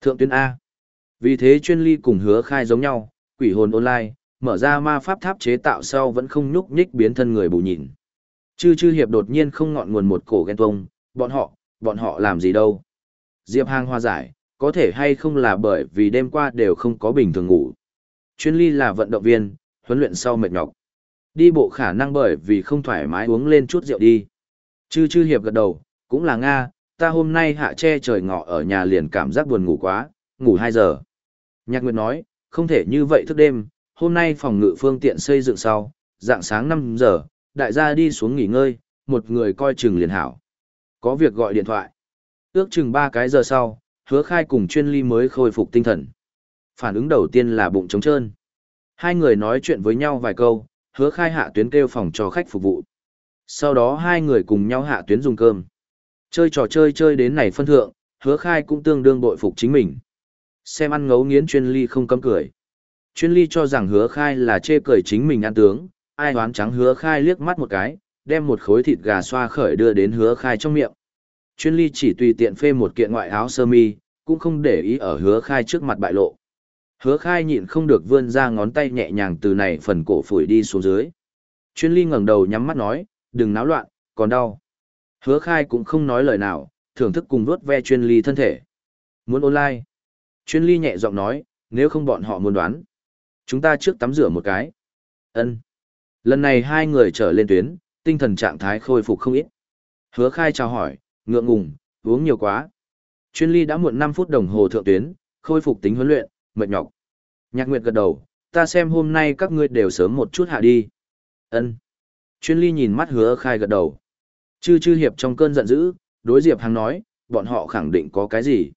Thượng tuyến A. Vì thế chuyên ly cùng hứa khai giống nhau, quỷ hồn online, mở ra ma pháp tháp chế tạo sau vẫn không nhúc nhích biến thân người bù nhìn. Chư chư hiệp đột nhiên không ngọn nguồn một cổ ghen tuông, bọn họ, bọn họ làm gì đâu. Diệp Hàng hoa giải, có thể hay không là bởi vì đêm qua đều không có bình thường ngủ. Chuyên ly là vận động viên, huấn luyện sau mệt nhọc. Đi bộ khả năng bởi vì không thoải mái uống lên chút rượu đi. Chư chư hiệp gật đầu, cũng là Nga, ta hôm nay hạ che trời ngọ ở nhà liền cảm giác buồn ngủ quá, ngủ 2 giờ. Nhạc Nguyệt nói, không thể như vậy thức đêm, hôm nay phòng ngự phương tiện xây dựng sau, dạng sáng 5 giờ, đại gia đi xuống nghỉ ngơi, một người coi chừng liền hảo. Có việc gọi điện thoại. Ước chừng 3 cái giờ sau, hứa khai cùng chuyên ly mới khôi phục tinh thần. Phản ứng đầu tiên là bụng trống trơn. Hai người nói chuyện với nhau vài câu, hứa khai hạ tuyến kêu phòng cho khách phục vụ. Sau đó hai người cùng nhau hạ tuyến dùng cơm. Chơi trò chơi chơi đến này phân thượng, hứa khai cũng tương đương bội phục chính mình. Xem ăn ngấu nghiến chuyên ly không cấm cười. Chuyên ly cho rằng hứa khai là chê cười chính mình ăn tướng, ai hoán trắng hứa khai liếc mắt một cái, đem một khối thịt gà xoa khởi đưa đến hứa khai trong miệng. Chuyên ly chỉ tùy tiện phê một kiện ngoại áo sơ mi, cũng không để ý ở hứa khai trước mặt bại lộ. Hứa khai nhịn không được vươn ra ngón tay nhẹ nhàng từ này phần cổ phủi đi xuống dưới. Chuyên ly ngẩng đầu nhắm mắt nói, đừng náo loạn, còn đau. Hứa khai cũng không nói lời nào, thưởng thức cùng đốt ve chuyên ly thân thể. Muốn online. Chuyên ly nhẹ giọng nói, nếu không bọn họ muốn đoán. Chúng ta trước tắm rửa một cái. ân Lần này hai người trở lên tuyến, tinh thần trạng thái khôi phục không ít. Hứa khai chào hỏi, ngượng ngùng, uống nhiều quá. Chuyên ly đã muộn 5 phút đồng hồ thượng tuyến, khôi phục tính huấn luyện, mệt nhọc. Nhạc Nguyệt gật đầu, ta xem hôm nay các ngươi đều sớm một chút hạ đi. Ân. Chuyên ly nhìn mắt hứa khai gật đầu. Chư chư hiệp trong cơn giận dữ, đối Diệp Hàng nói, bọn họ khẳng định có cái gì.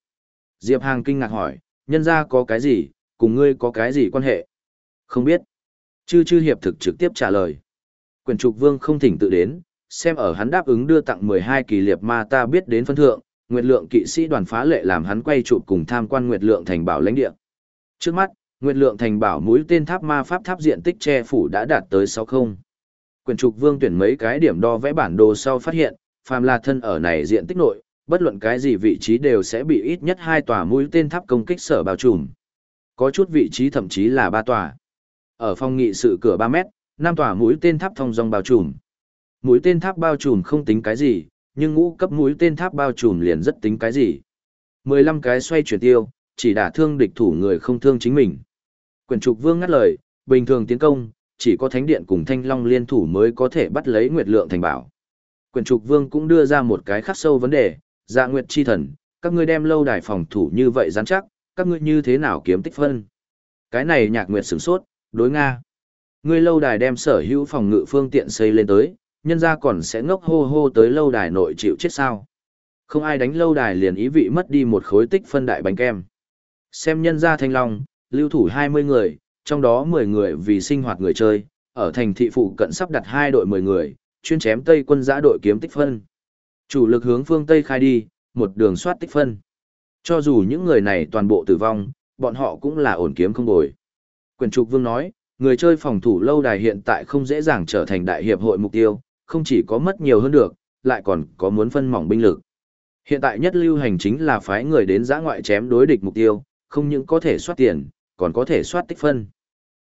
Diệp Hàng kinh ngạc hỏi, nhân ra có cái gì, cùng ngươi có cái gì quan hệ? Không biết. Chư chư hiệp thực trực tiếp trả lời. Quyền trục vương không thỉnh tự đến, xem ở hắn đáp ứng đưa tặng 12 kỳ liệp ma ta biết đến phân thượng, Nguyệt Lượng kỵ sĩ đoàn phá lệ làm hắn quay chụp cùng tham quan Nguyệt Lượng thành bảo lãnh địa. Trước mắt, Nguyệt Lượng thành bảo mũi tên tháp ma pháp tháp diện tích che phủ đã đạt tới 60. Quyền trục vương tuyển mấy cái điểm đo vẽ bản đồ sau phát hiện, phàm là thân ở này diện tích nội, bất luận cái gì vị trí đều sẽ bị ít nhất hai tòa mũi tên tháp công kích sở bao trùm. Có chút vị trí thậm chí là ba tòa. Ở phòng nghị sự cửa ba mét, năm tòa mũi tên tháp thông dòng bao trùm. Mũi tên tháp bao trùm không tính cái gì, nhưng ngũ cấp mũi tên tháp bao trùm liền rất tính cái gì. 15 cái xoay chuyển tiêu, chỉ đả thương địch thủ người không thương chính mình. Quyền trục vương ngắt lời, bình thường tiến công, chỉ có thánh điện cùng thanh long liên thủ mới có thể bắt lấy nguyệt lượng thành bảo. Quyền trục vương cũng đưa ra một cái khắc sâu vấn đề, dạ nguyệt chi thần, các ngươi đem lâu đài phòng thủ như vậy rắn chắc, các ngươi như thế nào kiếm tích phân. Cái này nhạc nguyệt sửng sốt, đối Nga. Ngươi lâu đài đem sở hữu phòng ngự phương tiện xây lên tới, nhân ra còn sẽ ngốc hô hô tới lâu đài nội chịu chết sao. Không ai đánh lâu đài liền ý vị mất đi một khối tích phân đại bánh kem. Xem nhân ra thanh long, lưu thủ 20 người, trong đó 10 người vì sinh hoạt người chơi, ở thành thị phụ cận sắp đặt hai đội 10 người, chuyên chém Tây quân giã đội kiếm tích phân. Chủ lực hướng phương Tây khai đi, một đường soát tích phân. Cho dù những người này toàn bộ tử vong, bọn họ cũng là ổn kiếm không bồi. Quyền trục vương nói, người chơi phòng thủ lâu đài hiện tại không dễ dàng trở thành đại hiệp hội mục tiêu, không chỉ có mất nhiều hơn được, lại còn có muốn phân mỏng binh lực. Hiện tại nhất lưu hành chính là phái người đến giã ngoại chém đối địch mục tiêu, không những có thể soát tiền, còn có thể soát tích phân.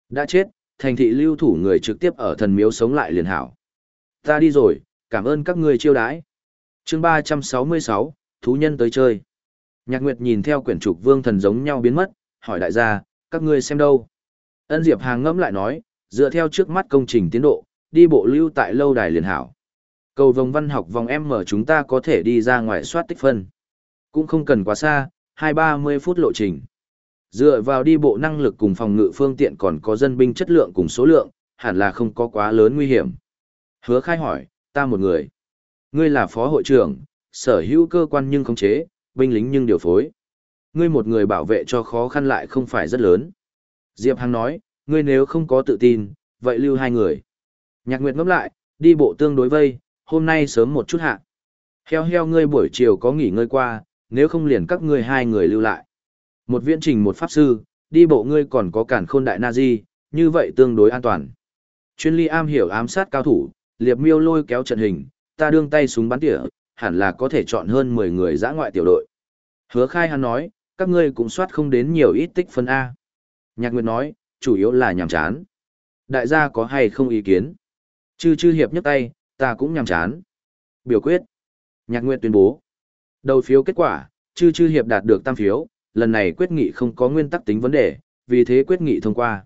Đã chết, thành thị lưu thủ người trực tiếp ở thần miếu sống lại liền hảo. Ta đi rồi, cảm ơn các người chiêu đãi. chương 366, Thú nhân tới chơi. Nhạc Nguyệt nhìn theo quyển trục vương thần giống nhau biến mất, hỏi đại gia, các ngươi xem đâu. Ân Diệp Hàng ngẫm lại nói, dựa theo trước mắt công trình tiến độ, đi bộ lưu tại lâu đài liền hảo. Cầu vòng văn học vòng M mở chúng ta có thể đi ra ngoài soát tích phân. Cũng không cần quá xa, hai ba mươi phút lộ trình. Dựa vào đi bộ năng lực cùng phòng ngự phương tiện còn có dân binh chất lượng cùng số lượng, hẳn là không có quá lớn nguy hiểm. Hứa khai hỏi, ta một người. Ngươi là phó hội trưởng, sở hữu cơ quan nhưng khống chế, binh lính nhưng điều phối. Ngươi một người bảo vệ cho khó khăn lại không phải rất lớn. Diệp Hằng nói, ngươi nếu không có tự tin, vậy lưu hai người. Nhạc Nguyệt ngẫm lại, đi bộ tương đối vây, hôm nay sớm một chút hạ. Heo heo ngươi buổi chiều có nghỉ ngơi qua, nếu không liền các ngươi hai người lưu lại. Một viễn trình một pháp sư, đi bộ ngươi còn có cản khôn đại Nazi, như vậy tương đối an toàn. Chuyên ly am hiểu ám sát cao thủ, liệp miêu lôi kéo trận hình, ta đương tay súng bắn tỉa, hẳn là có thể chọn hơn 10 người giã ngoại tiểu đội. Hứa khai hắn nói, các ngươi cũng soát không đến nhiều ít tích phân A. Nhạc Nguyệt nói, chủ yếu là nhàm chán. Đại gia có hay không ý kiến? Chư chư hiệp nhấc tay, ta cũng nhàm chán. Biểu quyết. Nhạc Nguyệt tuyên bố. Đầu phiếu kết quả, chư chư hiệp đạt được tam phiếu, lần này quyết nghị không có nguyên tắc tính vấn đề, vì thế quyết nghị thông qua.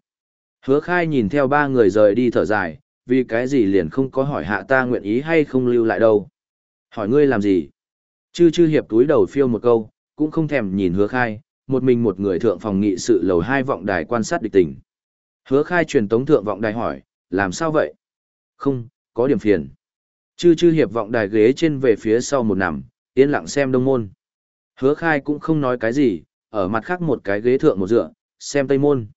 Hứa khai nhìn theo ba người rời đi thở dài, vì cái gì liền không có hỏi hạ ta nguyện ý hay không lưu lại đâu. Hỏi ngươi làm gì? Chư chư hiệp túi đầu phiêu một câu, cũng không thèm nhìn hứa khai, một mình một người thượng phòng nghị sự lầu hai vọng đài quan sát địch tình. Hứa khai truyền tống thượng vọng đài hỏi, làm sao vậy? Không, có điểm phiền. Chư chư hiệp vọng đài ghế trên về phía sau một nằm, yên lặng xem đông môn. Hứa khai cũng không nói cái gì, ở mặt khác một cái ghế thượng một dựa, xem tây môn.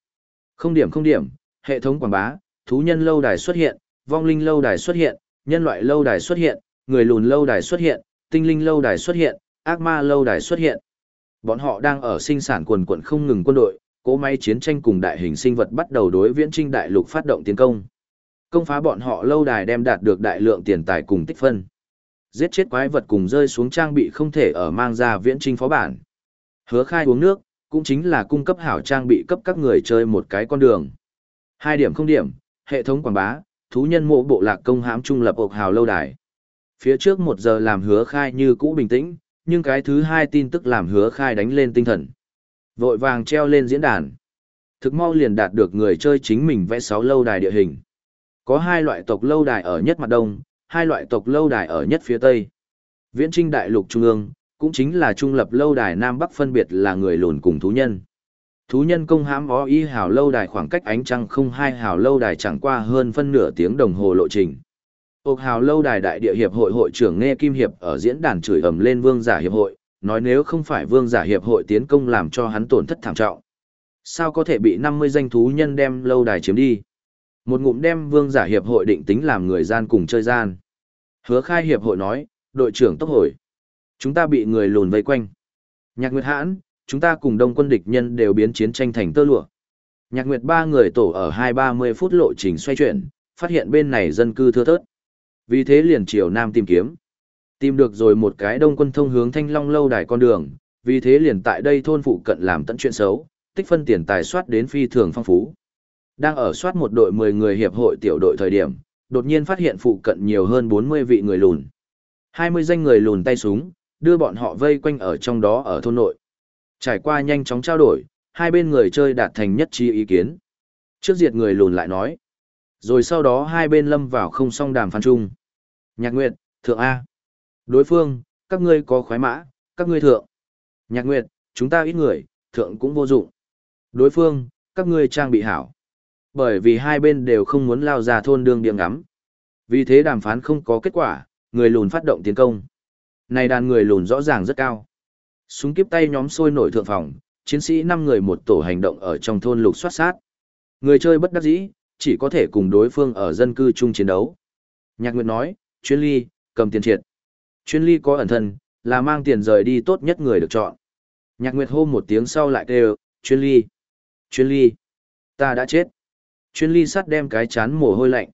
Không điểm không điểm, hệ thống quảng bá, thú nhân lâu đài xuất hiện, vong linh lâu đài xuất hiện, nhân loại lâu đài xuất hiện, người lùn lâu đài xuất hiện, tinh linh lâu đài xuất hiện, ác ma lâu đài xuất hiện. Bọn họ đang ở sinh sản quần quận không ngừng quân đội, cỗ máy chiến tranh cùng đại hình sinh vật bắt đầu đối viễn trinh đại lục phát động tiến công. Công phá bọn họ lâu đài đem đạt được đại lượng tiền tài cùng tích phân. Giết chết quái vật cùng rơi xuống trang bị không thể ở mang ra viễn trinh phó bản. Hứa khai uống nước, cũng chính là cung cấp hảo trang bị cấp các người chơi một cái con đường. Hai điểm không điểm, hệ thống quảng bá, thú nhân mộ bộ lạc công hãm trung lập ộc hào lâu đài. Phía trước một giờ làm hứa khai như cũ bình tĩnh, nhưng cái thứ hai tin tức làm hứa khai đánh lên tinh thần. Vội vàng treo lên diễn đàn. Thực mau liền đạt được người chơi chính mình vẽ 6 lâu đài địa hình. Có hai loại tộc lâu đài ở nhất mặt đông, hai loại tộc lâu đài ở nhất phía tây. Viễn trinh đại lục trung ương, cũng chính là trung lập lâu đài Nam Bắc phân biệt là người lùn cùng thú nhân. Thú nhân công hãm ó y hào lâu đài khoảng cách ánh trăng không hai hào lâu đài chẳng qua hơn phân nửa tiếng đồng hồ lộ trình. Ốc hào lâu đài đại địa hiệp hội hội trưởng nghe Kim Hiệp ở diễn đàn chửi ầm lên vương giả hiệp hội, nói nếu không phải vương giả hiệp hội tiến công làm cho hắn tổn thất thảm trọng. Sao có thể bị 50 danh thú nhân đem lâu đài chiếm đi? Một ngụm đem vương giả hiệp hội định tính làm người gian cùng chơi gian. Hứa khai hiệp hội nói, đội trưởng tốc hồi. Chúng ta bị người lùn vây quanh. Nhạc Nguyệt Hãn, chúng ta cùng đông quân địch nhân đều biến chiến tranh thành tơ lụa. Nhạc Nguyệt ba người tổ ở 2-30 phút lộ trình xoay chuyển, phát hiện bên này dân cư thưa thớt. Vì thế liền chiều nam tìm kiếm. Tìm được rồi một cái đông quân thông hướng thanh long lâu đài con đường, vì thế liền tại đây thôn phụ cận làm tận chuyện xấu, tích phân tiền tài soát đến phi thường phong phú. Đang ở soát một đội 10 người hiệp hội tiểu đội thời điểm, đột nhiên phát hiện phụ cận nhiều hơn 40 vị người lùn. 20 danh người lùn tay súng, đưa bọn họ vây quanh ở trong đó ở thôn nội. Trải qua nhanh chóng trao đổi, hai bên người chơi đạt thành nhất trí ý kiến. Trước diệt người lùn lại nói. Rồi sau đó hai bên lâm vào không song đàm phán chung. Nhạc Nguyệt, Thượng A. Đối phương, các ngươi có khoái mã, các ngươi thượng. Nhạc Nguyệt, chúng ta ít người, thượng cũng vô dụng. Đối phương, các ngươi trang bị hảo. Bởi vì hai bên đều không muốn lao ra thôn đường điểm ngắm. Vì thế đàm phán không có kết quả, người lùn phát động tiến công. Này đàn người lùn rõ ràng rất cao. Súng kiếp tay nhóm sôi nổi thượng phòng, chiến sĩ 5 người một tổ hành động ở trong thôn lục soát sát. Người chơi bất đắc dĩ, chỉ có thể cùng đối phương ở dân cư chung chiến đấu. Nhạc Nguyệt nói, chuyên ly, cầm tiền triệt. Chuyên ly có ẩn thân, là mang tiền rời đi tốt nhất người được chọn. Nhạc Nguyệt hô một tiếng sau lại kêu, chuyên ly. Chuyên ly. Ta đã chết. Chuyên ly sắt đem cái chán mồ hôi lạnh.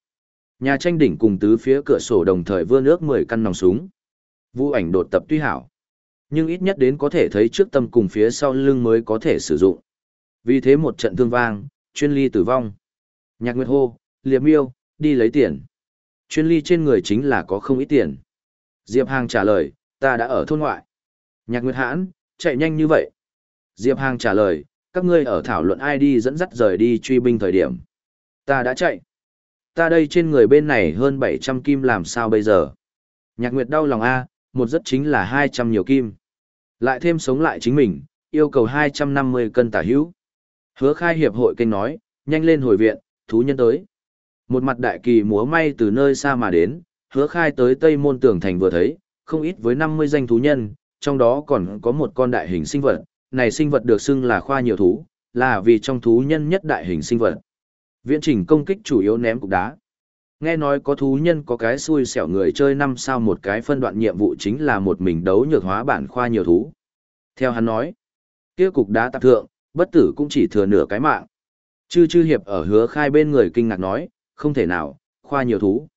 Nhà tranh đỉnh cùng tứ phía cửa sổ đồng thời vươn ước 10 căn nòng súng. Vũ ảnh đột tập tuy hảo. Nhưng ít nhất đến có thể thấy trước tâm cùng phía sau lưng mới có thể sử dụng. Vì thế một trận thương vang, chuyên ly tử vong. Nhạc Nguyệt hô, liệp miêu, đi lấy tiền. Chuyên ly trên người chính là có không ít tiền. Diệp Hàng trả lời, ta đã ở thôn ngoại. Nhạc Nguyệt hãn, chạy nhanh như vậy. Diệp Hàng trả lời, các ngươi ở thảo luận ai đi dẫn dắt rời đi truy binh thời điểm. Ta đã chạy. Ta đây trên người bên này hơn 700 kim làm sao bây giờ? Nhạc Nguyệt đau lòng A, một rất chính là 200 nhiều kim. Lại thêm sống lại chính mình, yêu cầu 250 cân tả hữu. Hứa khai hiệp hội kênh nói, nhanh lên hồi viện, thú nhân tới. Một mặt đại kỳ múa may từ nơi xa mà đến, hứa khai tới Tây Môn Tường Thành vừa thấy, không ít với 50 danh thú nhân, trong đó còn có một con đại hình sinh vật, này sinh vật được xưng là khoa nhiều thú, là vì trong thú nhân nhất đại hình sinh vật. Viễn trình công kích chủ yếu ném cục đá. Nghe nói có thú nhân có cái xui xẻo người chơi năm sao một cái phân đoạn nhiệm vụ chính là một mình đấu nhược hóa bản khoa nhiều thú. Theo hắn nói, kia cục đá tạp thượng, bất tử cũng chỉ thừa nửa cái mạng. Chư chư hiệp ở hứa khai bên người kinh ngạc nói, không thể nào, khoa nhiều thú.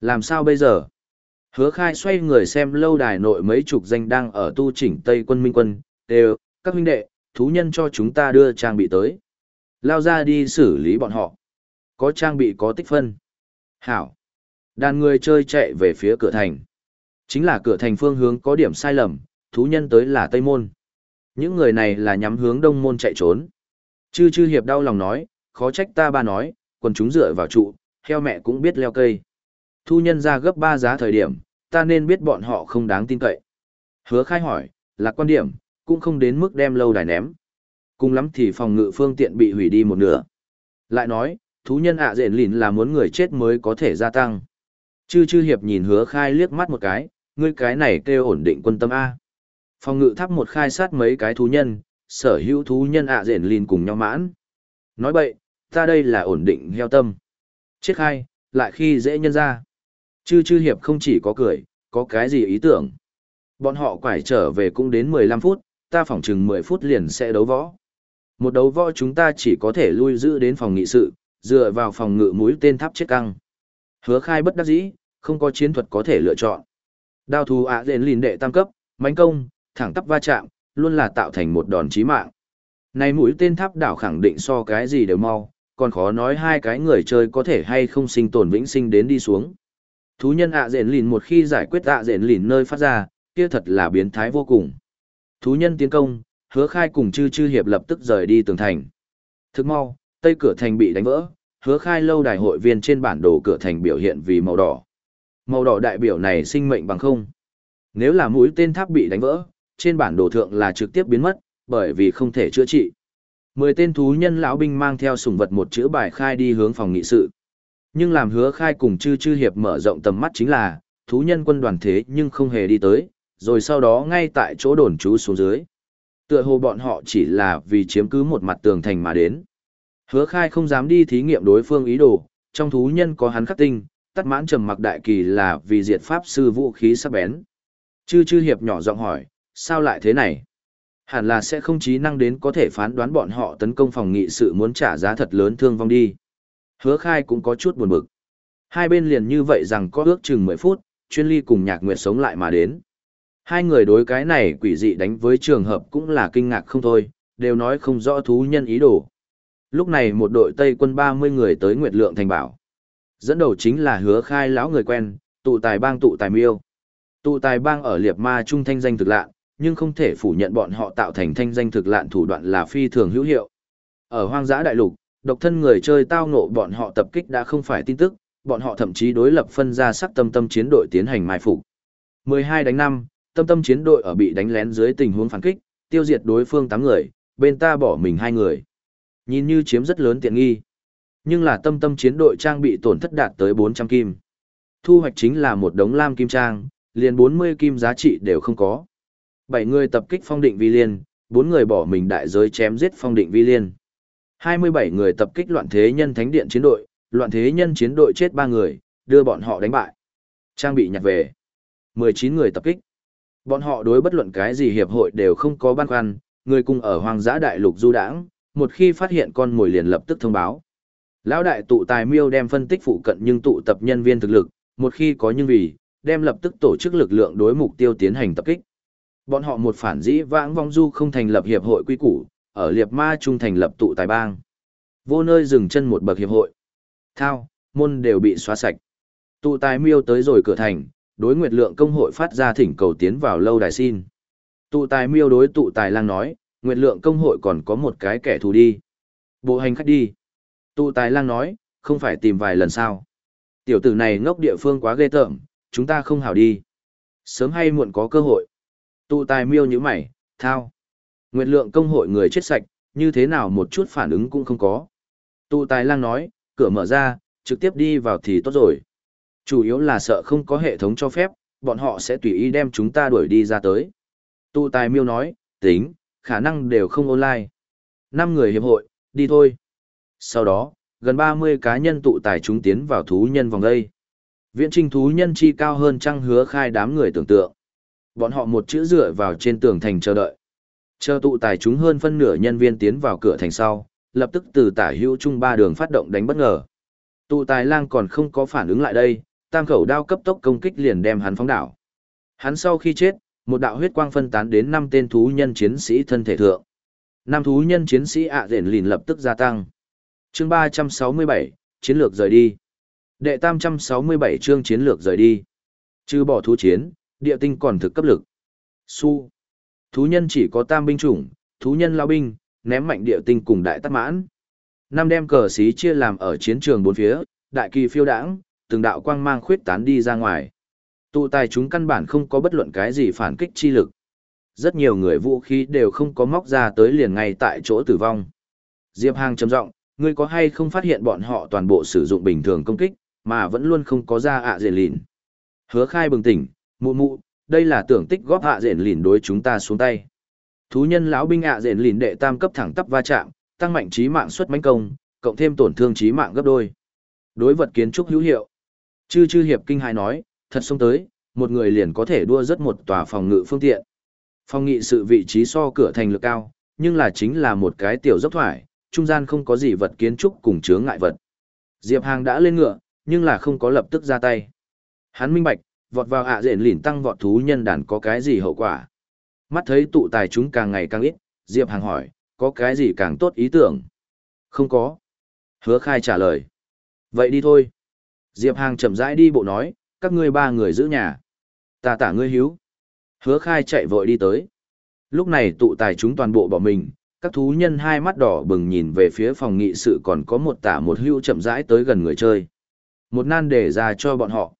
Làm sao bây giờ? Hứa khai xoay người xem lâu đài nội mấy chục danh đang ở tu chỉnh Tây quân Minh quân, đều, các huynh đệ, thú nhân cho chúng ta đưa trang bị tới. Lao ra đi xử lý bọn họ. Có trang bị có tích phân. Hảo. Đàn người chơi chạy về phía cửa thành. Chính là cửa thành phương hướng có điểm sai lầm, thú nhân tới là Tây Môn. Những người này là nhắm hướng Đông Môn chạy trốn. Chư chư hiệp đau lòng nói, khó trách ta ba nói, quần chúng dựa vào trụ, heo mẹ cũng biết leo cây. Thu nhân ra gấp ba giá thời điểm, ta nên biết bọn họ không đáng tin cậy. Hứa khai hỏi, là quan điểm, cũng không đến mức đem lâu đài ném. Cùng lắm thì phòng ngự phương tiện bị hủy đi một nửa. Lại nói, thú nhân ạ à dện lìn là muốn người chết mới có thể gia tăng. Chư chư hiệp nhìn hứa khai liếc mắt một cái, ngươi cái này kêu ổn định quân tâm A. Phòng ngự tháp một khai sát mấy cái thú nhân, sở hữu thú nhân ạ à dện lìn cùng nhau mãn. Nói bậy, ta đây là ổn định heo tâm. Chết khai, lại khi dễ nhân ra. Chư chư hiệp không chỉ có cười, có cái gì ý tưởng. Bọn họ quải trở về cũng đến 15 phút, ta phỏng chừng 10 phút liền sẽ đấu võ. Một đấu võ chúng ta chỉ có thể lui giữ đến phòng nghị sự, dựa vào phòng ngự mũi tên tháp chết căng. Hứa khai bất đắc dĩ, không có chiến thuật có thể lựa chọn. Đao thú ạ à dền lìn đệ tam cấp, mánh công, thẳng tắp va chạm, luôn là tạo thành một đòn chí mạng. Này mũi tên tháp đảo khẳng định so cái gì đều mau, còn khó nói hai cái người chơi có thể hay không sinh tồn vĩnh sinh đến đi xuống. Thú nhân ạ à dền lìn một khi giải quyết ạ à dền lìn nơi phát ra, kia thật là biến thái vô cùng. Thú nhân tiến công, hứa khai cùng chư chư hiệp lập tức rời đi tường thành. Thức mau, tây cửa thành bị đánh vỡ, hứa khai lâu đài hội viên trên bản đồ cửa thành biểu hiện vì màu đỏ. Màu đỏ đại biểu này sinh mệnh bằng không. Nếu là mũi tên tháp bị đánh vỡ, trên bản đồ thượng là trực tiếp biến mất, bởi vì không thể chữa trị. Mười tên thú nhân lão binh mang theo sùng vật một chữ bài khai đi hướng phòng nghị sự. Nhưng làm hứa khai cùng chư chư hiệp mở rộng tầm mắt chính là, thú nhân quân đoàn thế nhưng không hề đi tới, rồi sau đó ngay tại chỗ đồn trú xuống dưới. Tựa hồ bọn họ chỉ là vì chiếm cứ một mặt tường thành mà đến. Hứa khai không dám đi thí nghiệm đối phương ý đồ, trong thú nhân có hắn khắc tinh, tắt mãn trầm mặc đại kỳ là vì diệt pháp sư vũ khí sắc bén. Chư chư hiệp nhỏ giọng hỏi, sao lại thế này? Hẳn là sẽ không trí năng đến có thể phán đoán bọn họ tấn công phòng nghị sự muốn trả giá thật lớn thương vong đi. Hứa khai cũng có chút buồn bực. Hai bên liền như vậy rằng có ước chừng 10 phút, chuyên ly cùng nhạc nguyệt sống lại mà đến. Hai người đối cái này quỷ dị đánh với trường hợp cũng là kinh ngạc không thôi, đều nói không rõ thú nhân ý đồ. Lúc này một đội Tây quân 30 người tới Nguyệt Lượng thành bảo. Dẫn đầu chính là hứa khai lão người quen, tụ tài bang tụ tài miêu. Tụ tài bang ở liệt ma trung thanh danh thực lạ, nhưng không thể phủ nhận bọn họ tạo thành thanh danh thực lạn thủ đoạn là phi thường hữu hiệu. Ở hoang dã đại lục, độc thân người chơi tao ngộ bọn họ tập kích đã không phải tin tức, bọn họ thậm chí đối lập phân ra sắc tâm tâm chiến đội tiến hành mai phục. 12 đánh 5, tâm tâm chiến đội ở bị đánh lén dưới tình huống phản kích, tiêu diệt đối phương 8 người, bên ta bỏ mình hai người. Nhìn như chiếm rất lớn tiện nghi. Nhưng là tâm tâm chiến đội trang bị tổn thất đạt tới 400 kim. Thu hoạch chính là một đống lam kim trang, liền 40 kim giá trị đều không có. 7 người tập kích phong định vi liên, 4 người bỏ mình đại giới chém giết phong định vi liên. 27 người tập kích loạn thế nhân thánh điện chiến đội, loạn thế nhân chiến đội chết 3 người, đưa bọn họ đánh bại. Trang bị nhặt về. 19 người tập kích. Bọn họ đối bất luận cái gì hiệp hội đều không có băn khoăn, người cùng ở hoàng giã đại lục du đảng một khi phát hiện con mồi liền lập tức thông báo. Lão đại tụ tài miêu đem phân tích phụ cận nhưng tụ tập nhân viên thực lực, một khi có nhưng vì, đem lập tức tổ chức lực lượng đối mục tiêu tiến hành tập kích. Bọn họ một phản dĩ vãng vong du không thành lập hiệp hội quy củ, ở liệt ma trung thành lập tụ tài bang. Vô nơi dừng chân một bậc hiệp hội. Thao, môn đều bị xóa sạch. Tụ tài miêu tới rồi cửa thành, đối nguyệt lượng công hội phát ra thỉnh cầu tiến vào lâu đài xin. Tụ tài miêu đối tụ tài lang nói, nguyệt lượng công hội còn có một cái kẻ thù đi. Bộ hành khách đi. Tụ tài lang nói, không phải tìm vài lần sao. Tiểu tử này ngốc địa phương quá ghê tởm, chúng ta không hảo đi. Sớm hay muộn có cơ hội. Tụ tài miêu như mày, thao. Nguyệt lượng công hội người chết sạch, như thế nào một chút phản ứng cũng không có. Tụ tài lang nói, cửa mở ra, trực tiếp đi vào thì tốt rồi. Chủ yếu là sợ không có hệ thống cho phép, bọn họ sẽ tùy ý đem chúng ta đuổi đi ra tới. Tụ tài miêu nói, tính, khả năng đều không online. Năm người hiệp hội, đi thôi. Sau đó, gần 30 cá nhân tụ tài chúng tiến vào thú nhân vòng đây. Viễn trinh thú nhân chi cao hơn trăng hứa khai đám người tưởng tượng. Bọn họ một chữ dựa vào trên tường thành chờ đợi. Chờ tụ tài chúng hơn phân nửa nhân viên tiến vào cửa thành sau, lập tức từ tả hữu trung ba đường phát động đánh bất ngờ. Tụ tài lang còn không có phản ứng lại đây, tam khẩu đao cấp tốc công kích liền đem hắn phóng đảo. Hắn sau khi chết, một đạo huyết quang phân tán đến năm tên thú nhân chiến sĩ thân thể thượng. năm thú nhân chiến sĩ ạ rển lìn lập tức gia tăng. Chương 367, chiến lược rời đi. Đệ 367 chương chiến lược rời đi. Trừ bỏ thú chiến, địa tinh còn thực cấp lực. Su. Thú nhân chỉ có tam binh chủng, thú nhân lao binh, ném mạnh địa tinh cùng đại tắc mãn. Năm đem cờ xí chia làm ở chiến trường bốn phía, đại kỳ phiêu đãng, từng đạo quang mang khuyết tán đi ra ngoài. Tụ tài chúng căn bản không có bất luận cái gì phản kích chi lực. Rất nhiều người vũ khí đều không có móc ra tới liền ngay tại chỗ tử vong. Diệp Hàng trầm giọng, ngươi có hay không phát hiện bọn họ toàn bộ sử dụng bình thường công kích, mà vẫn luôn không có ra ạ à lìn. Hứa khai bừng tỉnh, mụ mụ, đây là tưởng tích góp ạ à lìn đối chúng ta xuống tay. Thú nhân lão binh ạ à lìn đệ tam cấp thẳng tắp va chạm, tăng mạnh trí mạng suất mánh công, cộng thêm tổn thương trí mạng gấp đôi. Đối vật kiến trúc hữu hiệu. Chư chư hiệp kinh hài nói, thật xông tới, một người liền có thể đua rất một tòa phòng ngự phương tiện. Phòng nghị sự vị trí so cửa thành lực cao, nhưng là chính là một cái tiểu dốc thoải, trung gian không có gì vật kiến trúc cùng chướng ngại vật. Diệp Hàng đã lên ngựa, nhưng là không có lập tức ra tay. Hắn minh bạch, vọt vào ạ à rện lỉn tăng vọt thú nhân đàn có cái gì hậu quả. Mắt thấy tụ tài chúng càng ngày càng ít, Diệp Hàng hỏi, có cái gì càng tốt ý tưởng? Không có. Hứa khai trả lời. Vậy đi thôi. Diệp Hàng chậm rãi đi bộ nói, các ngươi ba người giữ nhà. Ta tả ngươi hiếu. Hứa khai chạy vội đi tới. Lúc này tụ tài chúng toàn bộ bỏ mình, các thú nhân hai mắt đỏ bừng nhìn về phía phòng nghị sự còn có một tả một hưu chậm rãi tới gần người chơi. Một nan để ra cho bọn họ.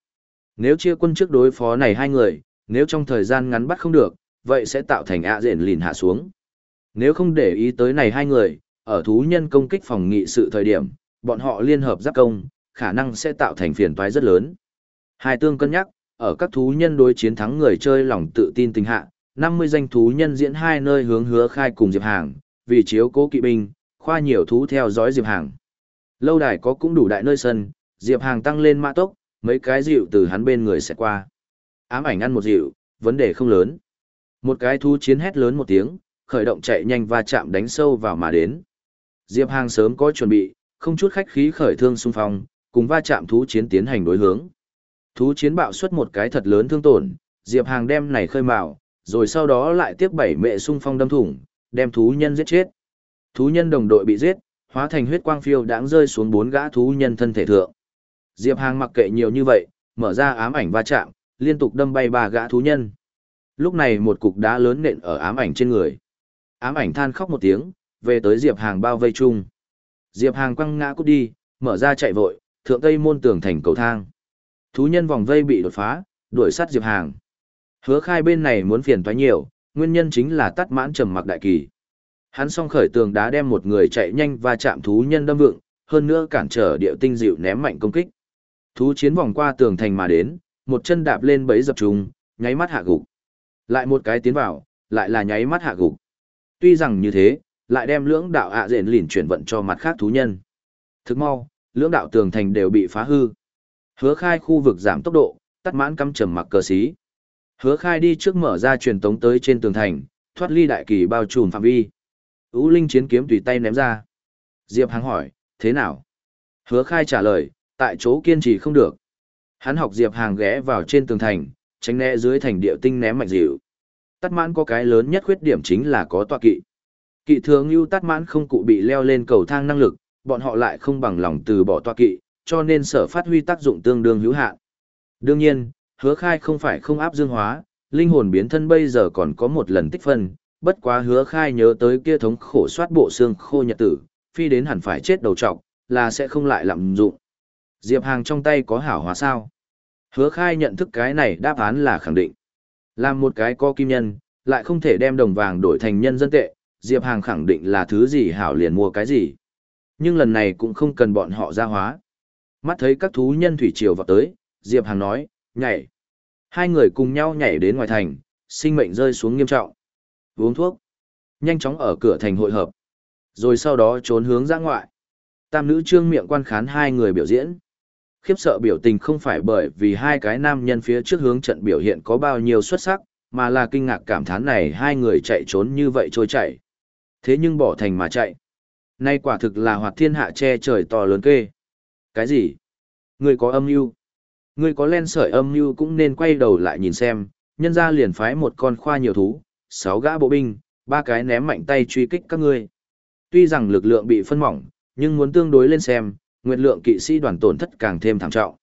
Nếu chia quân trước đối phó này hai người, nếu trong thời gian ngắn bắt không được, vậy sẽ tạo thành ạ diện lìn hạ xuống. Nếu không để ý tới này hai người, ở thú nhân công kích phòng nghị sự thời điểm, bọn họ liên hợp giáp công, khả năng sẽ tạo thành phiền toái rất lớn. Hai tương cân nhắc, ở các thú nhân đối chiến thắng người chơi lòng tự tin tình hạ, 50 danh thú nhân diễn hai nơi hướng hứa khai cùng Diệp Hàng, vì chiếu cố kỵ binh, khoa nhiều thú theo dõi Diệp Hàng. Lâu đài có cũng đủ đại nơi sân, Diệp Hàng tăng lên mã tốc, mấy cái dịu từ hắn bên người sẽ qua. Ám ảnh ăn một dịu, vấn đề không lớn. Một cái thú chiến hét lớn một tiếng, khởi động chạy nhanh và chạm đánh sâu vào mà đến. Diệp Hàng sớm có chuẩn bị, không chút khách khí khởi thương xung phong, cùng va chạm thú chiến tiến hành đối hướng. Thú chiến bạo xuất một cái thật lớn thương tổn, Diệp Hàng đem này khơi mào, rồi sau đó lại tiếp bảy mẹ xung phong đâm thủng, đem thú nhân giết chết. Thú nhân đồng đội bị giết, hóa thành huyết quang phiêu đãng rơi xuống bốn gã thú nhân thân thể thượng. Diệp Hàng mặc kệ nhiều như vậy, mở ra ám ảnh va chạm, liên tục đâm bay ba gã thú nhân. Lúc này một cục đá lớn nện ở ám ảnh trên người. Ám ảnh than khóc một tiếng, về tới Diệp Hàng bao vây chung. Diệp Hàng quăng ngã cút đi, mở ra chạy vội, thượng tây môn tường thành cầu thang. Thú nhân vòng vây bị đột phá, đuổi sát Diệp Hàng. Hứa khai bên này muốn phiền toái nhiều, nguyên nhân chính là tắt mãn trầm mặc đại kỳ. Hắn song khởi tường đá đem một người chạy nhanh và chạm thú nhân đâm vượng, hơn nữa cản trở điệu tinh dịu ném mạnh công kích. Thú chiến vòng qua tường thành mà đến, một chân đạp lên bẫy dập trùng, nháy mắt hạ gục. Lại một cái tiến vào, lại là nháy mắt hạ gục. Tuy rằng như thế, lại đem lưỡng đạo ạ à rền lìn chuyển vận cho mặt khác thú nhân. Thức mau, lưỡng đạo tường thành đều bị phá hư. Hứa khai khu vực giảm tốc độ, tắt mãn căm trầm mặc cờ xí. Hứa khai đi trước mở ra truyền tống tới trên tường thành, thoát ly đại kỳ bao trùm phạm vi. Ú Linh chiến kiếm tùy tay ném ra. Diệp Hàng hỏi, thế nào? Hứa khai trả lời, tại chỗ kiên trì không được. Hắn học Diệp Hàng ghé vào trên tường thành, tránh né dưới thành địa tinh ném mạnh dịu. Tắt mãn có cái lớn nhất khuyết điểm chính là có tọa kỵ. Kỵ thường như tắt mãn không cụ bị leo lên cầu thang năng lực, bọn họ lại không bằng lòng từ bỏ tọa kỵ, cho nên sở phát huy tác dụng tương đương hữu hạn. Đương nhiên, hứa khai không phải không áp dương hóa, linh hồn biến thân bây giờ còn có một lần tích phân, bất quá hứa khai nhớ tới kia thống khổ soát bộ xương khô nhật tử, phi đến hẳn phải chết đầu trọc, là sẽ không lại lạm dụng. Diệp Hàng trong tay có hảo hóa sao? Hứa khai nhận thức cái này đáp án là khẳng định. Làm một cái co kim nhân, lại không thể đem đồng vàng đổi thành nhân dân tệ, Diệp Hàng khẳng định là thứ gì hảo liền mua cái gì. Nhưng lần này cũng không cần bọn họ ra hóa. Mắt thấy các thú nhân thủy triều vào tới, Diệp Hàng nói, nhảy. Hai người cùng nhau nhảy đến ngoài thành, sinh mệnh rơi xuống nghiêm trọng. Uống thuốc. Nhanh chóng ở cửa thành hội hợp. Rồi sau đó trốn hướng ra ngoại. Tam nữ trương miệng quan khán hai người biểu diễn. Khiếp sợ biểu tình không phải bởi vì hai cái nam nhân phía trước hướng trận biểu hiện có bao nhiêu xuất sắc, mà là kinh ngạc cảm thán này hai người chạy trốn như vậy trôi chạy. Thế nhưng bỏ thành mà chạy. Nay quả thực là hoạt thiên hạ che trời to lớn kê. Cái gì? Người có âm mưu Người có len sợi âm mưu cũng nên quay đầu lại nhìn xem, nhân ra liền phái một con khoa nhiều thú, sáu gã bộ binh, ba cái ném mạnh tay truy kích các ngươi. Tuy rằng lực lượng bị phân mỏng, nhưng muốn tương đối lên xem, nguyệt lượng kỵ sĩ đoàn tổn thất càng thêm thảm trọng.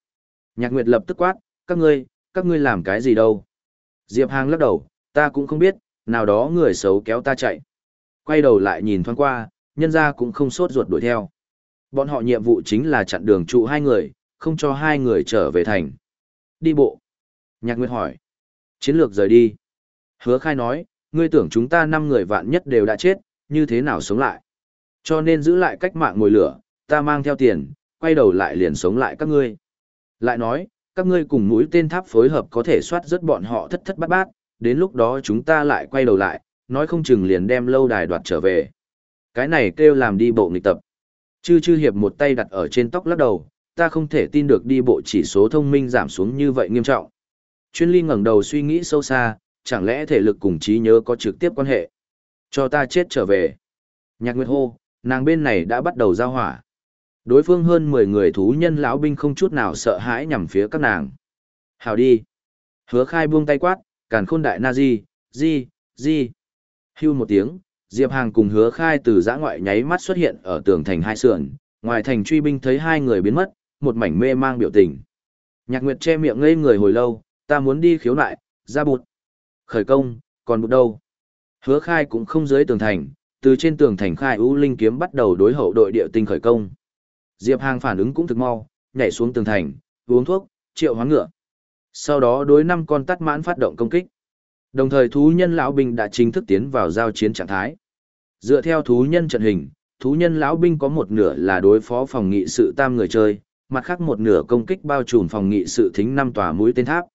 Nhạc Nguyệt lập tức quát, các ngươi, các ngươi làm cái gì đâu? Diệp Hàng lắc đầu, ta cũng không biết, nào đó người xấu kéo ta chạy. Quay đầu lại nhìn thoáng qua, nhân ra cũng không sốt ruột đuổi theo. Bọn họ nhiệm vụ chính là chặn đường trụ hai người, không cho hai người trở về thành. Đi bộ. Nhạc Nguyệt hỏi. Chiến lược rời đi. Hứa khai nói, ngươi tưởng chúng ta năm người vạn nhất đều đã chết, như thế nào sống lại. Cho nên giữ lại cách mạng ngồi lửa, ta mang theo tiền, quay đầu lại liền sống lại các ngươi. Lại nói, các ngươi cùng mũi tên tháp phối hợp có thể soát rất bọn họ thất thất bát bát, đến lúc đó chúng ta lại quay đầu lại, nói không chừng liền đem lâu đài đoạt trở về. Cái này kêu làm đi bộ nghịch tập. Chư chư hiệp một tay đặt ở trên tóc lắc đầu, ta không thể tin được đi bộ chỉ số thông minh giảm xuống như vậy nghiêm trọng. Chuyên ly ngẩng đầu suy nghĩ sâu xa, chẳng lẽ thể lực cùng trí nhớ có trực tiếp quan hệ? Cho ta chết trở về. Nhạc Nguyệt hô, nàng bên này đã bắt đầu giao hỏa. Đối phương hơn 10 người thú nhân lão binh không chút nào sợ hãi nhằm phía các nàng. Hào đi. Hứa khai buông tay quát, càn khôn đại na di, di, di. Hưu một tiếng, Diệp Hàng cùng hứa khai từ giã ngoại nháy mắt xuất hiện ở tường thành hai sườn, ngoài thành truy binh thấy hai người biến mất, một mảnh mê mang biểu tình. Nhạc Nguyệt che miệng ngây người hồi lâu, ta muốn đi khiếu nại, ra bụt. Khởi công, còn bụt đâu? Hứa khai cũng không dưới tường thành, từ trên tường thành khai ưu linh kiếm bắt đầu đối hậu đội địa tinh khởi công. Diệp Hàng phản ứng cũng thực mau, nhảy xuống tường thành, uống thuốc, triệu hoán ngựa. Sau đó đối năm con tắt mãn phát động công kích. Đồng thời thú nhân lão binh đã chính thức tiến vào giao chiến trạng thái. Dựa theo thú nhân trận hình, thú nhân lão binh có một nửa là đối phó phòng nghị sự tam người chơi, mặt khác một nửa công kích bao trùm phòng nghị sự thính năm tòa mũi tên tháp.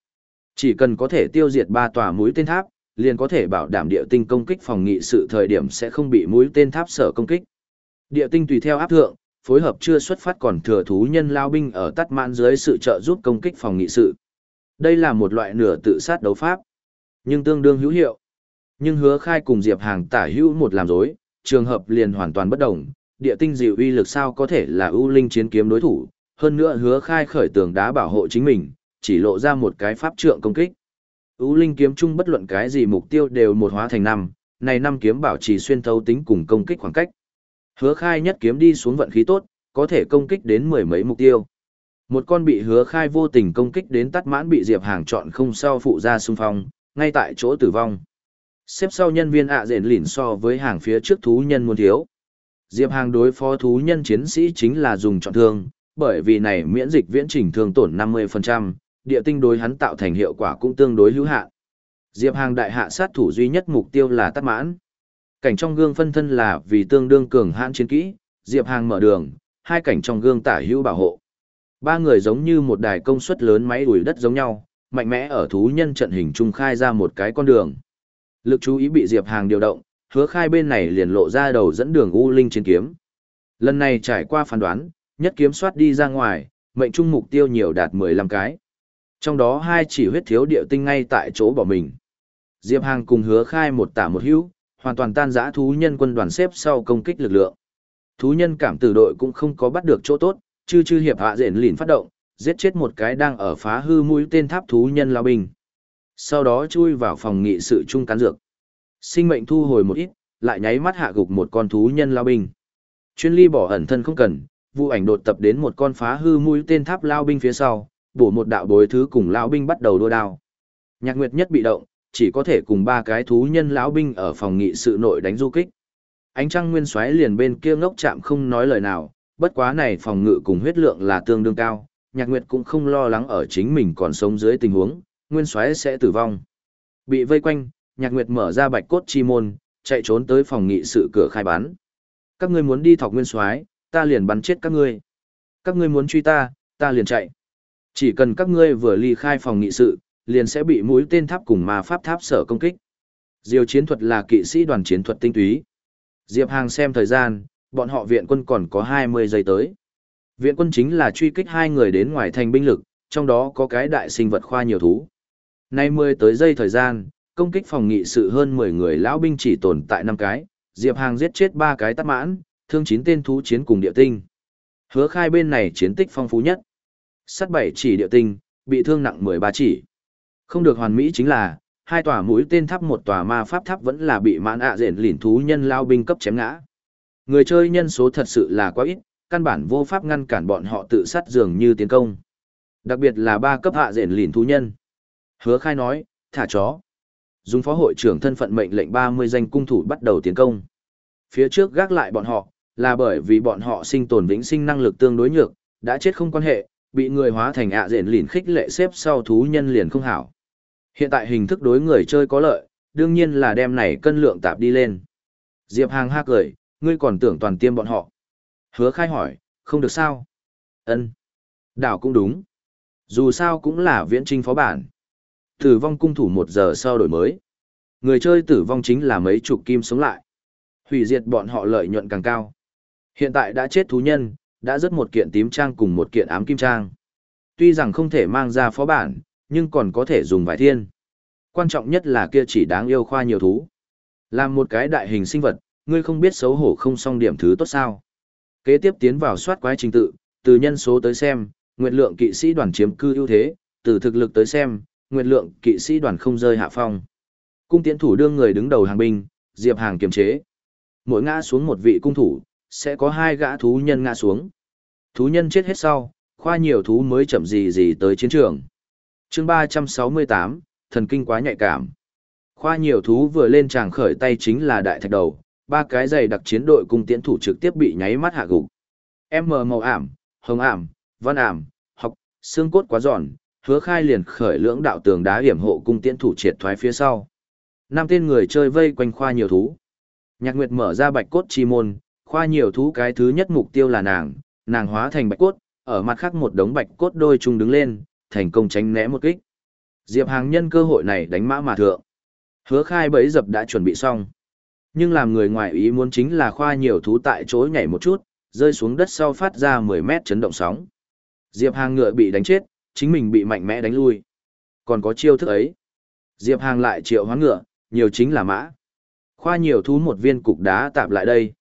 Chỉ cần có thể tiêu diệt ba tòa mũi tên tháp, liền có thể bảo đảm địa tinh công kích phòng nghị sự thời điểm sẽ không bị mũi tên tháp sở công kích. Địa tinh tùy theo áp thượng, phối hợp chưa xuất phát còn thừa thú nhân lao binh ở tắt mãn dưới sự trợ giúp công kích phòng nghị sự. Đây là một loại nửa tự sát đấu pháp, nhưng tương đương hữu hiệu. Nhưng hứa khai cùng Diệp Hàng tả hữu một làm dối, trường hợp liền hoàn toàn bất đồng, địa tinh dịu uy lực sao có thể là ưu linh chiến kiếm đối thủ, hơn nữa hứa khai khởi tường đá bảo hộ chính mình, chỉ lộ ra một cái pháp trượng công kích. Ú linh kiếm chung bất luận cái gì mục tiêu đều một hóa thành năm, này năm kiếm bảo trì xuyên thấu tính cùng công kích khoảng cách. Hứa khai nhất kiếm đi xuống vận khí tốt, có thể công kích đến mười mấy mục tiêu. Một con bị hứa khai vô tình công kích đến tắt mãn bị Diệp Hàng chọn không sao phụ ra xung phong, ngay tại chỗ tử vong. Xếp sau nhân viên ạ à rền lỉn so với hàng phía trước thú nhân muốn thiếu. Diệp Hàng đối phó thú nhân chiến sĩ chính là dùng chọn thương, bởi vì này miễn dịch viễn trình thương tổn 50%, địa tinh đối hắn tạo thành hiệu quả cũng tương đối hữu hạn. Diệp Hàng đại hạ sát thủ duy nhất mục tiêu là tắt mãn. Cảnh trong gương phân thân là vì tương đương cường hãn chiến kỹ, Diệp Hàng mở đường, hai cảnh trong gương tả hữu bảo hộ. Ba người giống như một đài công suất lớn máy đuổi đất giống nhau, mạnh mẽ ở thú nhân trận hình trung khai ra một cái con đường. Lực chú ý bị Diệp Hàng điều động, hứa khai bên này liền lộ ra đầu dẫn đường U Linh chiến kiếm. Lần này trải qua phán đoán, nhất kiếm soát đi ra ngoài, mệnh trung mục tiêu nhiều đạt 15 cái. Trong đó hai chỉ huyết thiếu điệu tinh ngay tại chỗ bỏ mình. Diệp Hàng cùng hứa khai một tả một hữu, hoàn toàn tan giã thú nhân quân đoàn xếp sau công kích lực lượng. Thú nhân cảm tử đội cũng không có bắt được chỗ tốt, chư chư hiệp hạ rển lìn phát động, giết chết một cái đang ở phá hư mũi tên tháp thú nhân lao binh. Sau đó chui vào phòng nghị sự chung cán dược. Sinh mệnh thu hồi một ít, lại nháy mắt hạ gục một con thú nhân lao binh. Chuyên ly bỏ ẩn thân không cần, vụ ảnh đột tập đến một con phá hư mũi tên tháp lao binh phía sau, bổ một đạo bối thứ cùng lao binh bắt đầu đua đao. Nhạc Nguyệt nhất bị động, chỉ có thể cùng ba cái thú nhân lão binh ở phòng nghị sự nội đánh du kích. Ánh trăng nguyên xoáy liền bên kia ngốc chạm không nói lời nào, bất quá này phòng ngự cùng huyết lượng là tương đương cao, Nhạc Nguyệt cũng không lo lắng ở chính mình còn sống dưới tình huống, nguyên Soái sẽ tử vong. Bị vây quanh, Nhạc Nguyệt mở ra bạch cốt chi môn, chạy trốn tới phòng nghị sự cửa khai bán. Các ngươi muốn đi thọc nguyên soái, ta liền bắn chết các ngươi. Các ngươi muốn truy ta, ta liền chạy. Chỉ cần các ngươi vừa ly khai phòng nghị sự, liền sẽ bị mũi tên tháp cùng ma pháp tháp sở công kích. Diều chiến thuật là kỵ sĩ đoàn chiến thuật tinh túy. Diệp Hàng xem thời gian, bọn họ viện quân còn có 20 giây tới. Viện quân chính là truy kích hai người đến ngoài thành binh lực, trong đó có cái đại sinh vật khoa nhiều thú. Nay 10 tới giây thời gian, công kích phòng nghị sự hơn 10 người lão binh chỉ tồn tại 5 cái, Diệp Hàng giết chết 3 cái tắt mãn, thương 9 tên thú chiến cùng địa tinh. Hứa khai bên này chiến tích phong phú nhất. Sắt bảy chỉ địa tinh, bị thương nặng 13 chỉ. Không được hoàn mỹ chính là, hai tòa mũi tên tháp một tòa ma pháp tháp vẫn là bị mãn ạ à rền lỉn thú nhân lao binh cấp chém ngã. Người chơi nhân số thật sự là quá ít, căn bản vô pháp ngăn cản bọn họ tự sát dường như tiến công. Đặc biệt là ba cấp hạ rền lỉn thú nhân. Hứa khai nói, thả chó. Dùng phó hội trưởng thân phận mệnh lệnh 30 danh cung thủ bắt đầu tiến công. Phía trước gác lại bọn họ, là bởi vì bọn họ sinh tồn vĩnh sinh năng lực tương đối nhược, đã chết không quan hệ, bị người hóa thành ạ à lìn khích lệ xếp sau thú nhân liền không hảo. Hiện tại hình thức đối người chơi có lợi, đương nhiên là đem này cân lượng tạp đi lên. Diệp Hàng ha cười, ngươi còn tưởng toàn tiêm bọn họ. Hứa khai hỏi, không được sao? ân Đảo cũng đúng. Dù sao cũng là viễn trinh phó bản. Tử vong cung thủ một giờ sau đổi mới. Người chơi tử vong chính là mấy chục kim sống lại. Hủy diệt bọn họ lợi nhuận càng cao. Hiện tại đã chết thú nhân, đã rất một kiện tím trang cùng một kiện ám kim trang. Tuy rằng không thể mang ra phó bản, nhưng còn có thể dùng vài thiên. Quan trọng nhất là kia chỉ đáng yêu khoa nhiều thú. Làm một cái đại hình sinh vật, ngươi không biết xấu hổ không xong điểm thứ tốt sao. Kế tiếp tiến vào soát quái trình tự, từ nhân số tới xem, nguyện lượng kỵ sĩ đoàn chiếm cư ưu thế, từ thực lực tới xem, nguyện lượng kỵ sĩ đoàn không rơi hạ phong. Cung tiến thủ đương người đứng đầu hàng binh, diệp hàng kiềm chế. Mỗi ngã xuống một vị cung thủ, sẽ có hai gã thú nhân ngã xuống. Thú nhân chết hết sau, khoa nhiều thú mới chậm gì gì tới chiến trường. chương 368, thần kinh quá nhạy cảm. Khoa nhiều thú vừa lên tràng khởi tay chính là đại thạch đầu, ba cái giày đặc chiến đội cung tiễn thủ trực tiếp bị nháy mắt hạ gục. M màu ảm, hồng ảm, văn ảm, học, xương cốt quá giòn, hứa khai liền khởi lưỡng đạo tường đá hiểm hộ cung tiễn thủ triệt thoái phía sau. Năm tên người chơi vây quanh khoa nhiều thú. Nhạc Nguyệt mở ra bạch cốt chi môn, khoa nhiều thú cái thứ nhất mục tiêu là nàng, nàng hóa thành bạch cốt, ở mặt khác một đống bạch cốt đôi chung đứng lên, thành công tránh né một kích. Diệp Hàng nhân cơ hội này đánh mã mà thượng. Hứa khai bấy dập đã chuẩn bị xong. Nhưng làm người ngoài ý muốn chính là khoa nhiều thú tại chỗ nhảy một chút, rơi xuống đất sau phát ra 10 mét chấn động sóng. Diệp Hàng ngựa bị đánh chết, chính mình bị mạnh mẽ đánh lui. Còn có chiêu thức ấy. Diệp Hàng lại triệu hoán ngựa, nhiều chính là mã. Khoa nhiều thú một viên cục đá tạp lại đây.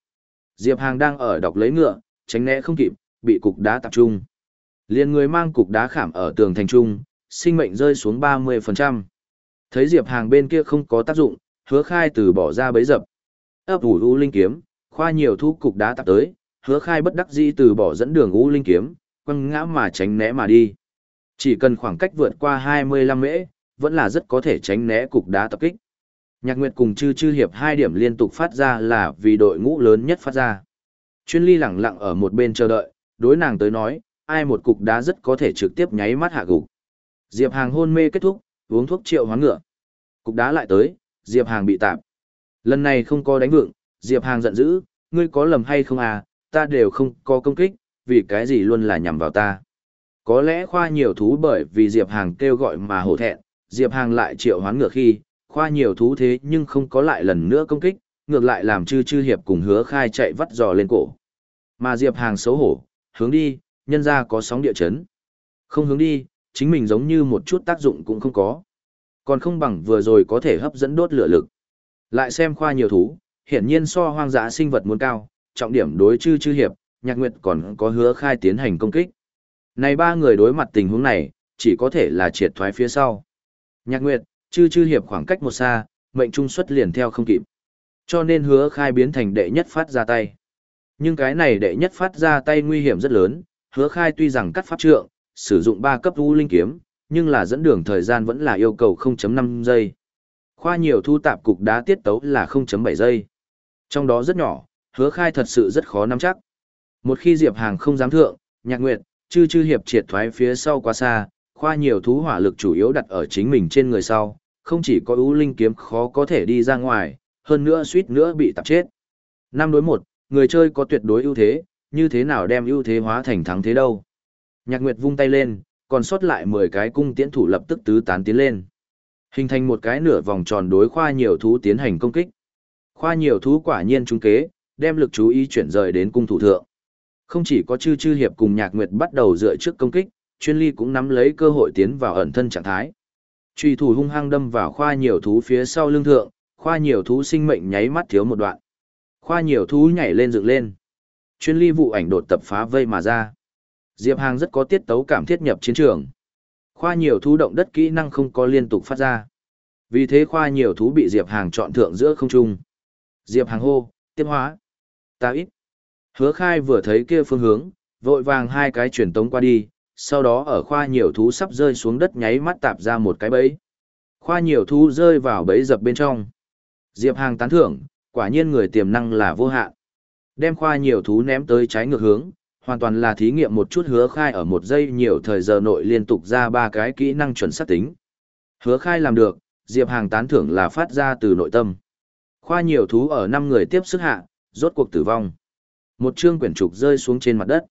Diệp Hàng đang ở đọc lấy ngựa, tránh né không kịp, bị cục đá tập trung. Liên người mang cục đá khảm ở tường thành trung, sinh mệnh rơi xuống 30%. Thấy Diệp Hàng bên kia không có tác dụng, hứa khai từ bỏ ra bấy dập ấp ủ u linh kiếm, khoa nhiều thu cục đá tập tới, hứa khai bất đắc dĩ từ bỏ dẫn đường u linh kiếm, quăng ngã mà tránh né mà đi. Chỉ cần khoảng cách vượt qua 25 mễ, vẫn là rất có thể tránh né cục đá tập kích. Nhạc Nguyệt cùng Chư Chư Hiệp hai điểm liên tục phát ra là vì đội ngũ lớn nhất phát ra. Chuyên ly lẳng lặng ở một bên chờ đợi, đối nàng tới nói, ai một cục đá rất có thể trực tiếp nháy mắt hạ gục. Diệp Hàng hôn mê kết thúc, uống thuốc triệu hoán ngựa. Cục đá lại tới, Diệp Hàng bị tạm. Lần này không có đánh vượng, Diệp Hàng giận dữ, ngươi có lầm hay không à, ta đều không có công kích, vì cái gì luôn là nhằm vào ta. Có lẽ khoa nhiều thú bởi vì Diệp Hàng kêu gọi mà hổ thẹn, Diệp Hàng lại triệu hoán ngược khi, khoa nhiều thú thế nhưng không có lại lần nữa công kích, ngược lại làm chư chư hiệp cùng hứa khai chạy vắt giò lên cổ. Mà Diệp Hàng xấu hổ, hướng đi, nhân ra có sóng địa chấn. Không hướng đi, chính mình giống như một chút tác dụng cũng không có. Còn không bằng vừa rồi có thể hấp dẫn đốt lửa lực. Lại xem khoa nhiều thú, hiển nhiên so hoang dã sinh vật muốn cao, trọng điểm đối chư chư hiệp, nhạc nguyệt còn có hứa khai tiến hành công kích. Này ba người đối mặt tình huống này, chỉ có thể là triệt thoái phía sau. Nhạc nguyệt, chư chư hiệp khoảng cách một xa, mệnh trung xuất liền theo không kịp. Cho nên hứa khai biến thành đệ nhất phát ra tay. Nhưng cái này đệ nhất phát ra tay nguy hiểm rất lớn, hứa khai tuy rằng cắt pháp trượng, sử dụng 3 cấp u linh kiếm, nhưng là dẫn đường thời gian vẫn là yêu cầu 0.5 giây. Khoa nhiều thu tạp cục đá tiết tấu là 0.7 giây. Trong đó rất nhỏ, hứa khai thật sự rất khó nắm chắc. Một khi Diệp Hàng không dám thượng, nhạc nguyệt, chư chư hiệp triệt thoái phía sau quá xa, khoa nhiều thú hỏa lực chủ yếu đặt ở chính mình trên người sau, không chỉ có ưu linh kiếm khó có thể đi ra ngoài, hơn nữa suýt nữa bị tạp chết. Năm đối một, người chơi có tuyệt đối ưu thế, như thế nào đem ưu thế hóa thành thắng thế đâu. Nhạc Nguyệt vung tay lên, còn sót lại 10 cái cung tiễn thủ lập tức tứ tán tiến lên. Hình thành một cái nửa vòng tròn đối khoa nhiều thú tiến hành công kích. Khoa nhiều thú quả nhiên trúng kế, đem lực chú ý chuyển rời đến cung thủ thượng. Không chỉ có chư chư hiệp cùng Nhạc Nguyệt bắt đầu dựa trước công kích, chuyên ly cũng nắm lấy cơ hội tiến vào ẩn thân trạng thái. Truy thủ hung hăng đâm vào khoa nhiều thú phía sau lưng thượng, khoa nhiều thú sinh mệnh nháy mắt thiếu một đoạn. Khoa nhiều thú nhảy lên dựng lên. Chuyên ly vụ ảnh đột tập phá vây mà ra. Diệp Hàng rất có tiết tấu cảm thiết nhập chiến trường. Khoa nhiều thú động đất kỹ năng không có liên tục phát ra. Vì thế khoa nhiều thú bị Diệp Hàng chọn thượng giữa không trung. Diệp Hàng hô, tiếp hóa. Ta ít. Hứa khai vừa thấy kia phương hướng, vội vàng hai cái truyền tống qua đi, sau đó ở khoa nhiều thú sắp rơi xuống đất nháy mắt tạp ra một cái bẫy. Khoa nhiều thú rơi vào bẫy dập bên trong. Diệp Hàng tán thưởng, quả nhiên người tiềm năng là vô hạn. Đem khoa nhiều thú ném tới trái ngược hướng, hoàn toàn là thí nghiệm một chút hứa khai ở một giây nhiều thời giờ nội liên tục ra ba cái kỹ năng chuẩn xác tính. Hứa khai làm được, Diệp Hàng tán thưởng là phát ra từ nội tâm. Khoa nhiều thú ở năm người tiếp sức hạ, rốt cuộc tử vong. Một chương quyển trục rơi xuống trên mặt đất.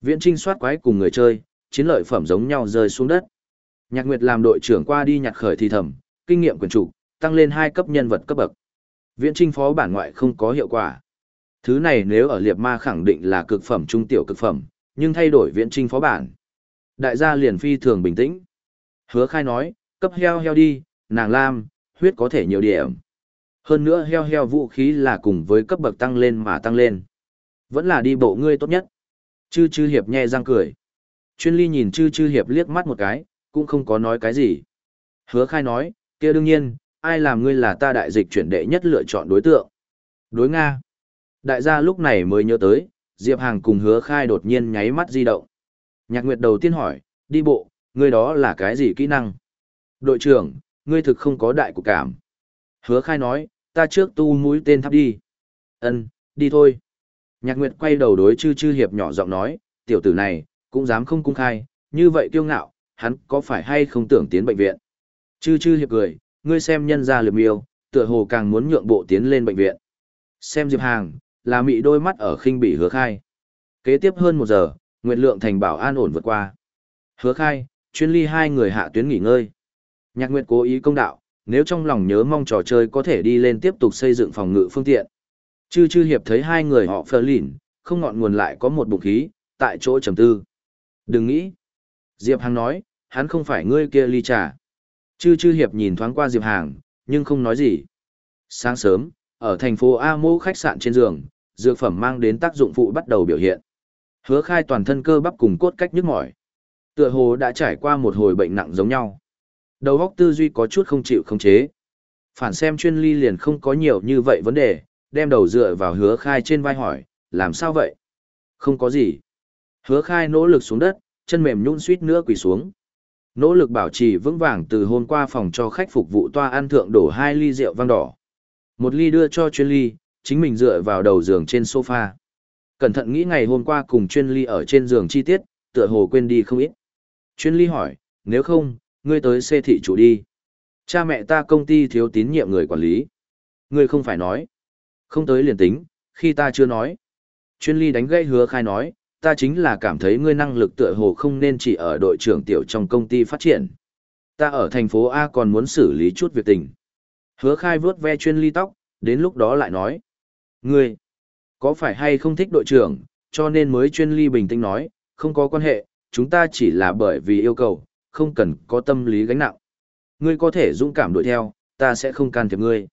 Viễn Trinh soát quái cùng người chơi, chiến lợi phẩm giống nhau rơi xuống đất. Nhạc Nguyệt làm đội trưởng qua đi nhặt khởi thì thầm, kinh nghiệm quyển trục, tăng lên hai cấp nhân vật cấp bậc. Viễn Trinh phó bản ngoại không có hiệu quả. Thứ này nếu ở liệt ma khẳng định là cực phẩm trung tiểu cực phẩm, nhưng thay đổi Viễn Trinh phó bản. Đại gia liền phi thường bình tĩnh. Hứa khai nói, cấp heo heo đi, nàng lam, huyết có thể nhiều điểm. Hơn nữa heo heo vũ khí là cùng với cấp bậc tăng lên mà tăng lên. Vẫn là đi bộ ngươi tốt nhất. Chư chư hiệp nhe răng cười. Chuyên ly nhìn chư chư hiệp liếc mắt một cái, cũng không có nói cái gì. Hứa khai nói, kia đương nhiên, ai làm ngươi là ta đại dịch chuyển đệ nhất lựa chọn đối tượng. Đối Nga. Đại gia lúc này mới nhớ tới, Diệp Hàng cùng hứa khai đột nhiên nháy mắt di động. Nhạc Nguyệt đầu tiên hỏi, đi bộ, ngươi đó là cái gì kỹ năng? Đội trưởng, ngươi thực không có đại cục cảm. Hứa khai nói, ta trước tu mũi tên thắp đi. ân đi thôi. Nhạc Nguyệt quay đầu đối chư chư hiệp nhỏ giọng nói, tiểu tử này, cũng dám không cung khai, như vậy kiêu ngạo, hắn có phải hay không tưởng tiến bệnh viện. Chư chư hiệp cười, ngươi xem nhân ra liệp yêu, tựa hồ càng muốn nhượng bộ tiến lên bệnh viện. Xem Diệp Hàng, là mị đôi mắt ở khinh bị hứa khai. Kế tiếp hơn một giờ, Nguyệt Lượng thành bảo an ổn vượt qua. Hứa khai, chuyên ly hai người hạ tuyến nghỉ ngơi. Nhạc Nguyệt cố ý công đạo, nếu trong lòng nhớ mong trò chơi có thể đi lên tiếp tục xây dựng phòng ngự phương tiện. Chư chư hiệp thấy hai người họ phơ lỉn, không ngọn nguồn lại có một bụng khí, tại chỗ trầm tư. Đừng nghĩ. Diệp Hàng nói, hắn không phải ngươi kia ly trà. Chư chư hiệp nhìn thoáng qua Diệp Hàng, nhưng không nói gì. Sáng sớm, ở thành phố A Mô khách sạn trên giường, dược phẩm mang đến tác dụng phụ bắt đầu biểu hiện. Hứa khai toàn thân cơ bắp cùng cốt cách nhức mỏi. Tựa hồ đã trải qua một hồi bệnh nặng giống nhau. Đầu óc tư duy có chút không chịu không chế. Phản xem chuyên ly liền không có nhiều như vậy vấn đề, đem đầu dựa vào hứa khai trên vai hỏi, làm sao vậy? Không có gì. Hứa khai nỗ lực xuống đất, chân mềm nhún suýt nữa quỳ xuống. Nỗ lực bảo trì vững vàng từ hôm qua phòng cho khách phục vụ toa ăn thượng đổ hai ly rượu vang đỏ. Một ly đưa cho chuyên ly, chính mình dựa vào đầu giường trên sofa. Cẩn thận nghĩ ngày hôm qua cùng chuyên ly ở trên giường chi tiết, tựa hồ quên đi không ít. Chuyên ly hỏi, nếu không, ngươi tới xê thị chủ đi. Cha mẹ ta công ty thiếu tín nhiệm người quản lý. Ngươi không phải nói. Không tới liền tính, khi ta chưa nói. Chuyên ly đánh gây hứa khai nói, ta chính là cảm thấy ngươi năng lực tựa hồ không nên chỉ ở đội trưởng tiểu trong công ty phát triển. Ta ở thành phố A còn muốn xử lý chút việc tình. Hứa khai vướt ve chuyên ly tóc, đến lúc đó lại nói. Ngươi, có phải hay không thích đội trưởng, cho nên mới chuyên ly bình tĩnh nói, không có quan hệ, chúng ta chỉ là bởi vì yêu cầu, không cần có tâm lý gánh nặng. Ngươi có thể dũng cảm đuổi theo, ta sẽ không can thiệp ngươi.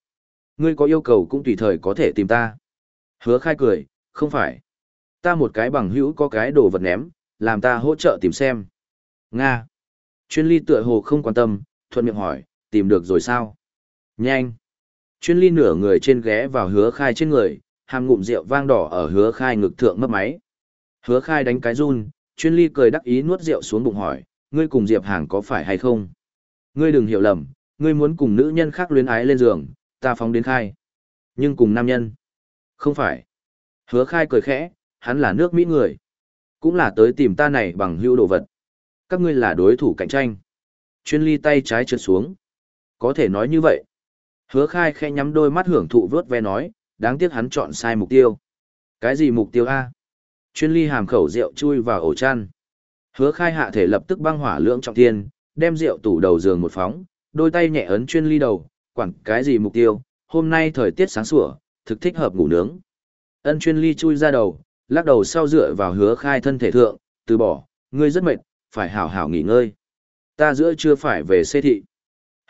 Ngươi có yêu cầu cũng tùy thời có thể tìm ta. Hứa khai cười, không phải. Ta một cái bằng hữu có cái đồ vật ném, làm ta hỗ trợ tìm xem. Nga. Chuyên ly tựa hồ không quan tâm, thuận miệng hỏi, tìm được rồi sao? Nhanh. Chuyên ly nửa người trên ghé vào hứa khai trên người, hàm ngụm rượu vang đỏ ở hứa khai ngực thượng mất máy. Hứa khai đánh cái run, chuyên ly cười đắc ý nuốt rượu xuống bụng hỏi, ngươi cùng Diệp Hàng có phải hay không? Ngươi đừng hiểu lầm, ngươi muốn cùng nữ nhân khác luyến ái lên giường, ta phóng đến khai. Nhưng cùng nam nhân. Không phải. Hứa khai cười khẽ, hắn là nước Mỹ người. Cũng là tới tìm ta này bằng hữu đồ vật. Các ngươi là đối thủ cạnh tranh. Chuyên ly tay trái trượt xuống. Có thể nói như vậy. Hứa khai khẽ nhắm đôi mắt hưởng thụ vớt ve nói, đáng tiếc hắn chọn sai mục tiêu. Cái gì mục tiêu A? Chuyên ly hàm khẩu rượu chui vào ổ chăn. Hứa khai hạ thể lập tức băng hỏa lượng trọng thiên, đem rượu tủ đầu giường một phóng, đôi tay nhẹ ấn chuyên ly đầu, quẳng cái gì mục tiêu, hôm nay thời tiết sáng sủa, thực thích hợp ngủ nướng. Ân chuyên ly chui ra đầu, lắc đầu sau dựa vào hứa khai thân thể thượng, từ bỏ, ngươi rất mệt, phải hảo hảo nghỉ ngơi. Ta giữa chưa phải về xê thị.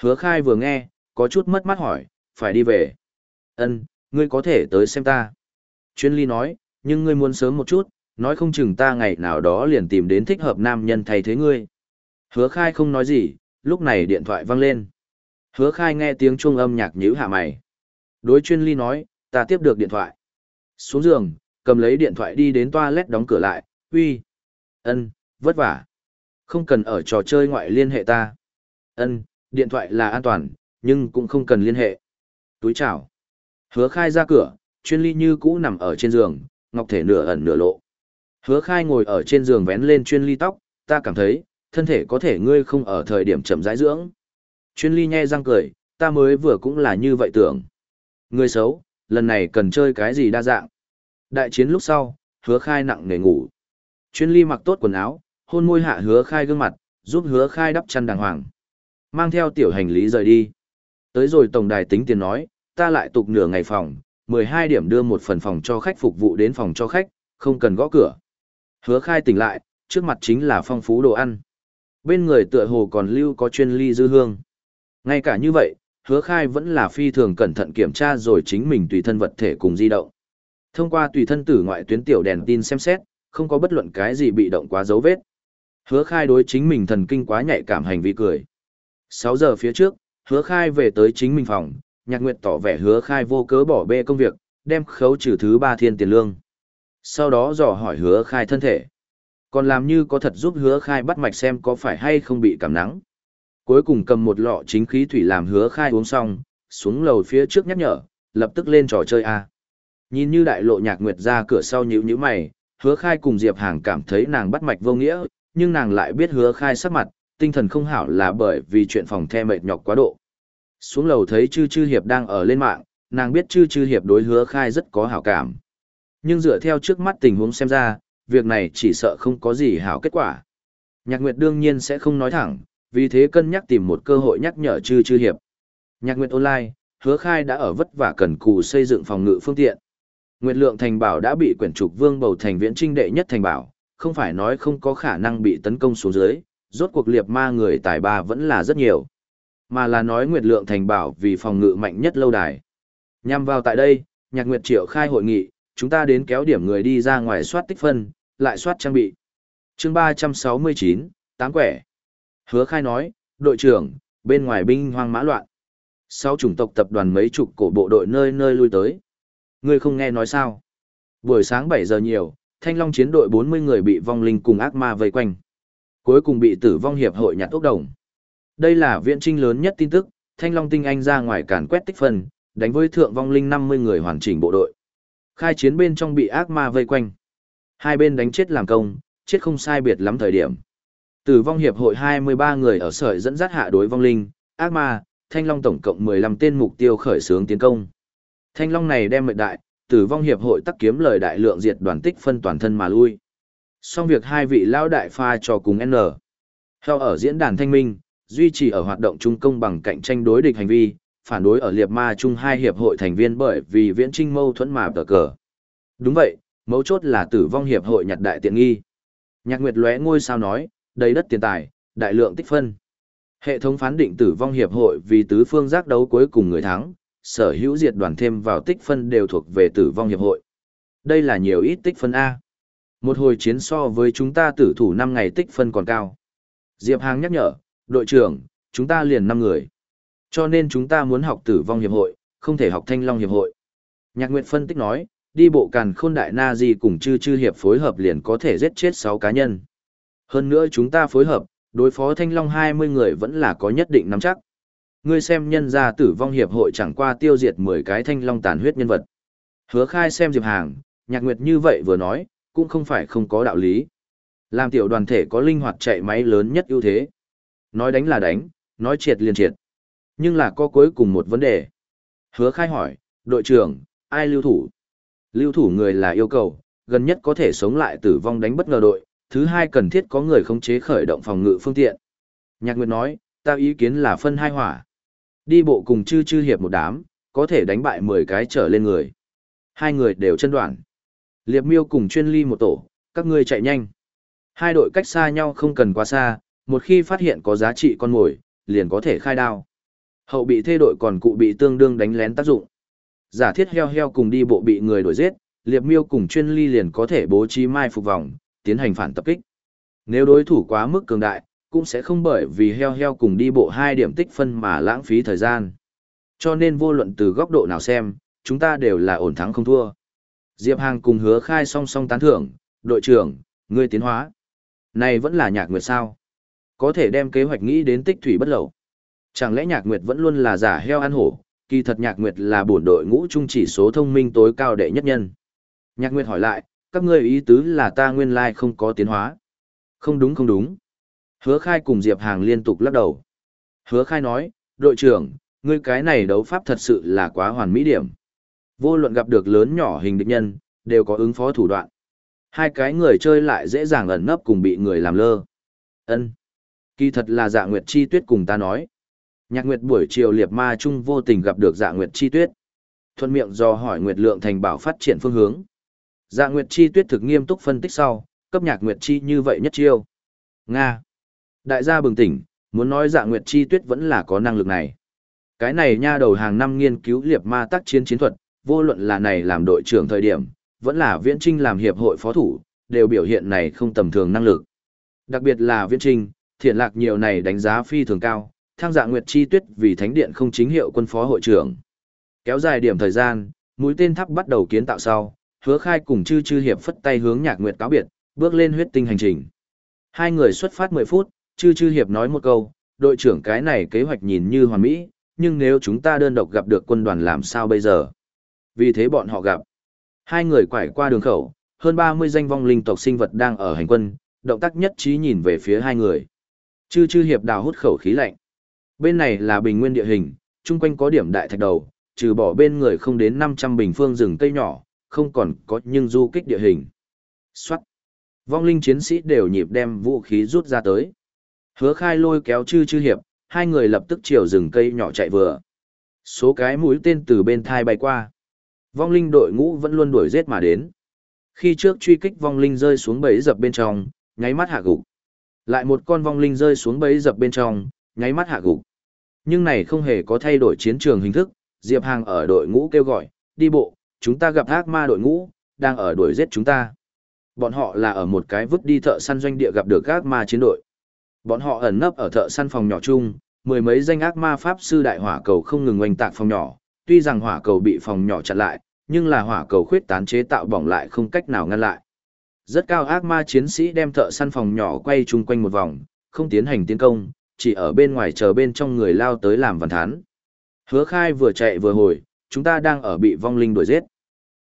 Hứa khai vừa nghe, có chút mất mắt hỏi, phải đi về. Ân, ngươi có thể tới xem ta. Chuyên ly nói, nhưng ngươi muốn sớm một chút, nói không chừng ta ngày nào đó liền tìm đến thích hợp nam nhân thay thế ngươi. Hứa khai không nói gì, lúc này điện thoại văng lên. Hứa khai nghe tiếng chuông âm nhạc nhữ hạ mày. Đối chuyên ly nói, ta tiếp được điện thoại. Xuống giường, cầm lấy điện thoại đi đến toilet đóng cửa lại, uy. ân vất vả. Không cần ở trò chơi ngoại liên hệ ta. ân điện thoại là an toàn, nhưng cũng không cần liên hệ. Túi chào. Hứa khai ra cửa, chuyên ly như cũ nằm ở trên giường, ngọc thể nửa ẩn nửa lộ. Hứa khai ngồi ở trên giường vén lên chuyên ly tóc, ta cảm thấy, thân thể có thể ngươi không ở thời điểm chậm rãi dưỡng. Chuyên ly nhe răng cười, ta mới vừa cũng là như vậy tưởng. Ngươi xấu, lần này cần chơi cái gì đa dạng. Đại chiến lúc sau, hứa khai nặng nề ngủ. Chuyên ly mặc tốt quần áo, hôn môi hạ hứa khai gương mặt, giúp hứa khai đắp chăn đàng hoàng. Mang theo tiểu hành lý rời đi. Tới rồi tổng đài tính tiền nói, ta lại tục nửa ngày phòng, 12 điểm đưa một phần phòng cho khách phục vụ đến phòng cho khách, không cần gõ cửa. Hứa khai tỉnh lại, trước mặt chính là phong phú đồ ăn. Bên người tựa hồ còn lưu có chuyên ly dư hương. Ngay cả như vậy, hứa khai vẫn là phi thường cẩn thận kiểm tra rồi chính mình tùy thân vật thể cùng di động. Thông qua tùy thân tử ngoại tuyến tiểu đèn tin xem xét, không có bất luận cái gì bị động quá dấu vết. Hứa khai đối chính mình thần kinh quá nhạy cảm hành vi cười. 6 giờ phía trước, hứa khai về tới chính mình phòng, nhạc nguyệt tỏ vẻ hứa khai vô cớ bỏ bê công việc, đem khấu trừ thứ ba thiên tiền lương. Sau đó dò hỏi hứa khai thân thể. Còn làm như có thật giúp hứa khai bắt mạch xem có phải hay không bị cảm nắng. Cuối cùng cầm một lọ chính khí thủy làm hứa khai uống xong, xuống lầu phía trước nhắc nhở, lập tức lên trò chơi A. Nhìn như đại lộ nhạc nguyệt ra cửa sau nhữ nhữ mày, hứa khai cùng Diệp Hàng cảm thấy nàng bắt mạch vô nghĩa, nhưng nàng lại biết hứa khai sắc mặt, tinh thần không hảo là bởi vì chuyện phòng the mệt nhọc quá độ. Xuống lầu thấy chư chư hiệp đang ở lên mạng, nàng biết chư chư hiệp đối hứa khai rất có hảo cảm. Nhưng dựa theo trước mắt tình huống xem ra, việc này chỉ sợ không có gì hảo kết quả. Nhạc Nguyệt đương nhiên sẽ không nói thẳng, vì thế cân nhắc tìm một cơ hội nhắc nhở chư chư hiệp. Nhạc Nguyệt online, hứa khai đã ở vất vả cần cù xây dựng phòng ngự phương tiện. Nguyệt lượng thành bảo đã bị quyển trục vương bầu thành viễn trinh đệ nhất thành bảo, không phải nói không có khả năng bị tấn công xuống dưới, rốt cuộc liệp ma người tài ba vẫn là rất nhiều. Mà là nói Nguyệt lượng thành bảo vì phòng ngự mạnh nhất lâu đài. Nhằm vào tại đây, nhạc Nguyệt triệu khai hội nghị, chúng ta đến kéo điểm người đi ra ngoài soát tích phân, lại soát trang bị. chương 369, tám quẻ. Hứa khai nói, đội trưởng, bên ngoài binh hoang mã loạn. Sau chủng tộc tập đoàn mấy chục cổ bộ đội nơi nơi lui tới. Ngươi không nghe nói sao? Buổi sáng 7 giờ nhiều, Thanh Long chiến đội 40 người bị vong linh cùng ác ma vây quanh. Cuối cùng bị tử vong hiệp hội nhặt ốc đồng. Đây là viện trinh lớn nhất tin tức, Thanh Long tinh anh ra ngoài càn quét tích phân, đánh với thượng vong linh 50 người hoàn chỉnh bộ đội. Khai chiến bên trong bị ác ma vây quanh. Hai bên đánh chết làm công, chết không sai biệt lắm thời điểm. Tử vong hiệp hội 23 người ở sợi dẫn dắt hạ đối vong linh, ác ma, Thanh Long tổng cộng 15 tên mục tiêu khởi xướng tiến công. Thanh Long này đem mệnh đại, tử vong hiệp hội tắc kiếm lời đại lượng diệt đoàn tích phân toàn thân mà lui. Xong việc hai vị lão đại pha cho cùng N. Theo ở diễn đàn thanh minh, duy trì ở hoạt động chung công bằng cạnh tranh đối địch hành vi, phản đối ở liệt ma chung hai hiệp hội thành viên bởi vì viễn trinh mâu thuẫn mà tờ cờ. Đúng vậy, mấu chốt là tử vong hiệp hội nhặt đại tiện nghi. Nhạc Nguyệt lóe ngôi sao nói, đầy đất tiền tài, đại lượng tích phân. Hệ thống phán định tử vong hiệp hội vì tứ phương giác đấu cuối cùng người thắng, sở hữu diệt đoàn thêm vào tích phân đều thuộc về tử vong hiệp hội. Đây là nhiều ít tích phân A. Một hồi chiến so với chúng ta tử thủ 5 ngày tích phân còn cao. Diệp Hàng nhắc nhở, đội trưởng, chúng ta liền 5 người. Cho nên chúng ta muốn học tử vong hiệp hội, không thể học thanh long hiệp hội. Nhạc Nguyệt phân tích nói, đi bộ càn khôn đại na di cùng chư chư hiệp phối hợp liền có thể giết chết 6 cá nhân. Hơn nữa chúng ta phối hợp, đối phó thanh long 20 người vẫn là có nhất định nắm chắc. Ngươi xem nhân gia tử vong hiệp hội chẳng qua tiêu diệt 10 cái thanh long tàn huyết nhân vật. Hứa khai xem Diệp Hàng, nhạc nguyệt như vậy vừa nói, cũng không phải không có đạo lý. Làm tiểu đoàn thể có linh hoạt chạy máy lớn nhất ưu thế. Nói đánh là đánh, nói triệt liền triệt. Nhưng là có cuối cùng một vấn đề. Hứa khai hỏi, đội trưởng, ai lưu thủ? Lưu thủ người là yêu cầu, gần nhất có thể sống lại tử vong đánh bất ngờ đội, thứ hai cần thiết có người khống chế khởi động phòng ngự phương tiện. Nhạc Nguyệt nói, ta ý kiến là phân hai hỏa. Đi bộ cùng chư chư hiệp một đám, có thể đánh bại 10 cái trở lên người. Hai người đều chân đoạn. Liệp miêu cùng chuyên ly một tổ, các ngươi chạy nhanh. Hai đội cách xa nhau không cần quá xa, một khi phát hiện có giá trị con mồi, liền có thể khai đao. Hậu bị thê đội còn cụ bị tương đương đánh lén tác dụng. Giả thiết heo heo cùng đi bộ bị người đuổi giết, liệp miêu cùng chuyên ly liền có thể bố trí mai phục vòng, tiến hành phản tập kích. Nếu đối thủ quá mức cường đại, cũng sẽ không bởi vì heo heo cùng đi bộ hai điểm tích phân mà lãng phí thời gian. Cho nên vô luận từ góc độ nào xem, chúng ta đều là ổn thắng không thua. Diệp Hàng cùng hứa khai song song tán thưởng, đội trưởng, ngươi tiến hóa. Này vẫn là nhạc nguyệt sao? Có thể đem kế hoạch nghĩ đến tích thủy bất lậu. Chẳng lẽ nhạc nguyệt vẫn luôn là giả heo ăn hổ, kỳ thật nhạc nguyệt là bổn đội ngũ trung chỉ số thông minh tối cao đệ nhất nhân. Nhạc nguyệt hỏi lại, các ngươi ý tứ là ta nguyên lai không có tiến hóa. Không đúng không đúng. Hứa khai cùng Diệp Hàng liên tục lắc đầu. Hứa khai nói, đội trưởng, ngươi cái này đấu pháp thật sự là quá hoàn mỹ điểm. Vô luận gặp được lớn nhỏ hình địch nhân, đều có ứng phó thủ đoạn. Hai cái người chơi lại dễ dàng ẩn nấp cùng bị người làm lơ. ân Kỳ thật là dạ nguyệt chi tuyết cùng ta nói. Nhạc nguyệt buổi chiều liệp ma trung vô tình gặp được dạ nguyệt chi tuyết. Thuận miệng do hỏi nguyệt lượng thành bảo phát triển phương hướng. Dạ nguyệt chi tuyết thực nghiêm túc phân tích sau, cấp nhạc nguyệt chi như vậy nhất chiêu. Nga. Đại gia bừng tỉnh, muốn nói dạ nguyệt chi tuyết vẫn là có năng lực này. Cái này nha đầu hàng năm nghiên cứu liệp ma tác chiến chiến thuật, vô luận là này làm đội trưởng thời điểm, vẫn là viễn trinh làm hiệp hội phó thủ, đều biểu hiện này không tầm thường năng lực. Đặc biệt là viễn trinh, thiện lạc nhiều này đánh giá phi thường cao, thang dạ nguyệt chi tuyết vì thánh điện không chính hiệu quân phó hội trưởng. Kéo dài điểm thời gian, mũi tên tháp bắt đầu kiến tạo sau, hứa khai cùng chư chư hiệp phất tay hướng nhạc nguyệt cáo biệt, bước lên huyết tinh hành trình. Hai người xuất phát 10 phút, chư chư hiệp nói một câu, đội trưởng cái này kế hoạch nhìn như hoàn mỹ, nhưng nếu chúng ta đơn độc gặp được quân đoàn làm sao bây giờ? Vì thế bọn họ gặp. Hai người quải qua đường khẩu, hơn 30 danh vong linh tộc sinh vật đang ở hành quân, động tác nhất trí nhìn về phía hai người. Chư chư hiệp đào hút khẩu khí lạnh. Bên này là bình nguyên địa hình, chung quanh có điểm đại thạch đầu, trừ bỏ bên người không đến 500 bình phương rừng cây nhỏ, không còn có nhưng du kích địa hình. Xoát. Vong linh chiến sĩ đều nhịp đem vũ khí rút ra tới. Hứa khai lôi kéo chư chư hiệp, hai người lập tức chiều rừng cây nhỏ chạy vừa. Số cái mũi tên từ bên thai bay qua. Vong linh đội ngũ vẫn luôn đuổi giết mà đến. Khi trước truy kích vong linh rơi xuống bẫy dập bên trong, nháy mắt hạ gục. Lại một con vong linh rơi xuống bẫy dập bên trong, nháy mắt hạ gục. Nhưng này không hề có thay đổi chiến trường hình thức, Diệp Hàng ở đội ngũ kêu gọi, đi bộ, chúng ta gặp ác ma đội ngũ, đang ở đuổi giết chúng ta. Bọn họ là ở một cái vứt đi thợ săn doanh địa gặp được ác ma chiến đội. Bọn họ ẩn nấp ở thợ săn phòng nhỏ chung, mười mấy danh ác ma pháp sư đại hỏa cầu không ngừng oanh tạc phòng nhỏ, tuy rằng hỏa cầu bị phòng nhỏ chặn lại, nhưng là hỏa cầu khuyết tán chế tạo bỏng lại không cách nào ngăn lại. Rất cao ác ma chiến sĩ đem thợ săn phòng nhỏ quay chung quanh một vòng, không tiến hành tiến công, chỉ ở bên ngoài chờ bên trong người lao tới làm văn thán. Hứa khai vừa chạy vừa hồi, chúng ta đang ở bị vong linh đuổi giết.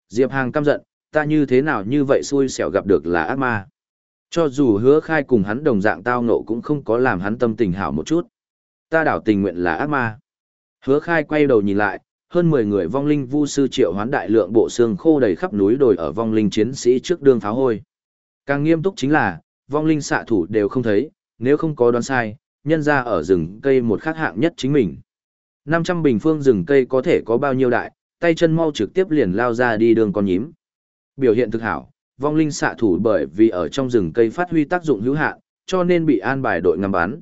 Diệp Hàng căm giận, ta như thế nào như vậy xui xẻo gặp được là ác ma. Cho dù hứa khai cùng hắn đồng dạng tao nộ cũng không có làm hắn tâm tình hảo một chút. Ta đảo tình nguyện là ác ma. Hứa khai quay đầu nhìn lại, hơn 10 người vong linh vu sư triệu hoán đại lượng bộ xương khô đầy khắp núi đồi ở vong linh chiến sĩ trước đường pháo hôi. Càng nghiêm túc chính là, vong linh xạ thủ đều không thấy, nếu không có đoán sai, nhân ra ở rừng cây một khác hạng nhất chính mình. 500 bình phương rừng cây có thể có bao nhiêu đại, tay chân mau trực tiếp liền lao ra đi đường con nhím. Biểu hiện thực hảo, vong linh xạ thủ bởi vì ở trong rừng cây phát huy tác dụng hữu hạn, cho nên bị an bài đội ngắm bắn.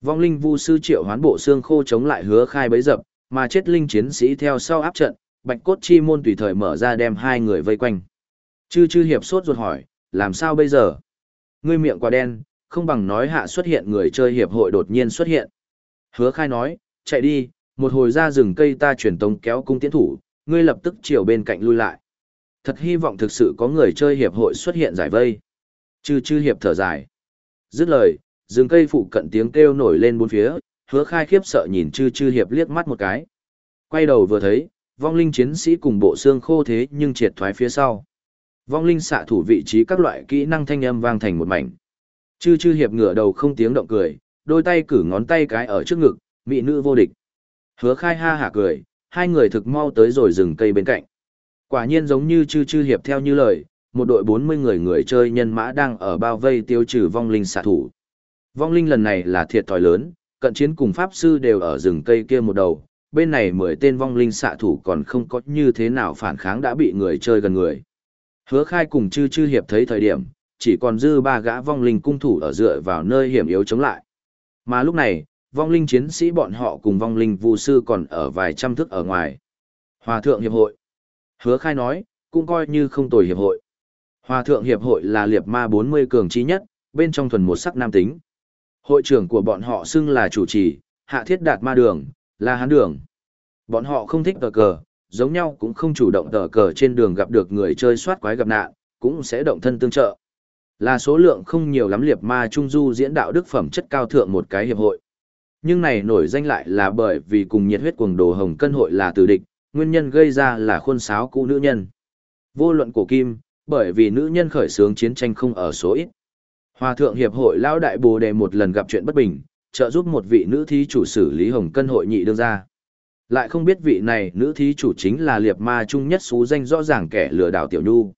Vong linh vu sư triệu hoán bộ xương khô chống lại hứa khai bấy dập, mà chết linh chiến sĩ theo sau áp trận, bạch cốt chi môn tùy thời mở ra đem hai người vây quanh. Chư chư hiệp sốt ruột hỏi, làm sao bây giờ? Ngươi miệng quá đen, không bằng nói hạ xuất hiện người chơi hiệp hội đột nhiên xuất hiện. Hứa khai nói, chạy đi, một hồi ra rừng cây ta chuyển tống kéo cung tiến thủ, ngươi lập tức chiều bên cạnh lui lại. Thật hy vọng thực sự có người chơi hiệp hội xuất hiện giải vây. Chư chư hiệp thở dài. Dứt lời, rừng cây phụ cận tiếng kêu nổi lên bốn phía, hứa khai khiếp sợ nhìn chư chư hiệp liếc mắt một cái. Quay đầu vừa thấy, vong linh chiến sĩ cùng bộ xương khô thế nhưng triệt thoái phía sau. Vong linh xạ thủ vị trí các loại kỹ năng thanh âm vang thành một mảnh. Chư chư hiệp ngửa đầu không tiếng động cười, đôi tay cử ngón tay cái ở trước ngực, mỹ nữ vô địch. Hứa khai ha hả cười, hai người thực mau tới rồi rừng cây bên cạnh. Quả nhiên giống như chư chư hiệp theo như lời, một đội 40 người người chơi nhân mã đang ở bao vây tiêu trừ vong linh xạ thủ. Vong linh lần này là thiệt thòi lớn, cận chiến cùng pháp sư đều ở rừng cây kia một đầu, bên này mười tên vong linh xạ thủ còn không có như thế nào phản kháng đã bị người chơi gần người. Hứa khai cùng chư chư hiệp thấy thời điểm, chỉ còn dư ba gã vong linh cung thủ ở dựa vào nơi hiểm yếu chống lại. Mà lúc này, vong linh chiến sĩ bọn họ cùng vong linh vu sư còn ở vài trăm thước ở ngoài. Hòa thượng hiệp hội. Hứa khai nói, cũng coi như không tồi hiệp hội. Hòa thượng hiệp hội là liệt ma 40 cường trí nhất, bên trong thuần một sắc nam tính. Hội trưởng của bọn họ xưng là chủ trì, hạ thiết đạt ma đường, là hán đường. Bọn họ không thích cờ cờ, giống nhau cũng không chủ động tờ cờ trên đường gặp được người chơi soát quái gặp nạn, cũng sẽ động thân tương trợ. Là số lượng không nhiều lắm liệt ma trung du diễn đạo đức phẩm chất cao thượng một cái hiệp hội. Nhưng này nổi danh lại là bởi vì cùng nhiệt huyết cuồng đồ hồng cân hội là từ địch, nguyên nhân gây ra là khuôn sáo cũ nữ nhân. Vô luận cổ kim, bởi vì nữ nhân khởi xướng chiến tranh không ở số ít. Hòa thượng hiệp hội lão đại bồ đề một lần gặp chuyện bất bình, trợ giúp một vị nữ thí chủ xử lý hồng cân hội nhị đương ra. Lại không biết vị này nữ thí chủ chính là liệt ma trung nhất xú danh rõ ràng kẻ lừa đảo tiểu nhu.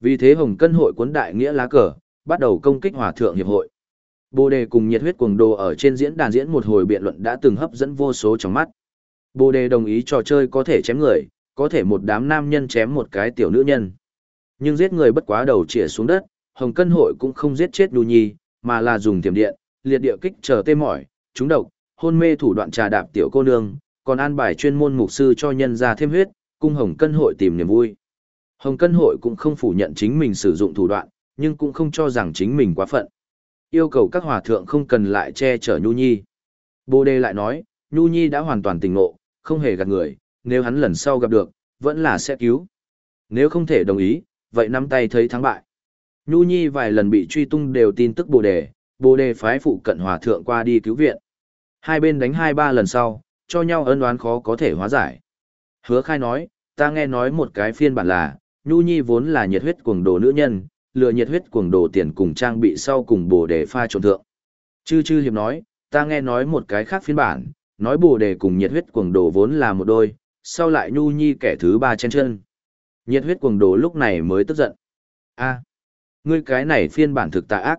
Vì thế hồng cân hội cuốn đại nghĩa lá cờ, bắt đầu công kích hòa thượng hiệp hội. Bồ đề cùng nhiệt huyết cuồng đồ ở trên diễn đàn diễn một hồi biện luận đã từng hấp dẫn vô số trong mắt. Bồ đề đồng ý trò chơi có thể chém người, có thể một đám nam nhân chém một cái tiểu nữ nhân. Nhưng giết người bất quá đầu chĩa xuống đất, Hồng Cân hội cũng không giết chết Đu Nhi, mà là dùng tiềm điện, liệt địa kích chờ tê mỏi, trúng độc, hôn mê thủ đoạn trà đạp tiểu cô nương, còn an bài chuyên môn mục sư cho nhân ra thêm huyết, cung Hồng Cân hội tìm niềm vui. Hồng Cân hội cũng không phủ nhận chính mình sử dụng thủ đoạn, nhưng cũng không cho rằng chính mình quá phận. Yêu cầu các hòa thượng không cần lại che chở Nhu Nhi. Bồ Đề lại nói, Nhu Nhi đã hoàn toàn tỉnh ngộ, không hề gạt người, nếu hắn lần sau gặp được, vẫn là sẽ cứu. Nếu không thể đồng ý, vậy nắm tay thấy thắng bại. Nhu Nhi vài lần bị truy tung đều tin tức Bồ Đề, Bồ Đề phái phụ cận hòa thượng qua đi cứu viện. Hai bên đánh hai ba lần sau, cho nhau ân oán khó có thể hóa giải. Hứa khai nói, ta nghe nói một cái phiên bản là, Nhu Nhi vốn là nhiệt huyết cuồng đồ nữ nhân, lừa nhiệt huyết cuồng đồ tiền cùng trang bị sau cùng Bồ Đề pha trộn thượng. Chư chư hiệp nói, ta nghe nói một cái khác phiên bản, nói Bồ Đề cùng nhiệt huyết cuồng đồ vốn là một đôi, sau lại Nhu Nhi kẻ thứ ba trên chân. Nhiệt huyết cuồng đồ lúc này mới tức giận. a ngươi cái này phiên bản thực tà ác.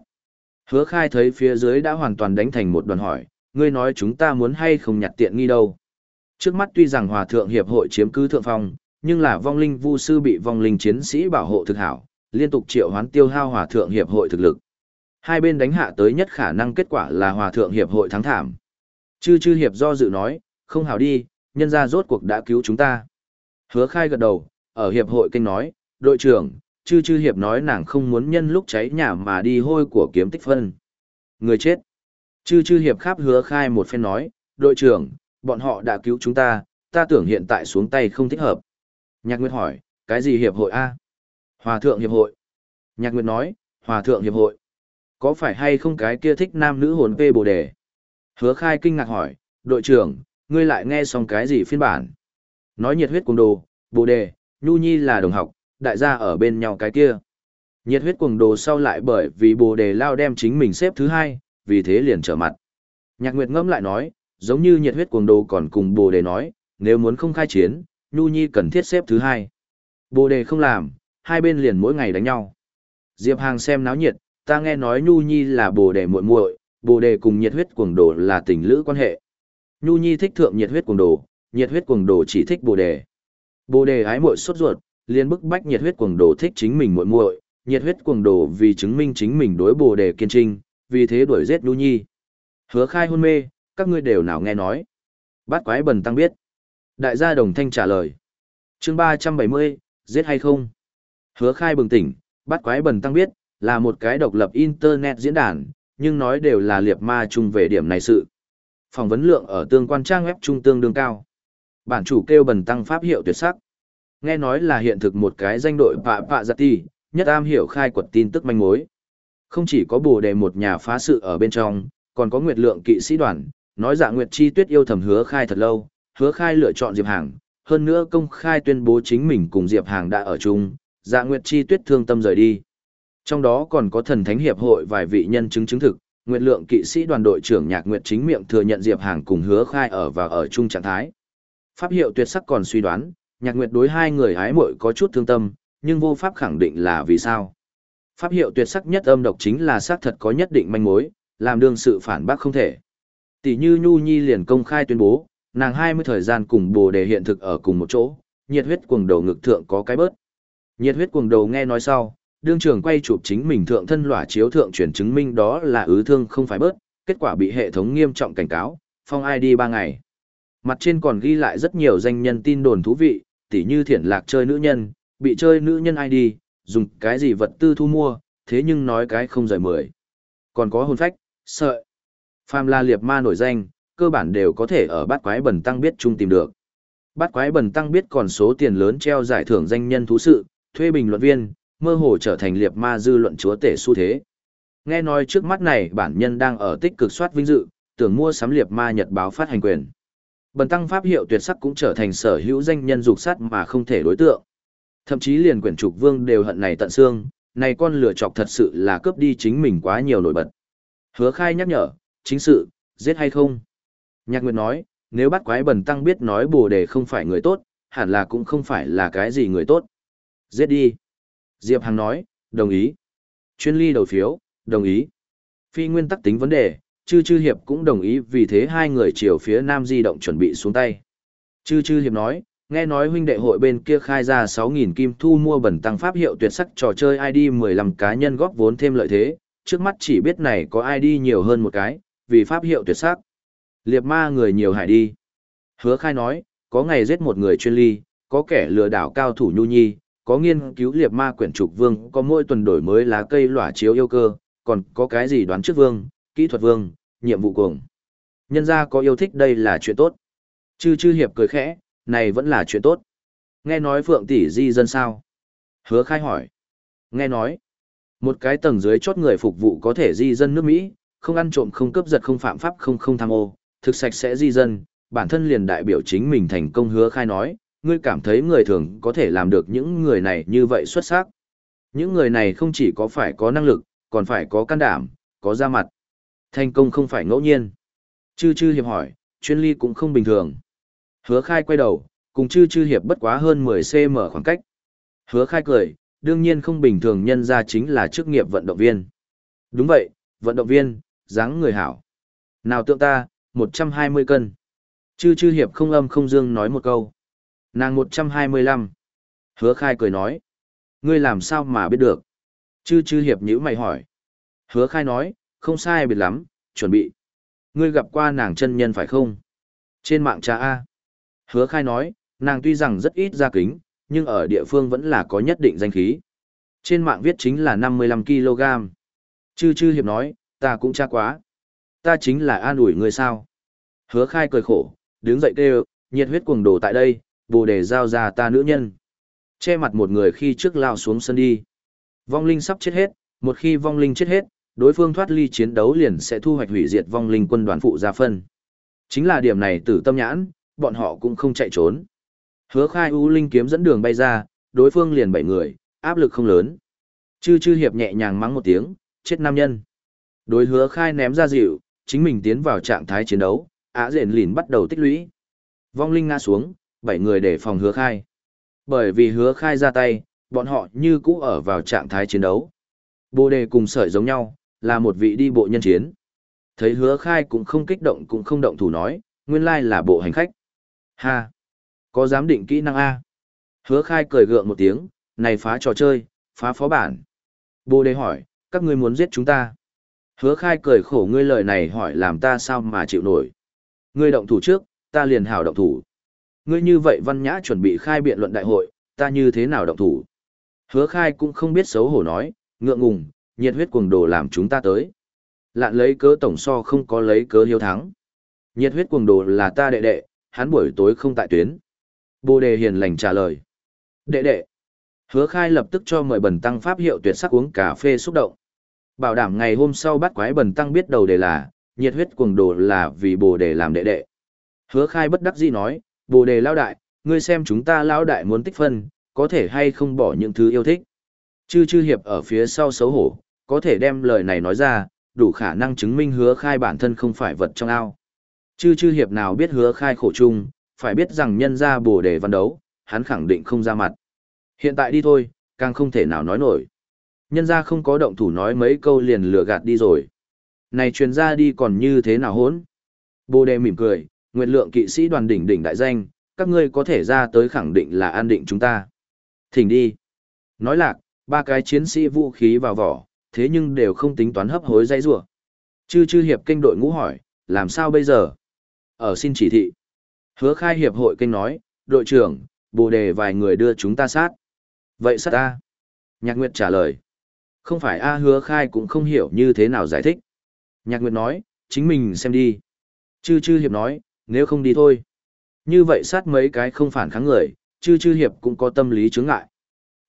Hứa khai thấy phía dưới đã hoàn toàn đánh thành một đoàn hỏi, ngươi nói chúng ta muốn hay không nhặt tiện nghi đâu. Trước mắt tuy rằng hòa thượng hiệp hội chiếm cứ thượng phong, nhưng là vong linh vu sư bị vong linh chiến sĩ bảo hộ thực hảo, liên tục triệu hoán tiêu hao hòa thượng hiệp hội thực lực. Hai bên đánh hạ tới nhất khả năng kết quả là hòa thượng hiệp hội thắng thảm. Chư chư hiệp do dự nói, không hảo đi, nhân ra rốt cuộc đã cứu chúng ta. Hứa khai gật đầu, ở hiệp hội kinh nói, đội trưởng, chư chư hiệp nói nàng không muốn nhân lúc cháy nhà mà đi hôi của kiếm tích phân. Người chết. Chư chư hiệp khắp hứa khai một phen nói, đội trưởng, bọn họ đã cứu chúng ta, ta tưởng hiện tại xuống tay không thích hợp. Nhạc Nguyệt hỏi, cái gì hiệp hội A? Hòa thượng hiệp hội. Nhạc Nguyệt nói, Hòa thượng hiệp hội. Có phải hay không cái kia thích nam nữ hồn vê bồ đề? Hứa khai kinh ngạc hỏi, đội trưởng, ngươi lại nghe xong cái gì phiên bản? Nói nhiệt huyết cùng đồ, bồ đề, nhu nhi là đồng học, đại gia ở bên nhau cái kia. Nhiệt huyết cuồng đồ sau lại bởi vì bồ đề lao đem chính mình xếp thứ hai, vì thế liền trở mặt. Nhạc Nguyệt ngẫm lại nói, giống như nhiệt huyết cuồng đồ còn cùng bồ đề nói, nếu muốn không khai chiến, Nhu Nhi cần thiết xếp thứ hai. Bồ đề không làm, hai bên liền mỗi ngày đánh nhau. Diệp Hàng xem náo nhiệt, ta nghe nói Nhu Nhi là bồ đề muội muội, bồ đề cùng nhiệt huyết cuồng đồ là tình lữ quan hệ. Nhu Nhi thích thượng nhiệt huyết cuồng đồ, nhiệt huyết cuồng đồ chỉ thích bồ đề. Bồ đề ái muội sốt ruột, liền bức bách nhiệt huyết cuồng đồ thích chính mình muội muội, nhiệt huyết cuồng đồ vì chứng minh chính mình đối bồ đề kiên trinh, vì thế đuổi giết Nhu Nhi. Hứa khai hôn mê, các ngươi đều nào nghe nói. Bát quái bần tăng biết. Đại gia đồng thanh trả lời. chương 370, giết hay không? Hứa khai bừng tỉnh, bát quái bần tăng biết, là một cái độc lập internet diễn đàn, nhưng nói đều là liệt ma chung về điểm này sự. Phỏng vấn lượng ở tương quan trang web trung tương đương cao. Bản chủ kêu bần tăng pháp hiệu tuyệt sắc. Nghe nói là hiện thực một cái danh đội Pạ Pạ Giặt Ti, nhất am hiểu khai quật tin tức manh mối. Không chỉ có bồ đề một nhà phá sự ở bên trong, còn có nguyệt lượng kỵ sĩ đoàn, nói dạ nguyệt chi tuyết yêu thầm hứa khai thật lâu, hứa khai lựa chọn Diệp Hàng, hơn nữa công khai tuyên bố chính mình cùng Diệp Hàng đã ở chung, dạ nguyệt chi tuyết thương tâm rời đi. Trong đó còn có thần thánh hiệp hội vài vị nhân chứng chứng thực, nguyệt lượng kỵ sĩ đoàn đội trưởng nhạc nguyệt chính miệng thừa nhận Diệp Hàng cùng hứa khai ở và ở chung trạng thái. Pháp hiệu tuyệt sắc còn suy đoán, nhạc nguyệt đối hai người hái muội có chút thương tâm, nhưng vô pháp khẳng định là vì sao. Pháp hiệu tuyệt sắc nhất âm độc chính là xác thật có nhất định manh mối, làm đương sự phản bác không thể. Tỷ như Nhu Nhi liền công khai tuyên bố, nàng 20 thời gian cùng bồ đề hiện thực ở cùng một chỗ, nhiệt huyết cuồng đầu ngực thượng có cái bớt. Nhiệt huyết cuồng đầu nghe nói sau, đương trường quay chụp chính mình thượng thân lỏa chiếu thượng chuyển chứng minh đó là ứ thương không phải bớt, kết quả bị hệ thống nghiêm trọng cảnh cáo, phong ID 3 ngày. Mặt trên còn ghi lại rất nhiều danh nhân tin đồn thú vị, tỉ như thiển lạc chơi nữ nhân, bị chơi nữ nhân ID, dùng cái gì vật tư thu mua, thế nhưng nói cái không rời mười. Còn có hồn phách, sợ. Phàm La Liệp Ma nổi danh, cơ bản đều có thể ở bát quái bần tăng biết chung tìm được. Bát quái bần tăng biết còn số tiền lớn treo giải thưởng danh nhân thú sự, thuê bình luận viên, mơ hồ trở thành liệp ma dư luận chúa tể xu thế. Nghe nói trước mắt này bản nhân đang ở tích cực soát vinh dự, tưởng mua sắm liệp ma nhật báo phát hành quyền. Bần tăng pháp hiệu tuyệt sắc cũng trở thành sở hữu danh nhân dục sát mà không thể đối tượng. Thậm chí liền quyển trục vương đều hận này tận xương, này con lửa chọc thật sự là cướp đi chính mình quá nhiều nổi bật. Hứa khai nhắc nhở, chính sự, giết hay không? Nhạc Nguyệt nói, nếu bắt quái bần tăng biết nói bồ đề không phải người tốt, hẳn là cũng không phải là cái gì người tốt. Giết đi. Diệp Hằng nói, đồng ý. Chuyên ly đầu phiếu, đồng ý. Phi nguyên tắc tính vấn đề, chư chư hiệp cũng đồng ý vì thế hai người chiều phía nam di động chuẩn bị xuống tay. Chư chư hiệp nói, nghe nói huynh đệ hội bên kia khai ra 6.000 kim thu mua bẩn tăng pháp hiệu tuyệt sắc trò chơi ID 15 cá nhân góp vốn thêm lợi thế, trước mắt chỉ biết này có ID nhiều hơn một cái, vì pháp hiệu tuyệt sắc. Liệp ma người nhiều hại đi. Hứa khai nói, có ngày giết một người chuyên ly, có kẻ lừa đảo cao thủ nhu nhi, có nghiên cứu liệp ma quyển trục vương, có mỗi tuần đổi mới lá cây lỏa chiếu yêu cơ, còn có cái gì đoán trước vương, kỹ thuật vương, nhiệm vụ cùng. Nhân ra có yêu thích đây là chuyện tốt. Chư chư hiệp cười khẽ, này vẫn là chuyện tốt. Nghe nói Phượng tỷ di dân sao? Hứa khai hỏi. Nghe nói, một cái tầng dưới chốt người phục vụ có thể di dân nước Mỹ, không ăn trộm không cướp giật không phạm pháp không không tham ô, thực sạch sẽ di dân, bản thân liền đại biểu chính mình thành công hứa khai nói, ngươi cảm thấy người thường có thể làm được những người này như vậy xuất sắc. Những người này không chỉ có phải có năng lực, còn phải có can đảm, có ra mặt. Thành công không phải ngẫu nhiên. Chư chư hiệp hỏi, chuyên ly cũng không bình thường. Hứa khai quay đầu, cùng chư chư hiệp bất quá hơn 10cm khoảng cách. Hứa khai cười, đương nhiên không bình thường nhân ra chính là chức nghiệp vận động viên. Đúng vậy, vận động viên, dáng người hảo. Nào tượng ta, 120 cân. Chư chư hiệp không âm không dương nói một câu. Nàng 125. Hứa khai cười nói. Ngươi làm sao mà biết được? Chư chư hiệp nhữ mày hỏi. Hứa khai nói, không sai biệt lắm, chuẩn bị. Ngươi gặp qua nàng chân nhân phải không? Trên mạng cha A. Hứa khai nói, nàng tuy rằng rất ít ra kính, nhưng ở địa phương vẫn là có nhất định danh khí. Trên mạng viết chính là 55kg. Chư chư hiệp nói, ta cũng cha quá. Ta chính là an ủi người sao. Hứa khai cười khổ, đứng dậy kêu, nhiệt huyết cuồng đồ tại đây, bồ đề giao ra ta nữ nhân. Che mặt một người khi trước lao xuống sân đi. Vong linh sắp chết hết, một khi vong linh chết hết, đối phương thoát ly chiến đấu liền sẽ thu hoạch hủy diệt vong linh quân đoàn phụ ra phân. Chính là điểm này tử tâm nhãn, bọn họ cũng không chạy trốn. Hứa khai U Linh kiếm dẫn đường bay ra, đối phương liền bảy người, áp lực không lớn. Chư chư hiệp nhẹ nhàng mắng một tiếng, chết nam nhân. Đối hứa khai ném ra dịu, chính mình tiến vào trạng thái chiến đấu, á rền lìn bắt đầu tích lũy. Vong Linh ngã xuống, bảy người để phòng hứa khai. Bởi vì hứa khai ra tay, bọn họ như cũ ở vào trạng thái chiến đấu. Bồ đề cùng sợi giống nhau, là một vị đi bộ nhân chiến. Thấy hứa khai cũng không kích động cũng không động thủ nói, nguyên lai là bộ hành khách. Ha! Có giám định kỹ năng A. Hứa khai cười gượng một tiếng, này phá trò chơi, phá phó bản. Bồ đề hỏi, các ngươi muốn giết chúng ta. Hứa khai cười khổ ngươi lời này hỏi làm ta sao mà chịu nổi. Ngươi động thủ trước, ta liền hảo động thủ. Ngươi như vậy văn nhã chuẩn bị khai biện luận đại hội, ta như thế nào động thủ. Hứa khai cũng không biết xấu hổ nói, ngượng ngùng, nhiệt huyết cuồng đồ làm chúng ta tới. Lạn lấy cớ tổng so không có lấy cớ hiếu thắng. Nhiệt huyết cuồng đồ là ta đệ đệ, hắn buổi tối không tại tuyến. Bồ đề hiền lành trả lời. Đệ đệ. Hứa khai lập tức cho mời bần tăng pháp hiệu tuyệt sắc uống cà phê xúc động. Bảo đảm ngày hôm sau bắt quái bần tăng biết đầu đề là, nhiệt huyết cuồng đồ là vì bồ đề làm đệ đệ. Hứa khai bất đắc dĩ nói, bồ đề lao đại, ngươi xem chúng ta lao đại muốn tích phân, có thể hay không bỏ những thứ yêu thích. Chư chư hiệp ở phía sau xấu hổ, có thể đem lời này nói ra, đủ khả năng chứng minh hứa khai bản thân không phải vật trong ao. Chư chư hiệp nào biết hứa khai khổ chung, phải biết rằng nhân ra bồ đề văn đấu, hắn khẳng định không ra mặt. Hiện tại đi thôi, càng không thể nào nói nổi. Nhân ra không có động thủ nói mấy câu liền lừa gạt đi rồi. Này truyền ra đi còn như thế nào hốn? Bồ đề mỉm cười, nguyện lượng kỵ sĩ đoàn đỉnh đỉnh đại danh, các ngươi có thể ra tới khẳng định là an định chúng ta. Thỉnh đi. Nói lạc, ba cái chiến sĩ vũ khí vào vỏ, thế nhưng đều không tính toán hấp hối dây rủa Chư chư hiệp kinh đội ngũ hỏi, làm sao bây giờ? Ở xin chỉ thị. Hứa khai hiệp hội kinh nói, đội trưởng, bồ đề vài người đưa chúng ta sát. Vậy sát ta? Nhạc Nguyệt trả lời. Không phải A hứa khai cũng không hiểu như thế nào giải thích. Nhạc Nguyệt nói, chính mình xem đi. Chư chư hiệp nói, nếu không đi thôi. Như vậy sát mấy cái không phản kháng người, chư chư hiệp cũng có tâm lý chướng ngại.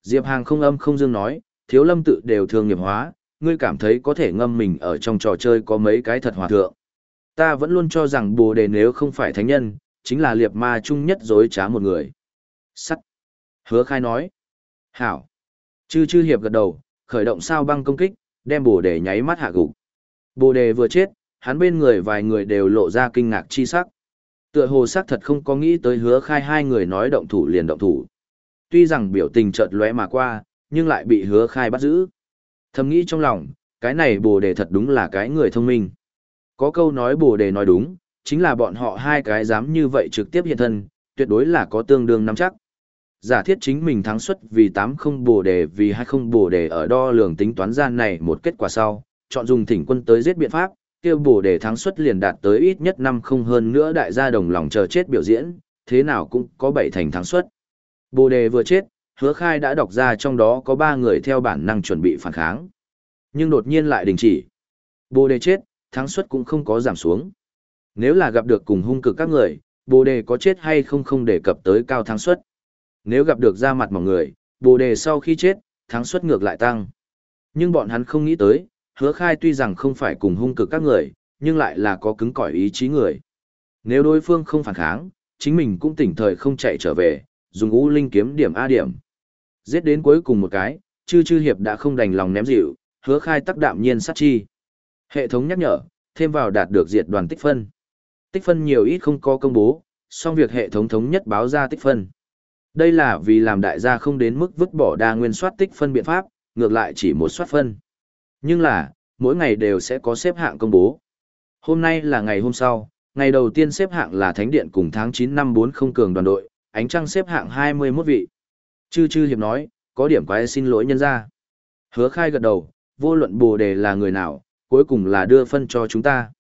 Diệp Hàng không âm không dương nói, thiếu lâm tự đều thường nghiệp hóa, ngươi cảm thấy có thể ngâm mình ở trong trò chơi có mấy cái thật hòa thượng. Ta vẫn luôn cho rằng bồ đề nếu không phải thánh nhân, chính là liệt ma chung nhất dối trá một người. Sắt. Hứa khai nói. Hảo. Chư chư hiệp gật đầu, khởi động sao băng công kích, đem bồ đề nháy mắt hạ gục. Bồ đề vừa chết, hắn bên người vài người đều lộ ra kinh ngạc chi sắc. Tựa hồ sắc thật không có nghĩ tới hứa khai hai người nói động thủ liền động thủ. Tuy rằng biểu tình chợt lóe mà qua, nhưng lại bị hứa khai bắt giữ. Thầm nghĩ trong lòng, cái này bồ đề thật đúng là cái người thông minh. Có câu nói bồ đề nói đúng, chính là bọn họ hai cái dám như vậy trực tiếp hiện thân, tuyệt đối là có tương đương nắm chắc. Giả thiết chính mình thắng suất vì tám không bồ đề vì hai không bồ đề ở đo lường tính toán gian này một kết quả sau, chọn dùng thỉnh quân tới giết biện pháp, kêu bồ đề thắng suất liền đạt tới ít nhất năm không hơn nữa đại gia đồng lòng chờ chết biểu diễn, thế nào cũng có bảy thành thắng suất. Bồ đề vừa chết, hứa khai đã đọc ra trong đó có ba người theo bản năng chuẩn bị phản kháng. Nhưng đột nhiên lại đình chỉ. Bồ đề chết, thắng suất cũng không có giảm xuống. Nếu là gặp được cùng hung cực các người, bồ đề có chết hay không không đề cập tới cao thắng suất. Nếu gặp được ra mặt mỏng người, bồ đề sau khi chết, thắng suất ngược lại tăng. Nhưng bọn hắn không nghĩ tới, hứa khai tuy rằng không phải cùng hung cực các người, nhưng lại là có cứng cỏi ý chí người. Nếu đối phương không phản kháng, chính mình cũng tỉnh thời không chạy trở về, dùng ngũ linh kiếm điểm A điểm. Giết đến cuối cùng một cái, chư chư hiệp đã không đành lòng ném dịu, hứa khai tắc đạm nhiên sát chi. Hệ thống nhắc nhở, thêm vào đạt được diệt đoàn tích phân. Tích phân nhiều ít không có công bố, song việc hệ thống thống nhất báo ra tích phân. Đây là vì làm đại gia không đến mức vứt bỏ đa nguyên soát tích phân biện pháp, ngược lại chỉ một soát phân. Nhưng là, mỗi ngày đều sẽ có xếp hạng công bố. Hôm nay là ngày hôm sau, ngày đầu tiên xếp hạng là Thánh Điện cùng tháng 9 năm 40 cường đoàn đội, ánh trăng xếp hạng 21 vị. Chư chư hiệp nói, có điểm quái xin lỗi nhân ra. Hứa khai gật đầu, vô luận bồ đề là người nào, cuối cùng là đưa phân cho chúng ta.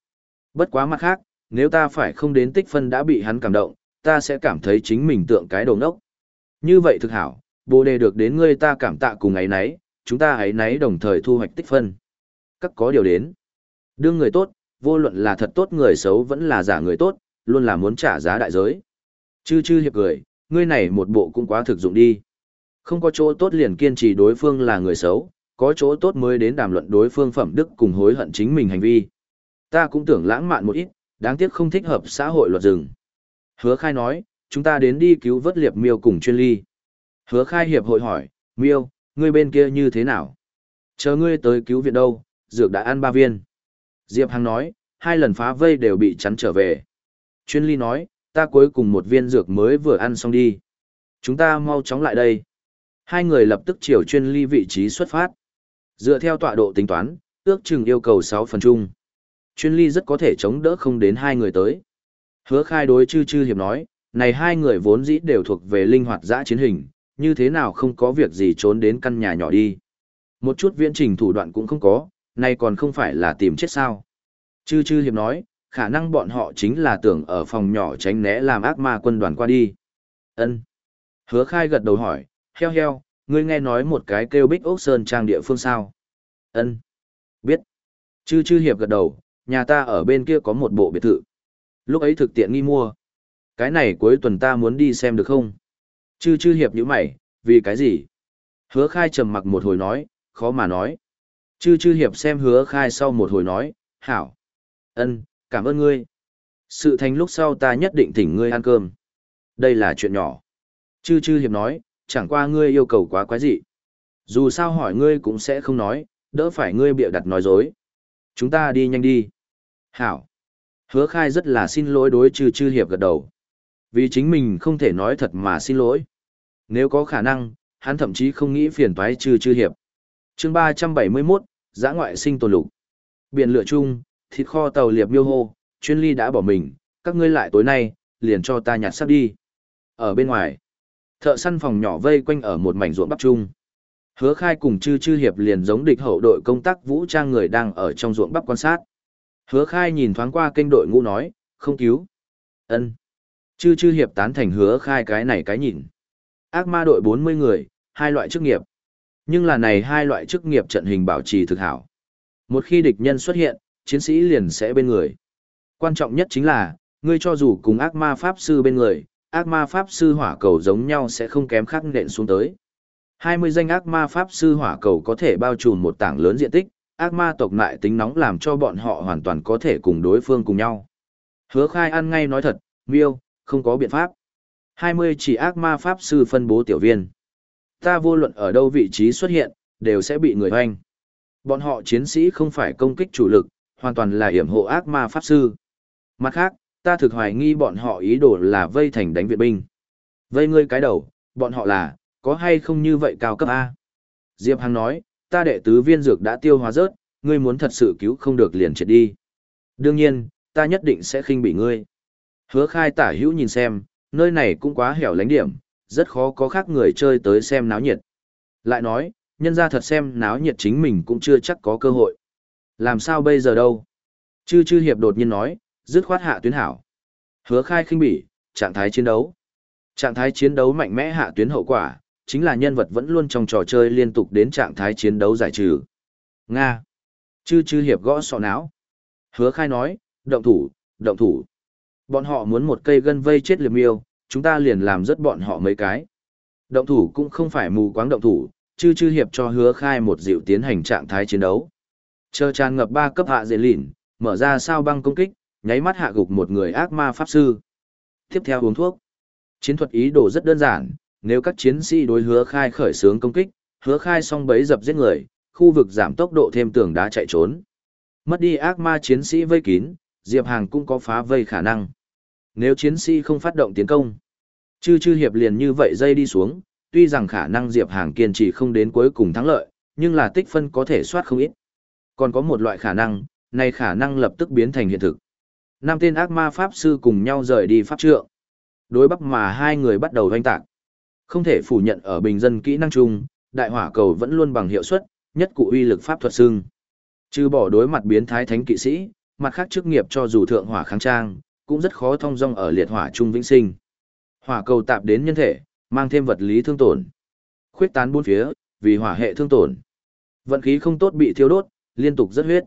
Bất quá mặt khác, nếu ta phải không đến tích phân đã bị hắn cảm động, ta sẽ cảm thấy chính mình tượng cái đồ ngốc. Như vậy thực hảo, bồ đề được đến ngươi ta cảm tạ cùng ấy nấy, chúng ta ấy nấy đồng thời thu hoạch tích phân. Các có điều đến. Đương người tốt, vô luận là thật tốt người xấu vẫn là giả người tốt, luôn là muốn trả giá đại giới. Chư chư hiệp cười, ngươi này một bộ cũng quá thực dụng đi. Không có chỗ tốt liền kiên trì đối phương là người xấu, có chỗ tốt mới đến đàm luận đối phương phẩm đức cùng hối hận chính mình hành vi. Ta cũng tưởng lãng mạn một ít, đáng tiếc không thích hợp xã hội luật rừng. Hứa khai nói, chúng ta đến đi cứu vớt liệp miêu cùng chuyên ly. Hứa khai hiệp hội hỏi, miêu, ngươi bên kia như thế nào? Chờ ngươi tới cứu viện đâu, dược đã ăn ba viên. Diệp Hằng nói, hai lần phá vây đều bị chắn trở về. Chuyên ly nói, ta cuối cùng một viên dược mới vừa ăn xong đi. Chúng ta mau chóng lại đây. Hai người lập tức chiều chuyên ly vị trí xuất phát. Dựa theo tọa độ tính toán, ước chừng yêu cầu 6 phần chung. Chuyên ly rất có thể chống đỡ không đến hai người tới. Hứa khai đối chư chư hiệp nói, này hai người vốn dĩ đều thuộc về linh hoạt dã chiến hình, như thế nào không có việc gì trốn đến căn nhà nhỏ đi. Một chút viễn trình thủ đoạn cũng không có, nay còn không phải là tìm chết sao. Chư chư hiệp nói, khả năng bọn họ chính là tưởng ở phòng nhỏ tránh né làm ác ma quân đoàn qua đi. ân Hứa khai gật đầu hỏi, heo heo, ngươi nghe nói một cái kêu bích ốc sơn trang địa phương sao? ân Biết. Chư chư hiệp gật đầu, nhà ta ở bên kia có một bộ biệt thự. Lúc ấy thực tiện nghi mua. Cái này cuối tuần ta muốn đi xem được không? Chư chư hiệp như mày, vì cái gì? Hứa khai trầm mặc một hồi nói, khó mà nói. Chư chư hiệp xem hứa khai sau một hồi nói, hảo. ân cảm ơn ngươi. Sự thành lúc sau ta nhất định thỉnh ngươi ăn cơm. Đây là chuyện nhỏ. Chư chư hiệp nói, chẳng qua ngươi yêu cầu quá quái dị. Dù sao hỏi ngươi cũng sẽ không nói, đỡ phải ngươi bịa đặt nói dối. Chúng ta đi nhanh đi. Hảo. Hứa khai rất là xin lỗi đối chư chư hiệp gật đầu. Vì chính mình không thể nói thật mà xin lỗi. Nếu có khả năng, hắn thậm chí không nghĩ phiền toái chư chư hiệp. chương 371, giã ngoại sinh tồn lục. Biển lửa chung, thịt kho tàu liệp miêu hô, chuyên ly đã bỏ mình, các ngươi lại tối nay, liền cho ta nhặt sắp đi. Ở bên ngoài, thợ săn phòng nhỏ vây quanh ở một mảnh ruộng bắp chung. Hứa khai cùng chư chư hiệp liền giống địch hậu đội công tác vũ trang người đang ở trong ruộng bắp quan sát. Hứa khai nhìn thoáng qua kênh đội ngũ nói, không cứu. ân Chư chư hiệp tán thành hứa khai cái này cái nhìn. Ác ma đội 40 người, hai loại chức nghiệp. Nhưng là này hai loại chức nghiệp trận hình bảo trì thực hảo. Một khi địch nhân xuất hiện, chiến sĩ liền sẽ bên người. Quan trọng nhất chính là, ngươi cho dù cùng ác ma pháp sư bên người, ác ma pháp sư hỏa cầu giống nhau sẽ không kém khác nện xuống tới. 20 danh ác ma pháp sư hỏa cầu có thể bao trùm một tảng lớn diện tích, ác ma tộc lại tính nóng làm cho bọn họ hoàn toàn có thể cùng đối phương cùng nhau. Hứa khai ăn ngay nói thật, miêu, không có biện pháp. 20 chỉ ác ma pháp sư phân bố tiểu viên. Ta vô luận ở đâu vị trí xuất hiện, đều sẽ bị người hoanh. Bọn họ chiến sĩ không phải công kích chủ lực, hoàn toàn là hiểm hộ ác ma pháp sư. Mặt khác, ta thực hoài nghi bọn họ ý đồ là vây thành đánh viện binh. Vây ngươi cái đầu, bọn họ là, có hay không như vậy cao cấp A? Diệp Hằng nói, ta đệ tứ viên dược đã tiêu hóa rớt, ngươi muốn thật sự cứu không được liền chết đi. Đương nhiên, ta nhất định sẽ khinh bị ngươi. Hứa khai tả hữu nhìn xem, nơi này cũng quá hẻo lánh điểm, rất khó có khác người chơi tới xem náo nhiệt. Lại nói, nhân ra thật xem náo nhiệt chính mình cũng chưa chắc có cơ hội. Làm sao bây giờ đâu? Chư chư hiệp đột nhiên nói, dứt khoát hạ tuyến hảo. Hứa khai khinh bỉ, trạng thái chiến đấu. Trạng thái chiến đấu mạnh mẽ hạ tuyến hậu quả, chính là nhân vật vẫn luôn trong trò chơi liên tục đến trạng thái chiến đấu giải trừ. Nga. Chư chư hiệp gõ sọ não. Hứa khai nói, động thủ, động thủ. Bọn họ muốn một cây gân vây chết liềm miêu, chúng ta liền làm rất bọn họ mấy cái. Động thủ cũng không phải mù quáng động thủ, chư chư hiệp cho hứa khai một dịu tiến hành trạng thái chiến đấu. Chờ tràn ngập ba cấp hạ dễ lỉn, mở ra sao băng công kích, nháy mắt hạ gục một người ác ma pháp sư. Tiếp theo uống thuốc. Chiến thuật ý đồ rất đơn giản, nếu các chiến sĩ đối hứa khai khởi xướng công kích, hứa khai xong bấy dập giết người, khu vực giảm tốc độ thêm tường đá chạy trốn. Mất đi ác ma chiến sĩ vây kín, Diệp Hàng cũng có phá vây khả năng. Nếu chiến sĩ không phát động tiến công, chư chư hiệp liền như vậy dây đi xuống, tuy rằng khả năng Diệp Hàng kiên trì không đến cuối cùng thắng lợi, nhưng là tích phân có thể soát không ít. Còn có một loại khả năng, này khả năng lập tức biến thành hiện thực. Năm tên ác ma pháp sư cùng nhau rời đi pháp trượng. Đối bắc mà hai người bắt đầu hoanh tạc. Không thể phủ nhận ở bình dân kỹ năng chung, đại hỏa cầu vẫn luôn bằng hiệu suất, nhất cụ uy lực pháp thuật xưng. Trừ bỏ đối mặt biến thái thánh kỵ sĩ, mặt khác chức nghiệp cho dù thượng hỏa kháng trang, cũng rất khó thông dong ở liệt hỏa trung vĩnh sinh. Hỏa cầu tạp đến nhân thể, mang thêm vật lý thương tổn. Khuyết tán bốn phía, vì hỏa hệ thương tổn. Vận khí không tốt bị thiêu đốt, liên tục rất huyết.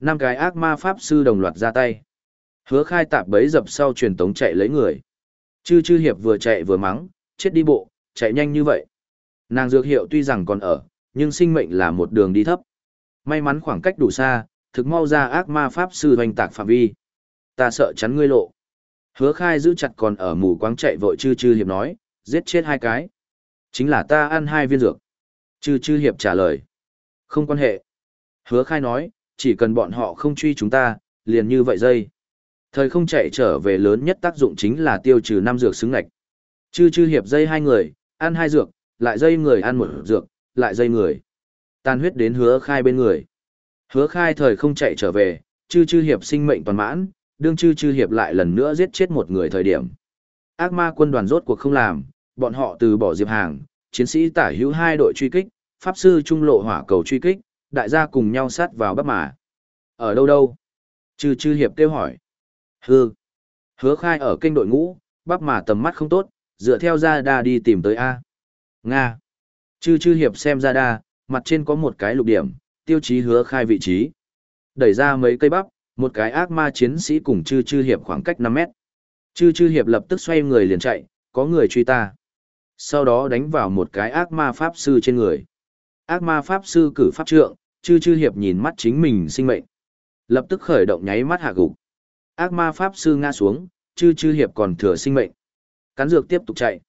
Năm cái ác ma pháp sư đồng loạt ra tay. Hứa khai tạp bấy dập sau truyền tống chạy lấy người. Chư chư hiệp vừa chạy vừa mắng, chết đi bộ, chạy nhanh như vậy. Nàng dược hiệu tuy rằng còn ở, nhưng sinh mệnh là một đường đi thấp. May mắn khoảng cách đủ xa, thực mau ra ác ma pháp sư hoành tạc phạm vi. Ta sợ chắn ngươi lộ. Hứa khai giữ chặt còn ở mù quáng chạy vội chư chư hiệp nói, giết chết hai cái. Chính là ta ăn hai viên dược. Chư chư hiệp trả lời. Không quan hệ. Hứa khai nói, chỉ cần bọn họ không truy chúng ta, liền như vậy dây. Thời không chạy trở về lớn nhất tác dụng chính là tiêu trừ năm dược xứng ngạch. Chư chư hiệp dây hai người, ăn hai dược, lại dây người ăn một dược, lại dây người. Tan huyết đến hứa khai bên người. Hứa khai thời không chạy trở về, chư chư hiệp sinh mệnh toàn mãn, đương chư chư hiệp lại lần nữa giết chết một người thời điểm. Ác ma quân đoàn rốt cuộc không làm, bọn họ từ bỏ diệp hàng, chiến sĩ tả hữu hai đội truy kích, pháp sư trung lộ hỏa cầu truy kích, đại gia cùng nhau sát vào bắp mà. Ở đâu đâu? Chư chư hiệp kêu hỏi. Hừ. Hứa khai ở kênh đội ngũ, bắp mà tầm mắt không tốt, dựa theo ra đa đi tìm tới A. Nga. Chư chư hiệp xem ra đa, mặt trên có một cái lục điểm, tiêu chí hứa khai vị trí. Đẩy ra mấy cây bắp, một cái ác ma chiến sĩ cùng chư chư hiệp khoảng cách 5 mét. Chư chư hiệp lập tức xoay người liền chạy, có người truy ta. Sau đó đánh vào một cái ác ma pháp sư trên người. Ác ma pháp sư cử pháp trượng, chư chư hiệp nhìn mắt chính mình sinh mệnh. Lập tức khởi động nháy mắt hạ gục. Ác ma pháp sư ngã xuống, chư chư hiệp còn thừa sinh mệnh. Cắn dược tiếp tục chạy.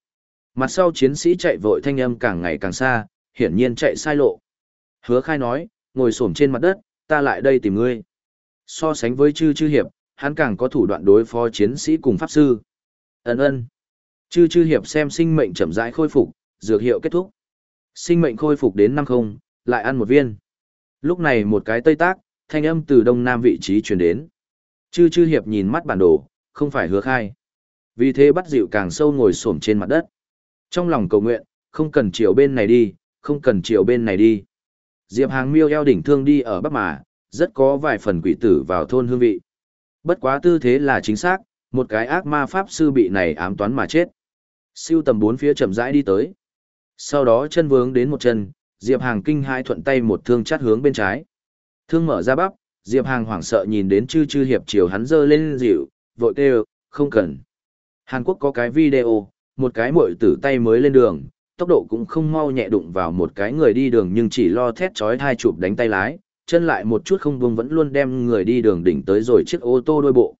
Mặt sau chiến sĩ chạy vội thanh âm càng ngày càng xa, hiển nhiên chạy sai lộ. Hứa khai nói, ngồi xổm trên mặt đất, ta lại đây tìm ngươi. So sánh với chư chư hiệp, hắn càng có thủ đoạn đối phó chiến sĩ cùng pháp sư. Ấn ơn. Chư chư hiệp xem sinh mệnh chậm rãi khôi phục, dược hiệu kết thúc. Sinh mệnh khôi phục đến năm không, lại ăn một viên. Lúc này một cái tây tác, thanh âm từ đông nam vị trí truyền đến. Chư chư hiệp nhìn mắt bản đồ, không phải hứa khai. Vì thế bắt dịu càng sâu ngồi xổm trên mặt đất. Trong lòng cầu nguyện, không cần chiều bên này đi, không cần chiều bên này đi. Diệp Hàng miêu eo đỉnh thương đi ở Bắc Mà, rất có vài phần quỷ tử vào thôn hương vị. Bất quá tư thế là chính xác, một cái ác ma pháp sư bị này ám toán mà chết. Siêu tầm bốn phía chậm rãi đi tới. Sau đó chân vướng đến một chân, Diệp Hàng kinh hai thuận tay một thương chát hướng bên trái. Thương mở ra bắp, Diệp Hàng hoảng sợ nhìn đến chư chư hiệp chiều hắn dơ lên dịu, vội kêu, không cần. Hàn Quốc có cái video, một cái muội tử tay mới lên đường, tốc độ cũng không mau nhẹ đụng vào một cái người đi đường nhưng chỉ lo thét chói thai chụp đánh tay lái, chân lại một chút không buông vẫn luôn đem người đi đường đỉnh tới rồi chiếc ô tô đôi bộ.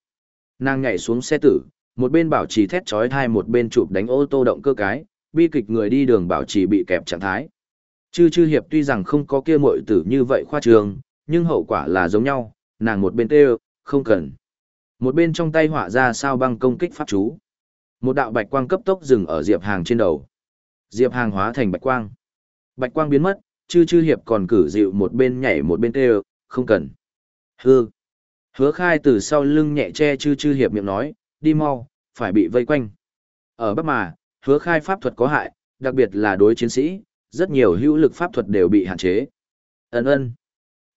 Nàng nhảy xuống xe tử, một bên bảo trì thét chói thai một bên chụp đánh ô tô động cơ cái, bi kịch người đi đường bảo trì bị kẹp trạng thái. Chư chư hiệp tuy rằng không có kia muội tử như vậy khoa trường, nhưng hậu quả là giống nhau, nàng một bên tê không cần. Một bên trong tay họa ra sao băng công kích pháp chú. Một đạo bạch quang cấp tốc dừng ở Diệp Hàng trên đầu. Diệp Hàng hóa thành bạch quang. Bạch quang biến mất, chư chư hiệp còn cử dịu một bên nhảy một bên tê không cần. Hư. Hứa khai từ sau lưng nhẹ che chư chư hiệp miệng nói, đi mau, phải bị vây quanh. Ở Bắc Mà, hứa khai pháp thuật có hại, đặc biệt là đối chiến sĩ, rất nhiều hữu lực pháp thuật đều bị hạn chế. Ấn ơn.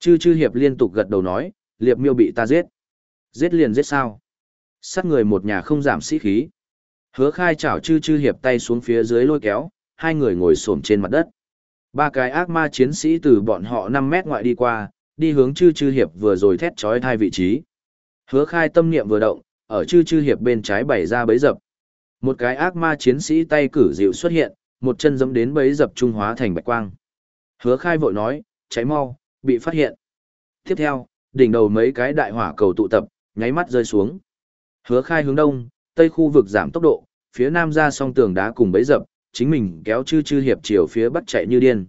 Chư chư hiệp liên tục gật đầu nói, liệp miêu bị ta giết. Giết liền giết sao? Sát người một nhà không giảm sĩ khí. Hứa khai chảo chư chư hiệp tay xuống phía dưới lôi kéo, hai người ngồi xổm trên mặt đất. Ba cái ác ma chiến sĩ từ bọn họ 5 mét ngoại đi qua, đi hướng chư chư hiệp vừa rồi thét chói thai vị trí. Hứa khai tâm niệm vừa động, ở chư chư hiệp bên trái bày ra bấy dập. Một cái ác ma chiến sĩ tay cử dịu xuất hiện, một chân dẫm đến bấy dập trung hóa thành bạch quang. Hứa khai vội nói, cháy mau, bị phát hiện. Tiếp theo, đỉnh đầu mấy cái đại hỏa cầu tụ tập, nháy mắt rơi xuống. Hứa khai hướng đông, tây khu vực giảm tốc độ, phía nam ra song tường đá cùng bấy dập, chính mình kéo chư chư hiệp chiều phía bắc chạy như điên.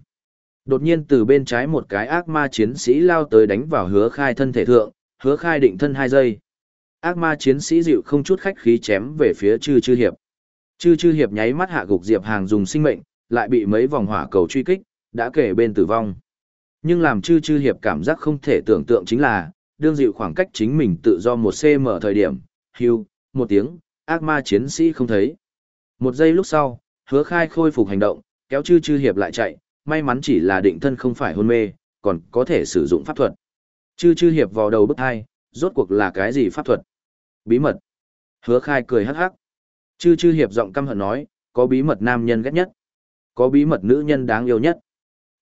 Đột nhiên từ bên trái một cái ác ma chiến sĩ lao tới đánh vào hứa khai thân thể thượng, hứa khai định thân 2 giây. Ác ma chiến sĩ dịu không chút khách khí chém về phía chư chư hiệp. Chư chư hiệp nháy mắt hạ gục diệp hàng dùng sinh mệnh, lại bị mấy vòng hỏa cầu truy kích, đã kể bên tử vong. Nhưng làm chư chư hiệp cảm giác không thể tưởng tượng chính là, đương dịu khoảng cách chính mình tự do một cm thời điểm, hưu, một tiếng, ác ma chiến sĩ không thấy. Một giây lúc sau, hứa khai khôi phục hành động, kéo chư chư hiệp lại chạy, may mắn chỉ là định thân không phải hôn mê, còn có thể sử dụng pháp thuật. Chư chư hiệp vào đầu bức hai, rốt cuộc là cái gì pháp thuật? Bí mật. Hứa khai cười hắc hắc. Chư chư hiệp giọng căm hận nói, có bí mật nam nhân ghét nhất. Có bí mật nữ nhân đáng yêu nhất.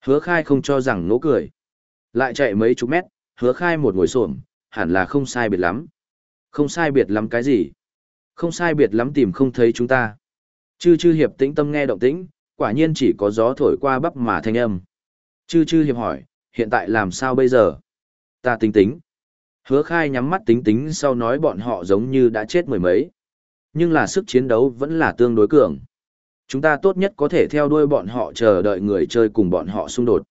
Hứa khai không cho rằng nỗ cười. Lại chạy mấy chục mét, hứa khai một ngồi xổm hẳn là không sai biệt lắm. Không sai biệt lắm cái gì? Không sai biệt lắm tìm không thấy chúng ta. Chư chư hiệp tĩnh tâm nghe động tĩnh, quả nhiên chỉ có gió thổi qua bắp mà thanh âm. Chư chư hiệp hỏi, hiện tại làm sao bây giờ? Ta tính tính. Hứa khai nhắm mắt tính tính sau nói bọn họ giống như đã chết mười mấy. Nhưng là sức chiến đấu vẫn là tương đối cường. Chúng ta tốt nhất có thể theo đuôi bọn họ chờ đợi người chơi cùng bọn họ xung đột.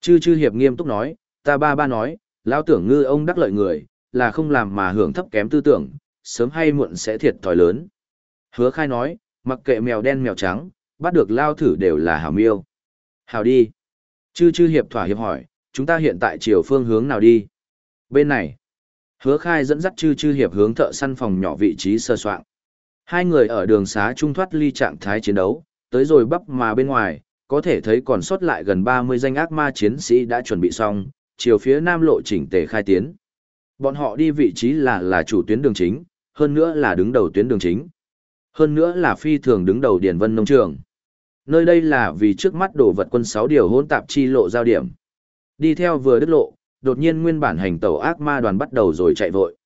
Chư chư hiệp nghiêm túc nói, ta ba ba nói, lão tưởng ngư ông đắc lợi người, là không làm mà hưởng thấp kém tư tưởng, sớm hay muộn sẽ thiệt thòi lớn. Hứa khai nói, mặc kệ mèo đen mèo trắng, bắt được lao thử đều là hảo miêu. Hảo đi. Chư chư hiệp thỏa hiệp hỏi, chúng ta hiện tại chiều phương hướng nào đi? Bên này. Hứa khai dẫn dắt chư chư hiệp hướng thợ săn phòng nhỏ vị trí sơ soạn. Hai người ở đường xá trung thoát ly trạng thái chiến đấu, tới rồi bắp mà bên ngoài, có thể thấy còn sót lại gần 30 danh ác ma chiến sĩ đã chuẩn bị xong, chiều phía nam lộ chỉnh tề khai tiến. Bọn họ đi vị trí là là chủ tuyến đường chính, hơn nữa là đứng đầu tuyến đường chính. Hơn nữa là phi thường đứng đầu Điển Vân Nông Trường. Nơi đây là vì trước mắt đổ vật quân 6 điều hỗn tạp chi lộ giao điểm. Đi theo vừa đứt lộ, đột nhiên nguyên bản hành tàu ác ma đoàn bắt đầu rồi chạy vội.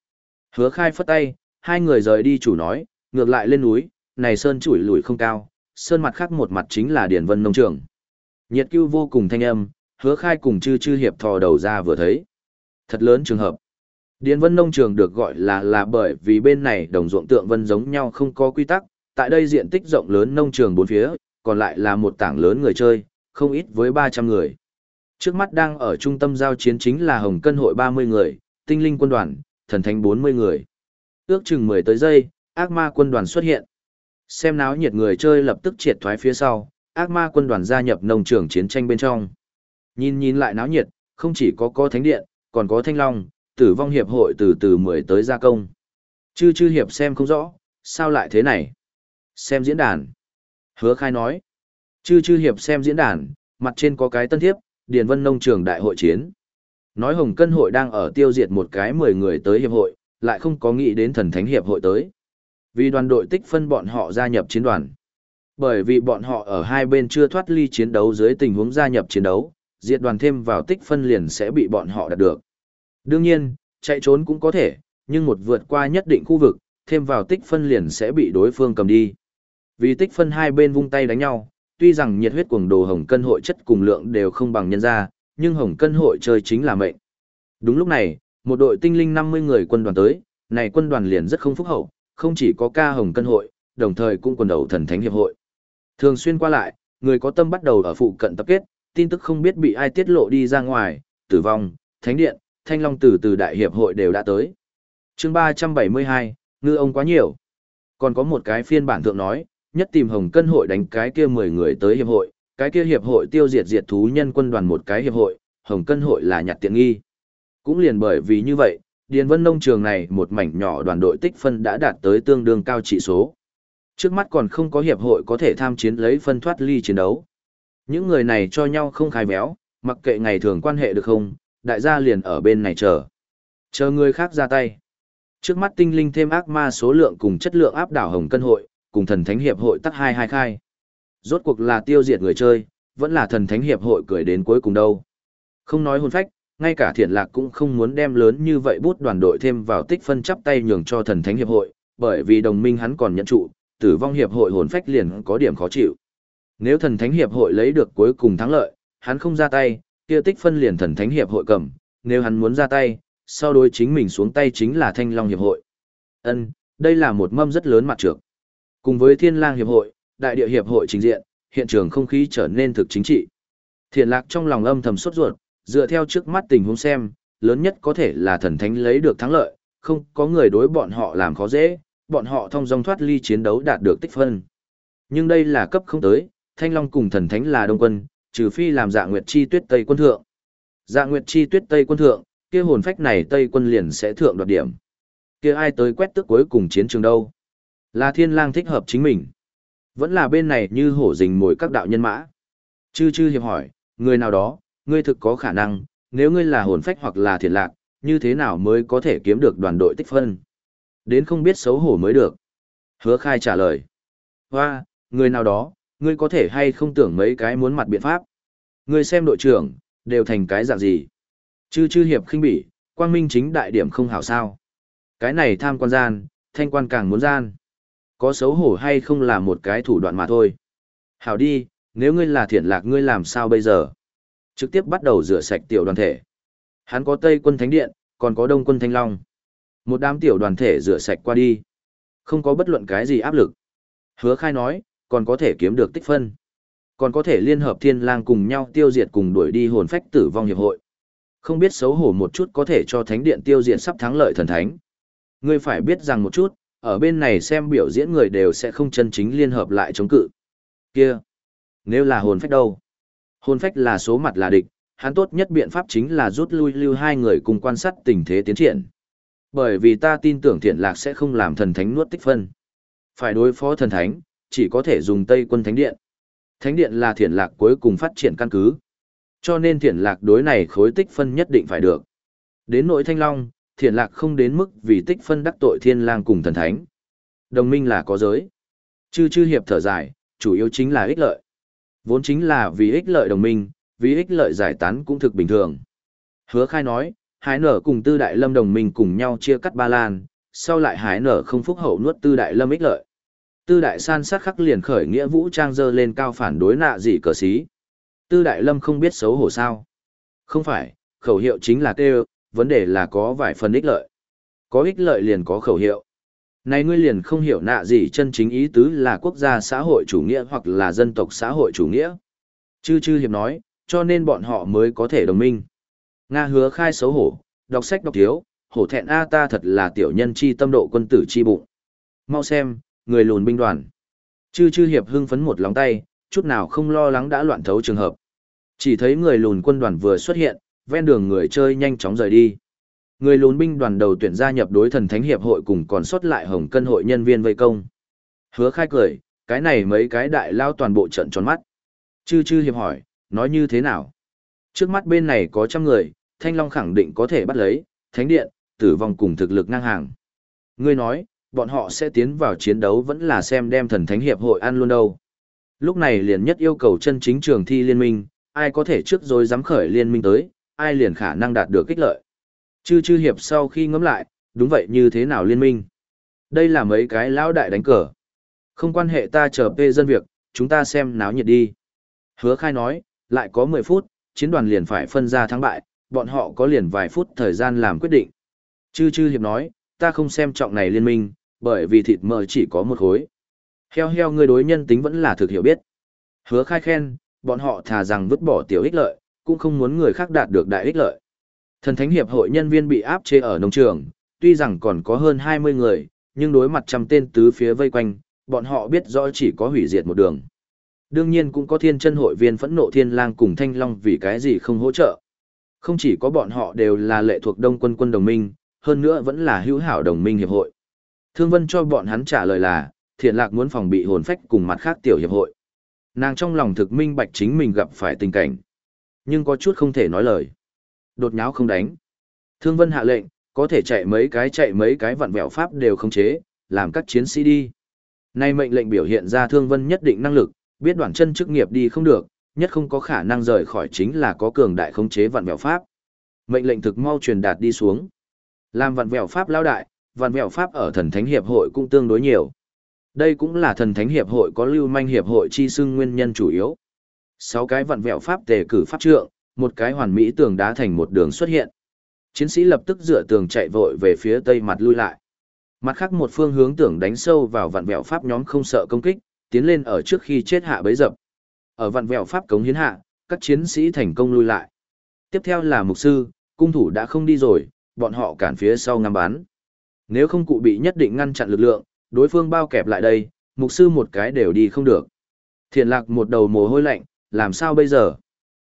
Hứa khai phất tay, hai người rời đi chủ nói, ngược lại lên núi, này sơn chủi lùi không cao, sơn mặt khác một mặt chính là Điền Vân Nông Trường. Nhiệt cưu vô cùng thanh âm, hứa khai cùng chư chư hiệp thò đầu ra vừa thấy. Thật lớn trường hợp. Điền vân nông trường được gọi là là bởi vì bên này đồng ruộng tượng vân giống nhau không có quy tắc, tại đây diện tích rộng lớn nông trường bốn phía, còn lại là một tảng lớn người chơi, không ít với 300 người. Trước mắt đang ở trung tâm giao chiến chính là Hồng Cân hội 30 người, Tinh linh quân đoàn, Thần Thánh 40 người. Ước chừng 10 tới giây, ác ma quân đoàn xuất hiện. Xem náo nhiệt người chơi lập tức triệt thoái phía sau, ác ma quân đoàn gia nhập nông trường chiến tranh bên trong. Nhìn nhìn lại náo nhiệt, không chỉ có có thánh điện, còn có thanh long, tử vong hiệp hội từ từ mười tới gia công. Chư chư hiệp xem không rõ, sao lại thế này? Xem diễn đàn. Hứa khai nói. Chư chư hiệp xem diễn đàn, mặt trên có cái tân thiếp, Điền Vân Nông trường đại hội chiến. Nói Hồng Cân hội đang ở tiêu diệt một cái 10 người tới hiệp hội, lại không có nghĩ đến thần thánh hiệp hội tới. Vì đoàn đội tích phân bọn họ gia nhập chiến đoàn. Bởi vì bọn họ ở hai bên chưa thoát ly chiến đấu dưới tình huống gia nhập chiến đấu, diệt đoàn thêm vào tích phân liền sẽ bị bọn họ đạt được. Đương nhiên, chạy trốn cũng có thể, nhưng một vượt qua nhất định khu vực, thêm vào tích phân liền sẽ bị đối phương cầm đi. Vì tích phân hai bên vung tay đánh nhau, tuy rằng nhiệt huyết cuồng đồ hồng cân hội chất cùng lượng đều không bằng nhân ra, nhưng hồng cân hội chơi chính là mệnh. Đúng lúc này, một đội tinh linh 50 người quân đoàn tới, này quân đoàn liền rất không phúc hậu, không chỉ có ca hồng cân hội, đồng thời cũng quần đầu thần thánh hiệp hội. Thường xuyên qua lại, người có tâm bắt đầu ở phụ cận tập kết, tin tức không biết bị ai tiết lộ đi ra ngoài, tử vong, thánh điện, thanh long tử từ đại hiệp hội đều đã tới. chương 372, ngư ông quá nhiều. Còn có một cái phiên bản thượng nói, nhất tìm hồng cân hội đánh cái kia 10 người tới hiệp hội, cái kia hiệp hội tiêu diệt diệt thú nhân quân đoàn một cái hiệp hội, hồng cân hội là nhặt tiện nghi. Cũng liền bởi vì như vậy, Điền Vân nông trường này một mảnh nhỏ đoàn đội tích phân đã đạt tới tương đương cao trị số. Trước mắt còn không có hiệp hội có thể tham chiến lấy phân thoát ly chiến đấu. Những người này cho nhau không khai béo, mặc kệ ngày thường quan hệ được không, đại gia liền ở bên này chờ. Chờ người khác ra tay. Trước mắt tinh linh thêm ác ma số lượng cùng chất lượng áp đảo hồng cân hội, cùng thần thánh hiệp hội tắc hai hai khai. Rốt cuộc là tiêu diệt người chơi, vẫn là thần thánh hiệp hội cười đến cuối cùng đâu. Không nói hồn phách, ngay cả thiện lạc cũng không muốn đem lớn như vậy bút đoàn đội thêm vào tích phân chắp tay nhường cho thần thánh hiệp hội, bởi vì đồng minh hắn còn nhận trụ, tử vong hiệp hội hồn phách liền có điểm khó chịu. Nếu thần thánh hiệp hội lấy được cuối cùng thắng lợi, hắn không ra tay, kia tích phân liền thần thánh hiệp hội cầm, nếu hắn muốn ra tay, sau đối chính mình xuống tay chính là thanh long hiệp hội. Ân, đây là một mâm rất lớn mặt trược. Cùng với thiên lang hiệp hội, đại địa hiệp hội trình diện, hiện trường không khí trở nên thực chính trị. Thiện lạc trong lòng âm thầm sốt ruột, dựa theo trước mắt tình huống xem, lớn nhất có thể là thần thánh lấy được thắng lợi, không có người đối bọn họ làm khó dễ, bọn họ thông dong thoát ly chiến đấu đạt được tích phân. Nhưng đây là cấp không tới, Thanh Long cùng thần thánh là đông quân, trừ phi làm dạ nguyệt chi tuyết Tây quân thượng. Dạ nguyệt chi tuyết Tây quân thượng, kia hồn phách này Tây quân liền sẽ thượng đoạt điểm. Kia ai tới quét tức cuối cùng chiến trường đâu? Là thiên lang thích hợp chính mình. Vẫn là bên này như hổ rình mồi các đạo nhân mã. Chư chư hiệp hỏi, người nào đó, ngươi thực có khả năng, nếu ngươi là hồn phách hoặc là thiền lạc, như thế nào mới có thể kiếm được đoàn đội tích phân? Đến không biết xấu hổ mới được. Hứa khai trả lời. Hoa, người nào đó, ngươi có thể hay không tưởng mấy cái muốn mặt biện pháp. Ngươi xem đội trưởng, đều thành cái dạng gì. Chư chư hiệp khinh bỉ, quang minh chính đại điểm không hảo sao. Cái này tham quan gian, thanh quan càng muốn gian. Có xấu hổ hay không là một cái thủ đoạn mà thôi. Hảo đi, nếu ngươi là thiện lạc ngươi làm sao bây giờ? Trực tiếp bắt đầu rửa sạch tiểu đoàn thể. Hắn có Tây quân Thánh Điện, còn có Đông quân Thanh Long. Một đám tiểu đoàn thể rửa sạch qua đi. Không có bất luận cái gì áp lực. Hứa khai nói, còn có thể kiếm được tích phân. Còn có thể liên hợp thiên lang cùng nhau tiêu diệt cùng đuổi đi hồn phách tử vong hiệp hội. Không biết xấu hổ một chút có thể cho thánh điện tiêu diệt sắp thắng lợi thần thánh. Ngươi phải biết rằng một chút, ở bên này xem biểu diễn người đều sẽ không chân chính liên hợp lại chống cự. Kia! Nếu là hồn phách đâu? Hồn phách là số mặt là địch, hắn tốt nhất biện pháp chính là rút lui lưu hai người cùng quan sát tình thế tiến triển. Bởi vì ta tin tưởng thiện lạc sẽ không làm thần thánh nuốt tích phân. Phải đối phó thần thánh, chỉ có thể dùng Tây quân thánh điện. Thánh điện là thiện lạc cuối cùng phát triển căn cứ. Cho nên thiện lạc đối này khối tích phân nhất định phải được. Đến nội thanh long, thiện lạc không đến mức vì tích phân đắc tội thiên lang cùng thần thánh. Đồng minh là có giới. Chư chư hiệp thở dài, chủ yếu chính là ích lợi. Vốn chính là vì ích lợi đồng minh, vì ích lợi giải tán cũng thực bình thường. Hứa khai nói, hái nở cùng tư đại lâm đồng minh cùng nhau chia cắt ba lan, sau lại hái nở không phúc hậu nuốt tư đại lâm ích lợi. Tư đại san sát khắc liền khởi nghĩa vũ trang dơ lên cao phản đối nạ gì cờ xí. Tư đại lâm không biết xấu hổ sao. Không phải, khẩu hiệu chính là kêu, vấn đề là có vài phần ích lợi. Có ích lợi liền có khẩu hiệu. Này ngươi liền không hiểu nạ gì chân chính ý tứ là quốc gia xã hội chủ nghĩa hoặc là dân tộc xã hội chủ nghĩa. Chư chư hiệp nói, cho nên bọn họ mới có thể đồng minh. Nga hứa khai xấu hổ, đọc sách đọc thiếu, hổ thẹn A ta thật là tiểu nhân chi tâm độ quân tử chi bụng. Mau xem, người lùn binh đoàn. Chư chư hiệp hưng phấn một lòng tay, chút nào không lo lắng đã loạn thấu trường hợp. Chỉ thấy người lùn quân đoàn vừa xuất hiện, ven đường người chơi nhanh chóng rời đi. Người lùn binh đoàn đầu tuyển gia nhập đối thần thánh hiệp hội cùng còn sót lại hồng cân hội nhân viên vây công. Hứa khai cười, cái này mấy cái đại lao toàn bộ trận tròn mắt. Chư chư hiệp hỏi, nói như thế nào? Trước mắt bên này có trăm người, Thanh Long khẳng định có thể bắt lấy, Thánh Điện, tử vong cùng thực lực ngang hàng. Ngươi nói, bọn họ sẽ tiến vào chiến đấu vẫn là xem đem thần thánh hiệp hội ăn luôn đâu. Lúc này liền nhất yêu cầu chân chính trường thi liên minh, ai có thể trước rồi dám khởi liên minh tới, ai liền khả năng đạt được kích lợi. Chư chư hiệp sau khi ngẫm lại, đúng vậy như thế nào liên minh? Đây là mấy cái lão đại đánh cờ. Không quan hệ ta chờ phê dân việc, chúng ta xem náo nhiệt đi. Hứa khai nói, lại có 10 phút, chiến đoàn liền phải phân ra thắng bại, bọn họ có liền vài phút thời gian làm quyết định. Chư chư hiệp nói, ta không xem trọng này liên minh, bởi vì thịt mỡ chỉ có một khối. Heo heo người đối nhân tính vẫn là thực hiểu biết. Hứa khai khen, bọn họ thà rằng vứt bỏ tiểu ích lợi, cũng không muốn người khác đạt được đại ích lợi. Thần thánh hiệp hội nhân viên bị áp chế ở nông trường, tuy rằng còn có hơn 20 người, nhưng đối mặt trăm tên tứ phía vây quanh, bọn họ biết rõ chỉ có hủy diệt một đường. Đương nhiên cũng có thiên chân hội viên phẫn nộ thiên lang cùng thanh long vì cái gì không hỗ trợ. Không chỉ có bọn họ đều là lệ thuộc đông quân quân đồng minh, hơn nữa vẫn là hữu hảo đồng minh hiệp hội. Thương Vân cho bọn hắn trả lời là, thiện lạc muốn phòng bị hồn phách cùng mặt khác tiểu hiệp hội. Nàng trong lòng thực minh bạch chính mình gặp phải tình cảnh. Nhưng có chút không thể nói lời. Đột nháo không đánh. Thương Vân hạ lệnh, có thể chạy mấy cái chạy mấy cái vặn vẹo pháp đều không chế, làm các chiến sĩ đi. Nay mệnh lệnh biểu hiện ra Thương Vân nhất định năng lực, biết đoạn chân chức nghiệp đi không được, nhất không có khả năng rời khỏi chính là có cường đại khống chế vặn vẹo pháp. Mệnh lệnh thực mau truyền đạt đi xuống. Làm vặn vẹo pháp lao đại, vặn vẹo pháp ở thần thánh hiệp hội cũng tương đối nhiều. Đây cũng là thần thánh hiệp hội có lưu manh hiệp hội chi xưng nguyên nhân chủ yếu. Sáu cái vặn vẹo pháp tề cử pháp trượng, một cái hoàn mỹ tường đá thành một đường xuất hiện. Chiến sĩ lập tức dựa tường chạy vội về phía tây mặt lui lại. Mặt khác một phương hướng tưởng đánh sâu vào vạn vẹo pháp nhóm không sợ công kích, tiến lên ở trước khi chết hạ bấy dập. Ở vạn vẹo pháp cống hiến hạ, các chiến sĩ thành công lui lại. Tiếp theo là mục sư, cung thủ đã không đi rồi, bọn họ cản phía sau ngắm bắn. Nếu không cụ bị nhất định ngăn chặn lực lượng, đối phương bao kẹp lại đây, mục sư một cái đều đi không được. Thiện lạc một đầu mồ hôi lạnh, làm sao bây giờ?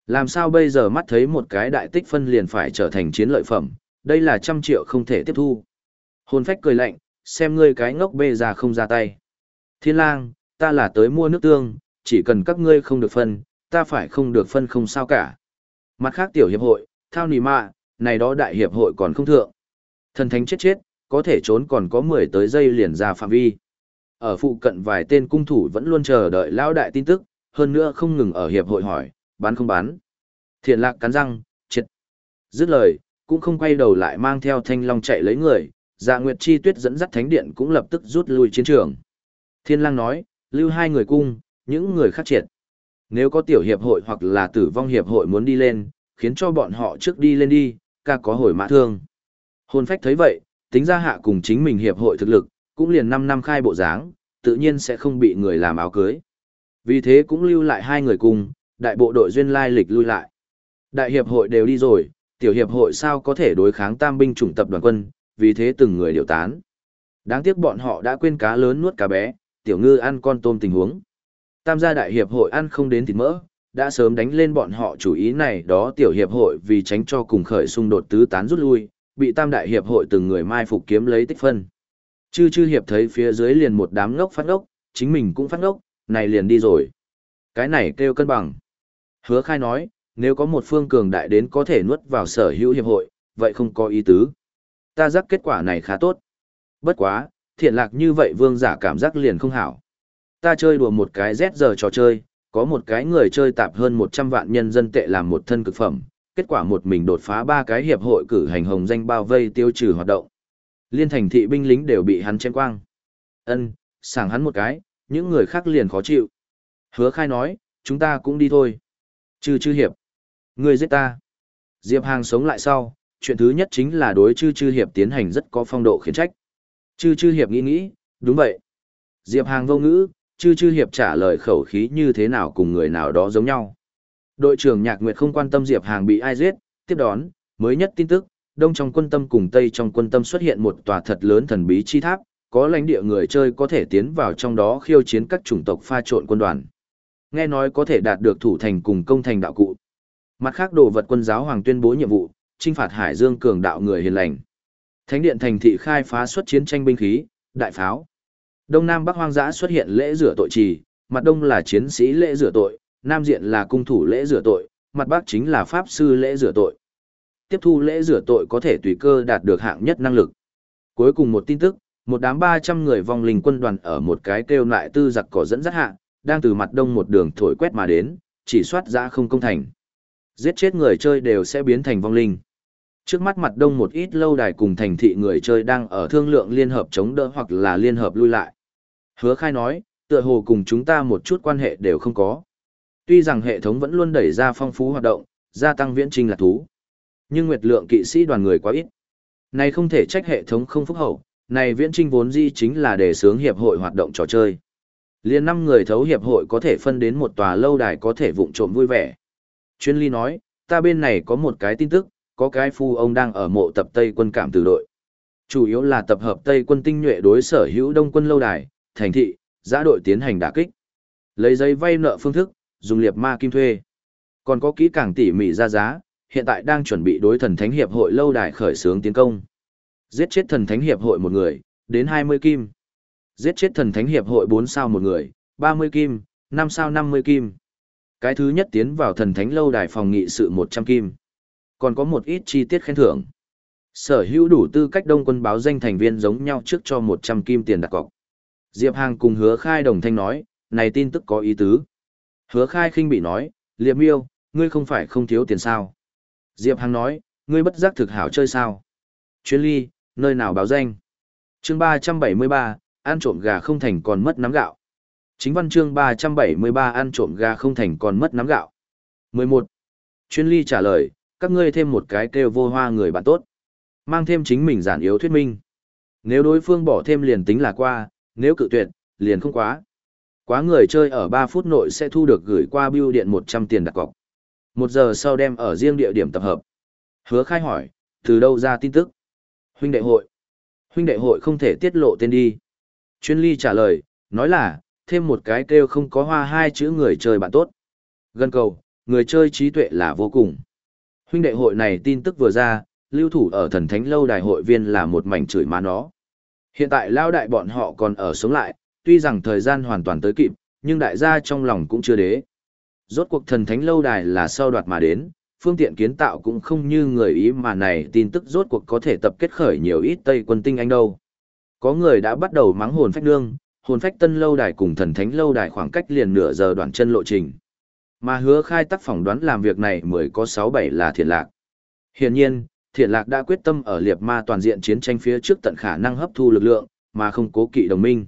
Làm sao bây giờ mắt thấy một cái đại tích phân liền phải trở thành chiến lợi phẩm, đây là trăm triệu không thể tiếp thu. Hồn phách cười lạnh, xem ngươi cái ngốc bê già không ra tay. Thiên lang, ta là tới mua nước tương, chỉ cần các ngươi không được phân, ta phải không được phân không sao cả. Mặt khác tiểu hiệp hội, thao nì mạ, này đó đại hiệp hội còn không thượng. Thần thánh chết chết, có thể trốn còn có 10 tới giây liền ra phạm vi. Ở phụ cận vài tên cung thủ vẫn luôn chờ đợi lão đại tin tức, hơn nữa không ngừng ở hiệp hội hỏi, bán không bán. Thiện lạc cắn răng, chết. Dứt lời, cũng không quay đầu lại mang theo thanh long chạy lấy người, dạ nguyệt chi tuyết dẫn dắt thánh điện cũng lập tức rút lui chiến trường. Thiên lang nói, lưu hai người cung, những người khác triệt. Nếu có tiểu hiệp hội hoặc là tử vong hiệp hội muốn đi lên, khiến cho bọn họ trước đi lên đi, ca có hồi mã thương. Hôn phách thấy vậy, tính ra hạ cùng chính mình hiệp hội thực lực, cũng liền 5 năm khai bộ dáng, tự nhiên sẽ không bị người làm áo cưới. Vì thế cũng lưu lại hai người cùng, đại bộ đội duyên lai lịch lui lại. Đại hiệp hội đều đi rồi, tiểu hiệp hội sao có thể đối kháng tam binh chủng tập đoàn quân, vì thế từng người điều tán. Đáng tiếc bọn họ đã quên cá lớn nuốt cá bé, tiểu ngư ăn con tôm tình huống. Tam gia đại hiệp hội ăn không đến thịt mỡ, đã sớm đánh lên bọn họ chủ ý này đó tiểu hiệp hội vì tránh cho cùng khởi xung đột tứ tán rút lui, bị tam đại hiệp hội từng người mai phục kiếm lấy tích phân. Chư chư hiệp thấy phía dưới liền một đám ngốc phát ngốc, chính mình cũng phát ngốc, này liền đi rồi. Cái này kêu cân bằng. Hứa khai nói, nếu có một phương cường đại đến có thể nuốt vào sở hữu hiệp hội, vậy không có ý tứ. Ta giác kết quả này khá tốt. Bất quá, thiện lạc như vậy vương giả cảm giác liền không hảo. Ta chơi đùa một cái Z giờ trò chơi, có một cái người chơi tạp hơn 100 vạn nhân dân tệ làm một thân cực phẩm, kết quả một mình đột phá ba cái hiệp hội cử hành hồng danh bao vây tiêu trừ hoạt động. Liên thành thị binh lính đều bị hắn chém quang. Ân, sảng hắn một cái, những người khác liền khó chịu. Hứa khai nói, chúng ta cũng đi thôi. Chư chư hiệp. Người giết ta. Diệp Hàng sống lại sau, chuyện thứ nhất chính là đối chư chư hiệp tiến hành rất có phong độ khiến trách. Chư chư hiệp nghĩ nghĩ, đúng vậy. Diệp Hàng vô ngữ, chư chư hiệp trả lời khẩu khí như thế nào cùng người nào đó giống nhau. Đội trưởng Nhạc Nguyệt không quan tâm Diệp Hàng bị ai giết, tiếp đón, mới nhất tin tức, đông trong quân tâm cùng tây trong quân tâm xuất hiện một tòa thật lớn thần bí chi tháp, có lãnh địa người chơi có thể tiến vào trong đó khiêu chiến các chủng tộc pha trộn quân đoàn. Nghe nói có thể đạt được thủ thành cùng công thành đạo cụ. Mặt khác đồ vật quân giáo hoàng tuyên bố nhiệm vụ, trinh phạt Hải Dương cường đạo người hiền lành. Thánh điện thành thị khai phá xuất chiến tranh binh khí, đại pháo. Đông Nam Bắc hoang dã xuất hiện lễ rửa tội trì, mặt đông là chiến sĩ lễ rửa tội, nam diện là cung thủ lễ rửa tội, mặt bắc chính là pháp sư lễ rửa tội. Tiếp thu lễ rửa tội có thể tùy cơ đạt được hạng nhất năng lực. Cuối cùng một tin tức, một đám 300 người vong linh quân đoàn ở một cái kêu lại tư giặc cỏ dẫn dắt hạ, đang từ mặt đông một đường thổi quét mà đến, chỉ soát ra không công thành. Giết chết người chơi đều sẽ biến thành vong linh. Trước mắt mặt đông một ít lâu đài cùng thành thị người chơi đang ở thương lượng liên hợp chống đỡ hoặc là liên hợp lui lại. Hứa khai nói, tựa hồ cùng chúng ta một chút quan hệ đều không có. Tuy rằng hệ thống vẫn luôn đẩy ra phong phú hoạt động, gia tăng viễn trình là thú. Nhưng nguyệt lượng kỵ sĩ đoàn người quá ít. Này không thể trách hệ thống không phúc hậu, này viễn trinh vốn di chính là để sướng hiệp hội hoạt động trò chơi. Liên năm người thấu hiệp hội có thể phân đến một tòa lâu đài có thể vụng trộm vui vẻ. Chuyên ly nói, ta bên này có một cái tin tức, có cái phu ông đang ở mộ tập Tây quân cảm từ đội. Chủ yếu là tập hợp Tây quân tinh nhuệ đối sở hữu đông quân lâu đài, thành thị, giã đội tiến hành đả kích. Lấy giấy vay nợ phương thức, dùng liệp ma kim thuê. Còn có kỹ càng tỉ mỉ ra giá, hiện tại đang chuẩn bị đối thần thánh hiệp hội lâu đài khởi xướng tiến công. Giết chết thần thánh hiệp hội một người, đến 20 kim. Giết chết thần thánh hiệp hội 4 sao một người, 30 kim, 5 sao 50 kim. Cái thứ nhất tiến vào thần thánh lâu đài phòng nghị sự 100 kim. Còn có một ít chi tiết khen thưởng. Sở hữu đủ tư cách đông quân báo danh thành viên giống nhau trước cho 100 kim tiền đặt cọc. Diệp Hàng cùng hứa khai đồng thanh nói, này tin tức có ý tứ. Hứa khai khinh bị nói, Liệp miêu, ngươi không phải không thiếu tiền sao. Diệp Hàng nói, ngươi bất giác thực hảo chơi sao. Chuyến ly, nơi nào báo danh. chương 373, ăn trộm gà không thành còn mất nắm gạo. Chính văn chương 373 ăn trộm gà không thành còn mất nắm gạo. 11. Chuyên ly trả lời, các ngươi thêm một cái kêu vô hoa người bạn tốt. Mang thêm chính mình giản yếu thuyết minh. Nếu đối phương bỏ thêm liền tính là qua, nếu cự tuyệt, liền không quá. Quá người chơi ở 3 phút nội sẽ thu được gửi qua bưu điện 100 tiền đặt cọc. Một giờ sau đem ở riêng địa điểm tập hợp. Hứa khai hỏi, từ đâu ra tin tức? Huynh đệ hội. Huynh đệ hội không thể tiết lộ tên đi. Chuyên ly trả lời, nói là, thêm một cái kêu không có hoa hai chữ người chơi bạn tốt. Gần cầu, người chơi trí tuệ là vô cùng. Huynh đệ hội này tin tức vừa ra, lưu thủ ở thần thánh lâu đài hội viên là một mảnh chửi má nó. Hiện tại lao đại bọn họ còn ở sống lại, tuy rằng thời gian hoàn toàn tới kịp, nhưng đại gia trong lòng cũng chưa đế. Rốt cuộc thần thánh lâu đài là sau đoạt mà đến, phương tiện kiến tạo cũng không như người ý mà này tin tức rốt cuộc có thể tập kết khởi nhiều ít Tây quân tinh anh đâu. Có người đã bắt đầu mắng hồn phách nương, hồn phách tân lâu đài cùng thần thánh lâu đài khoảng cách liền nửa giờ đoạn chân lộ trình. Mà hứa khai tác phỏng đoán làm việc này mới có 6-7 là thiện lạc. Hiển nhiên, thiện lạc đã quyết tâm ở liệt ma toàn diện chiến tranh phía trước tận khả năng hấp thu lực lượng, mà không cố kỵ đồng minh.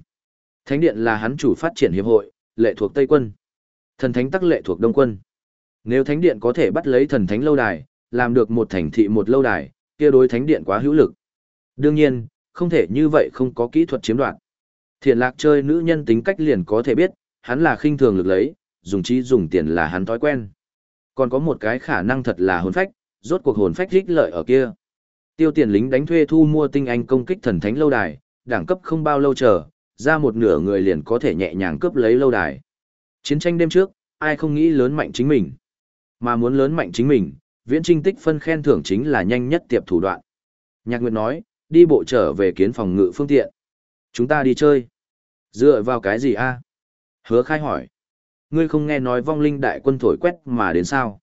Thánh điện là hắn chủ phát triển hiệp hội, lệ thuộc Tây quân. Thần thánh tắc lệ thuộc Đông quân. Nếu thánh điện có thể bắt lấy thần thánh lâu đài, làm được một thành thị một lâu đài, kia đối thánh điện quá hữu lực. Đương nhiên, không thể như vậy không có kỹ thuật chiếm đoạt. Thiện lạc chơi nữ nhân tính cách liền có thể biết, hắn là khinh thường lực lấy, dùng trí dùng tiền là hắn thói quen. Còn có một cái khả năng thật là hồn phách, rốt cuộc hồn phách rích lợi ở kia. Tiêu tiền lính đánh thuê thu mua tinh anh công kích thần thánh lâu đài, đẳng cấp không bao lâu chờ, ra một nửa người liền có thể nhẹ nhàng cướp lấy lâu đài. Chiến tranh đêm trước, ai không nghĩ lớn mạnh chính mình. Mà muốn lớn mạnh chính mình, viễn trinh tích phân khen thưởng chính là nhanh nhất tiệp thủ đoạn. Nhạc Nguyệt nói, đi bộ trở về kiến phòng ngự phương tiện. Chúng ta đi chơi. Dựa vào cái gì a? Hứa khai hỏi. Ngươi không nghe nói vong linh đại quân thổi quét mà đến sao?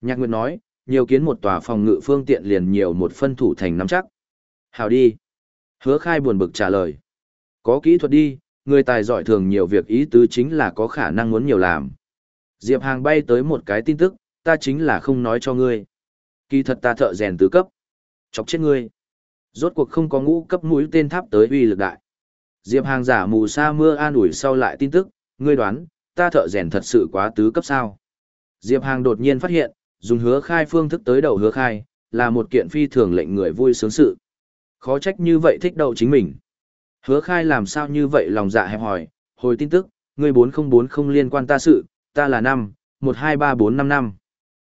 Nhạc Nguyệt nói, nhiều kiến một tòa phòng ngự phương tiện liền nhiều một phân thủ thành nắm chắc. Hào đi. Hứa khai buồn bực trả lời. Có kỹ thuật đi, người tài giỏi thường nhiều việc ý tứ chính là có khả năng muốn nhiều làm. Diệp Hàng bay tới một cái tin tức, ta chính là không nói cho ngươi. Kỳ thật ta thợ rèn tứ cấp. Chọc chết ngươi. Rốt cuộc không có ngũ cấp mũi tên tháp tới uy lực đại. Diệp Hàng giả mù sa mưa an ủi sau lại tin tức, ngươi đoán, ta thợ rèn thật sự quá tứ cấp sao. Diệp Hàng đột nhiên phát hiện, dùng hứa khai phương thức tới đầu hứa khai, là một kiện phi thường lệnh người vui sướng sự. Khó trách như vậy thích đầu chính mình. Hứa khai làm sao như vậy lòng dạ hẹp hỏi, hồi tin tức, ngươi 4040 liên quan ta sự, ta là năm, 123455 năm.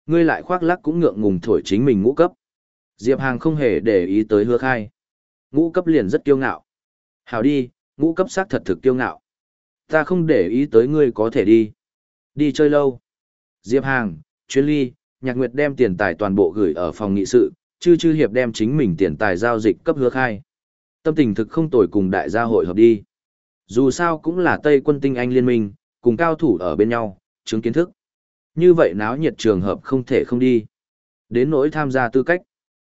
Ngươi lại khoác lắc cũng ngượng ngùng thổi chính mình ngũ cấp. Diệp Hàng không hề để ý tới hứa khai. Ngũ cấp liền rất kiêu ngạo. Hào đi, ngũ cấp xác thật thực kiêu ngạo. Ta không để ý tới ngươi có thể đi. Đi chơi lâu. Diệp Hàng, chuyên ly, nhạc nguyệt đem tiền tài toàn bộ gửi ở phòng nghị sự, chư chư hiệp đem chính mình tiền tài giao dịch cấp hứa khai. Tâm tình thực không tồi cùng đại gia hội hợp đi. Dù sao cũng là Tây quân tinh anh liên minh, cùng cao thủ ở bên nhau, chứng kiến thức. Như vậy náo nhiệt trường hợp không thể không đi. Đến nỗi tham gia tư cách.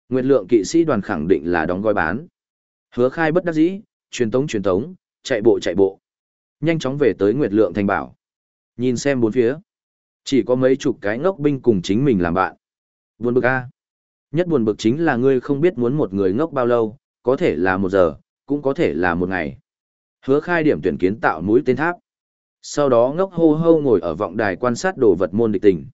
Nguyệt lượng kỵ sĩ đoàn khẳng định là đóng gói bán. Hứa khai bất đắc dĩ, truyền tống truyền tống, chạy bộ chạy bộ. Nhanh chóng về tới Nguyệt lượng thành bảo. Nhìn xem bốn phía. Chỉ có mấy chục cái ngốc binh cùng chính mình làm bạn. Buồn bực a. Nhất buồn bực chính là ngươi không biết muốn một người ngốc bao lâu, có thể là một giờ, cũng có thể là một ngày. Hứa khai điểm tuyển kiến tạo mũi tên tháp. Sau đó ngốc hô hô ngồi ở vọng đài quan sát đồ vật môn địch tình.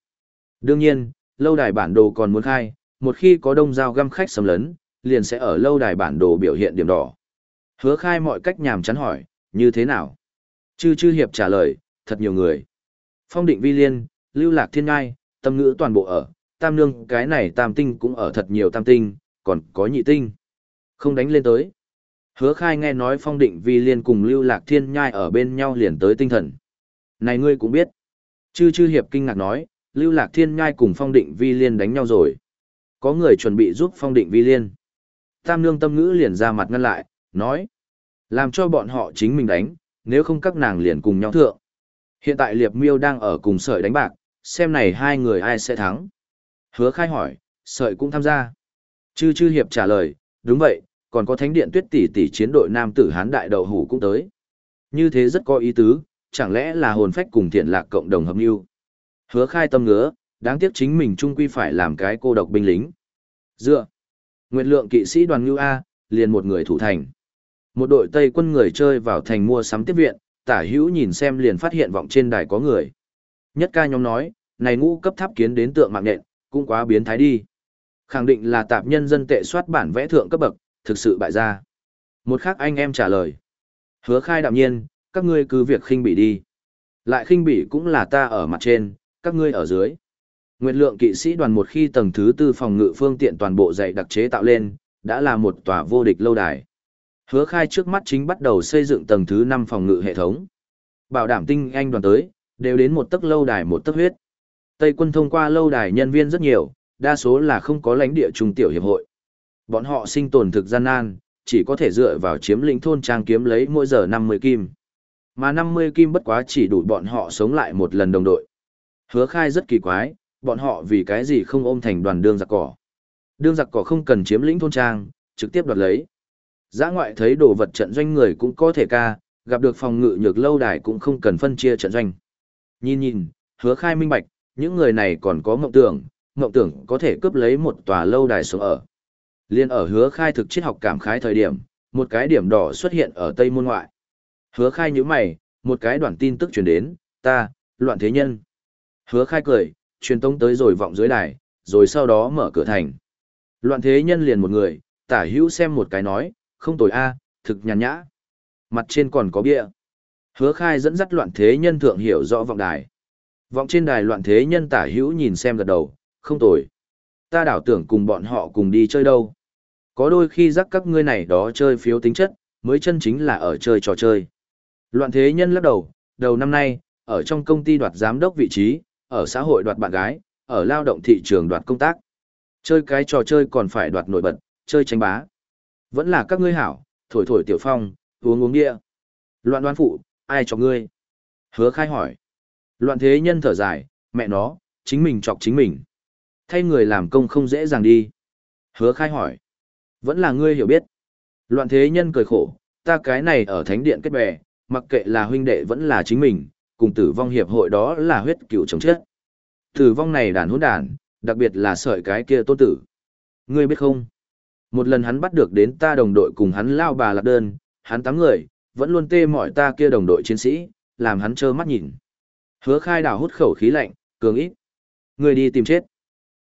Đương nhiên, lâu đài bản đồ còn muốn khai, một khi có đông giao găm khách xâm lấn, liền sẽ ở lâu đài bản đồ biểu hiện điểm đỏ. Hứa khai mọi cách nhàm chán hỏi, như thế nào? Chư chư hiệp trả lời, thật nhiều người. Phong định vi liên, lưu lạc thiên ngai, tâm ngữ toàn bộ ở, tam nương cái này tam tinh cũng ở thật nhiều tam tinh, còn có nhị tinh. Không đánh lên tới. Hứa khai nghe nói phong định vi liên cùng lưu lạc thiên nhai ở bên nhau liền tới tinh thần. Này ngươi cũng biết. Chư chư hiệp kinh ngạc nói, lưu lạc thiên nhai cùng phong định vi liên đánh nhau rồi. Có người chuẩn bị giúp phong định vi liên. Tam nương tâm ngữ liền ra mặt ngăn lại, nói. Làm cho bọn họ chính mình đánh, nếu không các nàng liền cùng nhau thượng. Hiện tại liệp miêu đang ở cùng sợi đánh bạc, xem này hai người ai sẽ thắng. Hứa khai hỏi, sợi cũng tham gia. Chư chư hiệp trả lời, đúng vậy, còn có thánh điện tuyết tỷ tỷ chiến đội nam tử hán đại đậu hủ cũng tới. Như thế rất có ý tứ, chẳng lẽ là hồn phách cùng thiện lạc cộng đồng hợp lưu Hứa khai tâm ngứa, đáng tiếc chính mình trung quy phải làm cái cô độc binh lính. Dựa. Nguyệt lượng kỵ sĩ đoàn ngưu A, liền một người thủ thành. Một đội Tây quân người chơi vào thành mua sắm tiếp viện, tả hữu nhìn xem liền phát hiện vọng trên đài có người. Nhất ca nhóm nói, này ngũ cấp tháp kiến đến tượng mạng nện, cũng quá biến thái đi. Khẳng định là tạp nhân dân tệ soát bản vẽ thượng cấp bậc, thực sự bại ra. Một khác anh em trả lời. Hứa khai đạm nhiên, các ngươi cứ việc khinh bị đi. Lại khinh bị cũng là ta ở mặt trên, các ngươi ở dưới. Nguyệt lượng kỵ sĩ đoàn một khi tầng thứ tư phòng ngự phương tiện toàn bộ dạy đặc chế tạo lên, đã là một tòa vô địch lâu đài. Hứa khai trước mắt chính bắt đầu xây dựng tầng thứ 5 phòng ngự hệ thống. Bảo đảm tinh anh đoàn tới, đều đến một tấc lâu đài một tấc huyết. Tây quân thông qua lâu đài nhân viên rất nhiều, đa số là không có lãnh địa trung tiểu hiệp hội. Bọn họ sinh tồn thực gian nan, chỉ có thể dựa vào chiếm lĩnh thôn trang kiếm lấy mỗi giờ 50 kim. Mà 50 kim bất quá chỉ đủ bọn họ sống lại một lần đồng đội. Hứa khai rất kỳ quái, bọn họ vì cái gì không ôm thành đoàn đương giặc cỏ. Đương giặc cỏ không cần chiếm lĩnh thôn trang, trực tiếp đoạt lấy. Giã ngoại thấy đồ vật trận doanh người cũng có thể ca, gặp được phòng ngự nhược lâu đài cũng không cần phân chia trận doanh. Nhìn nhìn, hứa khai minh bạch, những người này còn có mộng tưởng, mộng tưởng có thể cướp lấy một tòa lâu đài sống ở. Liên ở hứa khai thực triết học cảm khái thời điểm, một cái điểm đỏ xuất hiện ở Tây Môn Ngoại. Hứa khai như mày, một cái đoạn tin tức truyền đến, ta, loạn thế nhân. Hứa khai cười, truyền tông tới rồi vọng dưới đài, rồi sau đó mở cửa thành. Loạn thế nhân liền một người, tả hữu xem một cái nói, không tồi a thực nhàn nhã. Mặt trên còn có bia. Hứa khai dẫn dắt loạn thế nhân thượng hiểu rõ vọng đài. Vọng trên đài loạn thế nhân tả hữu nhìn xem gật đầu, không tồi. Ta đảo tưởng cùng bọn họ cùng đi chơi đâu. Có đôi khi rắc các ngươi này đó chơi phiếu tính chất, mới chân chính là ở chơi trò chơi. Loạn thế nhân lắc đầu, đầu năm nay, ở trong công ty đoạt giám đốc vị trí, ở xã hội đoạt bạn gái, ở lao động thị trường đoạt công tác. Chơi cái trò chơi còn phải đoạt nổi bật, chơi tranh bá. Vẫn là các ngươi hảo, thổi thổi tiểu phong, uống uống địa. Loạn đoán phụ, ai cho ngươi? Hứa khai hỏi. Loạn thế nhân thở dài, mẹ nó, chính mình chọc chính mình. Thay người làm công không dễ dàng đi. Hứa khai hỏi. Vẫn là ngươi hiểu biết. Loạn thế nhân cười khổ, ta cái này ở thánh điện kết bè, mặc kệ là huynh đệ vẫn là chính mình, cùng tử vong hiệp hội đó là huyết cựu chống chết. Tử vong này đàn hỗn đàn, đặc biệt là sợi cái kia tôn tử. Ngươi biết không? Một lần hắn bắt được đến ta đồng đội cùng hắn lao bà lạc đơn, hắn tám người, vẫn luôn tê mỏi ta kia đồng đội chiến sĩ, làm hắn trơ mắt nhìn. Hứa khai đảo hút khẩu khí lạnh, cường ít. ngươi đi tìm chết.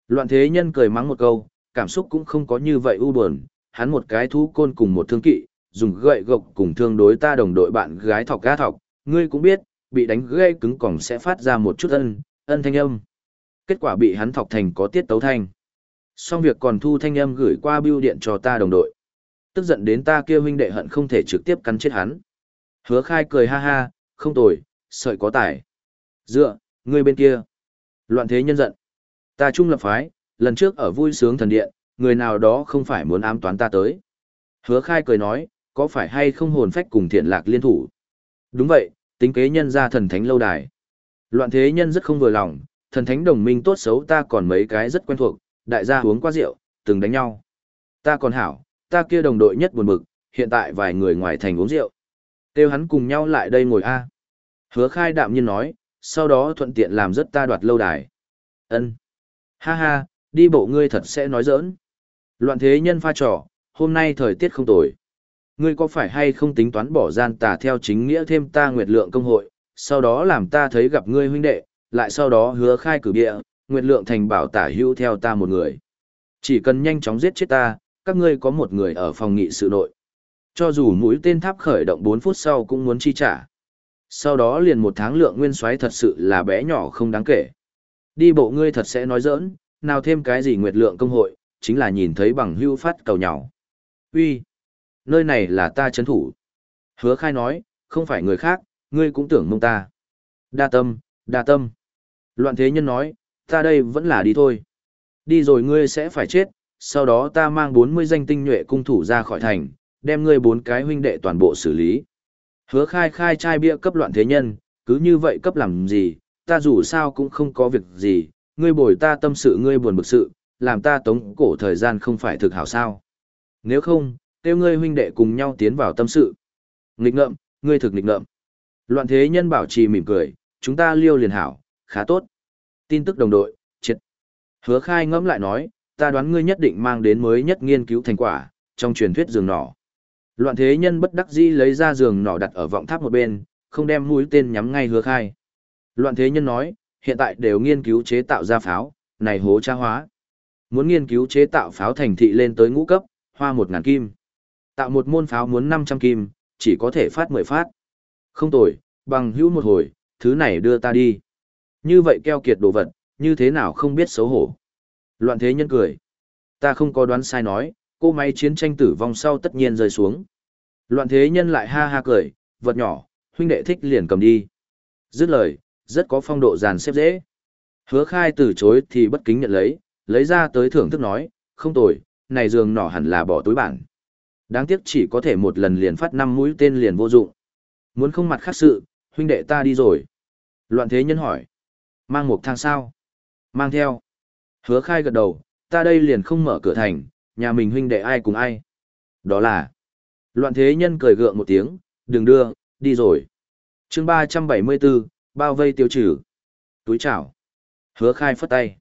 Loạn thế nhân cười mắng một câu, cảm xúc cũng không có như vậy u buồn, hắn một cái thú côn cùng một thương kỵ, dùng gậy gộc cùng thương đối ta đồng đội bạn gái thọc ga thọc, ngươi cũng biết, bị đánh gây cứng cỏng sẽ phát ra một chút ân, ân thanh âm. Kết quả bị hắn thọc thành có tiết tấu thanh. Xong việc còn thu thanh âm gửi qua bưu điện cho ta đồng đội. Tức giận đến ta kia huynh đệ hận không thể trực tiếp cắn chết hắn. Hứa khai cười ha ha, không tồi, sợi có tài. Dựa, người bên kia. Loạn thế nhân giận. Ta trung lập phái, lần trước ở vui sướng thần điện, người nào đó không phải muốn ám toán ta tới. Hứa khai cười nói, có phải hay không hồn phách cùng thiện lạc liên thủ? Đúng vậy, tính kế nhân ra thần thánh lâu đài. Loạn thế nhân rất không vừa lòng, thần thánh đồng minh tốt xấu ta còn mấy cái rất quen thuộc, đại gia uống qua rượu, từng đánh nhau. Ta còn hảo, ta kia đồng đội nhất buồn bực, hiện tại vài người ngoài thành uống rượu. Kêu hắn cùng nhau lại đây ngồi A. Hứa khai đạm nhiên nói, sau đó thuận tiện làm rất ta đoạt lâu đài. ân Ha ha, đi bộ ngươi thật sẽ nói giỡn. Loạn thế nhân pha trò, hôm nay thời tiết không tồi. Ngươi có phải hay không tính toán bỏ gian tà theo chính nghĩa thêm ta nguyệt lượng công hội, sau đó làm ta thấy gặp ngươi huynh đệ, lại sau đó hứa khai cử địa, nguyệt lượng thành bảo tả hữu theo ta một người. Chỉ cần nhanh chóng giết chết ta, các ngươi có một người ở phòng nghị sự nội. Cho dù mũi tên tháp khởi động 4 phút sau cũng muốn chi trả. Sau đó liền một tháng lượng nguyên xoáy thật sự là bé nhỏ không đáng kể. Đi bộ ngươi thật sẽ nói giỡn, nào thêm cái gì nguyệt lượng công hội, chính là nhìn thấy bằng hưu phát cầu nhỏ. Uy, nơi này là ta chấn thủ. Hứa khai nói, không phải người khác, ngươi cũng tưởng mông ta. Đa tâm, đa tâm. Loạn thế nhân nói, ta đây vẫn là đi thôi. Đi rồi ngươi sẽ phải chết, sau đó ta mang 40 danh tinh nhuệ cung thủ ra khỏi thành, đem ngươi bốn cái huynh đệ toàn bộ xử lý. Hứa khai khai trai bia cấp loạn thế nhân, cứ như vậy cấp làm gì, ta dù sao cũng không có việc gì, ngươi bồi ta tâm sự ngươi buồn bực sự, làm ta tống cổ thời gian không phải thực hảo sao. Nếu không, tiêu ngươi huynh đệ cùng nhau tiến vào tâm sự. Nghịch ngợm, ngươi thực nghịch ngợm. Loạn thế nhân bảo trì mỉm cười, chúng ta liêu liền hảo, khá tốt. Tin tức đồng đội, triệt. Hứa khai ngẫm lại nói, ta đoán ngươi nhất định mang đến mới nhất nghiên cứu thành quả, trong truyền thuyết giường nỏ. Loạn thế nhân bất đắc dĩ lấy ra giường nỏ đặt ở vọng tháp một bên, không đem mũi tên nhắm ngay hứa khai. Loạn thế nhân nói, hiện tại đều nghiên cứu chế tạo ra pháo, này hố tra hóa. Muốn nghiên cứu chế tạo pháo thành thị lên tới ngũ cấp, hoa một ngàn kim. Tạo một môn pháo muốn 500 kim, chỉ có thể phát 10 phát. Không tồi, bằng hữu một hồi, thứ này đưa ta đi. Như vậy keo kiệt đồ vật, như thế nào không biết xấu hổ. Loạn thế nhân cười. Ta không có đoán sai nói, cô máy chiến tranh tử vong sau tất nhiên rơi xuống. Loạn thế nhân lại ha ha cười, vật nhỏ, huynh đệ thích liền cầm đi. Dứt lời, rất có phong độ dàn xếp dễ. Hứa khai từ chối thì bất kính nhận lấy, lấy ra tới thưởng thức nói, không tồi, này giường nỏ hẳn là bỏ túi bản. Đáng tiếc chỉ có thể một lần liền phát năm mũi tên liền vô dụng. Muốn không mặt khác sự, huynh đệ ta đi rồi. Loạn thế nhân hỏi, mang một thang sao? Mang theo. Hứa khai gật đầu, ta đây liền không mở cửa thành, nhà mình huynh đệ ai cùng ai. Đó là, loạn thế nhân cười gượng một tiếng, đừng đưa, đi rồi. chương 374, bao vây tiêu trừ. Túi chảo. Hứa khai phất tay.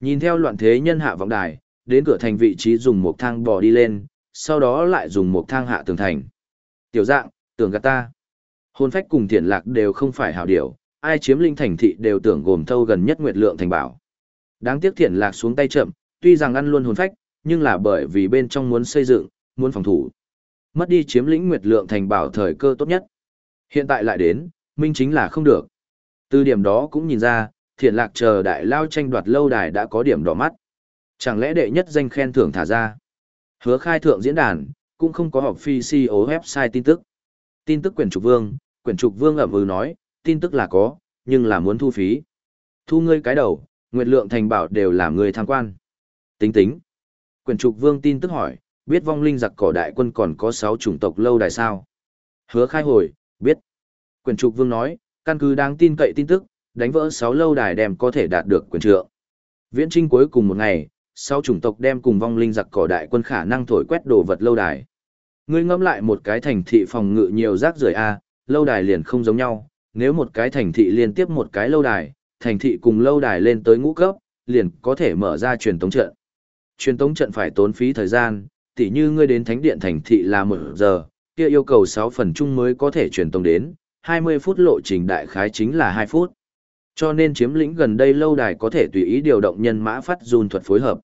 Nhìn theo loạn thế nhân hạ vọng đài, đến cửa thành vị trí dùng một thang bò đi lên, sau đó lại dùng một thang hạ tường thành. Tiểu dạng, tưởng gạt ta. Hôn phách cùng thiện lạc đều không phải hảo điểu, ai chiếm linh thành thị đều tưởng gồm thâu gần nhất nguyệt lượng thành bảo. Đáng tiếc thiện lạc xuống tay chậm, tuy rằng ăn luôn hồn phách, nhưng là bởi vì bên trong muốn xây dựng, muốn phòng thủ. Mất đi chiếm lĩnh nguyệt lượng thành bảo thời cơ tốt nhất. Hiện tại lại đến, minh chính là không được. Từ điểm đó cũng nhìn ra, thiện lạc chờ đại lao tranh đoạt lâu đài đã có điểm đỏ mắt. Chẳng lẽ đệ nhất danh khen thưởng thả ra? Hứa khai thượng diễn đàn, cũng không có họp phi CEO website tin tức. Tin tức quyển trục vương, quyển trục vương ẩm ừ nói, tin tức là có, nhưng là muốn thu phí. Thu ngươi cái đầu, nguyệt lượng thành bảo đều là người tham quan. Tính tính. Quyển trục vương tin tức hỏi, biết vong linh giặc cỏ đại quân còn có 6 chủng tộc lâu đài sao? Hứa khai hồi, biết. Quyển trục vương nói, căn cứ đáng tin cậy tin tức, đánh vỡ 6 lâu đài đem có thể đạt được quyền trượng. Viễn trinh cuối cùng một ngày, sau chủng tộc đem cùng vong linh giặc cỏ đại quân khả năng thổi quét đồ vật lâu đài. Ngươi ngẫm lại một cái thành thị phòng ngự nhiều rác rưởi a, lâu đài liền không giống nhau, nếu một cái thành thị liên tiếp một cái lâu đài, thành thị cùng lâu đài lên tới ngũ cấp, liền có thể mở ra truyền tống trận. Truyền tống trận phải tốn phí thời gian, tỉ như ngươi đến thánh điện thành thị là một giờ, kia yêu cầu 6 phần chung mới có thể truyền tống đến, 20 phút lộ trình đại khái chính là 2 phút. Cho nên chiếm lĩnh gần đây lâu đài có thể tùy ý điều động nhân mã phát dùn thuật phối hợp.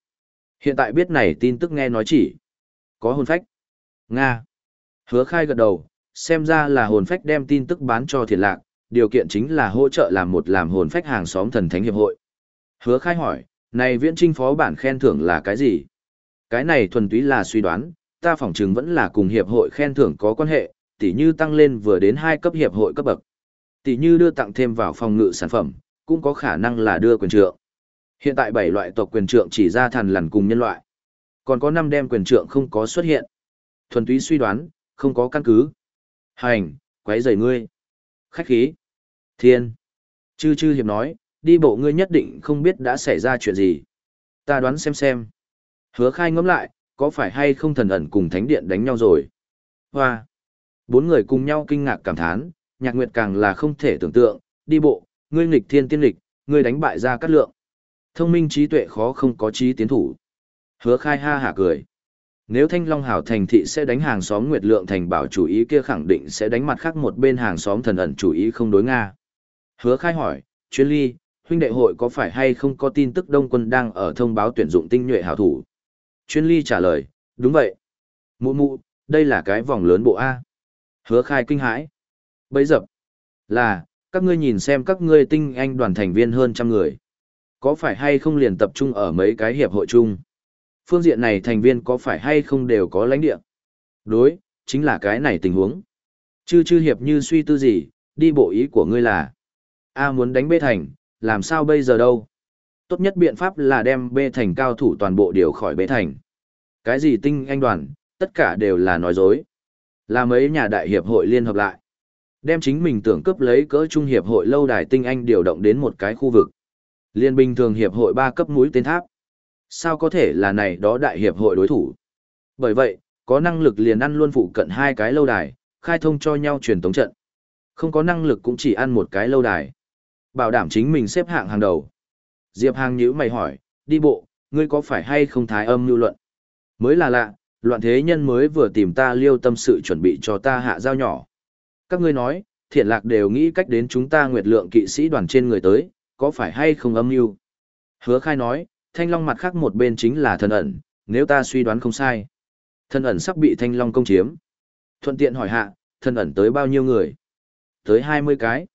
Hiện tại biết này tin tức nghe nói chỉ có hồn phách. Nga. Hứa khai gật đầu, xem ra là hồn phách đem tin tức bán cho thiền lạc, điều kiện chính là hỗ trợ làm một làm hồn phách hàng xóm thần thánh hiệp hội. Hứa khai hỏi, này viễn trinh phó bản khen thưởng là cái gì? Cái này thuần túy là suy đoán, ta phỏng chừng vẫn là cùng hiệp hội khen thưởng có quan hệ, tỉ như tăng lên vừa đến hai cấp hiệp hội cấp bậc. Tỉ như đưa tặng thêm vào phòng ngự sản phẩm, cũng có khả năng là đưa quyền trượng. Hiện tại bảy loại tộc quyền trượng chỉ ra thần lằn cùng nhân loại. Còn có năm đem quyền trượng không có xuất hiện. Thuần túy suy đoán, không có căn cứ. Hành, quấy rầy ngươi. Khách khí. Thiên. Chư chư hiệp nói, đi bộ ngươi nhất định không biết đã xảy ra chuyện gì. Ta đoán xem xem. Hứa khai ngẫm lại, có phải hay không thần ẩn cùng thánh điện đánh nhau rồi? Hoa. Bốn người cùng nhau kinh ngạc cảm thán, nhạc nguyệt càng là không thể tưởng tượng, đi bộ, ngươi nghịch thiên tiên lịch, ngươi đánh bại ra cát lượng. Thông minh trí tuệ khó không có trí tiến thủ. Hứa khai ha hả cười. Nếu Thanh Long Hảo thành thị sẽ đánh hàng xóm Nguyệt Lượng thành bảo chủ ý kia khẳng định sẽ đánh mặt khác một bên hàng xóm thần ẩn chủ ý không đối Nga. Hứa khai hỏi, chuyên ly, huynh đệ hội có phải hay không có tin tức đông quân đang ở thông báo tuyển dụng tinh nhuệ hảo thủ? Chuyên ly trả lời, đúng vậy. Mụ mụ, đây là cái vòng lớn bộ A. Hứa khai kinh hãi. Bấy dập. Là, các ngươi nhìn xem các ngươi tinh anh đoàn thành viên hơn trăm người. Có phải hay không liền tập trung ở mấy cái hiệp hội chung? Phương diện này thành viên có phải hay không đều có lãnh địa? Đối, chính là cái này tình huống. Chư chư hiệp như suy tư gì, đi bộ ý của ngươi là A muốn đánh bê thành, làm sao bây giờ đâu? Tốt nhất biện pháp là đem bê thành cao thủ toàn bộ điều khỏi bê thành. Cái gì tinh anh đoàn, tất cả đều là nói dối. Là mấy nhà đại hiệp hội liên hợp lại. Đem chính mình tưởng cấp lấy cỡ trung hiệp hội lâu đài tinh anh điều động đến một cái khu vực. Liên bình thường hiệp hội ba cấp mũi tên tháp. Sao có thể là này đó đại hiệp hội đối thủ? Bởi vậy, có năng lực liền ăn luôn phụ cận hai cái lâu đài, khai thông cho nhau truyền tống trận. Không có năng lực cũng chỉ ăn một cái lâu đài. Bảo đảm chính mình xếp hạng hàng đầu. Diệp Hàng nhữ mày hỏi, đi bộ, ngươi có phải hay không thái âm lưu luận? Mới là lạ, loạn thế nhân mới vừa tìm ta liêu tâm sự chuẩn bị cho ta hạ giao nhỏ. Các ngươi nói, thiện lạc đều nghĩ cách đến chúng ta nguyệt lượng kỵ sĩ đoàn trên người tới, có phải hay không âm mưu? Hứa khai nói, thanh long mặt khác một bên chính là thần ẩn, nếu ta suy đoán không sai. Thần ẩn sắp bị thanh long công chiếm. Thuận tiện hỏi hạ, thần ẩn tới bao nhiêu người? Tới 20 cái.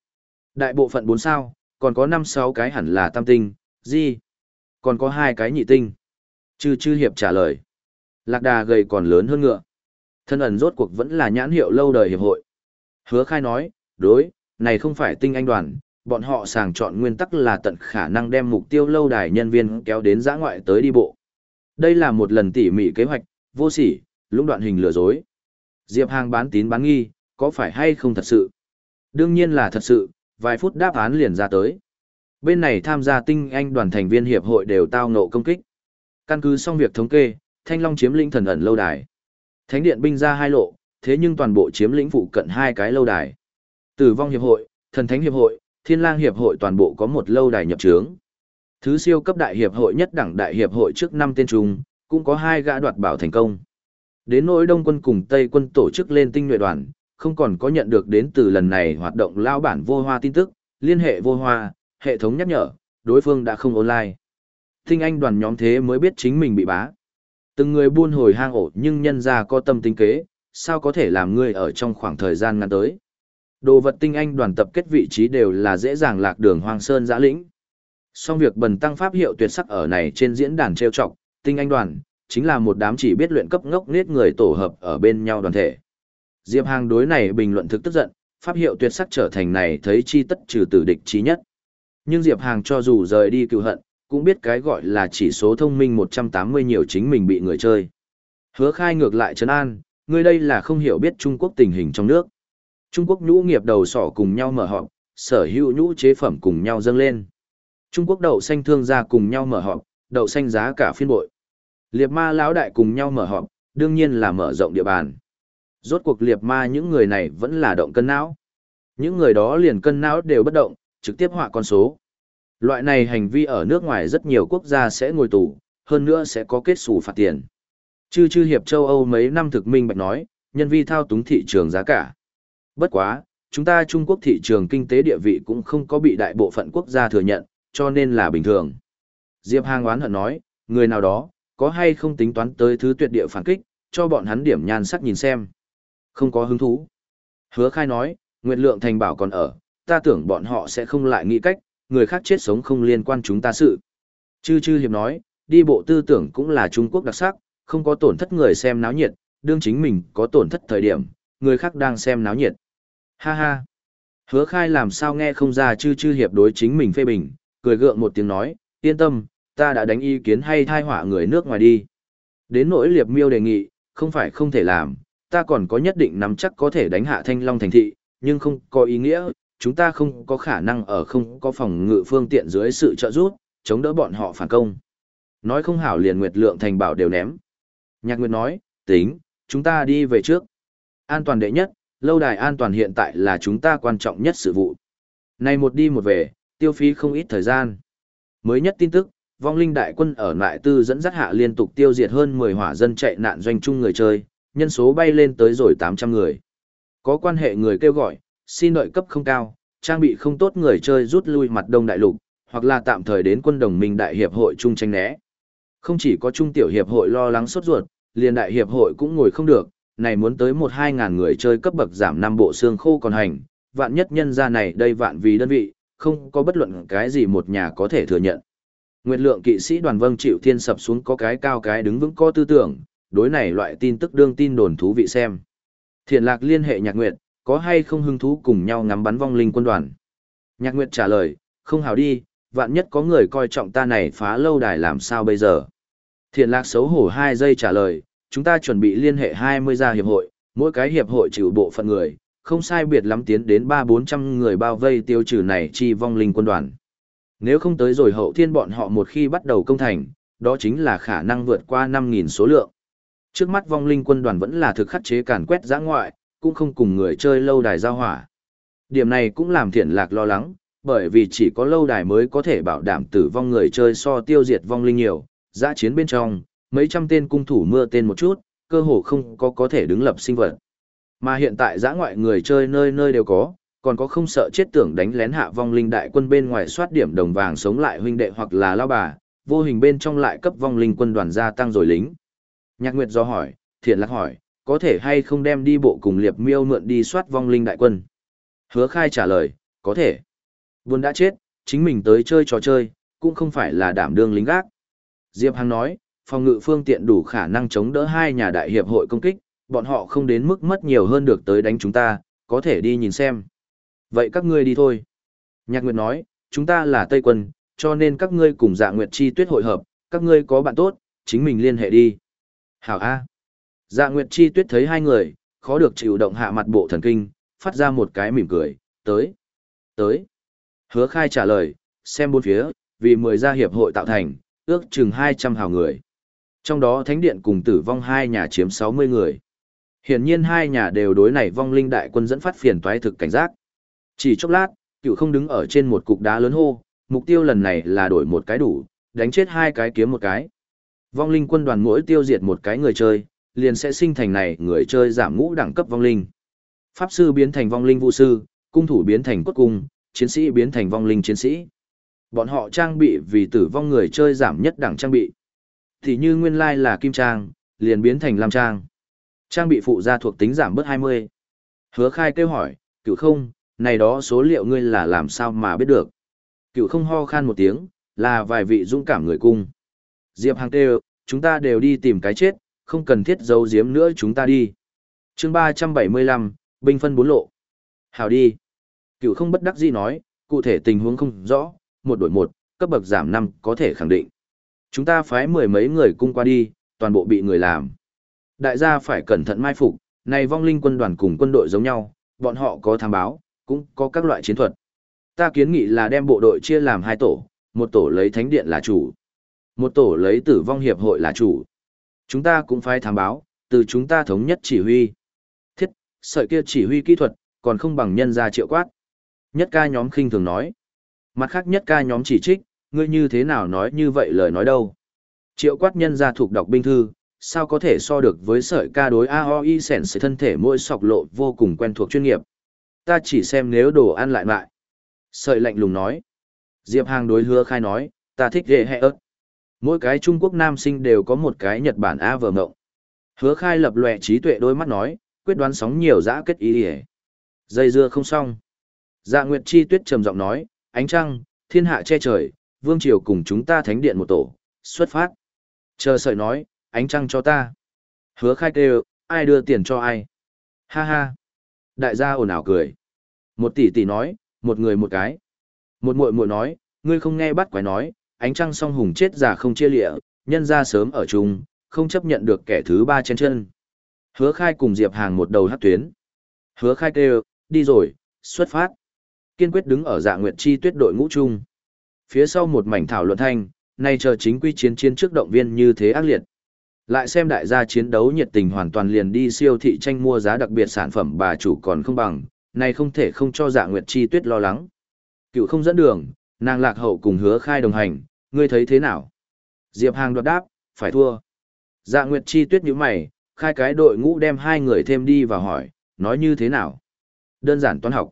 Đại bộ phận 4 sao, còn có 5-6 cái hẳn là tam tinh, gì? Còn có hai cái nhị tinh. Chư chư hiệp trả lời. Lạc đà gầy còn lớn hơn ngựa. Thân ẩn rốt cuộc vẫn là nhãn hiệu lâu đời hiệp hội. Hứa khai nói, đối, này không phải tinh anh đoàn, bọn họ sàng chọn nguyên tắc là tận khả năng đem mục tiêu lâu đài nhân viên kéo đến giã ngoại tới đi bộ. Đây là một lần tỉ mỉ kế hoạch, vô sỉ, lũng đoạn hình lừa dối. Diệp Hàng bán tín bán nghi, có phải hay không thật sự? Đương nhiên là thật sự, vài phút đáp án liền ra tới. Bên này tham gia tinh anh đoàn thành viên hiệp hội đều tao nộ công kích. Căn cứ xong việc thống kê, Thanh Long chiếm lĩnh thần ẩn lâu đài. Thánh điện binh ra hai lộ, thế nhưng toàn bộ chiếm lĩnh phụ cận hai cái lâu đài. Tử vong hiệp hội, thần thánh hiệp hội, thiên lang hiệp hội toàn bộ có một lâu đài nhập trướng. Thứ siêu cấp đại hiệp hội nhất đẳng đại hiệp hội trước năm tên trung, cũng có hai gã đoạt bảo thành công. Đến nỗi đông quân cùng tây quân tổ chức lên tinh nhuệ đoàn, không còn có nhận được đến từ lần này hoạt động lao bản vô hoa tin tức, liên hệ vô hoa, hệ thống nhắc nhở, đối phương đã không online. Tinh anh đoàn nhóm thế mới biết chính mình bị bá. Từng người buôn hồi hang ổ nhưng nhân ra có tâm tính kế, sao có thể làm người ở trong khoảng thời gian ngắn tới. Đồ vật tinh anh đoàn tập kết vị trí đều là dễ dàng lạc đường hoang sơn giã lĩnh. Song việc bần tăng pháp hiệu tuyệt sắc ở này trên diễn đàn trêu chọc, tinh anh đoàn, chính là một đám chỉ biết luyện cấp ngốc nết người tổ hợp ở bên nhau đoàn thể. Diệp Hàng đối này bình luận thực tức giận, pháp hiệu tuyệt sắc trở thành này thấy chi tất trừ tử địch chí nhất. Nhưng Diệp Hàng cho dù rời đi cựu hận, cũng biết cái gọi là chỉ số thông minh 180 nhiều chính mình bị người chơi. Hứa khai ngược lại trấn an, người đây là không hiểu biết Trung Quốc tình hình trong nước. Trung Quốc nhũ nghiệp đầu sỏ cùng nhau mở họp, sở hữu nhũ chế phẩm cùng nhau dâng lên. Trung Quốc đậu xanh thương gia cùng nhau mở họp, đậu xanh giá cả phiên bội. Liệp ma lão đại cùng nhau mở họp, đương nhiên là mở rộng địa bàn. Rốt cuộc liệp ma những người này vẫn là động cân não. Những người đó liền cân não đều bất động, trực tiếp họa con số. Loại này hành vi ở nước ngoài rất nhiều quốc gia sẽ ngồi tù, hơn nữa sẽ có kết xù phạt tiền. Chư chư hiệp châu Âu mấy năm thực minh bạch nói, nhân vi thao túng thị trường giá cả. Bất quá, chúng ta Trung Quốc thị trường kinh tế địa vị cũng không có bị đại bộ phận quốc gia thừa nhận, cho nên là bình thường. Diệp Hàng oán hận nói, người nào đó, có hay không tính toán tới thứ tuyệt địa phản kích, cho bọn hắn điểm nhan sắc nhìn xem. Không có hứng thú. Hứa khai nói, Nguyệt Lượng Thành bảo còn ở, ta tưởng bọn họ sẽ không lại nghĩ cách, người khác chết sống không liên quan chúng ta sự. Chư chư hiệp nói, đi bộ tư tưởng cũng là Trung Quốc đặc sắc, không có tổn thất người xem náo nhiệt, đương chính mình có tổn thất thời điểm, người khác đang xem náo nhiệt. Ha ha. Hứa khai làm sao nghe không ra chư chư hiệp đối chính mình phê bình, cười gượng một tiếng nói, yên tâm, ta đã đánh ý kiến hay thai họa người nước ngoài đi. Đến nỗi liệp miêu đề nghị, không phải không thể làm, ta còn có nhất định nắm chắc có thể đánh hạ thanh long thành thị, nhưng không có ý nghĩa, chúng ta không có khả năng ở không có phòng ngự phương tiện dưới sự trợ giúp, chống đỡ bọn họ phản công. Nói không hảo liền Nguyệt Lượng thành bảo đều ném. Nhạc Nguyệt nói, tính, chúng ta đi về trước. An toàn đệ nhất, lâu đài an toàn hiện tại là chúng ta quan trọng nhất sự vụ. Này một đi một về, tiêu phí không ít thời gian. Mới nhất tin tức, vong linh đại quân ở lại tư dẫn dắt hạ liên tục tiêu diệt hơn 10 hỏa dân chạy nạn doanh chung người chơi, nhân số bay lên tới rồi 800 người. Có quan hệ người kêu gọi, xin đợi cấp không cao, trang bị không tốt người chơi rút lui mặt đông đại lục, hoặc là tạm thời đến quân đồng minh đại hiệp hội chung tranh né. Không chỉ có trung tiểu hiệp hội lo lắng sốt ruột, liền đại hiệp hội cũng ngồi không được, này muốn tới một hai ngàn người chơi cấp bậc giảm năm bộ xương khô còn hành, vạn nhất nhân ra này đây vạn vì đơn vị, không có bất luận cái gì một nhà có thể thừa nhận. Nguyệt lượng kỵ sĩ đoàn vâng chịu thiên sập xuống có cái cao cái đứng vững có tư tưởng, đối này loại tin tức đương tin đồn thú vị xem. Thiện lạc liên hệ nhạc nguyệt, có hay không hứng thú cùng nhau ngắm bắn vong linh quân đoàn. Nhạc nguyệt trả lời, không hào đi, vạn nhất có người coi trọng ta này phá lâu đài làm sao bây giờ. Thiện lạc xấu hổ hai giây trả lời, chúng ta chuẩn bị liên hệ 20 gia hiệp hội, mỗi cái hiệp hội trừ bộ phận người, không sai biệt lắm tiến đến 3-400 người bao vây tiêu trừ này chi vong linh quân đoàn. Nếu không tới rồi hậu thiên bọn họ một khi bắt đầu công thành, đó chính là khả năng vượt qua 5.000 số lượng. Trước mắt vong linh quân đoàn vẫn là thực khắc chế càn quét giã ngoại, cũng không cùng người chơi lâu đài giao hỏa. Điểm này cũng làm thiện lạc lo lắng, bởi vì chỉ có lâu đài mới có thể bảo đảm tử vong người chơi so tiêu diệt vong linh nhiều, giã chiến bên trong, mấy trăm tên cung thủ mưa tên một chút, cơ hồ không có có thể đứng lập sinh vật. Mà hiện tại giã ngoại người chơi nơi nơi đều có, còn có không sợ chết tưởng đánh lén hạ vong linh đại quân bên ngoài soát điểm đồng vàng sống lại huynh đệ hoặc là lao bà, vô hình bên trong lại cấp vong linh quân đoàn gia tăng rồi lính. Nhạc Nguyệt do hỏi, Thiện Lạc hỏi, có thể hay không đem đi bộ cùng liệp miêu mượn đi soát vong linh đại quân? Hứa khai trả lời, có thể. Buồn đã chết, chính mình tới chơi trò chơi, cũng không phải là đảm đương lính gác. Diệp Hằng nói, phòng ngự phương tiện đủ khả năng chống đỡ hai nhà đại hiệp hội công kích, bọn họ không đến mức mất nhiều hơn được tới đánh chúng ta, có thể đi nhìn xem. Vậy các ngươi đi thôi. Nhạc Nguyệt nói, chúng ta là Tây quân, cho nên các ngươi cùng dạ Nguyệt Chi tuyết hội hợp, các ngươi có bạn tốt, chính mình liên hệ đi. Hảo A. Dạ Nguyệt Chi tuyết thấy hai người, khó được chịu động hạ mặt bộ thần kinh, phát ra một cái mỉm cười, tới. Tới. Hứa khai trả lời, xem bốn phía, vì mười gia hiệp hội tạo thành, ước chừng 200 hào người. Trong đó thánh điện cùng tử vong hai nhà chiếm 60 người. Hiển nhiên hai nhà đều đối này vong linh đại quân dẫn phát phiền toái thực cảnh giác. Chỉ chốc lát, cựu không đứng ở trên một cục đá lớn hô, mục tiêu lần này là đổi một cái đủ, đánh chết hai cái kiếm một cái. Vong linh quân đoàn mỗi tiêu diệt một cái người chơi, liền sẽ sinh thành này người chơi giảm ngũ đẳng cấp vong linh. Pháp sư biến thành vong linh vũ sư, cung thủ biến thành cốt cung, chiến sĩ biến thành vong linh chiến sĩ. Bọn họ trang bị vì tử vong người chơi giảm nhất đẳng trang bị. Thì như nguyên lai là kim trang, liền biến thành lam trang. Trang bị phụ gia thuộc tính giảm bớt 20. Hứa khai kêu hỏi, cựu không, này đó số liệu ngươi là làm sao mà biết được. Cựu không ho khan một tiếng, là vài vị dũng cảm người cung. Diệp Hàng kêu, chúng ta đều đi tìm cái chết, không cần thiết giấu giếm nữa chúng ta đi. chương 375, binh phân bốn lộ. Hào đi. Cựu không bất đắc dĩ nói, cụ thể tình huống không rõ, một đổi một, cấp bậc giảm năm có thể khẳng định. Chúng ta phái mười mấy người cung qua đi, toàn bộ bị người làm. Đại gia phải cẩn thận mai phục, này vong linh quân đoàn cùng quân đội giống nhau, bọn họ có tham báo, cũng có các loại chiến thuật. Ta kiến nghị là đem bộ đội chia làm hai tổ, một tổ lấy thánh điện là chủ, một tổ lấy tử vong hiệp hội là chủ. Chúng ta cũng phải tham báo, từ chúng ta thống nhất chỉ huy. Thiết, sợi kia chỉ huy kỹ thuật, còn không bằng nhân gia triệu quát. Nhất ca nhóm khinh thường nói. Mặt khác nhất ca nhóm chỉ trích, ngươi như thế nào nói như vậy lời nói đâu. Triệu quát nhân ra thuộc đọc binh thư, sao có thể so được với sợi ca đối AOI sẻn sự thân thể mỗi sọc lộ vô cùng quen thuộc chuyên nghiệp. Ta chỉ xem nếu đồ ăn lại lại. Sợi lạnh lùng nói. Diệp Hàng đối hứa khai nói, ta thích ghê hẹ ớt. Mỗi cái Trung Quốc nam sinh đều có một cái Nhật Bản A vờ mộng. Hứa khai lập lòe trí tuệ đôi mắt nói, quyết đoán sóng nhiều dã kết ý hề. Dây dưa không xong. Dạ Nguyệt Chi Tuyết trầm giọng nói, ánh trăng, thiên hạ che trời, vương triều cùng chúng ta thánh điện một tổ, xuất phát. Chờ sợi nói, ánh trăng cho ta. Hứa khai kêu, ai đưa tiền cho ai. Ha ha. Đại gia ồn ào cười. Một tỷ tỷ nói, một người một cái. Một muội muội nói, ngươi không nghe bắt quái nói, ánh trăng song hùng chết già không chia lịa, nhân ra sớm ở chung, không chấp nhận được kẻ thứ ba trên chân. Hứa khai cùng Diệp Hàng một đầu hát tuyến. Hứa khai kêu, đi rồi, xuất phát. Kiên quyết đứng ở dạ nguyệt chi tuyết đội ngũ chung. Phía sau một mảnh thảo luận thanh, nay chờ chính quy chiến chiến trước động viên như thế ác liệt. Lại xem đại gia chiến đấu nhiệt tình hoàn toàn liền đi siêu thị tranh mua giá đặc biệt sản phẩm bà chủ còn không bằng, này không thể không cho dạ nguyệt chi tuyết lo lắng. Cựu không dẫn đường, nàng lạc hậu cùng hứa khai đồng hành, ngươi thấy thế nào? Diệp Hàng đoạt đáp, phải thua. Dạ Nguyệt Chi tuyết như mày, khai cái đội ngũ đem hai người thêm đi và hỏi, nói như thế nào? Đơn giản toán học.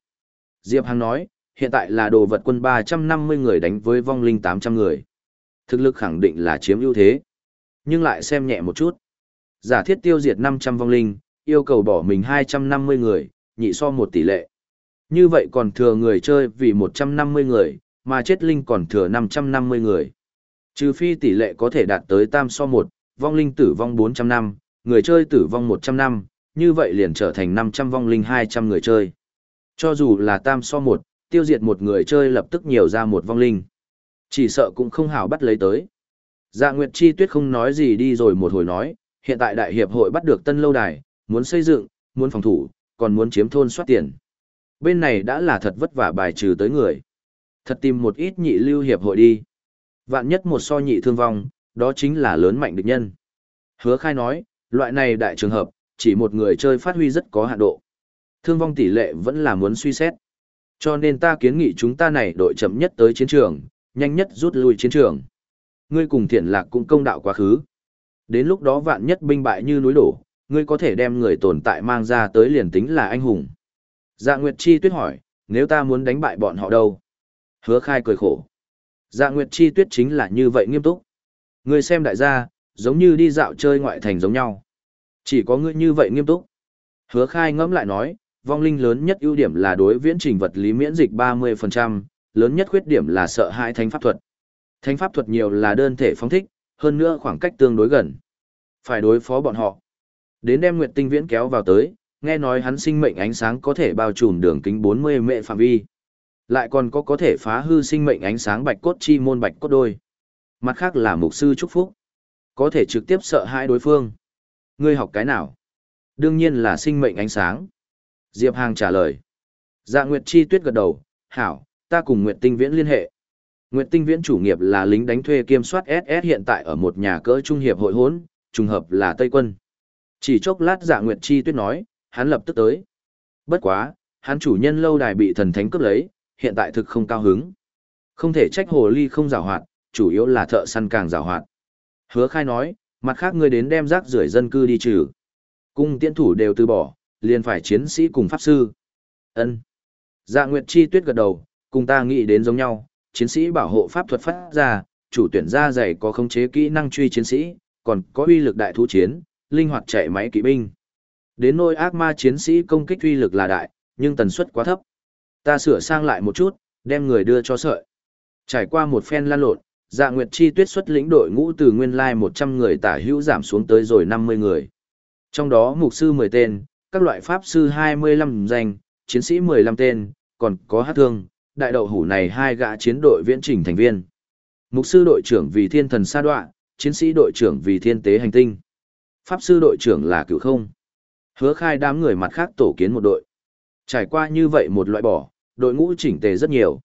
Diệp Hằng nói, hiện tại là đồ vật quân 350 người đánh với vong linh 800 người. Thực lực khẳng định là chiếm ưu thế. Nhưng lại xem nhẹ một chút. Giả thiết tiêu diệt 500 vong linh, yêu cầu bỏ mình 250 người, nhị so một tỷ lệ. Như vậy còn thừa người chơi vì 150 người, mà chết linh còn thừa 550 người. Trừ phi tỷ lệ có thể đạt tới tam so 1, vong linh tử vong 400 năm, người chơi tử vong 100 năm, như vậy liền trở thành 500 vong linh 200 người chơi. Cho dù là tam so một, tiêu diệt một người chơi lập tức nhiều ra một vong linh. Chỉ sợ cũng không hảo bắt lấy tới. Dạ Nguyệt Chi Tuyết không nói gì đi rồi một hồi nói, hiện tại đại hiệp hội bắt được tân lâu đài, muốn xây dựng, muốn phòng thủ, còn muốn chiếm thôn soát tiền. Bên này đã là thật vất vả bài trừ tới người. Thật tìm một ít nhị lưu hiệp hội đi. Vạn nhất một so nhị thương vong, đó chính là lớn mạnh địch nhân. Hứa khai nói, loại này đại trường hợp, chỉ một người chơi phát huy rất có hạn độ. Thương vong tỷ lệ vẫn là muốn suy xét. Cho nên ta kiến nghị chúng ta này đội chậm nhất tới chiến trường, nhanh nhất rút lui chiến trường. Ngươi cùng thiện lạc cũng công đạo quá khứ. Đến lúc đó vạn nhất binh bại như núi đổ, ngươi có thể đem người tồn tại mang ra tới liền tính là anh hùng. Dạ Nguyệt Chi tuyết hỏi, nếu ta muốn đánh bại bọn họ đâu? Hứa khai cười khổ. Dạ Nguyệt Chi tuyết chính là như vậy nghiêm túc. Ngươi xem đại gia, giống như đi dạo chơi ngoại thành giống nhau. Chỉ có ngươi như vậy nghiêm túc. Hứa khai ngẫm lại nói, vong linh lớn nhất ưu điểm là đối viễn trình vật lý miễn dịch 30%, lớn nhất khuyết điểm là sợ hãi thánh pháp thuật. Thánh pháp thuật nhiều là đơn thể phóng thích, hơn nữa khoảng cách tương đối gần. Phải đối phó bọn họ. Đến đem Nguyệt Tinh Viễn kéo vào tới, nghe nói hắn sinh mệnh ánh sáng có thể bao trùm đường kính 40 mệ phạm vi. Lại còn có có thể phá hư sinh mệnh ánh sáng bạch cốt chi môn bạch cốt đôi. Mặt khác là mục sư chúc phúc. Có thể trực tiếp sợ hãi đối phương. Ngươi học cái nào? Đương nhiên là sinh mệnh ánh sáng. Diệp Hàng trả lời. Dạ Nguyệt Chi Tuyết gật đầu, hảo, ta cùng Nguyệt Tinh Viễn liên hệ. Nguyệt Tinh Viễn chủ nghiệp là lính đánh thuê kiêm soát SS hiện tại ở một nhà cỡ trung hiệp hội hốn, trùng hợp là Tây Quân. Chỉ chốc lát Dạ Nguyệt Chi Tuyết nói, hắn lập tức tới. Bất quá, hắn chủ nhân lâu đài bị thần thánh cướp lấy, hiện tại thực không cao hứng. Không thể trách hồ ly không rào hoạt, chủ yếu là thợ săn càng rào hoạt. Hứa khai nói, mặt khác ngươi đến đem rác rưởi dân cư đi trừ. Cung tiễn thủ đều từ bỏ, liền phải chiến sĩ cùng pháp sư. ân Dạ Nguyệt Chi Tuyết gật đầu, cùng ta nghĩ đến giống nhau, chiến sĩ bảo hộ pháp thuật phát ra, chủ tuyển ra dày có khống chế kỹ năng truy chiến sĩ, còn có uy lực đại thú chiến, linh hoạt chạy máy kỵ binh. Đến nôi ác ma chiến sĩ công kích uy lực là đại, nhưng tần suất quá thấp. Ta sửa sang lại một chút, đem người đưa cho sợi. Trải qua một phen lan lộn, Dạ Nguyệt Chi Tuyết xuất lĩnh đội ngũ từ nguyên lai 100 người tả hữu giảm xuống tới rồi 50 người. Trong đó mục sư 10 tên, các loại pháp sư 25 danh, chiến sĩ 15 tên, còn có hát thương, đại đậu hủ này hai gã chiến đội viễn trình thành viên. Mục sư đội trưởng vì thiên thần sa đoạ, chiến sĩ đội trưởng vì thiên tế hành tinh. Pháp sư đội trưởng là cựu không. Hứa khai đám người mặt khác tổ kiến một đội. Trải qua như vậy một loại bỏ, đội ngũ chỉnh tề rất nhiều.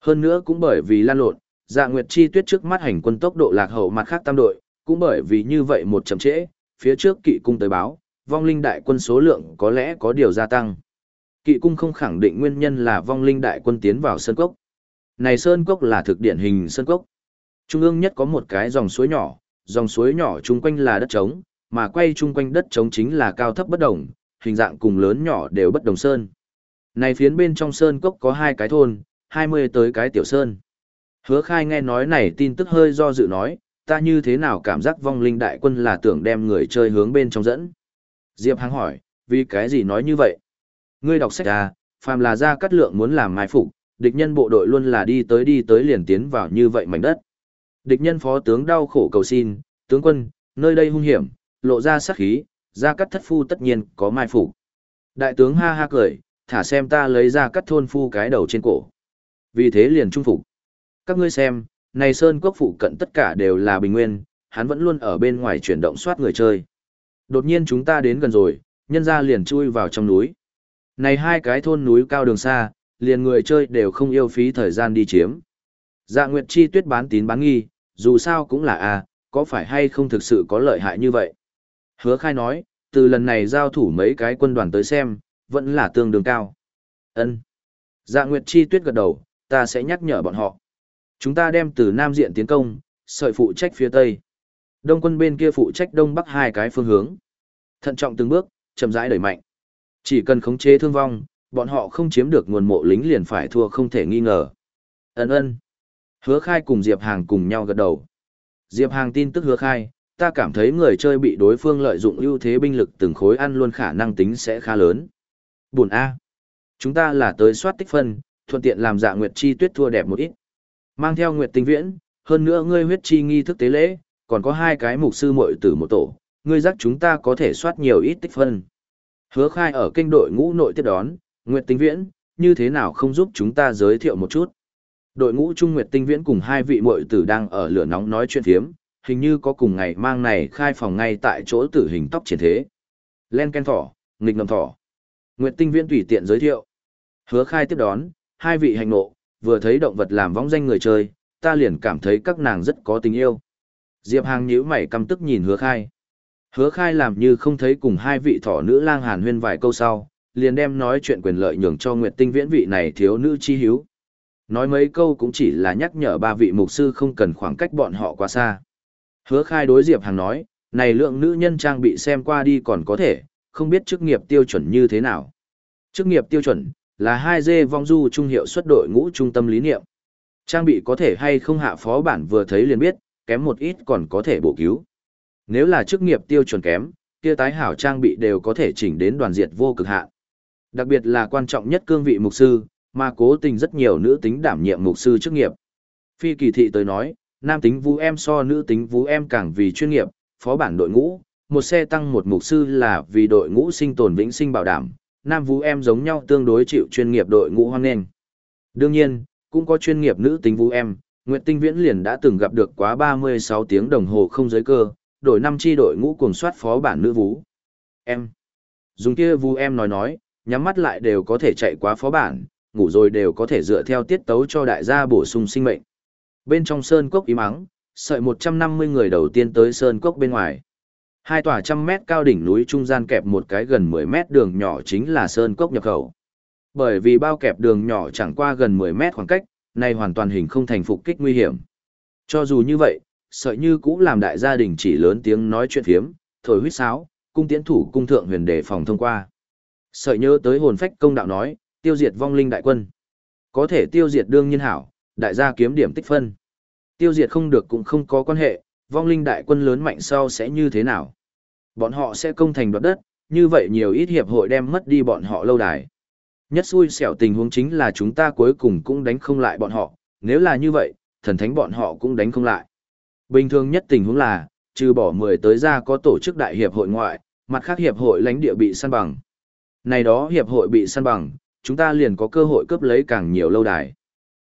Hơn nữa cũng bởi vì lan lộn, dạ nguyệt chi tuyết trước mắt hành quân tốc độ lạc hậu mặt khác tam đội, cũng bởi vì như vậy một chậm trễ, phía trước kỵ cung tới báo, vong linh đại quân số lượng có lẽ có điều gia tăng. Kỵ cung không khẳng định nguyên nhân là vong linh đại quân tiến vào sơn cốc. Này sơn cốc là thực điển hình sơn cốc. Trung ương nhất có một cái dòng suối nhỏ, dòng suối nhỏ chung quanh là đất trống, mà quay chung quanh đất trống chính là cao thấp bất đồng, hình dạng cùng lớn nhỏ đều bất đồng sơn. Này phiến bên trong sơn cốc có hai cái thôn, 20 tới cái tiểu sơn. Hứa khai nghe nói này tin tức hơi do dự nói, ta như thế nào cảm giác vong linh đại quân là tưởng đem người chơi hướng bên trong dẫn. Diệp Hằng hỏi, vì cái gì nói như vậy? Ngươi đọc sách à, phàm là ra cắt lượng muốn làm mai phục, địch nhân bộ đội luôn là đi tới đi tới liền tiến vào như vậy mảnh đất. Địch nhân phó tướng đau khổ cầu xin, tướng quân, nơi đây hung hiểm, lộ ra sát khí, ra cắt thất phu tất nhiên có mai phục. Đại tướng ha ha cười, thả xem ta lấy ra cắt thôn phu cái đầu trên cổ. Vì thế liền trung phục. Các ngươi xem, này sơn quốc phụ cận tất cả đều là bình nguyên, hắn vẫn luôn ở bên ngoài chuyển động soát người chơi. Đột nhiên chúng ta đến gần rồi, nhân ra liền chui vào trong núi. Này hai cái thôn núi cao đường xa, liền người chơi đều không yêu phí thời gian đi chiếm. Dạ Nguyệt Chi tuyết bán tín bán nghi, dù sao cũng là a, có phải hay không thực sự có lợi hại như vậy. Hứa khai nói, từ lần này giao thủ mấy cái quân đoàn tới xem, vẫn là tương đương cao. ân Dạ Nguyệt Chi tuyết gật đầu, ta sẽ nhắc nhở bọn họ. Chúng ta đem từ Nam Diện tiến công, sợi phụ trách phía tây. Đông quân bên kia phụ trách đông bắc hai cái phương hướng. Thận trọng từng bước, chậm rãi đẩy mạnh. Chỉ cần khống chế thương vong, bọn họ không chiếm được nguồn mộ lính liền phải thua không thể nghi ngờ. Ấn Ân, Hứa khai cùng Diệp Hàng cùng nhau gật đầu. Diệp Hàng tin tức hứa khai, ta cảm thấy người chơi bị đối phương lợi dụng ưu thế binh lực từng khối ăn luôn khả năng tính sẽ khá lớn. Buồn A. Chúng ta là tới soát tích phân, thuận tiện làm dạ Nguyệt Chi tuyết thua đẹp một ít. Mang theo Nguyệt tinh viễn, hơn nữa ngươi huyết chi nghi thức tế lễ, còn có hai cái mục sư muội tử một tổ, ngươi giác chúng ta có thể soát nhiều ít tích phân. Hứa khai ở kênh đội ngũ nội tiếp đón, Nguyệt tinh viễn, như thế nào không giúp chúng ta giới thiệu một chút. Đội ngũ Trung Nguyệt tinh viễn cùng hai vị muội tử đang ở lửa nóng nói chuyện thiếm, hình như có cùng ngày mang này khai phòng ngay tại chỗ tử hình tóc triển thế. Len ken thỏ, nghịch ngầm thỏ. Nguyệt tinh viễn tùy tiện giới thiệu. Hứa khai tiếp đón, hai vị hành nộ, vừa thấy động vật làm vong danh người chơi, ta liền cảm thấy các nàng rất có tình yêu. Diệp Hàng nhíu mày căm tức nhìn hứa khai. Hứa khai làm như không thấy cùng hai vị thỏ nữ lang hàn huyên vài câu sau, liền đem nói chuyện quyền lợi nhường cho Nguyệt Tinh Viễn vị này thiếu nữ chi hiếu. Nói mấy câu cũng chỉ là nhắc nhở ba vị mục sư không cần khoảng cách bọn họ quá xa. Hứa khai đối Diệp Hàng nói, này lượng nữ nhân trang bị xem qua đi còn có thể, không biết chức nghiệp tiêu chuẩn như thế nào. Chức nghiệp tiêu chuẩn, là 2G vong du trung hiệu xuất đội ngũ trung tâm lý niệm. Trang bị có thể hay không hạ phó bản vừa thấy liền biết, kém một ít còn có thể bổ cứu. Nếu là chức nghiệp tiêu chuẩn kém, kia tái hảo trang bị đều có thể chỉnh đến đoàn diệt vô cực hạn. Đặc biệt là quan trọng nhất cương vị mục sư, mà cố tình rất nhiều nữ tính đảm nhiệm mục sư chức nghiệp. Phi kỳ thị tới nói, nam tính vũ em so nữ tính vũ em càng vì chuyên nghiệp, phó bản đội ngũ, một xe tăng một mục sư là vì đội ngũ sinh tồn vĩnh sinh bảo đảm, nam vũ em giống nhau tương đối chịu chuyên nghiệp đội ngũ hoan nghênh. Đương nhiên, cũng có chuyên nghiệp nữ tính vũ em, Nguyệt Tinh Viễn liền đã từng gặp được quá 36 tiếng đồng hồ không giới cơ, đổi năm chi đội ngũ cuồng soát phó bản nữ vũ. Em. Dùng kia vu em nói nói, nhắm mắt lại đều có thể chạy qua phó bản, ngủ rồi đều có thể dựa theo tiết tấu cho đại gia bổ sung sinh mệnh. Bên trong sơn cốc im ắng, sợi 150 người đầu tiên tới sơn cốc bên ngoài. Hai tòa trăm mét cao đỉnh núi trung gian kẹp một cái gần 10 mét đường nhỏ chính là sơn cốc nhập khẩu. Bởi vì bao kẹp đường nhỏ chẳng qua gần 10 mét khoảng cách, này hoàn toàn hình không thành phục kích nguy hiểm. Cho dù như vậy, sợi như cũng làm đại gia đình chỉ lớn tiếng nói chuyện phiếm, thổi huýt sáo, cung tiễn thủ cung thượng huyền đề phòng thông qua. Sợi nhớ tới hồn phách công đạo nói, tiêu diệt vong linh đại quân. Có thể tiêu diệt đương nhiên hảo, đại gia kiếm điểm tích phân. Tiêu diệt không được cũng không có quan hệ, vong linh đại quân lớn mạnh sau sẽ như thế nào? Bọn họ sẽ công thành đoạt đất, như vậy nhiều ít hiệp hội đem mất đi bọn họ lâu đài. Nhất xui xẻo tình huống chính là chúng ta cuối cùng cũng đánh không lại bọn họ, nếu là như vậy, thần thánh bọn họ cũng đánh không lại. Bình thường nhất tình huống là, trừ bỏ 10 tới ra có tổ chức đại hiệp hội ngoại, mặt khác hiệp hội lãnh địa bị săn bằng. Này đó hiệp hội bị săn bằng, chúng ta liền có cơ hội cướp lấy càng nhiều lâu đài.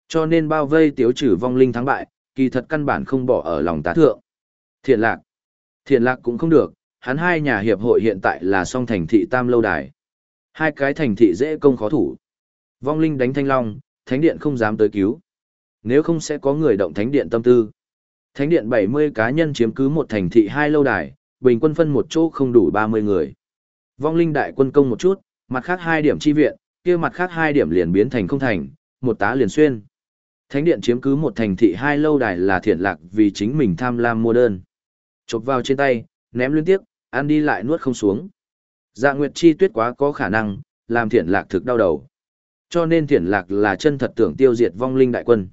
Cho nên bao vây tiếu trừ vong linh thắng bại, kỳ thật căn bản không bỏ ở lòng tá thượng. Thiện lạc. Thiện lạc cũng không được, hắn hai nhà hiệp hội hiện tại là song thành thị tam lâu đài. Hai cái thành thị dễ công khó thủ. Vong linh đánh thanh long, thánh điện không dám tới cứu. Nếu không sẽ có người động thánh điện tâm tư. Thánh điện 70 cá nhân chiếm cứ một thành thị hai lâu đài, bình quân phân một chỗ không đủ 30 người. Vong linh đại quân công một chút, mặt khác hai điểm chi viện, kia mặt khác hai điểm liền biến thành không thành, một tá liền xuyên. Thánh điện chiếm cứ một thành thị hai lâu đài là thiện lạc vì chính mình tham lam mua đơn. Chộp vào trên tay, ném liên tiếp, ăn đi lại nuốt không xuống. Dạ Nguyệt Chi Tuyết quá có khả năng, làm thiện lạc thực đau đầu. Cho nên thiện lạc là chân thật tưởng tiêu diệt vong linh đại quân.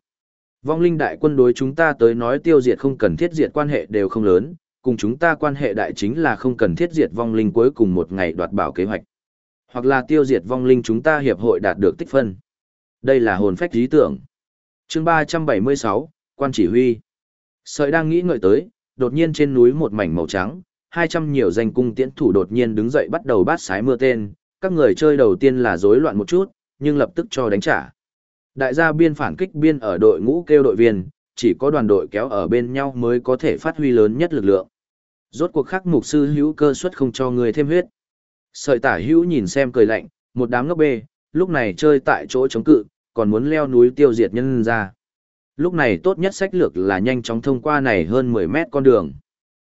Vong linh đại quân đối chúng ta tới nói tiêu diệt không cần thiết diệt quan hệ đều không lớn, cùng chúng ta quan hệ đại chính là không cần thiết diệt vong linh cuối cùng một ngày đoạt bảo kế hoạch. Hoặc là tiêu diệt vong linh chúng ta hiệp hội đạt được tích phân. Đây là hồn phách lý tưởng. chương 376, Quan chỉ huy. Sợi đang nghĩ ngợi tới, đột nhiên trên núi một mảnh màu trắng, 200 nhiều danh cung tiễn thủ đột nhiên đứng dậy bắt đầu bát sái mưa tên, các người chơi đầu tiên là rối loạn một chút, nhưng lập tức cho đánh trả. Đại gia biên phản kích biên ở đội ngũ kêu đội viên, chỉ có đoàn đội kéo ở bên nhau mới có thể phát huy lớn nhất lực lượng. Rốt cuộc khắc mục sư hữu cơ suất không cho người thêm huyết. Sợi tả hữu nhìn xem cười lạnh, một đám ngốc bê, lúc này chơi tại chỗ chống cự, còn muốn leo núi tiêu diệt nhân ra. Lúc này tốt nhất sách lược là nhanh chóng thông qua này hơn 10 mét con đường.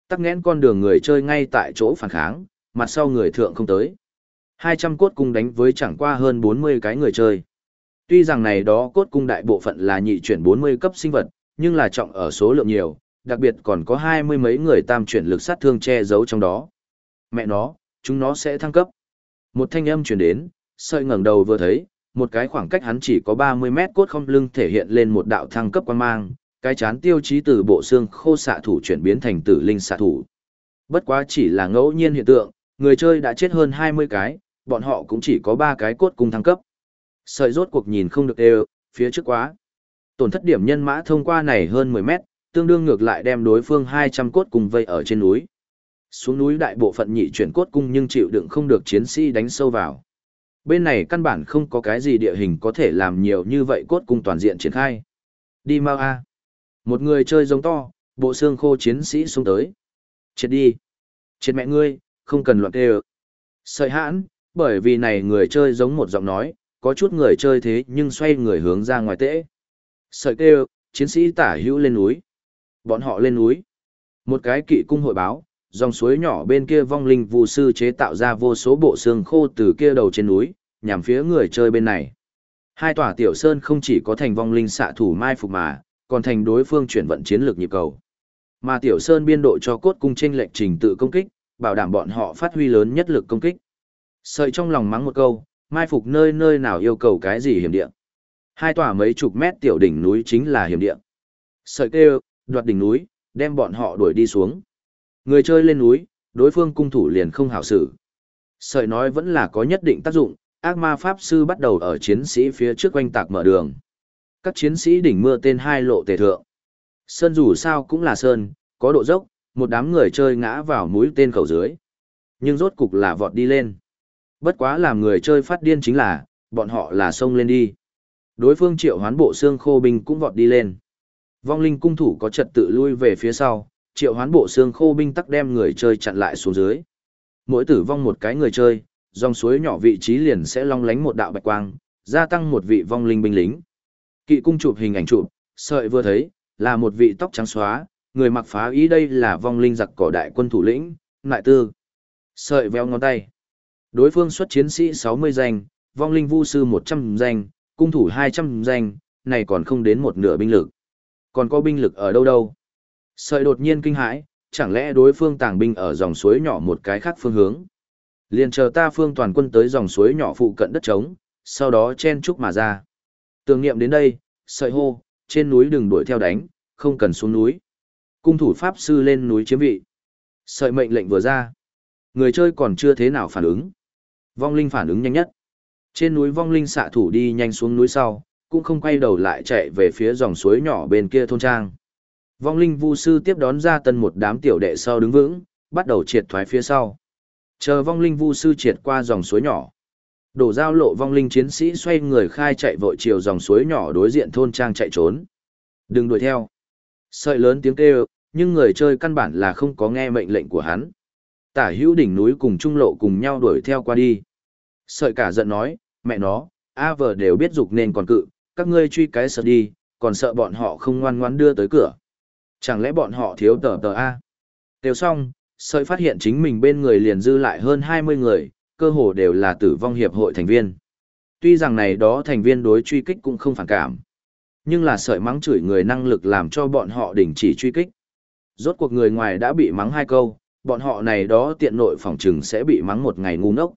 Tắc nghẽn con đường người chơi ngay tại chỗ phản kháng, mặt sau người thượng không tới. 200 cốt cung đánh với chẳng qua hơn 40 cái người chơi. Tuy rằng này đó cốt cung đại bộ phận là nhị chuyển 40 cấp sinh vật, nhưng là trọng ở số lượng nhiều, đặc biệt còn có hai mươi mấy người tam chuyển lực sát thương che giấu trong đó. Mẹ nó, chúng nó sẽ thăng cấp. Một thanh âm truyền đến, sợi ngẩng đầu vừa thấy, một cái khoảng cách hắn chỉ có 30 mét cốt không lưng thể hiện lên một đạo thăng cấp quan mang, cái chán tiêu chí từ bộ xương khô xạ thủ chuyển biến thành tử linh xạ thủ. Bất quá chỉ là ngẫu nhiên hiện tượng, người chơi đã chết hơn 20 cái, bọn họ cũng chỉ có 3 cái cốt cung thăng cấp. Sợi rốt cuộc nhìn không được đều, phía trước quá. Tổn thất điểm nhân mã thông qua này hơn 10 mét, tương đương ngược lại đem đối phương 200 cốt cùng vây ở trên núi. Xuống núi đại bộ phận nhị chuyển cốt cung nhưng chịu đựng không được chiến sĩ đánh sâu vào. Bên này căn bản không có cái gì địa hình có thể làm nhiều như vậy cốt cung toàn diện triển khai. Đi mau a. Một người chơi giống to, bộ xương khô chiến sĩ xuống tới. Chết đi. Chết mẹ ngươi, không cần loạn tê Sợi hãn, bởi vì này người chơi giống một giọng nói, có chút người chơi thế nhưng xoay người hướng ra ngoài tễ. Sợi kêu, chiến sĩ tả hữu lên núi. Bọn họ lên núi. Một cái kỵ cung hội báo, dòng suối nhỏ bên kia vong linh vụ sư chế tạo ra vô số bộ xương khô từ kia đầu trên núi, nhằm phía người chơi bên này. Hai tòa tiểu sơn không chỉ có thành vong linh xạ thủ mai phục mà, còn thành đối phương chuyển vận chiến lược nhịp cầu. Mà tiểu sơn biên độ cho cốt cung trên lệch trình tự công kích, bảo đảm bọn họ phát huy lớn nhất lực công kích. Sợi trong lòng mắng một câu, mai phục nơi nơi nào yêu cầu cái gì hiểm địa. Hai tòa mấy chục mét tiểu đỉnh núi chính là hiểm địa. Sợi kêu, đoạt đỉnh núi, đem bọn họ đuổi đi xuống. Người chơi lên núi, đối phương cung thủ liền không hảo xử. Sợi nói vẫn là có nhất định tác dụng, ác ma pháp sư bắt đầu ở chiến sĩ phía trước quanh tạc mở đường. Các chiến sĩ đỉnh mưa tên hai lộ tề thượng. Sơn dù sao cũng là sơn, có độ dốc, một đám người chơi ngã vào mũi tên khẩu dưới. Nhưng rốt cục là vọt đi lên. Bất quá làm người chơi phát điên chính là, bọn họ là xông lên đi. Đối phương triệu hoán bộ xương khô binh cũng vọt đi lên. Vong linh cung thủ có trật tự lui về phía sau, triệu hoán bộ xương khô binh tắc đem người chơi chặn lại xuống dưới. Mỗi tử vong một cái người chơi, dòng suối nhỏ vị trí liền sẽ long lánh một đạo bạch quang, gia tăng một vị vong linh binh lính. Kỵ cung chụp hình ảnh chụp, sợi vừa thấy, là một vị tóc trắng xóa, người mặc phá ý đây là vong linh giặc cỏ đại quân thủ lĩnh, lại Tư. Sợi véo ngón tay. Đối phương xuất chiến sĩ 60 danh, vong linh vu sư 100 danh, cung thủ 200 danh, này còn không đến một nửa binh lực. Còn có binh lực ở đâu đâu? Sợi đột nhiên kinh hãi, chẳng lẽ đối phương tàng binh ở dòng suối nhỏ một cái khác phương hướng? Liền chờ ta phương toàn quân tới dòng suối nhỏ phụ cận đất trống, sau đó chen chúc mà ra. Tưởng niệm đến đây, sợi hô, trên núi đừng đuổi theo đánh, không cần xuống núi. Cung thủ pháp sư lên núi chiếm vị. Sợi mệnh lệnh vừa ra. Người chơi còn chưa thế nào phản ứng. Vong linh phản ứng nhanh nhất. Trên núi vong linh xạ thủ đi nhanh xuống núi sau, cũng không quay đầu lại chạy về phía dòng suối nhỏ bên kia thôn trang. Vong linh vu sư tiếp đón ra tân một đám tiểu đệ sau đứng vững, bắt đầu triệt thoái phía sau. Chờ vong linh vu sư triệt qua dòng suối nhỏ. Đổ giao lộ vong linh chiến sĩ xoay người khai chạy vội chiều dòng suối nhỏ đối diện thôn trang chạy trốn. Đừng đuổi theo. Sợi lớn tiếng kêu, nhưng người chơi căn bản là không có nghe mệnh lệnh của hắn. Tả hữu đỉnh núi cùng trung lộ cùng nhau đuổi theo qua đi. Sợi cả giận nói, mẹ nó, A vờ đều biết dục nên còn cự, các ngươi truy cái sợ đi, còn sợ bọn họ không ngoan ngoan đưa tới cửa. Chẳng lẽ bọn họ thiếu tờ tờ A? Đều xong, sợi phát hiện chính mình bên người liền dư lại hơn 20 người, cơ hồ đều là tử vong hiệp hội thành viên. Tuy rằng này đó thành viên đối truy kích cũng không phản cảm, nhưng là sợi mắng chửi người năng lực làm cho bọn họ đình chỉ truy kích. Rốt cuộc người ngoài đã bị mắng hai câu, bọn họ này đó tiện nội phòng trừng sẽ bị mắng một ngày ngu ngốc.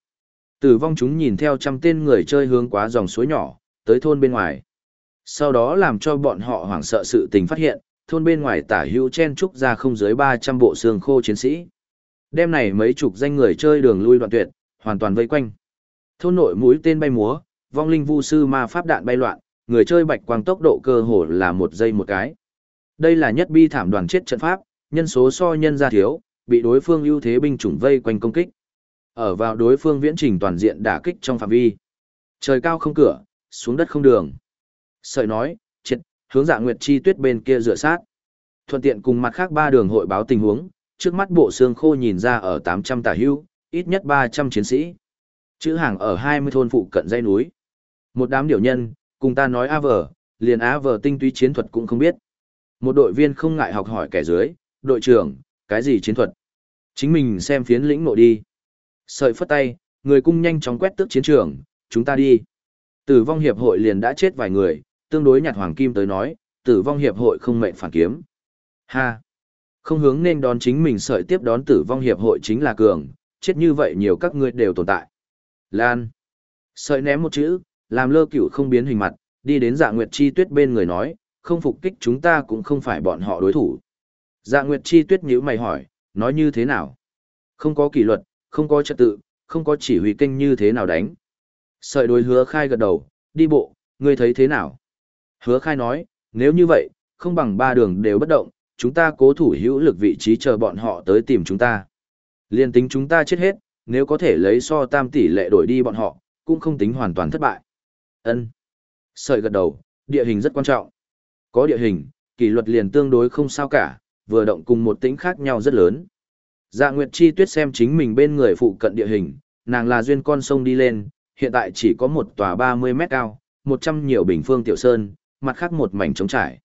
Tử vong chúng nhìn theo trăm tên người chơi hướng quá dòng suối nhỏ, tới thôn bên ngoài. Sau đó làm cho bọn họ hoảng sợ sự tình phát hiện, thôn bên ngoài tả hữu chen trúc ra không dưới 300 bộ xương khô chiến sĩ. Đêm này mấy chục danh người chơi đường lui đoạn tuyệt, hoàn toàn vây quanh. Thôn nội mũi tên bay múa, vong linh vu sư ma pháp đạn bay loạn, người chơi bạch quang tốc độ cơ hồ là một giây một cái. Đây là nhất bi thảm đoàn chết trận pháp, nhân số so nhân ra thiếu, bị đối phương ưu thế binh chủng vây quanh công kích. Ở vào đối phương viễn trình toàn diện đả kích trong phạm vi. Trời cao không cửa, xuống đất không đường. Sợi nói, chết, hướng dạ nguyệt chi tuyết bên kia rửa sát. Thuận tiện cùng mặt khác ba đường hội báo tình huống, trước mắt bộ xương khô nhìn ra ở 800 tả hưu, ít nhất 300 chiến sĩ. Chữ hàng ở 20 thôn phụ cận dãy núi. Một đám điều nhân, cùng ta nói A vờ, liền A vờ tinh túy chiến thuật cũng không biết. Một đội viên không ngại học hỏi kẻ dưới, đội trưởng, cái gì chiến thuật? Chính mình xem phiến lĩnh nội đi. Sợi phất tay, người cung nhanh chóng quét tước chiến trường, chúng ta đi. Tử vong hiệp hội liền đã chết vài người, tương đối nhạt hoàng kim tới nói, tử vong hiệp hội không mệnh phản kiếm. Ha! Không hướng nên đón chính mình sợi tiếp đón tử vong hiệp hội chính là cường, chết như vậy nhiều các ngươi đều tồn tại. Lan. Sợi ném một chữ, làm lơ cửu không biến hình mặt, đi đến dạ nguyệt chi tuyết bên người nói, không phục kích chúng ta cũng không phải bọn họ đối thủ. Dạ nguyệt chi tuyết nhíu mày hỏi, nói như thế nào? Không có kỷ luật, không có trật tự, không có chỉ huy kênh như thế nào đánh. Sợi đối hứa khai gật đầu, đi bộ, ngươi thấy thế nào? Hứa khai nói, nếu như vậy, không bằng ba đường đều bất động, chúng ta cố thủ hữu lực vị trí chờ bọn họ tới tìm chúng ta. Liên tính chúng ta chết hết, nếu có thể lấy so tam tỷ lệ đổi đi bọn họ, cũng không tính hoàn toàn thất bại. ân Sợi gật đầu, địa hình rất quan trọng. Có địa hình, kỷ luật liền tương đối không sao cả, vừa động cùng một tính khác nhau rất lớn. Dạ Nguyệt Chi Tuyết xem chính mình bên người phụ cận địa hình, nàng là duyên con sông đi lên, hiện tại chỉ có một tòa 30 mét cao, 100 nhiều bình phương tiểu sơn, mặt khác một mảnh trống trải.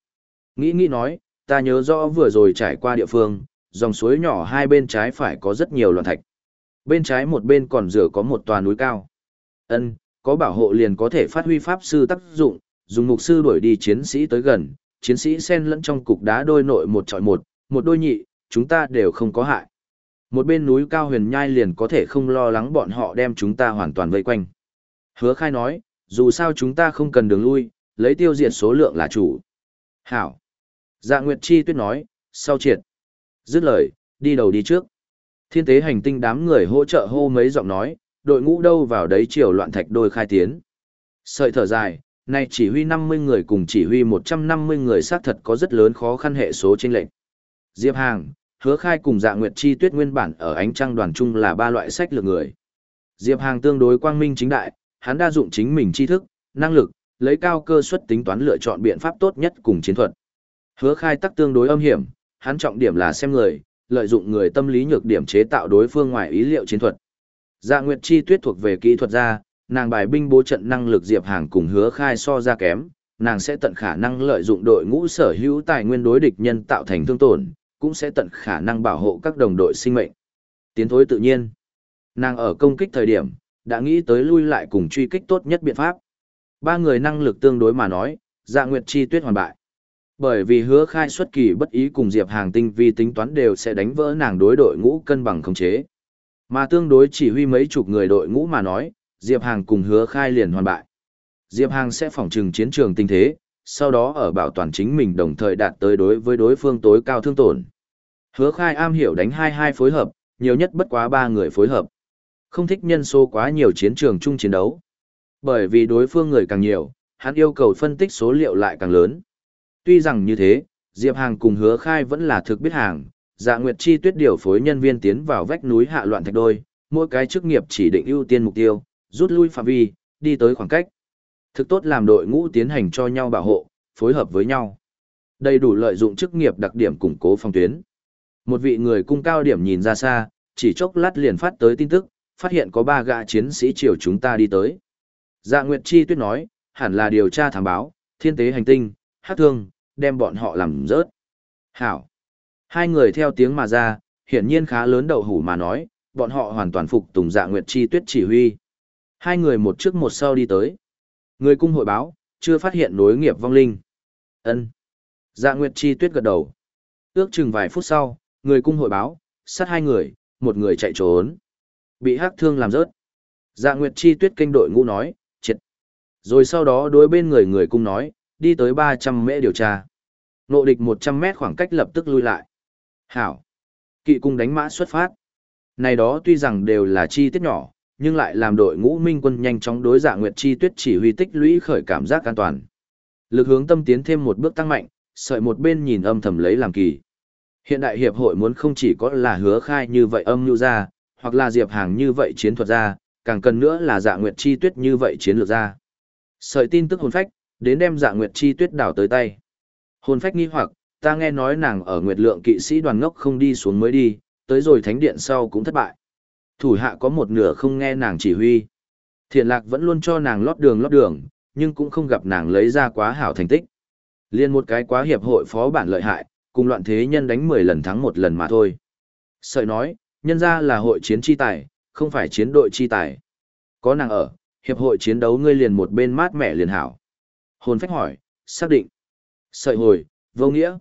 Nghĩ nghĩ nói, ta nhớ rõ vừa rồi trải qua địa phương, dòng suối nhỏ hai bên trái phải có rất nhiều loạn thạch. Bên trái một bên còn rửa có một tòa núi cao. Ân, có bảo hộ liền có thể phát huy pháp sư tác dụng, dùng mục sư đuổi đi chiến sĩ tới gần, chiến sĩ xen lẫn trong cục đá đôi nội một trọi một, một đôi nhị, chúng ta đều không có hại. Một bên núi cao huyền nhai liền có thể không lo lắng bọn họ đem chúng ta hoàn toàn vây quanh. Hứa khai nói, dù sao chúng ta không cần đường lui, lấy tiêu diệt số lượng là chủ. Hảo. Dạ Nguyệt Chi tuyết nói, sau triệt. Dứt lời, đi đầu đi trước. Thiên tế hành tinh đám người hỗ trợ hô mấy giọng nói, đội ngũ đâu vào đấy chiều loạn thạch đôi khai tiến. Sợi thở dài, nay chỉ huy 50 người cùng chỉ huy 150 người xác thật có rất lớn khó khăn hệ số chênh lệnh. Diệp Hàng, Hứa Khai cùng Dạ Nguyệt Chi Tuyết nguyên bản ở ánh trăng đoàn chung là ba loại sách lược người. Diệp Hàng tương đối quang minh chính đại, hắn đa dụng chính mình tri thức, năng lực, lấy cao cơ suất tính toán lựa chọn biện pháp tốt nhất cùng chiến thuật. Hứa Khai tắc tương đối âm hiểm, hắn trọng điểm là xem người, lợi dụng người tâm lý nhược điểm chế tạo đối phương ngoài ý liệu chiến thuật. Dạ Nguyệt Chi Tuyết thuộc về kỹ thuật gia, nàng bài binh bố trận năng lực Diệp Hàng cùng Hứa Khai so ra kém, nàng sẽ tận khả năng lợi dụng đội ngũ sở hữu tài nguyên đối địch nhân tạo thành thương tổn, cũng sẽ tận khả năng bảo hộ các đồng đội sinh mệnh. Tiến thối tự nhiên. Nàng ở công kích thời điểm, đã nghĩ tới lui lại cùng truy kích tốt nhất biện pháp. Ba người năng lực tương đối mà nói, dạ nguyệt chi tuyết hoàn bại. Bởi vì hứa khai xuất kỳ bất ý cùng Diệp Hàng tinh vi tính toán đều sẽ đánh vỡ nàng đối đội ngũ cân bằng khống chế. Mà tương đối chỉ huy mấy chục người đội ngũ mà nói, Diệp Hàng cùng hứa khai liền hoàn bại. Diệp Hàng sẽ phỏng trừng chiến trường tình thế, sau đó ở bảo toàn chính mình đồng thời đạt tới đối với đối phương tối cao thương tổn. Hứa khai am hiểu đánh hai hai phối hợp, nhiều nhất bất quá ba người phối hợp. Không thích nhân số quá nhiều chiến trường chung chiến đấu. Bởi vì đối phương người càng nhiều, hắn yêu cầu phân tích số liệu lại càng lớn. Tuy rằng như thế, Diệp Hàng cùng hứa khai vẫn là thực biết hàng, dạ nguyệt chi tuyết điều phối nhân viên tiến vào vách núi hạ loạn thạch đôi, mỗi cái chức nghiệp chỉ định ưu tiên mục tiêu, rút lui phạm vi, đi tới khoảng cách. Thực tốt làm đội ngũ tiến hành cho nhau bảo hộ, phối hợp với nhau. Đầy đủ lợi dụng chức nghiệp đặc điểm củng cố phong tuyến. Một vị người cung cao điểm nhìn ra xa, chỉ chốc lát liền phát tới tin tức, phát hiện có ba gã chiến sĩ chiều chúng ta đi tới. Dạ Nguyệt Chi tuyết nói, hẳn là điều tra thám báo, thiên tế hành tinh, hát thương, đem bọn họ làm rớt. Hảo. Hai người theo tiếng mà ra, hiển nhiên khá lớn đầu hủ mà nói, bọn họ hoàn toàn phục tùng dạ Nguyệt Chi tuyết chỉ huy. Hai người một trước một sau đi tới. Người cung hội báo, chưa phát hiện nối nghiệp vong linh. ân Dạ Nguyệt Chi tuyết gật đầu. Ước chừng vài phút sau, người cung hội báo, sát hai người, một người chạy trốn. Bị hắc thương làm rớt. Dạ Nguyệt Chi tuyết kênh đội ngũ nói, triệt. Rồi sau đó đối bên người người cung nói, đi tới 300 mễ điều tra. Nộ địch 100 mét khoảng cách lập tức lui lại. Hảo. Kỵ cung đánh mã xuất phát. Này đó tuy rằng đều là chi tiết nhỏ, nhưng lại làm đội ngũ minh quân nhanh chóng đối dạ Nguyệt Chi tuyết chỉ huy tích lũy khởi cảm giác an toàn. Lực hướng tâm tiến thêm một bước tăng mạnh, sợi một bên nhìn âm thầm lấy làm kỳ. Hiện đại hiệp hội muốn không chỉ có là hứa khai như vậy âm nhu ra, hoặc là diệp hàng như vậy chiến thuật ra, càng cần nữa là dạ nguyệt chi tuyết như vậy chiến lược ra. Sợi tin tức hồn phách, đến đem dạ nguyệt chi tuyết đảo tới tay. Hồn phách nghi hoặc, ta nghe nói nàng ở nguyệt lượng kỵ sĩ đoàn ngốc không đi xuống mới đi, tới rồi thánh điện sau cũng thất bại. Thủ hạ có một nửa không nghe nàng chỉ huy. Thiện lạc vẫn luôn cho nàng lót đường lót đường, nhưng cũng không gặp nàng lấy ra quá hảo thành tích. Liên một cái quá hiệp hội phó bản lợi hại, cùng loạn thế nhân đánh 10 lần thắng một lần mà thôi. Sợi nói, nhân ra là hội chiến chi tài, không phải chiến đội chi tài. Có nàng ở, hiệp hội chiến đấu ngươi liền một bên mát mẻ liền hảo. Hồn phách hỏi, xác định. Sợi hồi, vô nghĩa.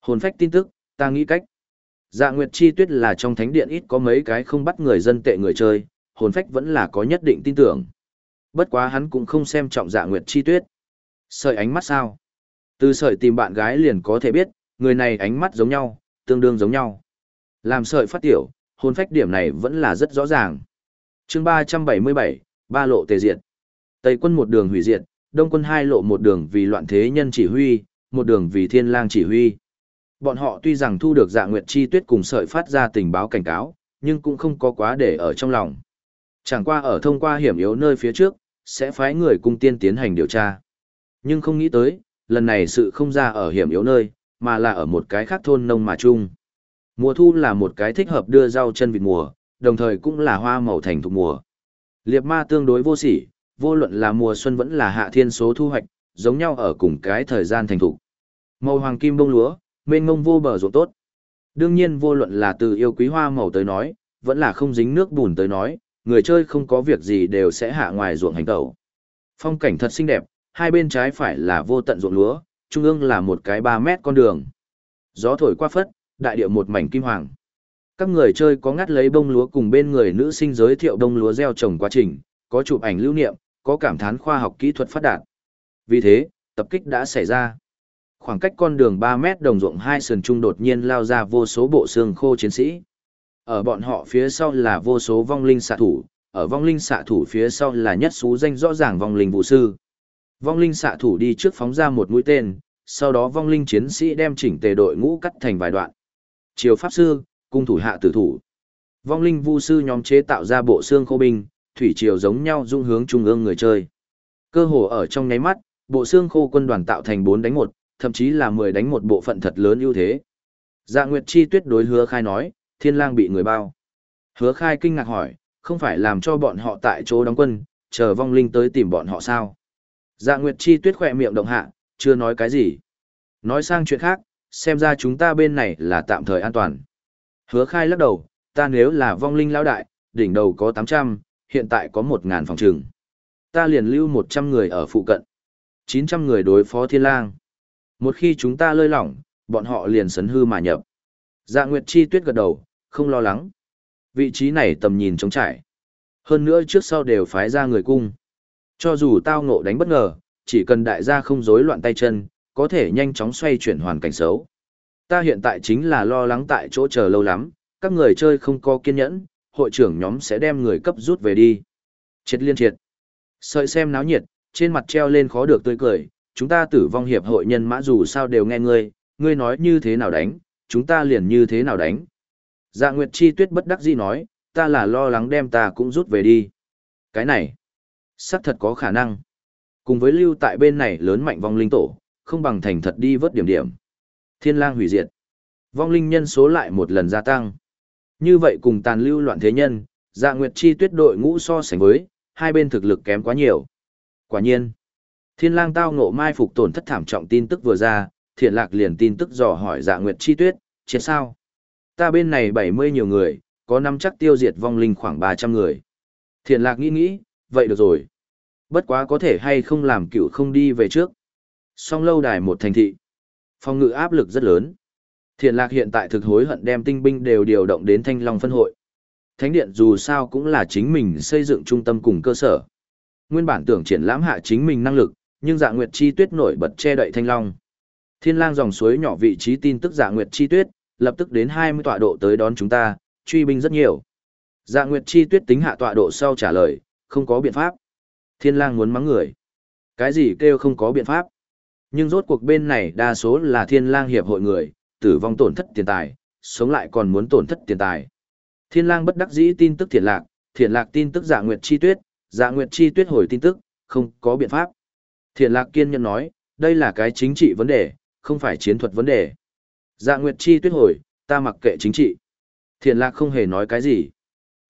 Hồn phách tin tức, ta nghĩ cách. Dạ Nguyệt Chi Tuyết là trong thánh điện ít có mấy cái không bắt người dân tệ người chơi, hồn phách vẫn là có nhất định tin tưởng. Bất quá hắn cũng không xem trọng Dạ Nguyệt Chi Tuyết. Sợi ánh mắt sao? Từ sợi tìm bạn gái liền có thể biết, người này ánh mắt giống nhau, tương đương giống nhau. Làm sợi phát tiểu, hồn phách điểm này vẫn là rất rõ ràng. chương 377, ba lộ tề diệt. Tây quân một đường hủy diệt, đông quân hai lộ một đường vì loạn thế nhân chỉ huy, một đường vì thiên lang chỉ huy. Bọn họ tuy rằng thu được dạ nguyệt chi tuyết cùng sợi phát ra tình báo cảnh cáo, nhưng cũng không có quá để ở trong lòng. Chẳng qua ở thông qua hiểm yếu nơi phía trước, sẽ phái người cung tiên tiến hành điều tra. Nhưng không nghĩ tới, lần này sự không ra ở hiểm yếu nơi, mà là ở một cái khác thôn nông mà chung. Mùa thu là một cái thích hợp đưa rau chân vịt mùa, đồng thời cũng là hoa màu thành thục mùa. Liệp ma tương đối vô sỉ, vô luận là mùa xuân vẫn là hạ thiên số thu hoạch, giống nhau ở cùng cái thời gian thành thủ Màu hoàng kim bông lúa, mênh mông vô bờ ruộng tốt. Đương nhiên vô luận là từ yêu quý hoa màu tới nói, vẫn là không dính nước bùn tới nói, người chơi không có việc gì đều sẽ hạ ngoài ruộng hành tẩu. Phong cảnh thật xinh đẹp, hai bên trái phải là vô tận ruộng lúa, trung ương là một cái 3 mét con đường. Gió thổi qua phất, đại địa một mảnh kim hoàng. Các người chơi có ngắt lấy bông lúa cùng bên người nữ sinh giới thiệu bông lúa gieo trồng quá trình, có chụp ảnh lưu niệm, có cảm thán khoa học kỹ thuật phát đạt. Vì thế, tập kích đã xảy ra. Khoảng cách con đường 3 mét đồng ruộng hai sườn trung đột nhiên lao ra vô số bộ xương khô chiến sĩ. Ở bọn họ phía sau là vô số vong linh xạ thủ, ở vong linh xạ thủ phía sau là nhất số danh rõ ràng vong linh vũ sư. Vong linh xạ thủ đi trước phóng ra một mũi tên, sau đó vong linh chiến sĩ đem chỉnh tề đội ngũ cắt thành vài đoạn. Triều pháp sư, cung thủ hạ tử thủ. Vong linh vu sư nhóm chế tạo ra bộ xương khô binh, thủy triều giống nhau dung hướng trung ương người chơi. Cơ hồ ở trong nháy mắt, bộ xương khô quân đoàn tạo thành 4 đánh 1, thậm chí là 10 đánh một bộ phận thật lớn ưu thế. Dạ Nguyệt Chi tuyết đối hứa khai nói, thiên lang bị người bao. Hứa khai kinh ngạc hỏi, không phải làm cho bọn họ tại chỗ đóng quân, chờ vong linh tới tìm bọn họ sao? Dạ Nguyệt Chi tuyết khỏe miệng động hạ, chưa nói cái gì. Nói sang chuyện khác, xem ra chúng ta bên này là tạm thời an toàn. Hứa khai lắc đầu, ta nếu là vong linh lão đại, đỉnh đầu có 800, hiện tại có 1.000 phòng trường. Ta liền lưu 100 người ở phụ cận. 900 người đối phó thiên lang. Một khi chúng ta lơi lỏng, bọn họ liền sấn hư mà nhập. Dạ Nguyệt Chi tuyết gật đầu, không lo lắng. Vị trí này tầm nhìn trống trải. Hơn nữa trước sau đều phái ra người cung. Cho dù tao ngộ đánh bất ngờ, chỉ cần đại gia không rối loạn tay chân, có thể nhanh chóng xoay chuyển hoàn cảnh xấu. Ta hiện tại chính là lo lắng tại chỗ chờ lâu lắm, các người chơi không có kiên nhẫn, hội trưởng nhóm sẽ đem người cấp rút về đi. Triệt liên triệt. Sợi xem náo nhiệt, trên mặt treo lên khó được tươi cười, chúng ta tử vong hiệp hội nhân mã dù sao đều nghe ngươi, ngươi nói như thế nào đánh, chúng ta liền như thế nào đánh. Dạ Nguyệt Chi Tuyết bất đắc dĩ nói, ta là lo lắng đem ta cũng rút về đi. Cái này, xác thật có khả năng. Cùng với lưu tại bên này lớn mạnh vong linh tổ, không bằng thành thật đi vớt điểm điểm. Thiên lang hủy diệt. Vong linh nhân số lại một lần gia tăng. Như vậy cùng tàn lưu loạn thế nhân, dạ nguyệt chi tuyết đội ngũ so sánh với, hai bên thực lực kém quá nhiều. Quả nhiên, thiên lang tao ngộ mai phục tổn thất thảm trọng tin tức vừa ra, thiện lạc liền tin tức dò hỏi dạ nguyệt chi tuyết, chết sao? Ta bên này 70 nhiều người, có năm chắc tiêu diệt vong linh khoảng 300 người. Thiện lạc nghĩ nghĩ, vậy được rồi. Bất quá có thể hay không làm cựu không đi về trước. Song lâu đài một thành thị. Phong ngự áp lực rất lớn. Thiền lạc hiện tại thực hối hận đem tinh binh đều điều động đến thanh long phân hội. Thánh điện dù sao cũng là chính mình xây dựng trung tâm cùng cơ sở. Nguyên bản tưởng triển lãm hạ chính mình năng lực, nhưng dạ nguyệt chi tuyết nổi bật che đậy thanh long. Thiên lang dòng suối nhỏ vị trí tin tức dạ nguyệt chi tuyết, lập tức đến 20 tọa độ tới đón chúng ta, truy binh rất nhiều. Dạ nguyệt chi tuyết tính hạ tọa độ sau trả lời, không có biện pháp. Thiên lang muốn mắng người. Cái gì kêu không có biện pháp. Nhưng rốt cuộc bên này đa số là thiên lang hiệp hội người, tử vong tổn thất tiền tài, sống lại còn muốn tổn thất tiền tài. Thiên lang bất đắc dĩ tin tức thiện lạc, thiện lạc tin tức dạ nguyệt chi tuyết, dạ nguyệt chi tuyết hồi tin tức, không có biện pháp. Thiện lạc kiên nhẫn nói, đây là cái chính trị vấn đề, không phải chiến thuật vấn đề. Dạ nguyệt chi tuyết hồi, ta mặc kệ chính trị. Thiện lạc không hề nói cái gì.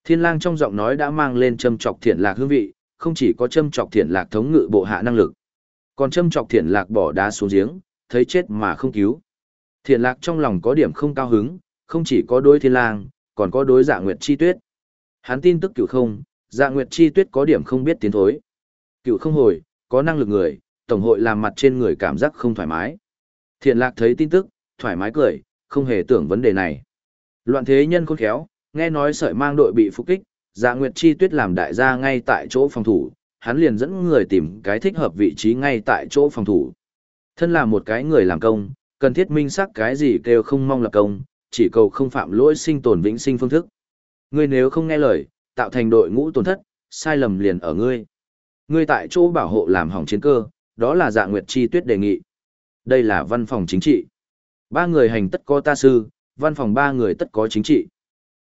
Thiên lang trong giọng nói đã mang lên châm chọc thiện lạc hương vị, không chỉ có châm chọc thiện lạc thống ngự bộ hạ năng lực. Còn châm chọc thiện lạc bỏ đá xuống giếng, thấy chết mà không cứu. Thiện lạc trong lòng có điểm không cao hứng, không chỉ có đối thiên lang, còn có đối dạ nguyệt chi tuyết. Hắn tin tức cựu không, dạ nguyệt chi tuyết có điểm không biết tiến thối. Cựu không hồi, có năng lực người, tổng hội làm mặt trên người cảm giác không thoải mái. Thiện lạc thấy tin tức, thoải mái cười, không hề tưởng vấn đề này. Loạn thế nhân khôn khéo, nghe nói sợi mang đội bị phục kích, dạ nguyệt chi tuyết làm đại gia ngay tại chỗ phòng thủ, hắn liền dẫn người tìm cái thích hợp vị trí ngay tại chỗ phòng thủ. Thân là một cái người làm công, cần thiết minh xác cái gì kêu không mong lập công, chỉ cầu không phạm lỗi sinh tồn vĩnh sinh phương thức. Ngươi nếu không nghe lời, tạo thành đội ngũ tổn thất, sai lầm liền ở ngươi. Ngươi tại chỗ bảo hộ làm hỏng chiến cơ, đó là dạ nguyệt chi tuyết đề nghị. Đây là văn phòng chính trị. Ba người hành tất có ta sư, văn phòng ba người tất có chính trị.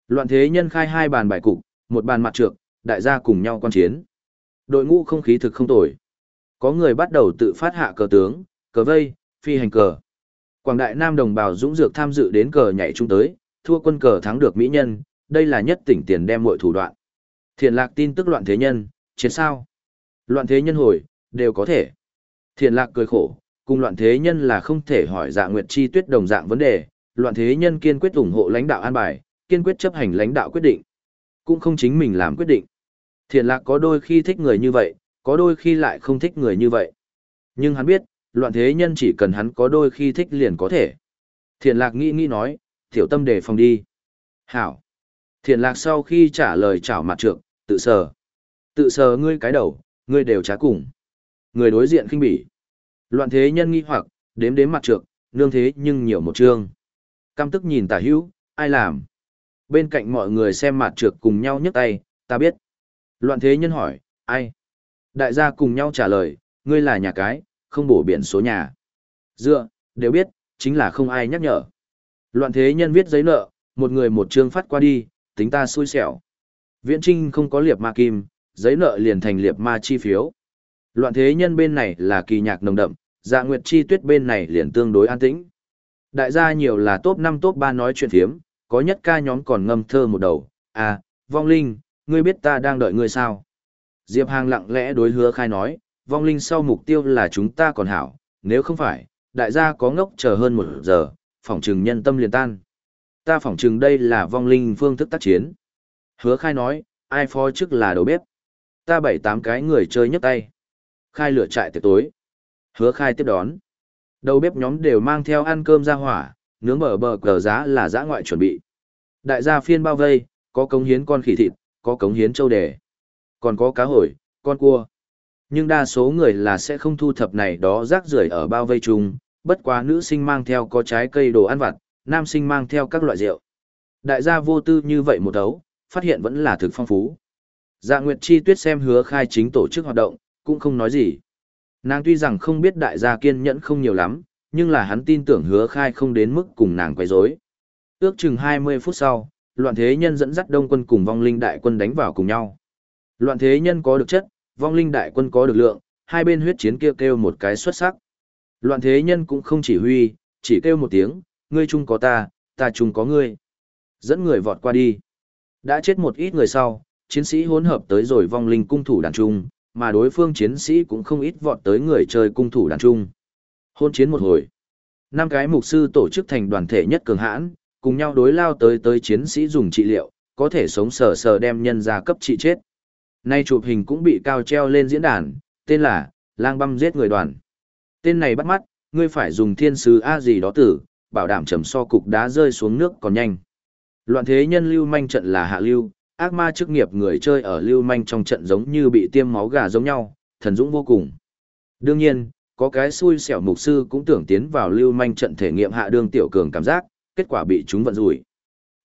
Loạn thế nhân khai hai bàn bài cục, một bàn mặt trược, đại gia cùng nhau quan chiến. Đội ngũ không khí thực không tồi. Có người bắt đầu tự phát hạ cờ tướng, cờ vây, phi hành cờ. Quảng đại Nam đồng bào dũng dược tham dự đến cờ nhảy trung tới, thua quân cờ thắng được mỹ nhân, đây là nhất tỉnh tiền đem mọi thủ đoạn. Thiện lạc tin tức loạn thế nhân, chiến sao? Loạn thế nhân hồi, đều có thể. Thiện lạc cười khổ, cùng loạn thế nhân là không thể hỏi dạ nguyệt chi tuyết đồng dạng vấn đề, loạn thế nhân kiên quyết ủng hộ lãnh đạo an bài, kiên quyết chấp hành lãnh đạo quyết định. Cũng không chính mình làm quyết định. Thiện lạc có đôi khi thích người như vậy, có đôi khi lại không thích người như vậy. Nhưng hắn biết, loạn thế nhân chỉ cần hắn có đôi khi thích liền có thể. Thiện lạc nghĩ nghĩ nói, tiểu tâm đề phòng đi. Hảo. Thiện lạc sau khi trả lời chào mặt trượng, tự sờ. Tự sờ ngươi cái đầu, ngươi đều trá cùng. Người đối diện khinh bỉ. Loạn thế nhân nghi hoặc, đếm đếm mặt trượng, nương thế nhưng nhiều một chương. Căm tức nhìn tả hữu, ai làm? Bên cạnh mọi người xem mặt Trượng cùng nhau nhấc tay, ta biết. Loạn thế nhân hỏi, ai? Đại gia cùng nhau trả lời, ngươi là nhà cái, không bổ biển số nhà. Dựa, đều biết, chính là không ai nhắc nhở. Loạn thế nhân viết giấy nợ, một người một chương phát qua đi, tính ta xui xẻo. Viễn Trinh không có liệp ma kim, giấy nợ liền thành liệp ma chi phiếu. Loạn thế nhân bên này là kỳ nhạc nồng đậm, dạ nguyệt chi tuyết bên này liền tương đối an tĩnh. Đại gia nhiều là top 5 top 3 nói chuyện thiếm, có nhất ca nhóm còn ngâm thơ một đầu, à, vong linh, ngươi biết ta đang đợi ngươi sao? Diệp Hàng lặng lẽ đối hứa khai nói, vong linh sau mục tiêu là chúng ta còn hảo, nếu không phải, đại gia có ngốc chờ hơn một giờ, phỏng trừng nhân tâm liền tan. Ta phỏng trừng đây là vong linh phương thức tác chiến. Hứa khai nói, ai phó chức là đầu bếp. Ta bảy tám cái người chơi nhấc tay. Khai lửa trại tiệc tối. Hứa khai tiếp đón. Đầu bếp nhóm đều mang theo ăn cơm ra hỏa, nướng bờ bờ cờ giá là giã ngoại chuẩn bị. Đại gia phiên bao vây, có cống hiến con khỉ thịt, có cống hiến châu đề. Còn có cá hồi, con cua. Nhưng đa số người là sẽ không thu thập này đó rác rưởi ở bao vây chung, bất quá nữ sinh mang theo có trái cây đồ ăn vặt, nam sinh mang theo các loại rượu. Đại gia vô tư như vậy một đấu, phát hiện vẫn là thực phong phú. Dạ Nguyệt Chi Tuyết xem hứa khai chính tổ chức hoạt động, cũng không nói gì. Nàng tuy rằng không biết đại gia kiên nhẫn không nhiều lắm, nhưng là hắn tin tưởng hứa khai không đến mức cùng nàng quấy rối. Ước chừng 20 phút sau, loạn thế nhân dẫn dắt đông quân cùng vong linh đại quân đánh vào cùng nhau. Loạn thế nhân có được chất, vong linh đại quân có được lượng, hai bên huyết chiến kêu kêu một cái xuất sắc. Loạn thế nhân cũng không chỉ huy, chỉ kêu một tiếng, ngươi chung có ta, ta chung có ngươi. Dẫn người vọt qua đi. Đã chết một ít người sau, chiến sĩ hỗn hợp tới rồi vong linh cung thủ đàn trung, mà đối phương chiến sĩ cũng không ít vọt tới người chơi cung thủ đàn trung. Hôn chiến một hồi. Năm cái mục sư tổ chức thành đoàn thể nhất cường hãn, cùng nhau đối lao tới tới chiến sĩ dùng trị liệu, có thể sống sờ sờ đem nhân ra cấp trị chết. Nay chụp hình cũng bị cao treo lên diễn đàn, tên là Lang băm giết người đoàn. Tên này bắt mắt, ngươi phải dùng thiên sứ A gì đó tử, bảo đảm trầm so cục đá rơi xuống nước còn nhanh. Loạn thế nhân lưu manh trận là hạ lưu, ác ma chức nghiệp người chơi ở lưu manh trong trận giống như bị tiêm máu gà giống nhau, thần dũng vô cùng. Đương nhiên, có cái xui xẻo mục sư cũng tưởng tiến vào lưu manh trận thể nghiệm hạ đương tiểu cường cảm giác, kết quả bị chúng vận rủi.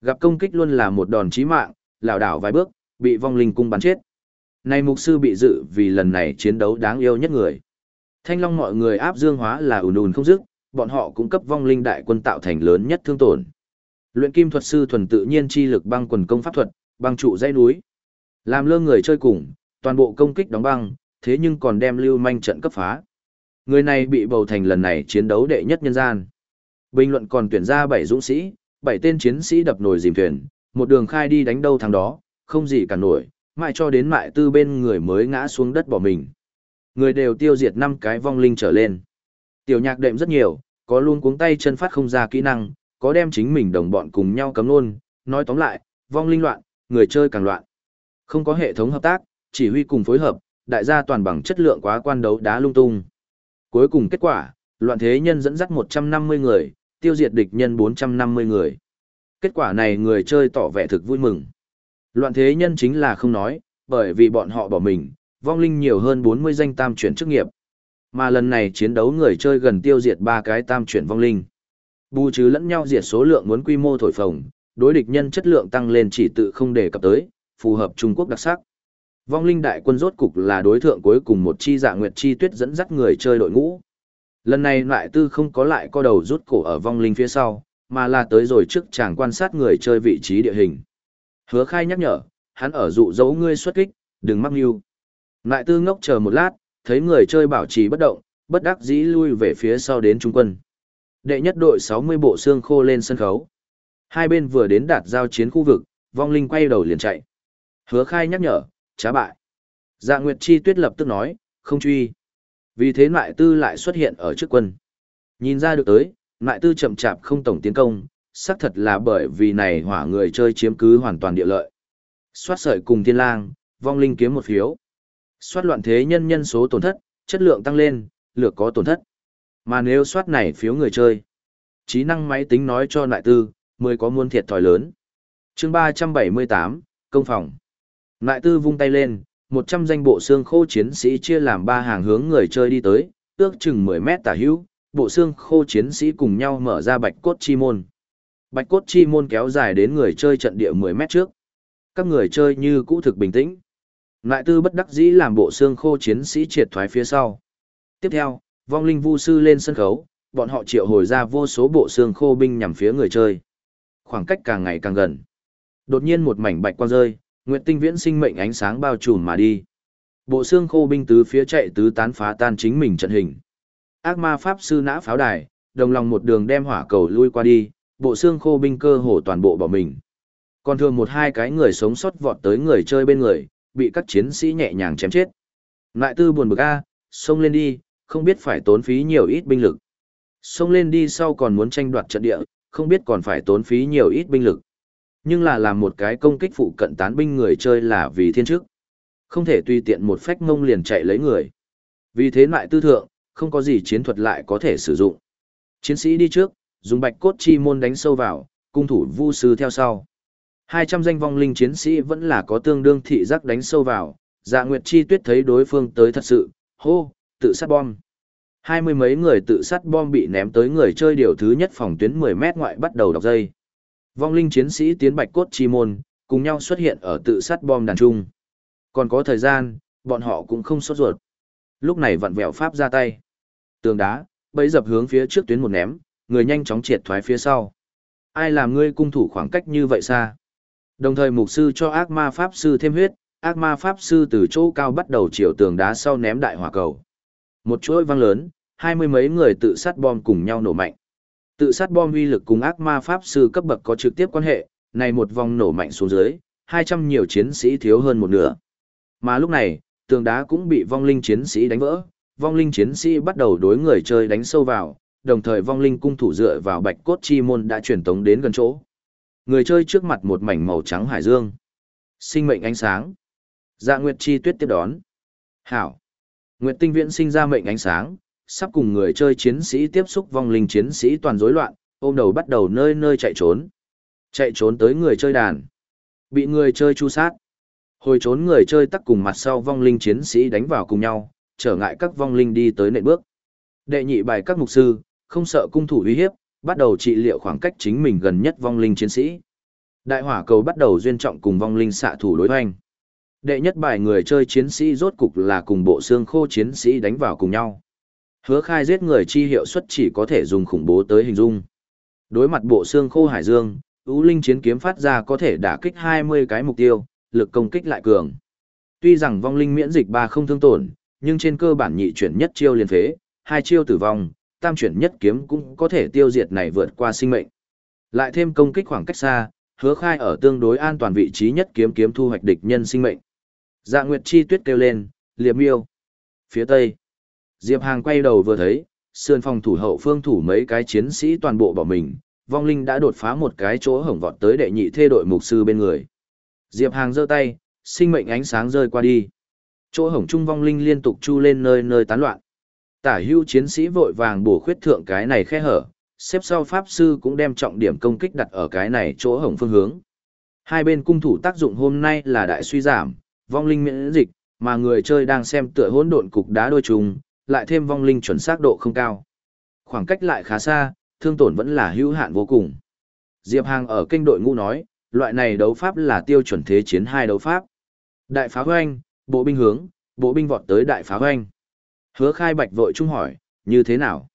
Gặp công kích luôn là một đòn chí mạng, lảo đảo vài bước, bị vong linh cung bắn chết. Này mục sư bị dự vì lần này chiến đấu đáng yêu nhất người. Thanh long mọi người áp dương hóa là ùn ùn không dứt, bọn họ cũng cấp vong linh đại quân tạo thành lớn nhất thương tổn. Luyện kim thuật sư thuần tự nhiên chi lực băng quần công pháp thuật, băng trụ dãy núi. Làm lơ người chơi cùng, toàn bộ công kích đóng băng, thế nhưng còn đem lưu manh trận cấp phá. Người này bị bầu thành lần này chiến đấu đệ nhất nhân gian. Bình luận còn tuyển ra bảy dũng sĩ, bảy tên chiến sĩ đập nồi dìm thuyền, một đường khai đi đánh đâu thằng đó, không gì cả nổi, mãi cho đến mại tư bên người mới ngã xuống đất bỏ mình. Người đều tiêu diệt 5 cái vong linh trở lên. Tiểu nhạc đệm rất nhiều, có luôn cuống tay chân phát không ra kỹ năng, có đem chính mình đồng bọn cùng nhau cấm luôn, nói tóm lại, vong linh loạn, người chơi càng loạn. Không có hệ thống hợp tác, chỉ huy cùng phối hợp, đại gia toàn bằng chất lượng quá quan đấu đá lung tung. Cuối cùng kết quả, loạn thế nhân dẫn dắt 150 người, tiêu diệt địch nhân 450 người. Kết quả này người chơi tỏ vẻ thực vui mừng. Loạn thế nhân chính là không nói, bởi vì bọn họ bỏ mình, vong linh nhiều hơn 40 danh tam chuyển chức nghiệp. Mà lần này chiến đấu người chơi gần tiêu diệt ba cái tam chuyển vong linh. Bù trừ lẫn nhau diệt số lượng muốn quy mô thổi phồng, đối địch nhân chất lượng tăng lên chỉ tự không đề cập tới, phù hợp Trung Quốc đặc sắc. Vong linh đại quân rốt cục là đối thượng cuối cùng một chi dạ nguyệt chi tuyết dẫn dắt người chơi đội ngũ. Lần này loại tư không có lại co đầu rút cổ ở vong linh phía sau, mà là tới rồi trước chàng quan sát người chơi vị trí địa hình. Hứa khai nhắc nhở, hắn ở dụ dấu ngươi xuất kích, đừng mắc mưu. Lại tư ngốc chờ một lát, thấy người chơi bảo trì bất động, bất đắc dĩ lui về phía sau đến trung quân. Đệ nhất đội 60 bộ xương khô lên sân khấu. Hai bên vừa đến đạt giao chiến khu vực, vong linh quay đầu liền chạy. Hứa khai nhắc nhở, trá bại. Dạ Nguyệt Chi Tuyết lập tức nói, không truy. Vì thế lại tư lại xuất hiện ở trước quân. Nhìn ra được tới, lại tư chậm chạp không tổng tiến công, xác thật là bởi vì này hỏa người chơi chiếm cứ hoàn toàn địa lợi. Xoát sợi cùng thiên lang, vong linh kiếm một phiếu. Xoát loạn thế nhân nhân số tổn thất, chất lượng tăng lên, lược có tổn thất. Mà nếu xoát này phiếu người chơi, trí năng máy tính nói cho lại tư, mới có muôn thiệt thòi lớn. chương 378, công phòng. Lại tư vung tay lên, 100 danh bộ xương khô chiến sĩ chia làm ba hàng hướng người chơi đi tới, ước chừng 10 mét tả hữu, bộ xương khô chiến sĩ cùng nhau mở ra bạch cốt chi môn. Bạch cốt chi môn kéo dài đến người chơi trận địa 10 mét trước. Các người chơi như cũ thực bình tĩnh. Lại tư bất đắc dĩ làm bộ xương khô chiến sĩ triệt thoái phía sau. Tiếp theo, vong linh vu sư lên sân khấu, bọn họ triệu hồi ra vô số bộ xương khô binh nhằm phía người chơi. Khoảng cách càng ngày càng gần. Đột nhiên một mảnh bạch quang rơi, nguyệt tinh viễn sinh mệnh ánh sáng bao trùm mà đi. Bộ xương khô binh tứ phía chạy tứ tán phá tan chính mình trận hình. Ác ma pháp sư nã pháo đài, đồng lòng một đường đem hỏa cầu lui qua đi, bộ xương khô binh cơ hồ toàn bộ bỏ mình. Còn thường một hai cái người sống sót vọt tới người chơi bên người, bị các chiến sĩ nhẹ nhàng chém chết. Lại tư buồn bực a, xông lên đi, không biết phải tốn phí nhiều ít binh lực. Xông lên đi sau còn muốn tranh đoạt trận địa, không biết còn phải tốn phí nhiều ít binh lực. Nhưng là làm một cái công kích phụ cận tán binh người chơi là vì thiên chức. Không thể tùy tiện một phách ngông liền chạy lấy người. Vì thế lại tư thượng, không có gì chiến thuật lại có thể sử dụng. Chiến sĩ đi trước, dùng bạch cốt chi môn đánh sâu vào, cung thủ vu sư theo sau. 200 danh vong linh chiến sĩ vẫn là có tương đương thị giác đánh sâu vào, dạ nguyệt chi tuyết thấy đối phương tới thật sự, hô, tự sát bom. Hai mươi mấy người tự sát bom bị ném tới người chơi điều thứ nhất phòng tuyến 10 mét ngoại bắt đầu đọc dây. Vong linh chiến sĩ tiến bạch cốt chi môn, cùng nhau xuất hiện ở tự sát bom đàn trung. Còn có thời gian, bọn họ cũng không sốt ruột. Lúc này vặn vẹo pháp ra tay. Tường đá, bấy dập hướng phía trước tuyến một ném, người nhanh chóng triệt thoái phía sau. Ai làm ngươi cung thủ khoảng cách như vậy xa? Đồng thời mục sư cho ác ma pháp sư thêm huyết, ác ma pháp sư từ chỗ cao bắt đầu chiều tường đá sau ném đại hỏa cầu. Một chuỗi vang lớn, hai mươi mấy người tự sát bom cùng nhau nổ mạnh. Tự sát bom uy lực cùng ác ma pháp sư cấp bậc có trực tiếp quan hệ, này một vòng nổ mạnh xuống dưới, hai trăm nhiều chiến sĩ thiếu hơn một nửa. Mà lúc này, tường đá cũng bị vong linh chiến sĩ đánh vỡ, vong linh chiến sĩ bắt đầu đối người chơi đánh sâu vào, đồng thời vong linh cung thủ dựa vào bạch cốt chi môn đã truyền tống đến gần chỗ. Người chơi trước mặt một mảnh màu trắng hải dương. Sinh mệnh ánh sáng. Dạ Nguyệt Chi Tuyết tiếp đón. Hảo. Nguyệt Tinh Viễn sinh ra mệnh ánh sáng, sắp cùng người chơi chiến sĩ tiếp xúc vong linh chiến sĩ toàn rối loạn, ôm đầu bắt đầu nơi nơi chạy trốn. Chạy trốn tới người chơi đàn. Bị người chơi chu sát. Hồi trốn người chơi tắc cùng mặt sau vong linh chiến sĩ đánh vào cùng nhau, trở ngại các vong linh đi tới nệ bước. Đệ nhị bài các mục sư, không sợ cung thủ uy hiếp, bắt đầu trị liệu khoảng cách chính mình gần nhất vong linh chiến sĩ. Đại hỏa cầu bắt đầu duyên trọng cùng vong linh xạ thủ đối hoành. Đệ nhất bài người chơi chiến sĩ rốt cục là cùng bộ xương khô chiến sĩ đánh vào cùng nhau. Hứa khai giết người chi hiệu suất chỉ có thể dùng khủng bố tới hình dung. Đối mặt bộ xương khô hải dương, ưu linh chiến kiếm phát ra có thể đả kích 20 cái mục tiêu, lực công kích lại cường. Tuy rằng vong linh miễn dịch ba không thương tổn, nhưng trên cơ bản nhị chuyển nhất chiêu liền phế, hai chiêu tử vong, tam chuyển nhất kiếm cũng có thể tiêu diệt này vượt qua sinh mệnh. Lại thêm công kích khoảng cách xa, hứa khai ở tương đối an toàn vị trí nhất kiếm kiếm thu hoạch địch nhân sinh mệnh. Dạ Nguyệt Chi Tuyết kêu lên, liệp miêu. Phía tây, Diệp Hàng quay đầu vừa thấy, sườn phòng thủ hậu phương thủ mấy cái chiến sĩ toàn bộ bỏ mình, vong linh đã đột phá một cái chỗ hổng vọt tới đệ nhị thê đội mục sư bên người. Diệp Hàng giơ tay, sinh mệnh ánh sáng rơi qua đi. Chỗ hổng trung vong linh liên tục chu lên nơi nơi tán loạn. Tả hưu chiến sĩ vội vàng bổ khuyết thượng cái này khe hở, xếp sau pháp sư cũng đem trọng điểm công kích đặt ở cái này chỗ hổng phương hướng. Hai bên cung thủ tác dụng hôm nay là đại suy giảm, vong linh miễn dịch, mà người chơi đang xem tựa hỗn độn cục đá đôi trùng, lại thêm vong linh chuẩn xác độ không cao. Khoảng cách lại khá xa, thương tổn vẫn là hữu hạn vô cùng. Diệp Hàng ở kênh đội ngũ nói, loại này đấu pháp là tiêu chuẩn thế chiến hai đấu pháp. Đại phá hoanh, bộ binh hướng, bộ binh vọt tới đại phá hoanh. Hứa khai bạch vội trung hỏi, như thế nào?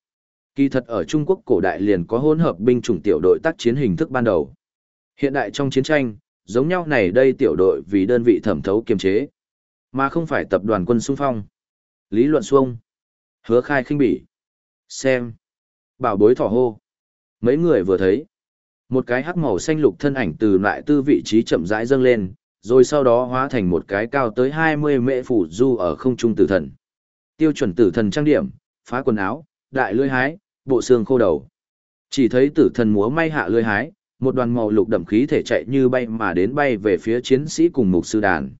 Kỳ thật ở Trung Quốc cổ đại liền có hỗn hợp binh chủng tiểu đội tác chiến hình thức ban đầu. Hiện đại trong chiến tranh, giống nhau này đây tiểu đội vì đơn vị thẩm thấu kiềm chế, mà không phải tập đoàn quân xung phong. Lý luận xuông. Hứa khai khinh bỉ. Xem. Bảo bối thỏ hô. Mấy người vừa thấy. Một cái hắc màu xanh lục thân ảnh từ lại tư vị trí chậm rãi dâng lên, rồi sau đó hóa thành một cái cao tới 20 mệ phủ du ở không trung tử thần. Tiêu chuẩn tử thần trang điểm, phá quần áo, đại lưỡi hái, bộ xương khô đầu. Chỉ thấy tử thần múa may hạ lưỡi hái, một đoàn màu lục đậm khí thể chạy như bay mà đến bay về phía chiến sĩ cùng mục sư đàn.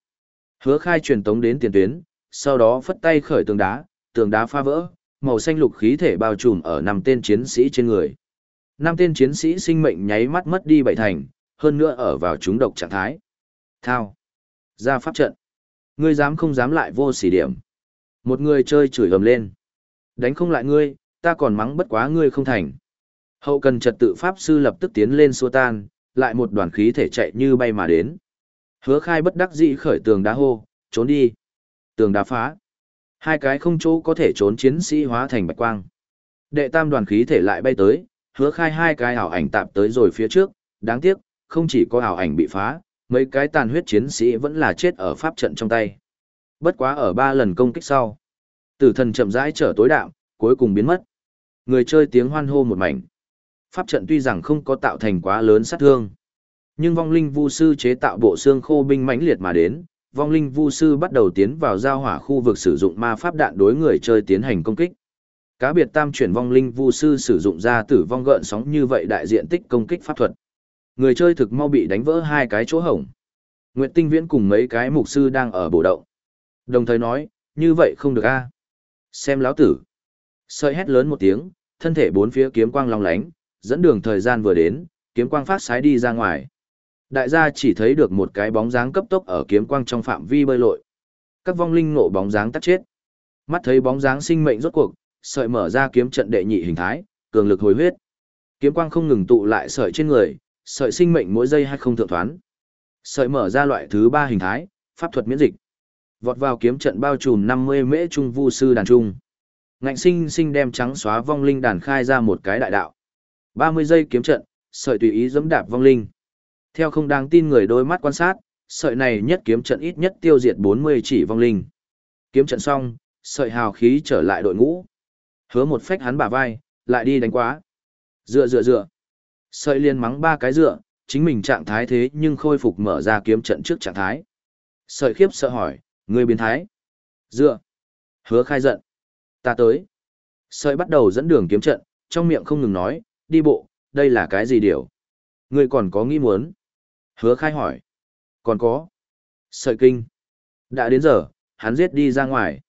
Hứa khai truyền tống đến tiền tuyến, sau đó phất tay khởi tường đá, tường đá phá vỡ, màu xanh lục khí thể bao trùm ở năm tên chiến sĩ trên người. Năm tên chiến sĩ sinh mệnh nháy mắt mất đi bảy thành, hơn nữa ở vào chúng độc trạng thái. Thao. Ra pháp trận. Ngươi dám không dám lại vô sỉ điểm. Một người chơi chửi ầm lên. Đánh không lại ngươi, ta còn mắng bất quá ngươi không thành. Hậu cần trật tự pháp sư lập tức tiến lên xua tan, lại một đoàn khí thể chạy như bay mà đến. Hứa khai bất đắc dĩ khởi tường đá hô, trốn đi. Tường đá phá. Hai cái không chỗ có thể trốn chiến sĩ hóa thành bạch quang. Đệ tam đoàn khí thể lại bay tới, hứa khai hai cái ảo ảnh tạp tới rồi phía trước, đáng tiếc, không chỉ có ảo ảnh bị phá, mấy cái tàn huyết chiến sĩ vẫn là chết ở pháp trận trong tay. Bất quá ở ba lần công kích sau. Tử thần chậm rãi trở tối đạm, cuối cùng biến mất. Người chơi tiếng hoan hô một mảnh. Pháp trận tuy rằng không có tạo thành quá lớn sát thương, nhưng vong linh vu sư chế tạo bộ xương khô binh mãnh liệt mà đến, vong linh vu sư bắt đầu tiến vào giao hỏa khu vực sử dụng ma pháp đạn đối người chơi tiến hành công kích. Cá biệt tam chuyển vong linh vu sư sử dụng ra tử vong gợn sóng như vậy đại diện tích công kích pháp thuật. Người chơi thực mau bị đánh vỡ hai cái chỗ hổng. Nguyệt Tinh Viễn cùng mấy cái mục sư đang ở bổ động. Đồng thời nói, như vậy không được a. Xem lão tử. Sợi hét lớn một tiếng, thân thể bốn phía kiếm quang long lánh, dẫn đường thời gian vừa đến, kiếm quang phát sái đi ra ngoài. Đại gia chỉ thấy được một cái bóng dáng cấp tốc ở kiếm quang trong phạm vi bơi lội. Các vong linh nộ bóng dáng tắt chết. Mắt thấy bóng dáng sinh mệnh rốt cuộc, sợi mở ra kiếm trận đệ nhị hình thái, cường lực hồi huyết. Kiếm quang không ngừng tụ lại sợi trên người, sợi sinh mệnh mỗi giây hay không thượng thoán. Sợi mở ra loại thứ ba hình thái, pháp thuật miễn dịch. Vọt vào kiếm trận bao trùm 50 mễ trung vu sư đàn trung. Ngạnh sinh sinh đem trắng xóa vong linh đàn khai ra một cái đại đạo. 30 giây kiếm trận, sợi tùy ý giẫm đạp vong linh. Theo không đáng tin người đôi mắt quan sát, sợi này nhất kiếm trận ít nhất tiêu diệt 40 chỉ vong linh. Kiếm trận xong, sợi hào khí trở lại đội ngũ. Hứa một phách hắn bả vai, lại đi đánh quá. Dựa dựa dựa. Sợi liên mắng ba cái dựa, chính mình trạng thái thế nhưng khôi phục mở ra kiếm trận trước trạng thái. Sợi khiếp sợ hỏi, người biến thái. Dựa. Hứa khai giận. Ta tới. Sợi bắt đầu dẫn đường kiếm trận, trong miệng không ngừng nói, đi bộ, đây là cái gì điều? Người còn có nghĩ muốn? Hứa khai hỏi. Còn có. Sợi kinh. Đã đến giờ, hắn giết đi ra ngoài.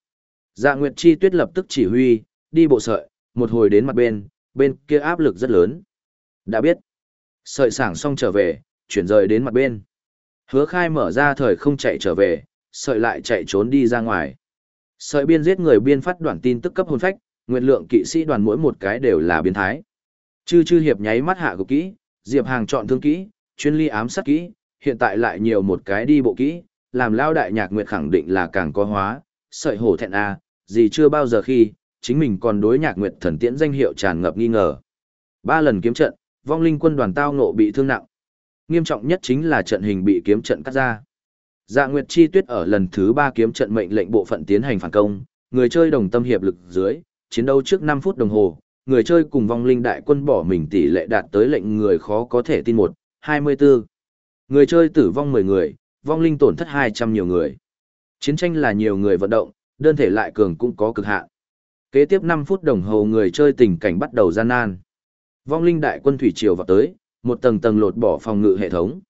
Dạ Nguyệt Chi Tuyết lập tức chỉ huy, đi bộ sợi, một hồi đến mặt bên, bên kia áp lực rất lớn. Đã biết. Sợi sảng xong trở về, chuyển rời đến mặt bên. Hứa khai mở ra thời không chạy trở về, sợi lại chạy trốn đi ra ngoài. Sợi biên giết người biên phát đoạn tin tức cấp hôn phách, nguyện lượng kỵ sĩ đoàn mỗi một cái đều là biến thái. Chư chư hiệp nháy mắt hạ gục kỹ, Diệp Hàng chọn thương kỹ, chuyên ly ám sát kỹ, hiện tại lại nhiều một cái đi bộ kỹ, làm lao đại nhạc nguyệt khẳng định là càng có hóa, sợi hổ thẹn a, gì chưa bao giờ khi, chính mình còn đối nhạc nguyệt thần tiễn danh hiệu tràn ngập nghi ngờ. Ba lần kiếm trận, vong linh quân đoàn tao nộ bị thương nặng. Nghiêm trọng nhất chính là trận hình bị kiếm trận cắt ra. Dạ Nguyệt Chi Tuyết ở lần thứ ba kiếm trận mệnh lệnh bộ phận tiến hành phản công, người chơi đồng tâm hiệp lực dưới, chiến đấu trước 5 phút đồng hồ, người chơi cùng vong linh đại quân bỏ mình tỷ lệ đạt tới lệnh người khó có thể tin một, 24. Người chơi tử vong 10 người, vong linh tổn thất 200 nhiều người. Chiến tranh là nhiều người vận động, đơn thể lại cường cũng có cực hạn. Kế tiếp 5 phút đồng hồ người chơi tình cảnh bắt đầu gian nan. Vong linh đại quân thủy triều vào tới, một tầng tầng lột bỏ phòng ngự hệ thống.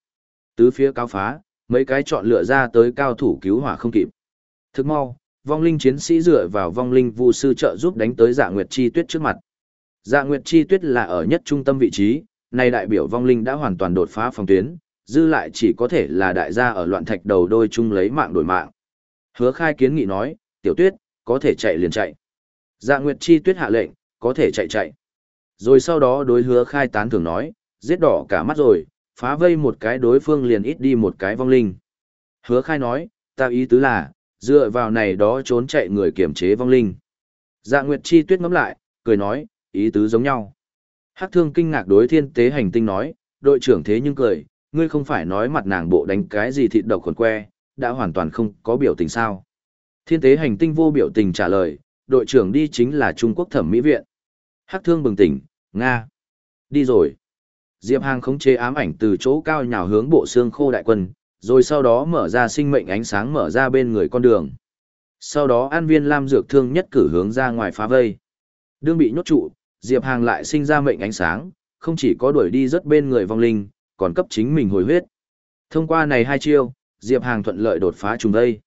Tứ phía cao phá, mấy cái chọn lựa ra tới cao thủ cứu hỏa không kịp. Thức mau, vong linh chiến sĩ dựa vào vong linh vu sư trợ giúp đánh tới dạ nguyệt chi tuyết trước mặt. Dạ Nguyệt Chi Tuyết là ở nhất trung tâm vị trí, này đại biểu vong linh đã hoàn toàn đột phá phòng tuyến, dư lại chỉ có thể là đại gia ở loạn thạch đầu đôi chung lấy mạng đổi mạng. Hứa khai kiến nghị nói, tiểu tuyết, có thể chạy liền chạy. Dạ Nguyệt Chi Tuyết hạ lệnh, có thể chạy chạy. Rồi sau đó đối hứa khai tán thường nói, giết đỏ cả mắt rồi, phá vây một cái đối phương liền ít đi một cái vong linh. Hứa khai nói, ta ý tứ là, dựa vào này đó trốn chạy người kiểm chế vong linh. Dạ Nguyệt Chi Tuyết ngắm lại, cười nói, ý tứ giống nhau. Hắc thương kinh ngạc đối thiên tế hành tinh nói, đội trưởng thế nhưng cười, ngươi không phải nói mặt nàng bộ đánh cái gì thịt độc khuẩn que, đã hoàn toàn không có biểu tình sao. Thiên tế hành tinh vô biểu tình trả lời, đội trưởng đi chính là Trung Quốc thẩm mỹ viện. Hắc thương bừng tỉnh, Nga. Đi rồi. Diệp Hàng khống chế ám ảnh từ chỗ cao nhào hướng bộ xương khô đại quân, rồi sau đó mở ra sinh mệnh ánh sáng mở ra bên người con đường. Sau đó an viên lam dược thương nhất cử hướng ra ngoài phá vây. Đương bị nhốt trụ, Diệp Hàng lại sinh ra mệnh ánh sáng, không chỉ có đuổi đi rất bên người vong linh, còn cấp chính mình hồi huyết. Thông qua này hai chiêu, Diệp Hàng thuận lợi đột phá trùng vây.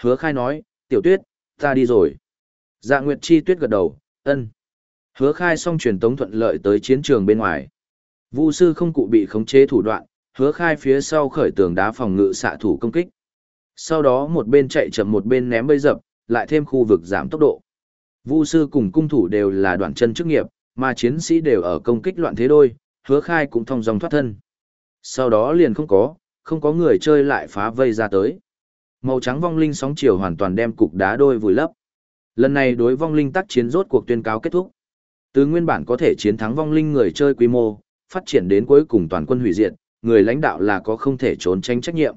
Hứa khai nói, tiểu tuyết, ta đi rồi. Dạ Nguyệt Chi tuyết gật đầu, ân. Hứa khai xong truyền tống thuận lợi tới chiến trường bên ngoài. Vu sư không cụ bị khống chế thủ đoạn, hứa khai phía sau khởi tường đá phòng ngự xạ thủ công kích. Sau đó một bên chạy chậm một bên ném bơi dập, lại thêm khu vực giảm tốc độ. Vu sư cùng cung thủ đều là đoạn chân chức nghiệp, mà chiến sĩ đều ở công kích loạn thế đôi, hứa khai cũng thông dòng thoát thân. Sau đó liền không có, không có người chơi lại phá vây ra tới. Màu trắng vong linh sóng chiều hoàn toàn đem cục đá đôi vùi lấp. Lần này đối vong linh tác chiến rốt cuộc tuyên cáo kết thúc. Từ nguyên bản có thể chiến thắng vong linh người chơi quy mô, phát triển đến cuối cùng toàn quân hủy diệt, người lãnh đạo là có không thể trốn tránh trách nhiệm.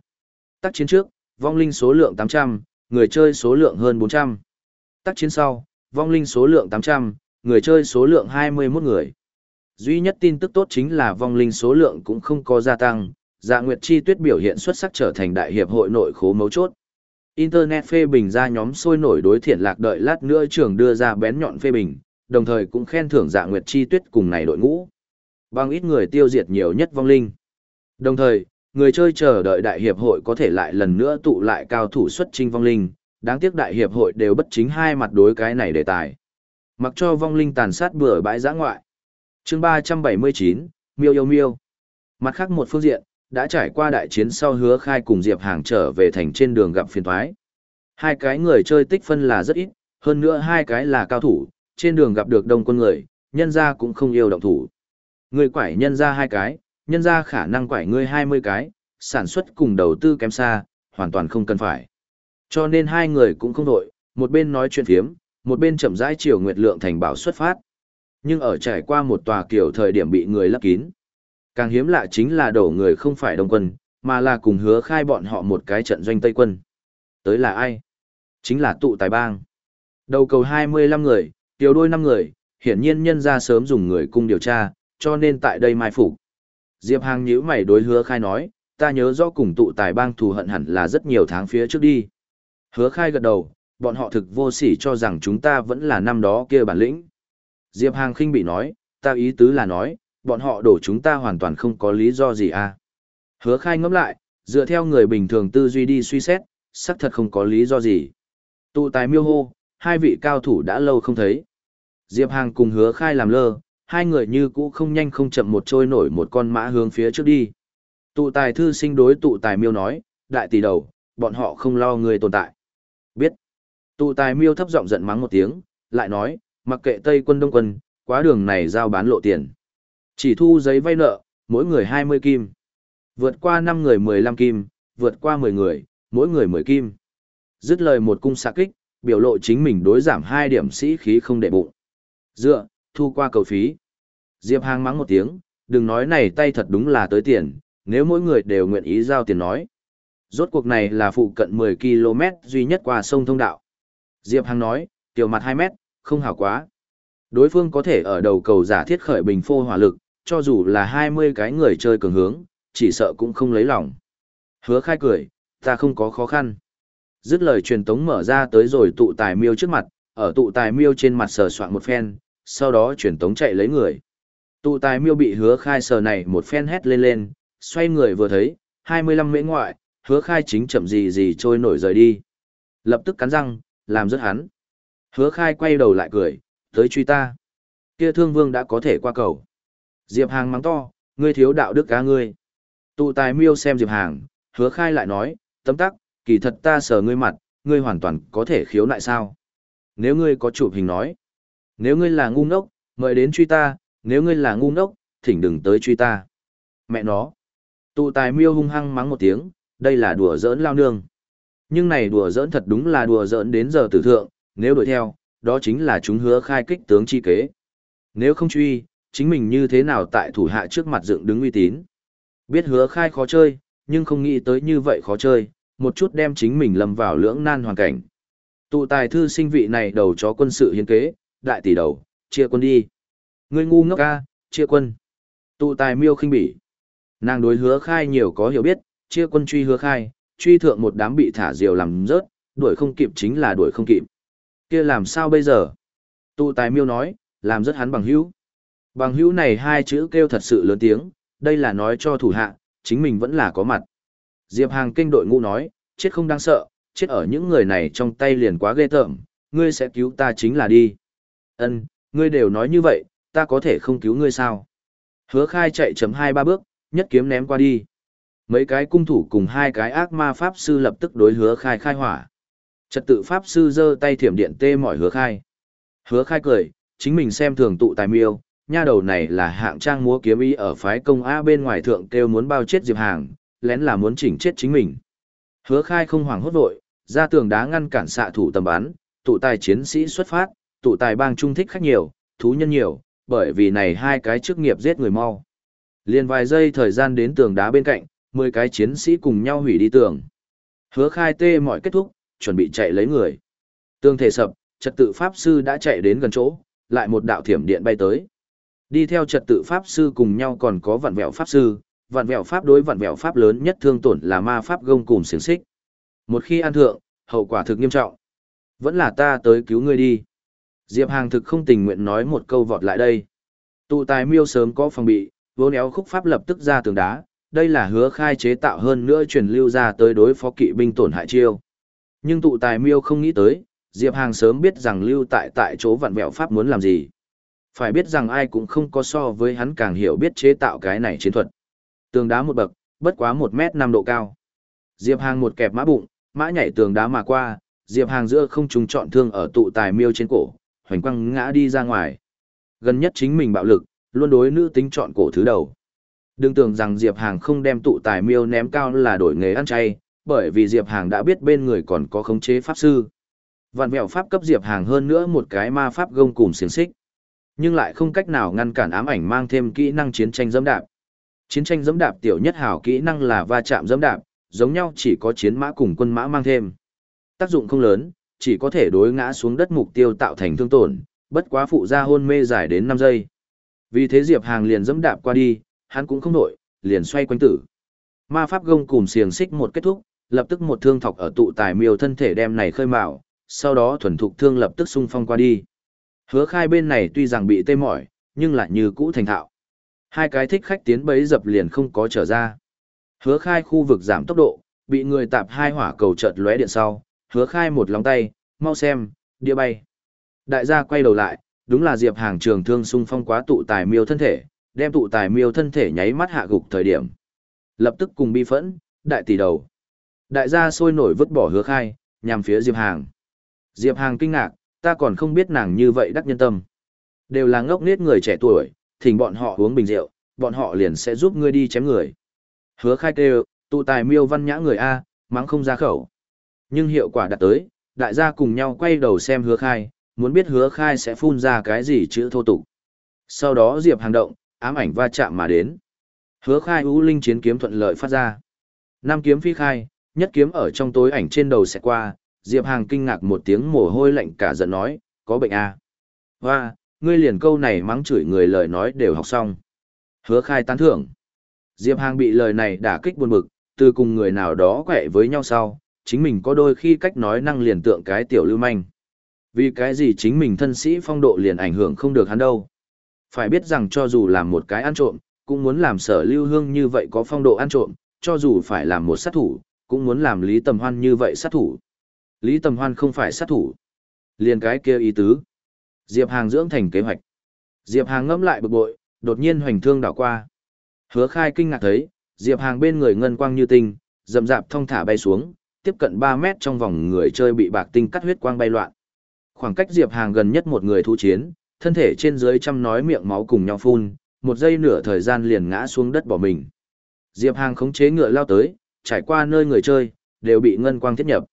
Tác chiến trước, vong linh số lượng 800, người chơi số lượng hơn 400. Tác chiến sau, vong linh số lượng 800, người chơi số lượng 21 người. Duy nhất tin tức tốt chính là vong linh số lượng cũng không có gia tăng, dạ nguyệt chi tuyết biểu hiện xuất sắc trở thành đại hiệp hội nội khố mấu chốt. Internet phê bình ra nhóm sôi nổi đối thiện lạc đợi lát nữa trường đưa ra bén nhọn phê bình, đồng thời cũng khen thưởng dạ nguyệt chi tuyết cùng này đội ngũ. Bằng ít người tiêu diệt nhiều nhất vong linh. Đồng thời, người chơi chờ đợi đại hiệp hội có thể lại lần nữa tụ lại cao thủ xuất trinh vong linh, đáng tiếc đại hiệp hội đều bất chính hai mặt đối cái này đề tài. Mặc cho vong linh tàn sát bừa bãi giã ngoại. chương 379, Miêu yêu miêu. Mặt khác một phương diện, đã trải qua đại chiến sau hứa khai cùng Diệp Hàng trở về thành trên đường gặp phiền thoái. Hai cái người chơi tích phân là rất ít, hơn nữa hai cái là cao thủ, trên đường gặp được đông quân người, nhân ra cũng không yêu động thủ. Ngươi quải nhân ra hai cái, nhân ra khả năng quải ngươi 20 cái, sản xuất cùng đầu tư kém xa, hoàn toàn không cần phải. Cho nên hai người cũng không đội, một bên nói chuyện phiếm, một bên chậm rãi chiều nguyệt lượng thành bảo xuất phát. Nhưng ở trải qua một tòa kiểu thời điểm bị người lấp kín. Càng hiếm lạ chính là đổ người không phải đông quân, mà là cùng hứa khai bọn họ một cái trận doanh Tây quân. Tới là ai? Chính là tụ tài bang. Đầu cầu 25 người, tiểu đôi 5 người, hiển nhiên nhân ra sớm dùng người cung điều tra, cho nên tại đây mai phục. Diệp Hàng nhíu mày đối hứa khai nói, ta nhớ rõ cùng tụ tài bang thù hận hẳn là rất nhiều tháng phía trước đi. Hứa khai gật đầu, bọn họ thực vô sỉ cho rằng chúng ta vẫn là năm đó kia bản lĩnh. Diệp Hàng khinh bị nói, ta ý tứ là nói, bọn họ đổ chúng ta hoàn toàn không có lý do gì à. Hứa khai ngẫm lại, dựa theo người bình thường tư duy đi suy xét, xác thật không có lý do gì. Tụ tài miêu hô, hai vị cao thủ đã lâu không thấy. Diệp Hàng cùng hứa khai làm lơ, hai người như cũ không nhanh không chậm một trôi nổi một con mã hướng phía trước đi. Tụ tài thư sinh đối tụ tài miêu nói, đại tỷ đầu, bọn họ không lo người tồn tại. Biết. Tụ tài miêu thấp giọng giận mắng một tiếng, lại nói, mặc kệ Tây quân Đông quân, quá đường này giao bán lộ tiền. Chỉ thu giấy vay nợ, mỗi người 20 kim. Vượt qua 5 người 15 kim, vượt qua 10 người, mỗi người 10 kim. Dứt lời một cung xạ kích, biểu lộ chính mình đối giảm 2 điểm sĩ khí không để bụng. Dựa, thu qua cầu phí. Diệp Hàng mắng một tiếng, đừng nói này tay thật đúng là tới tiền, nếu mỗi người đều nguyện ý giao tiền nói. Rốt cuộc này là phụ cận 10 km duy nhất qua sông thông đạo. Diệp Hàng nói, tiểu mặt 2 mét, không hảo quá. Đối phương có thể ở đầu cầu giả thiết khởi bình phô hỏa lực, cho dù là 20 cái người chơi cường hướng, chỉ sợ cũng không lấy lòng. Hứa khai cười, ta không có khó khăn. Dứt lời truyền tống mở ra tới rồi tụ tài miêu trước mặt, ở tụ tài miêu trên mặt sờ soạn một phen, sau đó chuyển tống chạy lấy người. Tụ tài miêu bị hứa khai sờ này một phen hét lên lên, xoay người vừa thấy, 25 mễ ngoại, hứa khai chính chậm gì gì trôi nổi rời đi. Lập tức cắn răng, làm rất hắn. Hứa khai quay đầu lại cười, tới truy ta. Kia thương vương đã có thể qua cầu. Diệp Hàng mắng to, ngươi thiếu đạo đức cá ngươi. Tụ tài miêu xem Diệp Hàng, hứa khai lại nói, tấm tắc, kỳ thật ta sờ ngươi mặt, ngươi hoàn toàn có thể khiếu nại sao. Nếu ngươi có chụp hình nói, nếu ngươi là ngu ngốc, mời đến truy ta, nếu ngươi là ngu ngốc, thỉnh đừng tới truy ta. Mẹ nó. Tụ tài miêu hung hăng mắng một tiếng, đây là đùa giỡn lao nương. Nhưng này đùa giỡn thật đúng là đùa giỡn đến giờ tử thượng, nếu đuổi theo, đó chính là chúng hứa khai kích tướng chi kế. Nếu không truy, chính mình như thế nào tại thủ hạ trước mặt dựng đứng uy tín. Biết hứa khai khó chơi, nhưng không nghĩ tới như vậy khó chơi, một chút đem chính mình lầm vào lưỡng nan hoàn cảnh. Tụ tài thư sinh vị này đầu chó quân sự hiến kế, đại tỷ đầu, chia quân đi. Ngươi ngu ngốc ca, chia quân. Tụ tài miêu khinh bỉ. Nàng đối hứa khai nhiều có hiểu biết, chia quân truy hứa khai, truy thượng một đám bị thả diều làm rớt, đuổi không kịp chính là đuổi không kịp. kia làm sao bây giờ? Tụ tài miêu nói, làm rất hắn bằng hữu. Bằng hữu này hai chữ kêu thật sự lớn tiếng, đây là nói cho thủ hạ, chính mình vẫn là có mặt. Diệp Hàng kinh đội ngũ nói, chết không đáng sợ, chết ở những người này trong tay liền quá ghê tởm, ngươi sẽ cứu ta chính là đi. Ân, ngươi đều nói như vậy, ta có thể không cứu ngươi sao? Hứa khai chạy chấm hai ba bước, nhất kiếm ném qua đi. Mấy cái cung thủ cùng hai cái ác ma pháp sư lập tức đối hứa khai khai hỏa. Trật tự pháp sư giơ tay thiểm điện tê mỏi hứa khai. Hứa khai cười, chính mình xem thường tụ tài miêu, nha đầu này là hạng trang múa kiếm ý ở phái công A bên ngoài thượng kêu muốn bao chết Diệp Hàng, lén là muốn chỉnh chết chính mình. Hứa khai không hoảng hốt vội, ra tường đá ngăn cản xạ thủ tầm bắn, tụ tài chiến sĩ xuất phát, tụ tài bang trung thích khách nhiều, thú nhân nhiều, bởi vì này hai cái chức nghiệp giết người mau. Liên vài giây thời gian đến tường đá bên cạnh, 10 cái chiến sĩ cùng nhau hủy đi tường. Hứa khai tê mọi kết thúc, chuẩn bị chạy lấy người. Tường thể sập, trật tự pháp sư đã chạy đến gần chỗ, lại một đạo thiểm điện bay tới. Đi theo trật tự pháp sư cùng nhau còn có vạn vẹo pháp sư, vạn vẹo pháp đối vạn vẹo pháp lớn nhất thương tổn là ma pháp gông cùng xiềng xích. Một khi ăn thượng, hậu quả thực nghiêm trọng. Vẫn là ta tới cứu ngươi đi. Diệp Hàng thực không tình nguyện nói một câu vọt lại đây. Tụ tài miêu sớm có phòng bị, vô néo khúc pháp lập tức ra tường đá, đây là hứa khai chế tạo hơn nữa truyền lưu ra tới đối phó kỵ binh tổn hại chiêu. Nhưng tụ tài miêu không nghĩ tới, Diệp Hàng sớm biết rằng lưu tại tại chỗ vạn vẹo pháp muốn làm gì. Phải biết rằng ai cũng không có so với hắn càng hiểu biết chế tạo cái này chiến thuật. Tường đá một bậc, bất quá 1 mét 5 độ cao. Diệp Hàng một kẹp mã bụng, mã nhảy tường đá mà qua, Diệp Hàng giữa không trùng chọn thương ở tụ tài miêu trên cổ, hoành quăng ngã đi ra ngoài. Gần nhất chính mình bạo lực, luôn đối nữ tính chọn cổ thứ đầu. Đừng tưởng rằng Diệp Hàng không đem tụ tài miêu ném cao là đổi nghề ăn chay, bởi vì Diệp Hàng đã biết bên người còn có khống chế pháp sư. Vạn vẹo pháp cấp Diệp Hàng hơn nữa một cái ma pháp gông cùng xiềng xích. Nhưng lại không cách nào ngăn cản ám ảnh mang thêm kỹ năng chiến tranh dẫm đạp. Chiến tranh dẫm đạp tiểu nhất hảo kỹ năng là va chạm dẫm đạp, giống nhau chỉ có chiến mã cùng quân mã mang thêm. Tác dụng không lớn, chỉ có thể đối ngã xuống đất mục tiêu tạo thành thương tổn, bất quá phụ ra hôn mê dài đến 5 giây. Vì thế Diệp Hàng liền dẫm đạp qua đi, hắn cũng không nổi, liền xoay quanh tử. Ma pháp gông cùng xiềng xích một kết thúc, lập tức một thương thọc ở tụ tài miêu thân thể đem này khơi mạo, sau đó thuần thục thương lập tức xung phong qua đi. Hứa khai bên này tuy rằng bị tê mỏi, nhưng lại như cũ thành thạo. Hai cái thích khách tiến bấy dập liền không có trở ra. Hứa khai khu vực giảm tốc độ, bị người tạp hai hỏa cầu chợt lóe điện sau, hứa khai một lòng tay, mau xem, địa bay. Đại gia quay đầu lại, đúng là Diệp Hàng trường thương xung phong quá tụ tài miêu thân thể, đem tụ tài miêu thân thể nháy mắt hạ gục thời điểm. Lập tức cùng bi phẫn, đại tỷ đầu. Đại gia sôi nổi vứt bỏ hứa khai, nhằm phía Diệp Hàng. Diệp Hàng kinh ngạc, ta còn không biết nàng như vậy đắc nhân tâm. Đều là ngốc nết người trẻ tuổi, thỉnh bọn họ uống bình rượu, bọn họ liền sẽ giúp ngươi đi chém người. Hứa khai kêu, tụ tài miêu văn nhã người A, mắng không ra khẩu. Nhưng hiệu quả đạt tới, đại gia cùng nhau quay đầu xem hứa khai, muốn biết hứa khai sẽ phun ra cái gì chữ thô tục. Sau đó Diệp hàng động, ám ảnh va chạm mà đến. Hứa khai u linh chiến kiếm thuận lợi phát ra. nam kiếm phi khai, nhất kiếm ở trong tối ảnh trên đầu sẽ qua, Diệp Hàng kinh ngạc một tiếng mồ hôi lạnh cả giận nói, có bệnh à? Hoa, ngươi liền câu này mắng chửi người lời nói đều học xong. Hứa khai tán thưởng. Diệp Hàng bị lời này đả kích buồn bực, từ cùng người nào đó quẹ với nhau sau, chính mình có đôi khi cách nói năng liền tượng cái tiểu lưu manh. Vì cái gì chính mình thân sĩ phong độ liền ảnh hưởng không được hắn đâu. Phải biết rằng cho dù làm một cái ăn trộm, cũng muốn làm sở lưu hương như vậy có phong độ ăn trộm, cho dù phải làm một sát thủ, cũng muốn làm Lý Tầm Hoan như vậy sát thủ. Lý Tầm Hoan không phải sát thủ. Liền cái kia ý tứ. Diệp Hàng dưỡng thành kế hoạch. Diệp Hàng ngẫm lại bực bội, đột nhiên hoành thương đảo qua. Hứa khai kinh ngạc thấy, Diệp Hàng bên người ngân quang như tinh, dầm dạp thông thả bay xuống, tiếp cận 3 mét trong vòng người chơi bị bạc tinh cắt huyết quang bay loạn. Khoảng cách Diệp Hàng gần nhất một người thu chiến, thân thể trên dưới trăm nói miệng máu cùng nhau phun, một giây nửa thời gian liền ngã xuống đất bỏ mình. Diệp Hàng khống chế ngựa lao tới, trải qua nơi người chơi, đều bị ngân quang thiết nhập.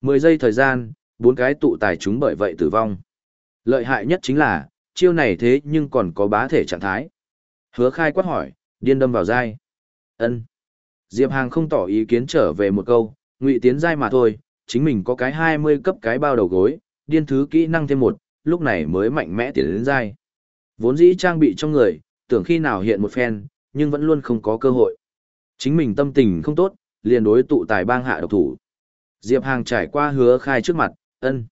10 giây thời gian, bốn cái tụ tài chúng bởi vậy tử vong. Lợi hại nhất chính là, chiêu này thế nhưng còn có bá thể trạng thái. Hứa khai quát hỏi, điên đâm vào dai. ân Diệp Hàng không tỏ ý kiến trở về một câu, ngụy tiến giai mà thôi, chính mình có cái 20 cấp cái bao đầu gối, điên thứ kỹ năng thêm một, lúc này mới mạnh mẽ tiến đến giai. Vốn dĩ trang bị trong người, tưởng khi nào hiện một phen, nhưng vẫn luôn không có cơ hội. Chính mình tâm tình không tốt, liền đối tụ tài bang hạ độc thủ. Diệp Hàng trải qua hứa khai trước mặt, ân.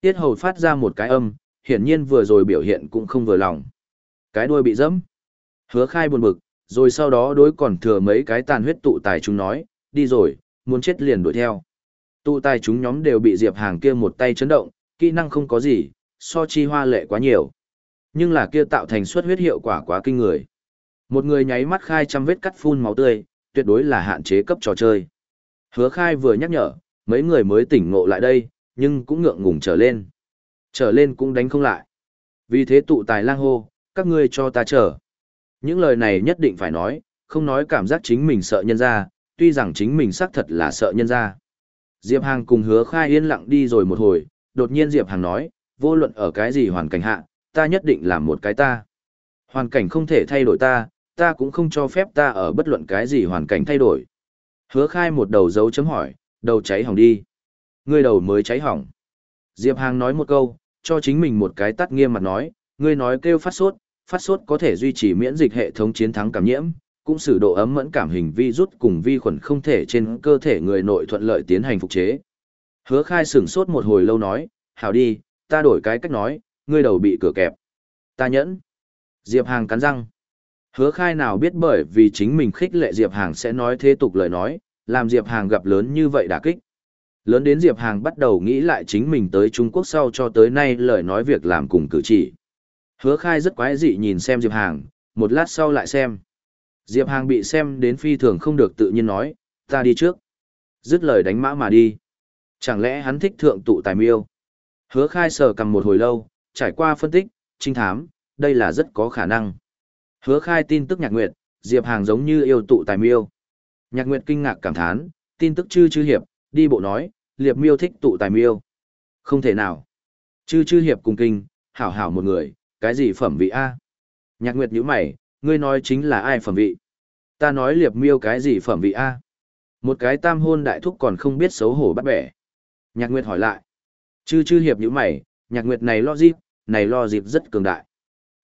Tiết hầu phát ra một cái âm, hiển nhiên vừa rồi biểu hiện cũng không vừa lòng. Cái đuôi bị dẫm. Hứa khai buồn bực, rồi sau đó đối còn thừa mấy cái tàn huyết tụ tài chúng nói, đi rồi, muốn chết liền đuổi theo. Tụ tài chúng nhóm đều bị Diệp Hàng kia một tay chấn động, kỹ năng không có gì, so chi hoa lệ quá nhiều. Nhưng là kia tạo thành suất huyết hiệu quả quá kinh người. Một người nháy mắt khai trăm vết cắt phun máu tươi, tuyệt đối là hạn chế cấp trò chơi. Hứa khai vừa nhắc nhở, mấy người mới tỉnh ngộ lại đây, nhưng cũng ngượng ngùng trở lên. Trở lên cũng đánh không lại. Vì thế tụ tài lang hô, các ngươi cho ta chờ. Những lời này nhất định phải nói, không nói cảm giác chính mình sợ nhân ra, tuy rằng chính mình xác thật là sợ nhân ra. Diệp Hàng cùng hứa khai yên lặng đi rồi một hồi, đột nhiên Diệp Hàng nói, vô luận ở cái gì hoàn cảnh hạ, ta nhất định làm một cái ta. Hoàn cảnh không thể thay đổi ta, ta cũng không cho phép ta ở bất luận cái gì hoàn cảnh thay đổi. Hứa khai một đầu dấu chấm hỏi, đầu cháy hỏng đi. Ngươi đầu mới cháy hỏng. Diệp Hàng nói một câu, cho chính mình một cái tắt nghiêm mặt nói, ngươi nói kêu phát sốt, phát sốt có thể duy trì miễn dịch hệ thống chiến thắng cảm nhiễm, cũng sử độ ấm mẫn cảm hình vi rút cùng vi khuẩn không thể trên cơ thể người nội thuận lợi tiến hành phục chế. Hứa khai sửng sốt một hồi lâu nói, hảo đi, ta đổi cái cách nói, ngươi đầu bị cửa kẹp. Ta nhẫn. Diệp Hàng cắn răng. Hứa khai nào biết bởi vì chính mình khích lệ Diệp Hàng sẽ nói thế tục lời nói, làm Diệp Hàng gặp lớn như vậy đả kích. Lớn đến Diệp Hàng bắt đầu nghĩ lại chính mình tới Trung Quốc sau cho tới nay lời nói việc làm cùng cử chỉ. Hứa khai rất quái dị nhìn xem Diệp Hàng, một lát sau lại xem. Diệp Hàng bị xem đến phi thường không được tự nhiên nói, ta đi trước. Dứt lời đánh mã mà đi. Chẳng lẽ hắn thích thượng tụ tài miêu? Hứa khai sờ cầm một hồi lâu, trải qua phân tích, trinh thám, đây là rất có khả năng. Hứa khai tin tức nhạc nguyệt, Diệp Hàng giống như yêu tụ tài miêu. Nhạc nguyệt kinh ngạc cảm thán, tin tức chư chư hiệp, đi bộ nói, liệp miêu thích tụ tài miêu. Không thể nào. Chư chư hiệp cùng kinh, hảo hảo một người, cái gì phẩm vị A? Nhạc nguyệt nhíu mày, ngươi nói chính là ai phẩm vị? Ta nói liệp miêu cái gì phẩm vị A? Một cái tam hôn đại thúc còn không biết xấu hổ bắt bẻ. Nhạc nguyệt hỏi lại. Chư chư hiệp như mày, nhạc nguyệt này lo dịp, này lo dịp rất cường đại.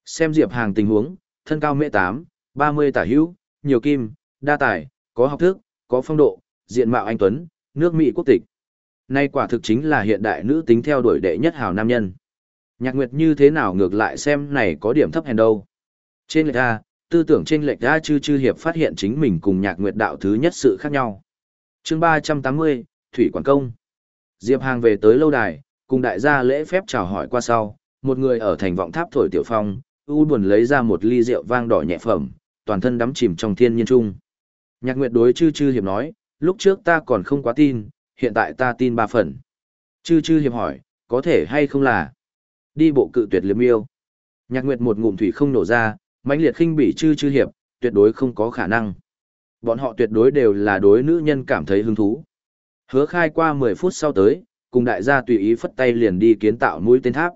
Xem diệp hàng tình huống, thân cao mệ tám, ba mươi tả hữu, nhiều kim, đa tài, có học thức, có phong độ, diện mạo anh tuấn, nước Mỹ quốc tịch. Nay quả thực chính là hiện đại nữ tính theo đuổi đệ nhất hào nam nhân. Nhạc Nguyệt như thế nào ngược lại xem này có điểm thấp hèn đâu. Trên lệch ta tư tưởng trên lệch đã chư chư hiệp phát hiện chính mình cùng Nhạc Nguyệt đạo thứ nhất sự khác nhau. chương ba trăm tám mươi Thủy Quản Công. Diệp Hàng về tới lâu đài, cùng đại gia lễ phép chào hỏi qua sau, một người ở thành vọng tháp thổi tiểu phong, u buồn lấy ra một ly rượu vang đỏ nhẹ phẩm, toàn thân đắm chìm trong thiên nhiên trung. Nhạc Nguyệt đối chư chư hiệp nói, lúc trước ta còn không quá tin, hiện tại ta tin ba phần. Chư chư hiệp hỏi, có thể hay không là đi bộ cự tuyệt liếm yêu. Nhạc Nguyệt một ngụm thủy không nổ ra, mãnh liệt khinh bỉ chư chư hiệp, tuyệt đối không có khả năng. Bọn họ tuyệt đối đều là đối nữ nhân cảm thấy hứng thú. Hứa khai qua 10 phút sau tới, cùng đại gia tùy ý phất tay liền đi kiến tạo mũi tên tháp.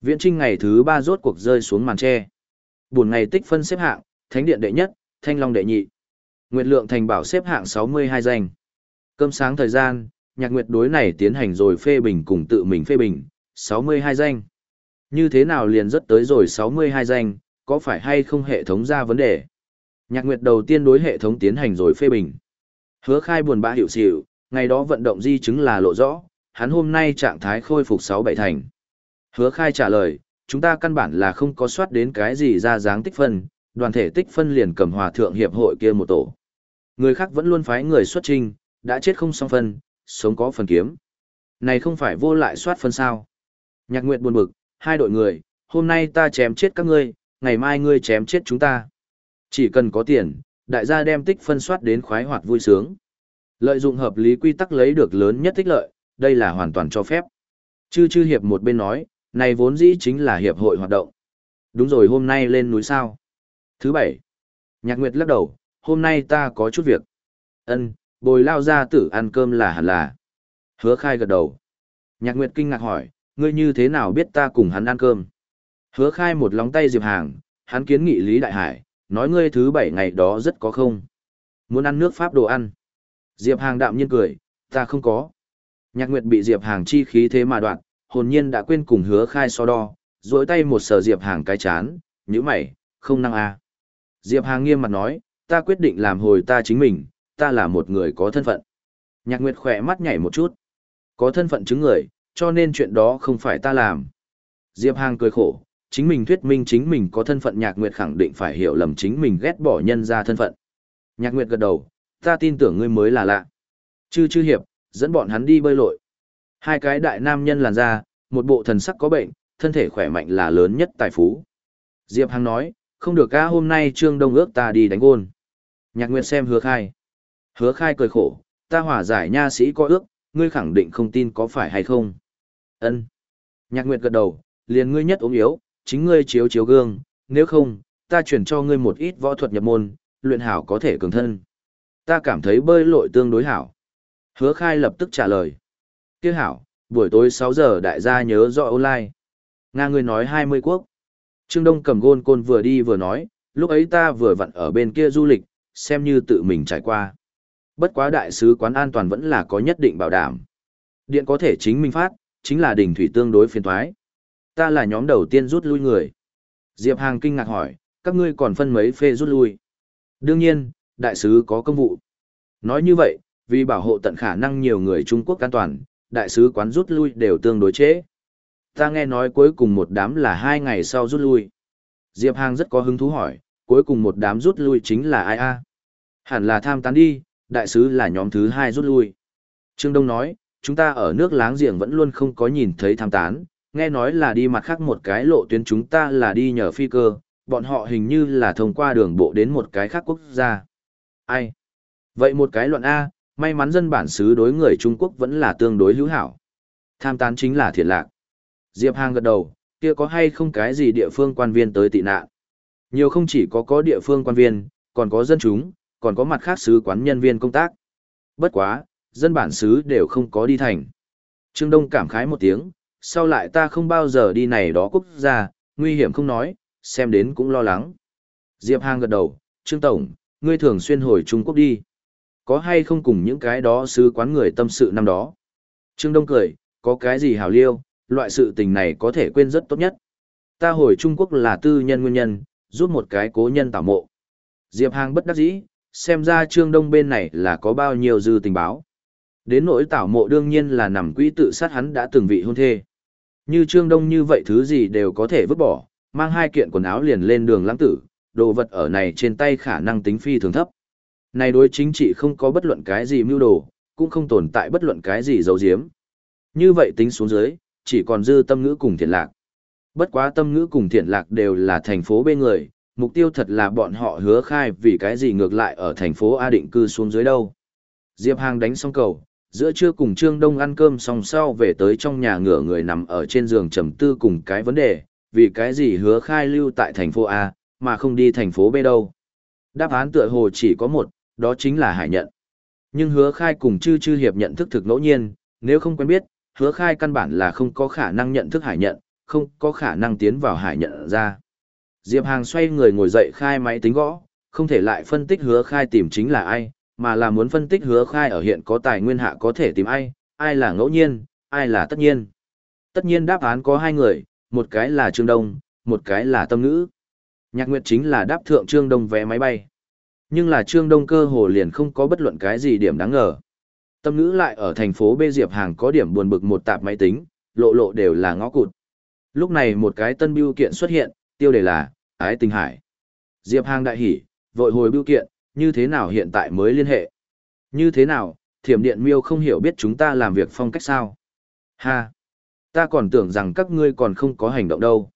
Viễn trinh ngày thứ 3 rốt cuộc rơi xuống màn tre. Buổi ngày tích phân xếp hạng, Thánh điện đệ nhất, Thanh Long đệ nhị. Nguyệt lượng thành bảo xếp hạng 62 danh. Cơm sáng thời gian, nhạc nguyệt đối này tiến hành rồi phê bình cùng tự mình phê bình, 62 danh. Như thế nào liền rất tới rồi 62 danh, có phải hay không hệ thống ra vấn đề? Nhạc nguyệt đầu tiên đối hệ thống tiến hành rồi phê bình. Hứa khai buồn bã hiểu xỉu, ngày đó vận động di chứng là lộ rõ, hắn hôm nay trạng thái khôi phục 6-7 thành. Hứa khai trả lời, chúng ta căn bản là không có soát đến cái gì ra dáng tích phân, đoàn thể tích phân liền cầm hòa thượng hiệp hội kia một tổ. Người khác vẫn luôn phái người xuất trình, đã chết không xong phân, sống có phần kiếm. Này không phải vô lại soát phân sao. Nhạc Nguyệt buồn bực, hai đội người, hôm nay ta chém chết các ngươi, ngày mai ngươi chém chết chúng ta. Chỉ cần có tiền, đại gia đem tích phân soát đến khoái hoạt vui sướng. Lợi dụng hợp lý quy tắc lấy được lớn nhất tích lợi, đây là hoàn toàn cho phép. Chư chư hiệp một bên nói, này vốn dĩ chính là hiệp hội hoạt động. Đúng rồi hôm nay lên núi sao. Thứ bảy. Nhạc Nguyệt lắc đầu, hôm nay ta có chút việc. Ân, bồi lao ra tử ăn cơm là hẳn là. Hứa khai gật đầu. Nhạc Nguyệt kinh ngạc hỏi, ngươi như thế nào biết ta cùng hắn ăn cơm? Hứa khai một lóng tay Diệp Hàng, hắn kiến nghị Lý Đại Hải, nói ngươi thứ bảy ngày đó rất có không? Muốn ăn nước Pháp đồ ăn. Diệp Hàng đạm nhiên cười, ta không có. Nhạc Nguyệt bị Diệp Hàng chi khí thế mà đoạn, hồn nhiên đã quên cùng hứa khai so đo, dối tay một sờ Diệp Hàng cái chán, như mày, không năng a Diệp Hàng nghiêm mặt nói, ta quyết định làm hồi ta chính mình, ta là một người có thân phận. Nhạc Nguyệt khỏe mắt nhảy một chút. Có thân phận chứng người, cho nên chuyện đó không phải ta làm. Diệp Hàng cười khổ, chính mình thuyết minh chính mình có thân phận Nhạc Nguyệt khẳng định phải hiểu lầm chính mình ghét bỏ nhân ra thân phận. Nhạc Nguyệt gật đầu, ta tin tưởng ngươi mới là lạ. Chư chư hiệp, dẫn bọn hắn đi bơi lội. Hai cái đại nam nhân làn ra, một bộ thần sắc có bệnh, thân thể khỏe mạnh là lớn nhất tài phú. Diệp Hằng nói, không được ca hôm nay Trương Đông ước ta đi đánh gôn. Nhạc Nguyệt xem hứa khai. Hứa khai cười khổ, ta hỏa giải nha sĩ có ước, ngươi khẳng định không tin có phải hay không. ân Nhạc Nguyệt gật đầu, liền ngươi nhất ốm yếu, chính ngươi chiếu chiếu gương, nếu không, ta chuyển cho ngươi một ít võ thuật nhập môn, luyện hảo có thể cường thân. Ta cảm thấy bơi lội tương đối hảo. Hứa khai lập tức trả lời. Tiếc hảo, buổi tối 6 giờ đại gia nhớ rõ online. Nga ngươi nói 20 quốc. Trương Đông cầm gôn côn vừa đi vừa nói, lúc ấy ta vừa vặn ở bên kia du lịch, xem như tự mình trải qua. Bất quá đại sứ quán an toàn vẫn là có nhất định bảo đảm. Điện có thể chính mình phát, chính là đỉnh thủy tương đối phiền thoái. Ta là nhóm đầu tiên rút lui người. Diệp Hàng kinh ngạc hỏi, các ngươi còn phân mấy phê rút lui. Đương nhiên, đại sứ có công vụ. Nói như vậy, vì bảo hộ tận khả năng nhiều người Trung Quốc an toàn, đại sứ quán rút lui đều tương đối chế. Ta nghe nói cuối cùng một đám là hai ngày sau rút lui. Diệp Hàng rất có hứng thú hỏi, cuối cùng một đám rút lui chính là ai a? Hẳn là tham tán đi, đại sứ là nhóm thứ hai rút lui. Trương Đông nói, chúng ta ở nước láng giềng vẫn luôn không có nhìn thấy tham tán, nghe nói là đi mặt khác một cái lộ tuyến chúng ta là đi nhờ phi cơ, bọn họ hình như là thông qua đường bộ đến một cái khác quốc gia. Ai? Vậy một cái luận A, may mắn dân bản xứ đối người Trung Quốc vẫn là tương đối hữu hảo. Tham tán chính là thiệt lạc. Diệp Hàng gật đầu, kia có hay không cái gì địa phương quan viên tới tị nạn. Nhiều không chỉ có có địa phương quan viên, còn có dân chúng, còn có mặt khác sứ quán nhân viên công tác. Bất quá, dân bản xứ đều không có đi thành. Trương Đông cảm khái một tiếng, sau lại ta không bao giờ đi này đó quốc gia, nguy hiểm không nói, xem đến cũng lo lắng. Diệp Hàng gật đầu, Trương Tổng, ngươi thường xuyên hồi Trung Quốc đi có hay không cùng những cái đó sứ quán người tâm sự năm đó. Trương Đông cười, có cái gì hảo liêu, loại sự tình này có thể quên rất tốt nhất. Ta hồi Trung Quốc là tư nhân nguyên nhân, giúp một cái cố nhân tảo mộ. Diệp Hàng bất đắc dĩ, xem ra Trương Đông bên này là có bao nhiêu dư tình báo. Đến nỗi tảo mộ đương nhiên là nằm quỹ tự sát hắn đã từng vị hôn thê. Như Trương Đông như vậy thứ gì đều có thể vứt bỏ, mang hai kiện quần áo liền lên đường lãng tử, đồ vật ở này trên tay khả năng tính phi thường thấp. Này đối chính trị không có bất luận cái gì mưu đồ, cũng không tồn tại bất luận cái gì giấu giếm. Như vậy tính xuống dưới, chỉ còn dư tâm ngữ cùng thiện lạc. Bất quá tâm ngữ cùng thiện lạc đều là thành phố bên người, mục tiêu thật là bọn họ hứa khai vì cái gì ngược lại ở thành phố A định cư xuống dưới đâu. Diệp Hàng đánh xong cầu, giữa trưa cùng Trương Đông ăn cơm xong sau về tới trong nhà ngửa người nằm ở trên giường trầm tư cùng cái vấn đề, vì cái gì hứa khai lưu tại thành phố A, mà không đi thành phố B đâu. Đáp án tựa hồ chỉ có một, đó chính là hải nhận. Nhưng hứa khai cùng chư chư hiệp nhận thức thực ngẫu nhiên, nếu không quen biết, hứa khai căn bản là không có khả năng nhận thức hải nhận, không có khả năng tiến vào hải nhận ra. Diệp Hàng xoay người ngồi dậy khai máy tính gõ, không thể lại phân tích hứa khai tìm chính là ai, mà là muốn phân tích hứa khai ở hiện có tài nguyên hạ có thể tìm ai, ai là ngẫu nhiên, ai là tất nhiên. Tất nhiên đáp án có hai người, một cái là Trương Đông, một cái là Tâm Ngữ. Nhạc Nguyệt chính là đáp thượng Trương Đông vé máy bay. Nhưng là Trương Đông cơ hồ liền không có bất luận cái gì điểm đáng ngờ. Tâm ngữ lại ở thành phố Bê Diệp Hàng có điểm buồn bực một tạp máy tính, lộ lộ đều là ngõ cụt. Lúc này một cái tân biêu kiện xuất hiện, tiêu đề là, ái tình hải. Diệp Hàng đại hỉ, vội hồi biêu kiện, như thế nào hiện tại mới liên hệ? Như thế nào, thiểm điện miêu không hiểu biết chúng ta làm việc phong cách sao? Ha! Ta còn tưởng rằng các ngươi còn không có hành động đâu.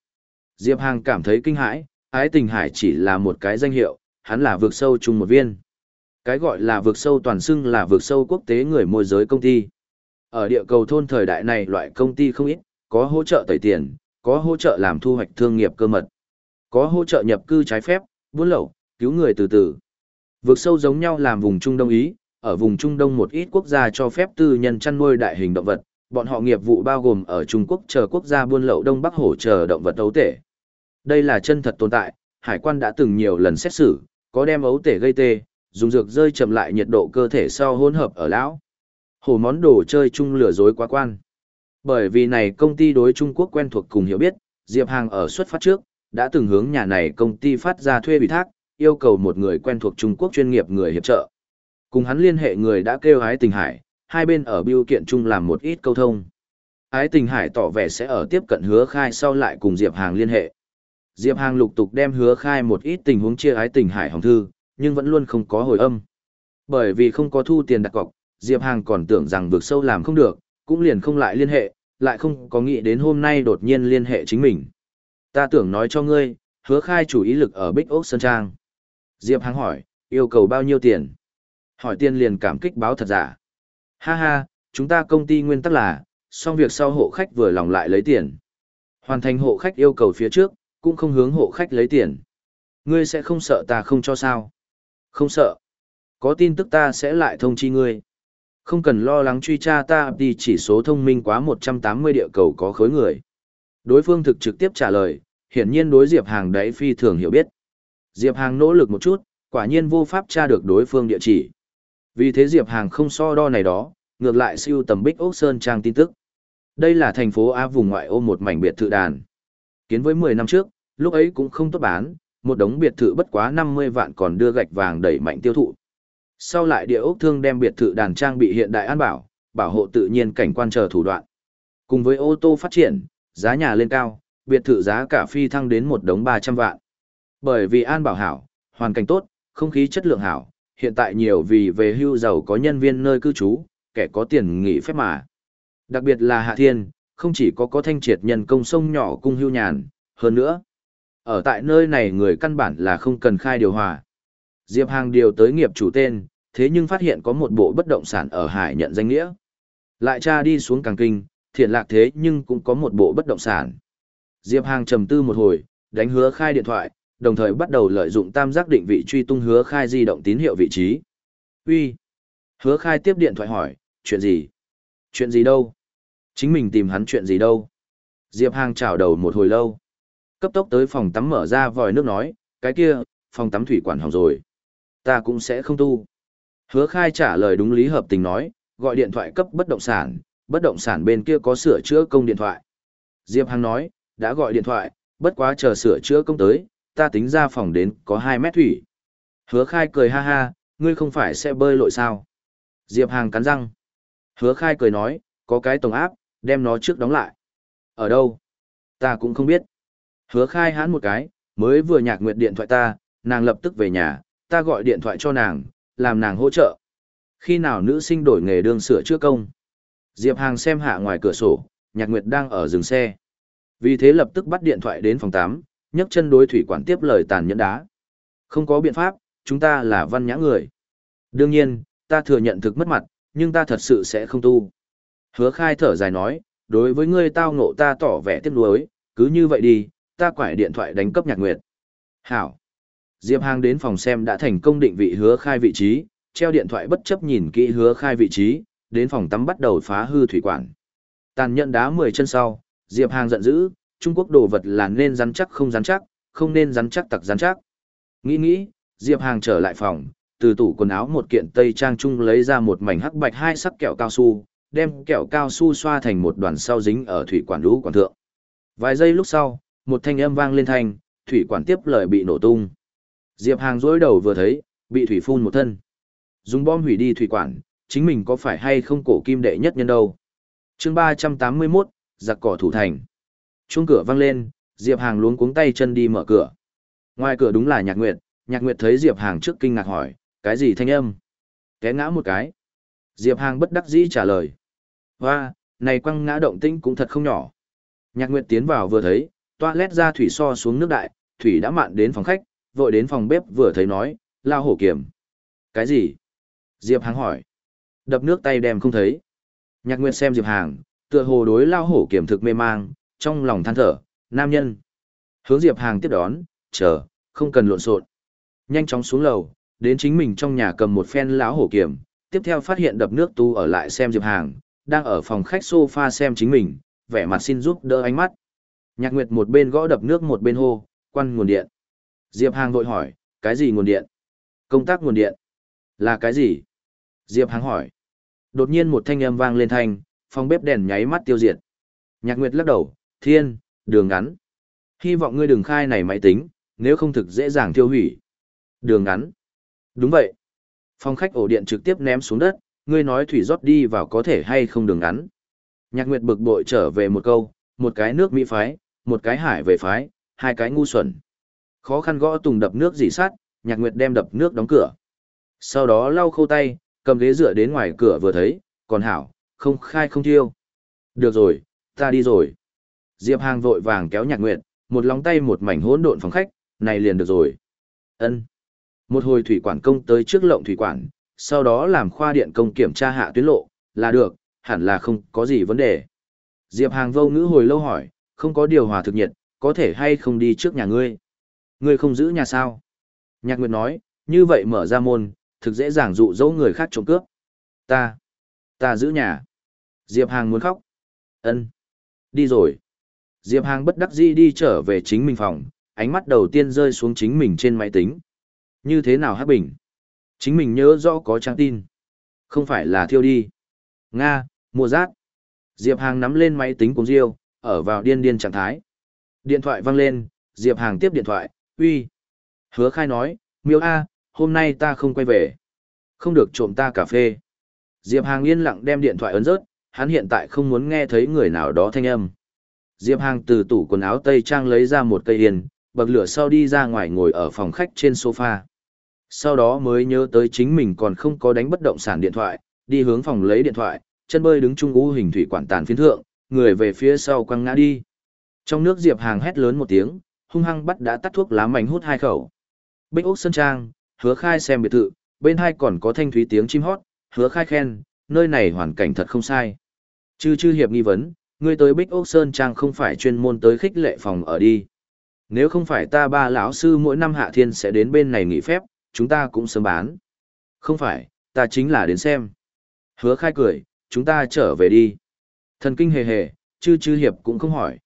Diệp Hàng cảm thấy kinh hãi, ái tình hải chỉ là một cái danh hiệu, hắn là vượt sâu chung một viên. Cái gọi là vượt sâu toàn xưng là vượt sâu quốc tế người môi giới công ty. Ở địa cầu thôn thời đại này loại công ty không ít, có hỗ trợ tẩy tiền, có hỗ trợ làm thu hoạch thương nghiệp cơ mật, có hỗ trợ nhập cư trái phép, buôn lậu, cứu người từ từ. Vượt sâu giống nhau làm vùng Trung Đông Ý, ở vùng Trung Đông một ít quốc gia cho phép tư nhân chăn nuôi đại hình động vật, bọn họ nghiệp vụ bao gồm ở Trung Quốc chờ quốc gia buôn lậu Đông Bắc hổ chờ động vật ấu tể. Đây là chân thật tồn tại, hải quan đã từng nhiều lần xét xử, có đem ấu tể gây tê, dùng dược rơi chậm lại nhiệt độ cơ thể sau hỗn hợp ở lão. Hồ món đồ chơi chung lừa dối quá quan. Bởi vì này công ty đối Trung Quốc quen thuộc cùng hiểu biết, Diệp Hàng ở xuất phát trước, đã từng hướng nhà này công ty phát ra thuê ủy thác, yêu cầu một người quen thuộc Trung Quốc chuyên nghiệp người hiệp trợ. Cùng hắn liên hệ người đã kêu hái Tình Hải, hai bên ở biêu kiện chung làm một ít câu thông. Ái Tình Hải tỏ vẻ sẽ ở tiếp cận hứa khai sau lại cùng Diệp Hàng liên hệ. Diệp Hàng lục tục đem hứa khai một ít tình huống chia Ái Tình Hải hồng thư, nhưng vẫn luôn không có hồi âm. Bởi vì không có thu tiền đặt cọc, Diệp Hàng còn tưởng rằng vượt sâu làm không được, cũng liền không lại liên hệ, lại không có nghĩ đến hôm nay đột nhiên liên hệ chính mình. Ta tưởng nói cho ngươi, hứa khai chủ ý lực ở Bích Ốc Sơn Trang. Diệp Hàng hỏi, yêu cầu bao nhiêu tiền? Hỏi tiền liền cảm kích báo thật giả. Ha ha, chúng ta công ty nguyên tắc là, xong việc sau hộ khách vừa lòng lại lấy tiền. Hoàn thành hộ khách yêu cầu phía trước, cũng không hướng hộ khách lấy tiền. Ngươi sẽ không sợ ta không cho sao? Không sợ. Có tin tức ta sẽ lại thông chi ngươi. Không cần lo lắng truy tra ta đi chỉ số thông minh quá 180 địa cầu có khối người. Đối phương thực trực tiếp trả lời, hiển nhiên đối Diệp Hàng đấy phi thường hiểu biết. Diệp Hàng nỗ lực một chút, quả nhiên vô pháp tra được đối phương địa chỉ. Vì thế Diệp Hàng không so đo này đó, ngược lại siêu tầm Bích Ốc Sơn trang tin tức. Đây là thành phố A vùng ngoại ô một mảnh biệt thự đàn. Kiến với 10 năm trước, lúc ấy cũng không tốt bán, một đống biệt thự bất quá 50 vạn còn đưa gạch vàng đẩy mạnh tiêu thụ. Sau lại địa ốc thương đem biệt thự đàn trang bị hiện đại an bảo, bảo hộ tự nhiên cảnh quan chờ thủ đoạn. Cùng với ô tô phát triển, giá nhà lên cao, biệt thự giá cả phi thăng đến một đống 300 vạn. Bởi vì an bảo hảo, hoàn cảnh tốt, không khí chất lượng hảo, hiện tại nhiều vì về hưu giàu có nhân viên nơi cư trú, kẻ có tiền nghỉ phép mà. Đặc biệt là Hạ Thiên, không chỉ có có thanh triệt nhân công sông nhỏ cung hưu nhàn, hơn nữa. Ở tại nơi này người căn bản là không cần khai điều hòa. Diệp Hàng điều tới nghiệp chủ tên, thế nhưng phát hiện có một bộ bất động sản ở Hải nhận danh nghĩa. Lại tra đi xuống càng kinh, thiện lạc thế nhưng cũng có một bộ bất động sản. Diệp Hàng trầm tư một hồi, đánh hứa khai điện thoại, đồng thời bắt đầu lợi dụng tam giác định vị truy tung hứa khai di động tín hiệu vị trí. Uy, Hứa khai tiếp điện thoại hỏi, chuyện gì? Chuyện gì đâu? Chính mình tìm hắn chuyện gì đâu? Diệp Hàng chào đầu một hồi lâu. Cấp tốc tới phòng tắm mở ra vòi nước nói, cái kia, phòng tắm thủy quản hỏng rồi. Ta cũng sẽ không tu. Hứa khai trả lời đúng lý hợp tình nói, gọi điện thoại cấp bất động sản, bất động sản bên kia có sửa chữa công điện thoại. Diệp Hằng nói, đã gọi điện thoại, bất quá chờ sửa chữa công tới, ta tính ra phòng đến có 2 mét thủy. Hứa khai cười ha ha, ngươi không phải sẽ bơi lội sao? Diệp Hàng cắn răng. Hứa khai cười nói, có cái tổng áp, đem nó trước đóng lại. Ở đâu? Ta cũng không biết. Hứa khai hãn một cái, mới vừa nhạc nguyệt điện thoại ta, nàng lập tức về nhà, ta gọi điện thoại cho nàng, làm nàng hỗ trợ. Khi nào nữ sinh đổi nghề đương sửa chữa công? Diệp Hàng xem hạ ngoài cửa sổ, nhạc nguyệt đang ở dừng xe. Vì thế lập tức bắt điện thoại đến phòng 8, nhấc chân đối thủy quản tiếp lời tàn nhẫn đá. Không có biện pháp, chúng ta là văn nhã người. Đương nhiên, ta thừa nhận thực mất mặt, nhưng ta thật sự sẽ không tu. Hứa khai thở dài nói, đối với ngươi tao ngộ ta tỏ vẻ tiếc nuối, cứ như vậy đi, ta quải điện thoại đánh cấp nhạc nguyệt. Hảo. Diệp Hàng đến phòng xem đã thành công định vị hứa khai vị trí, treo điện thoại bất chấp nhìn kỹ hứa khai vị trí, đến phòng tắm bắt đầu phá hư thủy quản. Tàn nhận đá 10 chân sau, Diệp Hàng giận dữ, Trung Quốc đồ vật là nên rắn chắc không rắn chắc, không nên rắn chắc tặc rắn chắc. Nghĩ nghĩ, Diệp Hàng trở lại phòng, từ tủ quần áo một kiện tây trang trung lấy ra một mảnh hắc bạch hai sắc kẹo cao su, đem kẹo cao su xoa thành một đoàn sau dính ở thủy quản lũ quản thượng. Vài giây lúc sau, một thanh âm vang lên thanh, thủy quản tiếp lời bị nổ tung. Diệp Hàng dối đầu vừa thấy, bị thủy phun một thân. Dùng bom hủy đi thủy quản, chính mình có phải hay không cổ kim đệ nhất nhân đâu. chương 381, giặc cỏ thủ thành. Chuông cửa vang lên, Diệp Hàng luống cuống tay chân đi mở cửa. Ngoài cửa đúng là Nhạc Nguyệt, Nhạc Nguyệt thấy Diệp Hàng trước kinh ngạc hỏi, cái gì thanh âm? Té ngã một cái. Diệp Hàng bất đắc dĩ trả lời. Hoa, này quăng ngã động tinh cũng thật không nhỏ. Nhạc Nguyệt tiến vào vừa thấy, toa lét ra thủy so xuống nước đại, thủy đã mạn đến phòng khách, vội đến phòng bếp vừa thấy nói, lao hổ kiểm. Cái gì? Diệp Hàng hỏi. Đập nước tay đem không thấy. Nhạc Nguyệt xem Diệp Hàng, tựa hồ đối lao hổ kiểm thực mê mang, trong lòng than thở, nam nhân. Hướng Diệp Hàng tiếp đón, chờ, không cần lộn xộn. Nhanh chóng xuống lầu, đến chính mình trong nhà cầm một phen lão hổ kiểm, tiếp theo phát hiện đập nước tu ở lại xem Diệp Hàng, đang ở phòng khách sofa xem chính mình, vẻ mặt xin giúp đỡ ánh mắt. Nhạc Nguyệt một bên gõ đập nước một bên hô, quan nguồn điện. Diệp Hàng vội hỏi, cái gì nguồn điện? Công tác nguồn điện. Là cái gì? Diệp Hàng hỏi. Đột nhiên một thanh âm vang lên thanh, phòng bếp đèn nháy mắt tiêu diệt. Nhạc Nguyệt lắc đầu, thiên, đường ngắn. Hy vọng ngươi đừng khai này máy tính, nếu không thực dễ dàng tiêu hủy. Đường ngắn. Đúng vậy. Phòng khách ổ điện trực tiếp ném xuống đất, ngươi nói thủy rót đi vào có thể hay không đường ngắn. Nhạc Nguyệt bực bội trở về một câu, một cái nước Mỹ phái, một cái hải về phái, hai cái ngu xuẩn. Khó khăn gõ tùng đập nước dỉ sát, Nhạc Nguyệt đem đập nước đóng cửa. Sau đó lau khâu tay, cầm ghế dựa đến ngoài cửa vừa thấy, còn hảo, không khai không thiêu. Được rồi, ta đi rồi. Diệp Hàng vội vàng kéo Nhạc Nguyệt, một lòng tay một mảnh hỗn độn phòng khách, này liền được rồi. Ân. Một hồi thủy quản công tới trước lộng thủy quản, sau đó làm khoa điện công kiểm tra hạ tuyến lộ, là được, hẳn là không có gì vấn đề. Diệp Hàng vô ngữ hồi lâu hỏi, không có điều hòa thực nhiệt, có thể hay không đi trước nhà ngươi? Ngươi không giữ nhà sao? Nhạc Nguyệt nói, như vậy mở ra môn, thực dễ dàng dụ dỗ người khác trộm cướp. Ta, ta giữ nhà. Diệp Hàng muốn khóc. Ân, đi rồi. Diệp Hàng bất đắc dĩ đi trở về chính mình phòng, ánh mắt đầu tiên rơi xuống chính mình trên máy tính. Như thế nào hắc bình? Chính mình nhớ rõ có trang tin. Không phải là thiêu đi. Nga, mua rác. Diệp Hàng nắm lên máy tính cùng Diêu, ở vào điên điên trạng thái. Điện thoại vang lên, Diệp Hàng tiếp điện thoại, uy. Hứa khai nói, miêu A, hôm nay ta không quay về. Không được trộm ta cà phê. Diệp Hàng yên lặng đem điện thoại ấn rớt, hắn hiện tại không muốn nghe thấy người nào đó thanh âm. Diệp Hàng từ tủ quần áo Tây Trang lấy ra một cây yên, bậc lửa sau đi ra ngoài ngồi ở phòng khách trên sofa. Sau đó mới nhớ tới chính mình còn không có đánh bất động sản điện thoại, đi hướng phòng lấy điện thoại, chân bơi đứng trung u hình thủy quản tàn phiến thượng, người về phía sau quăng ngã đi. Trong nước Diệp Hàng hét lớn một tiếng, hung hăng bắt đã tắt thuốc lá mảnh hút hai khẩu. Bích Úc Sơn Trang, hứa khai xem biệt thự, bên hai còn có thanh thúy tiếng chim hót, hứa khai khen, nơi này hoàn cảnh thật không sai. Chư chư hiệp nghi vấn, ngươi tới Bích Úc Sơn Trang không phải chuyên môn tới khích lệ phòng ở đi. Nếu không phải ta ba lão sư mỗi năm hạ thiên sẽ đến bên này nghỉ phép, chúng ta cũng sớm bán. Không phải, ta chính là đến xem. Hứa khai cười, chúng ta trở về đi. Thần kinh hề hề, chư chư hiệp cũng không hỏi.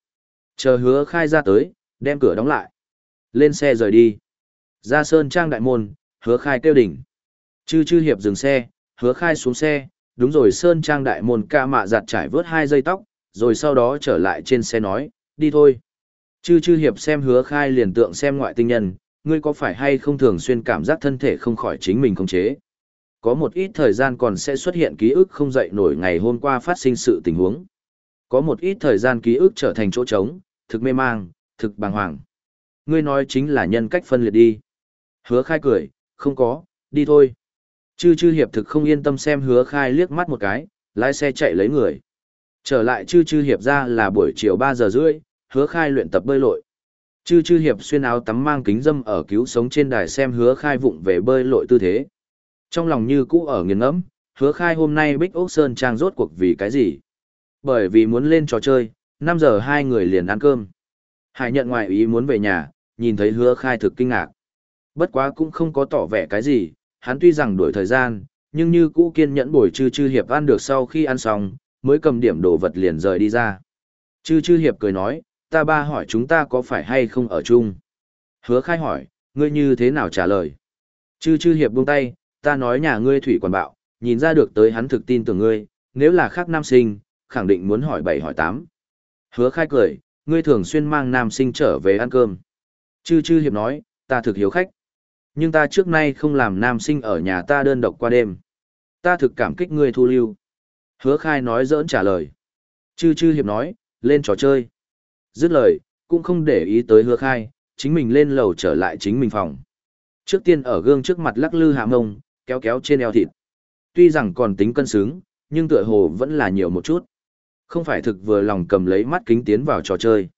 Chờ hứa khai ra tới, đem cửa đóng lại. Lên xe rời đi. Ra sơn trang đại môn, hứa khai kêu đỉnh. Chư chư hiệp dừng xe, hứa khai xuống xe, đúng rồi sơn trang đại môn ca mạ giặt trải vớt hai dây tóc, rồi sau đó trở lại trên xe nói, đi thôi. Chư chư hiệp xem hứa khai liền tượng xem ngoại tinh nhân, ngươi có phải hay không thường xuyên cảm giác thân thể không khỏi chính mình không chế. Có một ít thời gian còn sẽ xuất hiện ký ức không dậy nổi ngày hôm qua phát sinh sự tình huống. Có một ít thời gian ký ức trở thành chỗ trống, thực mê mang, thực bàng hoàng. Ngươi nói chính là nhân cách phân liệt đi. Hứa khai cười, không có, đi thôi. Chư chư hiệp thực không yên tâm xem hứa khai liếc mắt một cái, lái xe chạy lấy người. Trở lại chư chư hiệp ra là buổi chiều 3 giờ rưỡi, hứa khai luyện tập bơi lội. Chư chư hiệp xuyên áo tắm mang kính dâm ở cứu sống trên đài xem hứa khai vụng về bơi lội tư thế. Trong lòng như cũ ở nghiền ngẫm, hứa khai hôm nay Bích Ốc Sơn trang rốt cuộc vì cái gì? Bởi vì muốn lên trò chơi, 5 giờ hai người liền ăn cơm. Hải nhận ngoại ý muốn về nhà, nhìn thấy hứa khai thực kinh ngạc. Bất quá cũng không có tỏ vẻ cái gì, hắn tuy rằng đuổi thời gian, nhưng như cũ kiên nhẫn bồi chư chư hiệp ăn được sau khi ăn xong, mới cầm điểm đồ vật liền rời đi ra. Chư chư hiệp cười nói, ta ba hỏi chúng ta có phải hay không ở chung. Hứa khai hỏi, ngươi như thế nào trả lời. Chư chư hiệp buông tay, ta nói nhà ngươi thủy quản bạo, nhìn ra được tới hắn thực tin tưởng ngươi, nếu là khác nam sinh, khẳng định muốn hỏi bảy hỏi tám. Hứa khai cười, ngươi thường xuyên mang nam sinh trở về ăn cơm. Chư chư hiệp nói, ta thực hiếu khách. Nhưng ta trước nay không làm nam sinh ở nhà ta đơn độc qua đêm. Ta thực cảm kích ngươi thu lưu. Hứa khai nói dỡn trả lời. Chư chư hiệp nói, lên trò chơi. Dứt lời, cũng không để ý tới hứa khai, chính mình lên lầu trở lại chính mình phòng. Trước tiên ở gương trước mặt lắc lư hạ ngông, kéo kéo trên eo thịt. Tuy rằng còn tính cân xứng, nhưng tựa hồ vẫn là nhiều một chút. Không phải thực vừa lòng cầm lấy mắt kính tiến vào trò chơi.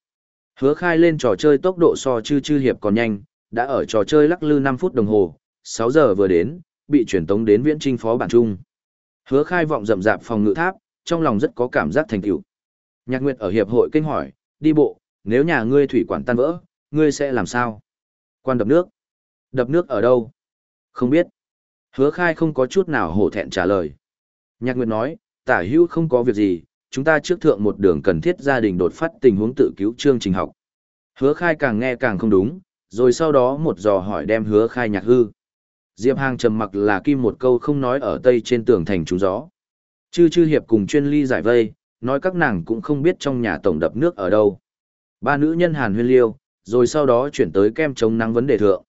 Hứa khai lên trò chơi tốc độ so chư chư hiệp còn nhanh, đã ở trò chơi lắc lư 5 phút đồng hồ, 6 giờ vừa đến, bị chuyển tống đến viễn trinh phó bản trung. Hứa khai vọng rậm rạp phòng ngự tháp, trong lòng rất có cảm giác thành tựu. Nhạc Nguyệt ở hiệp hội kinh hỏi, đi bộ, nếu nhà ngươi thủy quản tan vỡ, ngươi sẽ làm sao? Quan đập nước. Đập nước ở đâu? Không biết. Hứa khai không có chút nào hổ thẹn trả lời. Nhạc Nguyệt nói, tả hữu không có việc gì, chúng ta trước thượng một đường cần thiết gia đình đột phát tình huống tự cứu chương trình học. Hứa khai càng nghe càng không đúng, rồi sau đó một dò hỏi đem hứa khai nhạc hư. Diệp Hàng trầm mặc là kim một câu không nói ở tây trên tường thành trúng gió. Chư chư hiệp cùng chuyên ly giải vây, nói các nàng cũng không biết trong nhà tổng đập nước ở đâu. Ba nữ nhân hàn huyên liêu, rồi sau đó chuyển tới kem chống nắng vấn đề thượng.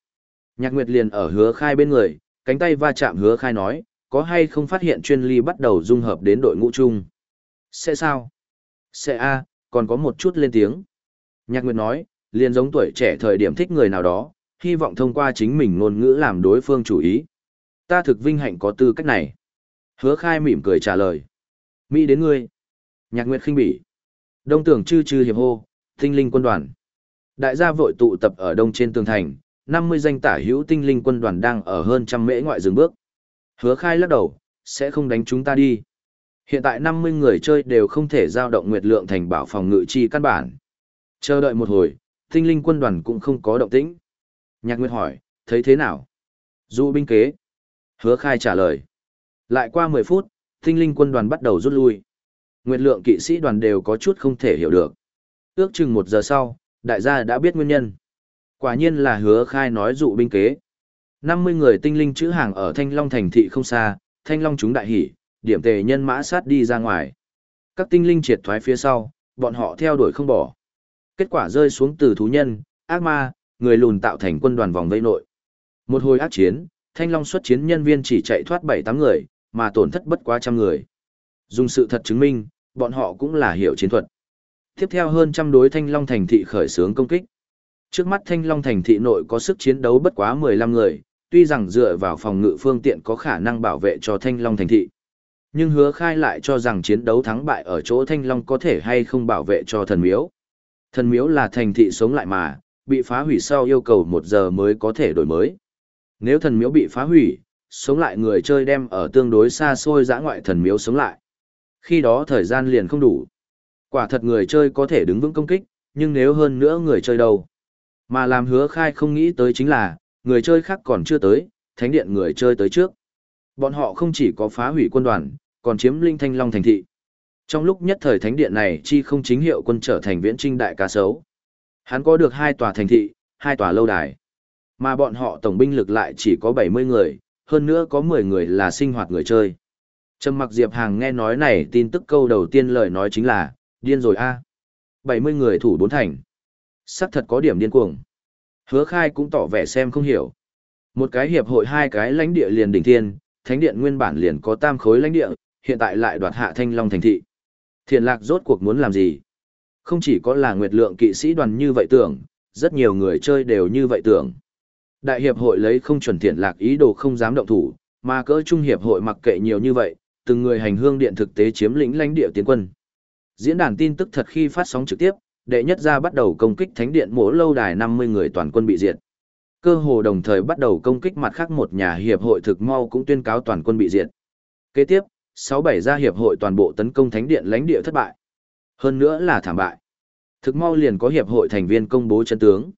Nhạc Nguyệt liền ở hứa khai bên người, cánh tay va chạm hứa khai nói, có hay không phát hiện chuyên ly bắt đầu dung hợp đến đội ngũ chung. Sẽ sao? Sẽ A, còn có một chút lên tiếng. Nhạc Nguyệt nói, liền giống tuổi trẻ thời điểm thích người nào đó, hy vọng thông qua chính mình ngôn ngữ làm đối phương chủ ý. Ta thực vinh hạnh có tư cách này. Hứa khai mỉm cười trả lời. Mỹ đến ngươi. Nhạc Nguyệt khinh bỉ. Đông tưởng chư chư hiệp hô, tinh linh quân đoàn. Đại gia vội tụ tập ở đông trên tường thành, 50 danh tả hữu tinh linh quân đoàn đang ở hơn trăm mễ ngoại dừng bước. Hứa khai lắc đầu, sẽ không đánh chúng ta đi. Hiện tại 50 người chơi đều không thể giao động nguyệt lượng thành bảo phòng ngự chi căn bản. Chờ đợi một hồi, tinh linh quân đoàn cũng không có động tĩnh. Nhạc Nguyệt hỏi, thấy thế nào? Dụ binh kế. Hứa khai trả lời. Lại qua 10 phút, tinh linh quân đoàn bắt đầu rút lui. Nguyệt lượng kỵ sĩ đoàn đều có chút không thể hiểu được. Ước chừng một giờ sau, đại gia đã biết nguyên nhân. Quả nhiên là hứa khai nói dụ binh kế. 50 người tinh linh chữ hàng ở Thanh Long thành thị không xa, Thanh Long chúng đại hỉ, điểm tề nhân mã sát đi ra ngoài. Các tinh linh triệt thoái phía sau, bọn họ theo đuổi không bỏ. Kết quả rơi xuống từ thú nhân, ác ma, người lùn tạo thành quân đoàn vòng vây nội. Một hồi ác chiến, Thanh Long xuất chiến nhân viên chỉ chạy thoát 7-8 người, mà tổn thất bất quá trăm người. Dùng sự thật chứng minh, bọn họ cũng là hiểu chiến thuật. Tiếp theo hơn trăm đối Thanh Long thành thị khởi xướng công kích. Trước mắt Thanh Long thành thị nội có sức chiến đấu bất quá 15 người, tuy rằng dựa vào phòng ngự phương tiện có khả năng bảo vệ cho Thanh Long thành thị. Nhưng hứa khai lại cho rằng chiến đấu thắng bại ở chỗ Thanh Long có thể hay không bảo vệ cho thần miếu. Thần miếu là thành thị sống lại mà, bị phá hủy sau yêu cầu một giờ mới có thể đổi mới. Nếu thần miếu bị phá hủy, sống lại người chơi đem ở tương đối xa xôi giã ngoại thần miếu sống lại. Khi đó thời gian liền không đủ. Quả thật người chơi có thể đứng vững công kích, nhưng nếu hơn nữa người chơi đâu. Mà làm hứa khai không nghĩ tới chính là, người chơi khác còn chưa tới, thánh điện người chơi tới trước. Bọn họ không chỉ có phá hủy quân đoàn, còn chiếm linh thanh long thành thị. Trong lúc nhất thời thánh điện này chi không chính hiệu quân trở thành viễn trinh đại cá sấu. Hắn có được hai tòa thành thị, hai tòa lâu đài. Mà bọn họ tổng binh lực lại chỉ có 70 người, hơn nữa có 10 người là sinh hoạt người chơi. Trầm mặc Diệp Hàng nghe nói này tin tức câu đầu tiên lời nói chính là, điên rồi a 70 người thủ bốn thành. Sắc thật có điểm điên cuồng. Hứa khai cũng tỏ vẻ xem không hiểu. Một cái hiệp hội hai cái lãnh địa liền đỉnh thiên, thánh điện nguyên bản liền có tam khối lãnh địa, hiện tại lại đoạt hạ thanh long thành thị. Thiện lạc rốt cuộc muốn làm gì? Không chỉ có là nguyệt lượng kỵ sĩ đoàn như vậy tưởng, rất nhiều người chơi đều như vậy tưởng. Đại hiệp hội lấy không chuẩn thiện lạc ý đồ không dám động thủ, mà cỡ trung hiệp hội mặc kệ nhiều như vậy, từng người hành hương điện thực tế chiếm lĩnh lãnh địa tiến quân. Diễn đàn tin tức thật khi phát sóng trực tiếp, đệ nhất ra bắt đầu công kích thánh điện mỗ lâu đài 50 người toàn quân bị diệt. Cơ hồ đồng thời bắt đầu công kích mặt khác một nhà hiệp hội thực mau cũng tuyên cáo toàn quân bị diệt. Kế tiếp, 6-7 gia hiệp hội toàn bộ tấn công thánh điện lãnh địa thất bại. Hơn nữa là thảm bại. Thực mau liền có hiệp hội thành viên công bố chân tướng.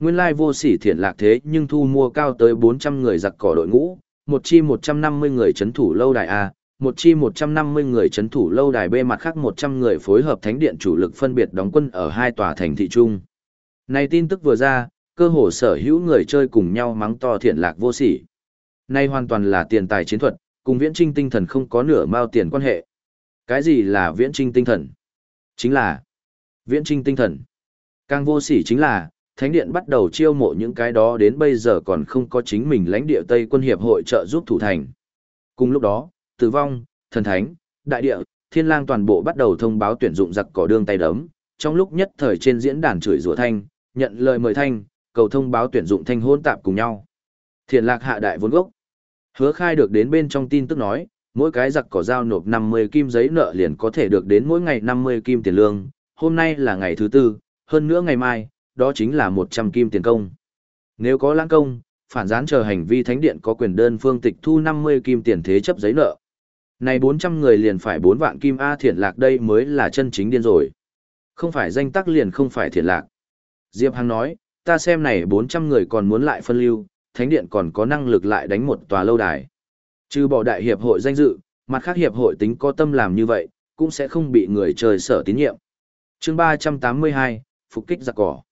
Nguyên lai vô sỉ thiện lạc thế nhưng thu mua cao tới 400 người giặc cỏ đội ngũ, một chi 150 người chấn thủ lâu đài A, một chi 150 người chấn thủ lâu đài B mặt khác 100 người phối hợp thánh điện chủ lực phân biệt đóng quân ở hai tòa thành thị trung. Này tin tức vừa ra, cơ hồ sở hữu người chơi cùng nhau mắng to thiện lạc vô sỉ. Nay hoàn toàn là tiền tài chiến thuật, cùng viễn trinh tinh thần không có nửa mao tiền quan hệ. Cái gì là viễn trinh tinh thần? Chính là viễn trinh tinh thần. Càng vô sỉ chính là, Thánh Điện bắt đầu chiêu mộ những cái đó đến bây giờ còn không có chính mình lãnh địa Tây quân hiệp hội trợ giúp thủ thành. Cùng lúc đó, tử vong, thần thánh, đại địa, thiên lang toàn bộ bắt đầu thông báo tuyển dụng giặc cỏ đương tay đấm, trong lúc nhất thời trên diễn đàn chửi rủa thanh, nhận lời mời thanh, cầu thông báo tuyển dụng thanh hôn tạp cùng nhau. Thiền lạc hạ đại vốn gốc. Hứa khai được đến bên trong tin tức nói, mỗi cái giặc cỏ giao nộp 50 kim giấy nợ liền có thể được đến mỗi ngày 50 kim tiền lương, hôm nay là ngày thứ tư, Hơn nữa ngày mai, đó chính là 100 kim tiền công. Nếu có lãng công, phản gián chờ hành vi thánh điện có quyền đơn phương tịch thu 50 kim tiền thế chấp giấy nợ. Này 400 người liền phải 4 vạn kim A thiện lạc đây mới là chân chính điên rồi. Không phải danh tắc liền không phải thiện lạc. Diệp Hằng nói, ta xem này 400 người còn muốn lại phân lưu, thánh điện còn có năng lực lại đánh một tòa lâu đài. Trừ bỏ đại hiệp hội danh dự, mặt khác hiệp hội tính có tâm làm như vậy, cũng sẽ không bị người trời sở tín nhiệm. chương 382, Phục kích giặc cỏ.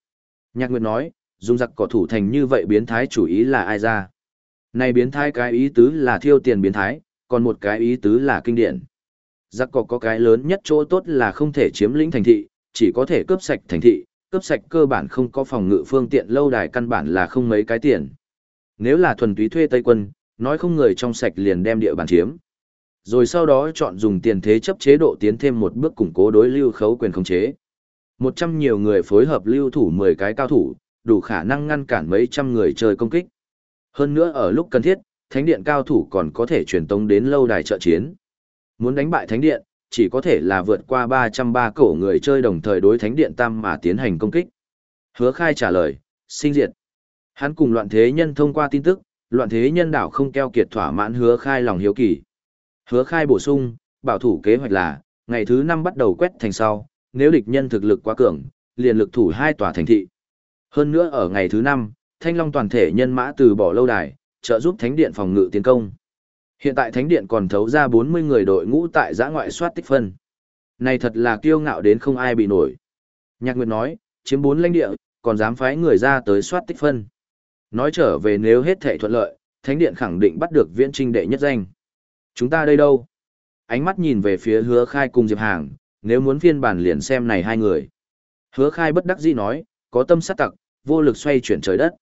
Nhạc Nguyệt nói, dùng giặc cỏ thủ thành như vậy biến thái chủ ý là ai ra? Này biến thái cái ý tứ là thiêu tiền biến thái, còn một cái ý tứ là kinh điển. Giặc cỏ có cái lớn nhất chỗ tốt là không thể chiếm lĩnh thành thị, chỉ có thể cướp sạch thành thị, cướp sạch cơ bản không có phòng ngự phương tiện lâu đài căn bản là không mấy cái tiền. Nếu là thuần túy thuê Tây quân, nói không người trong sạch liền đem địa bàn chiếm. Rồi sau đó chọn dùng tiền thế chấp chế độ tiến thêm một bước củng cố đối lưu khấu quyền khống chế. Một trăm nhiều người phối hợp lưu thủ mười cái cao thủ, đủ khả năng ngăn cản mấy trăm người chơi công kích. Hơn nữa ở lúc cần thiết, thánh điện cao thủ còn có thể truyền tống đến lâu đài trợ chiến. Muốn đánh bại thánh điện, chỉ có thể là vượt qua 303 cổ người chơi đồng thời đối thánh điện tam mà tiến hành công kích. Hứa khai trả lời, sinh diệt. Hắn cùng loạn thế nhân thông qua tin tức, loạn thế nhân đảo không keo kiệt thỏa mãn hứa khai lòng hiếu kỳ. Hứa khai bổ sung, bảo thủ kế hoạch là, ngày thứ 5 bắt đầu quét thành sau, nếu địch nhân thực lực quá cường, liền lực thủ hai tòa thành thị. Hơn nữa ở ngày thứ 5, Thanh Long toàn thể nhân mã từ bỏ lâu đài, trợ giúp Thánh Điện phòng ngự tiến công. Hiện tại Thánh Điện còn thấu ra 40 người đội ngũ tại giã ngoại soát tích phân. Này thật là kiêu ngạo đến không ai bị nổi. Nhạc Nguyệt nói, chiếm 4 lãnh địa, còn dám phái người ra tới soát tích phân. Nói trở về nếu hết thể thuận lợi, Thánh Điện khẳng định bắt được viễn trinh đệ nhất danh. Chúng ta đây đâu? Ánh mắt nhìn về phía hứa khai cùng Diệp Hàng, nếu muốn phiên bản liền xem này hai người. Hứa khai bất đắc dĩ nói, có tâm sát tặc, vô lực xoay chuyển trời đất.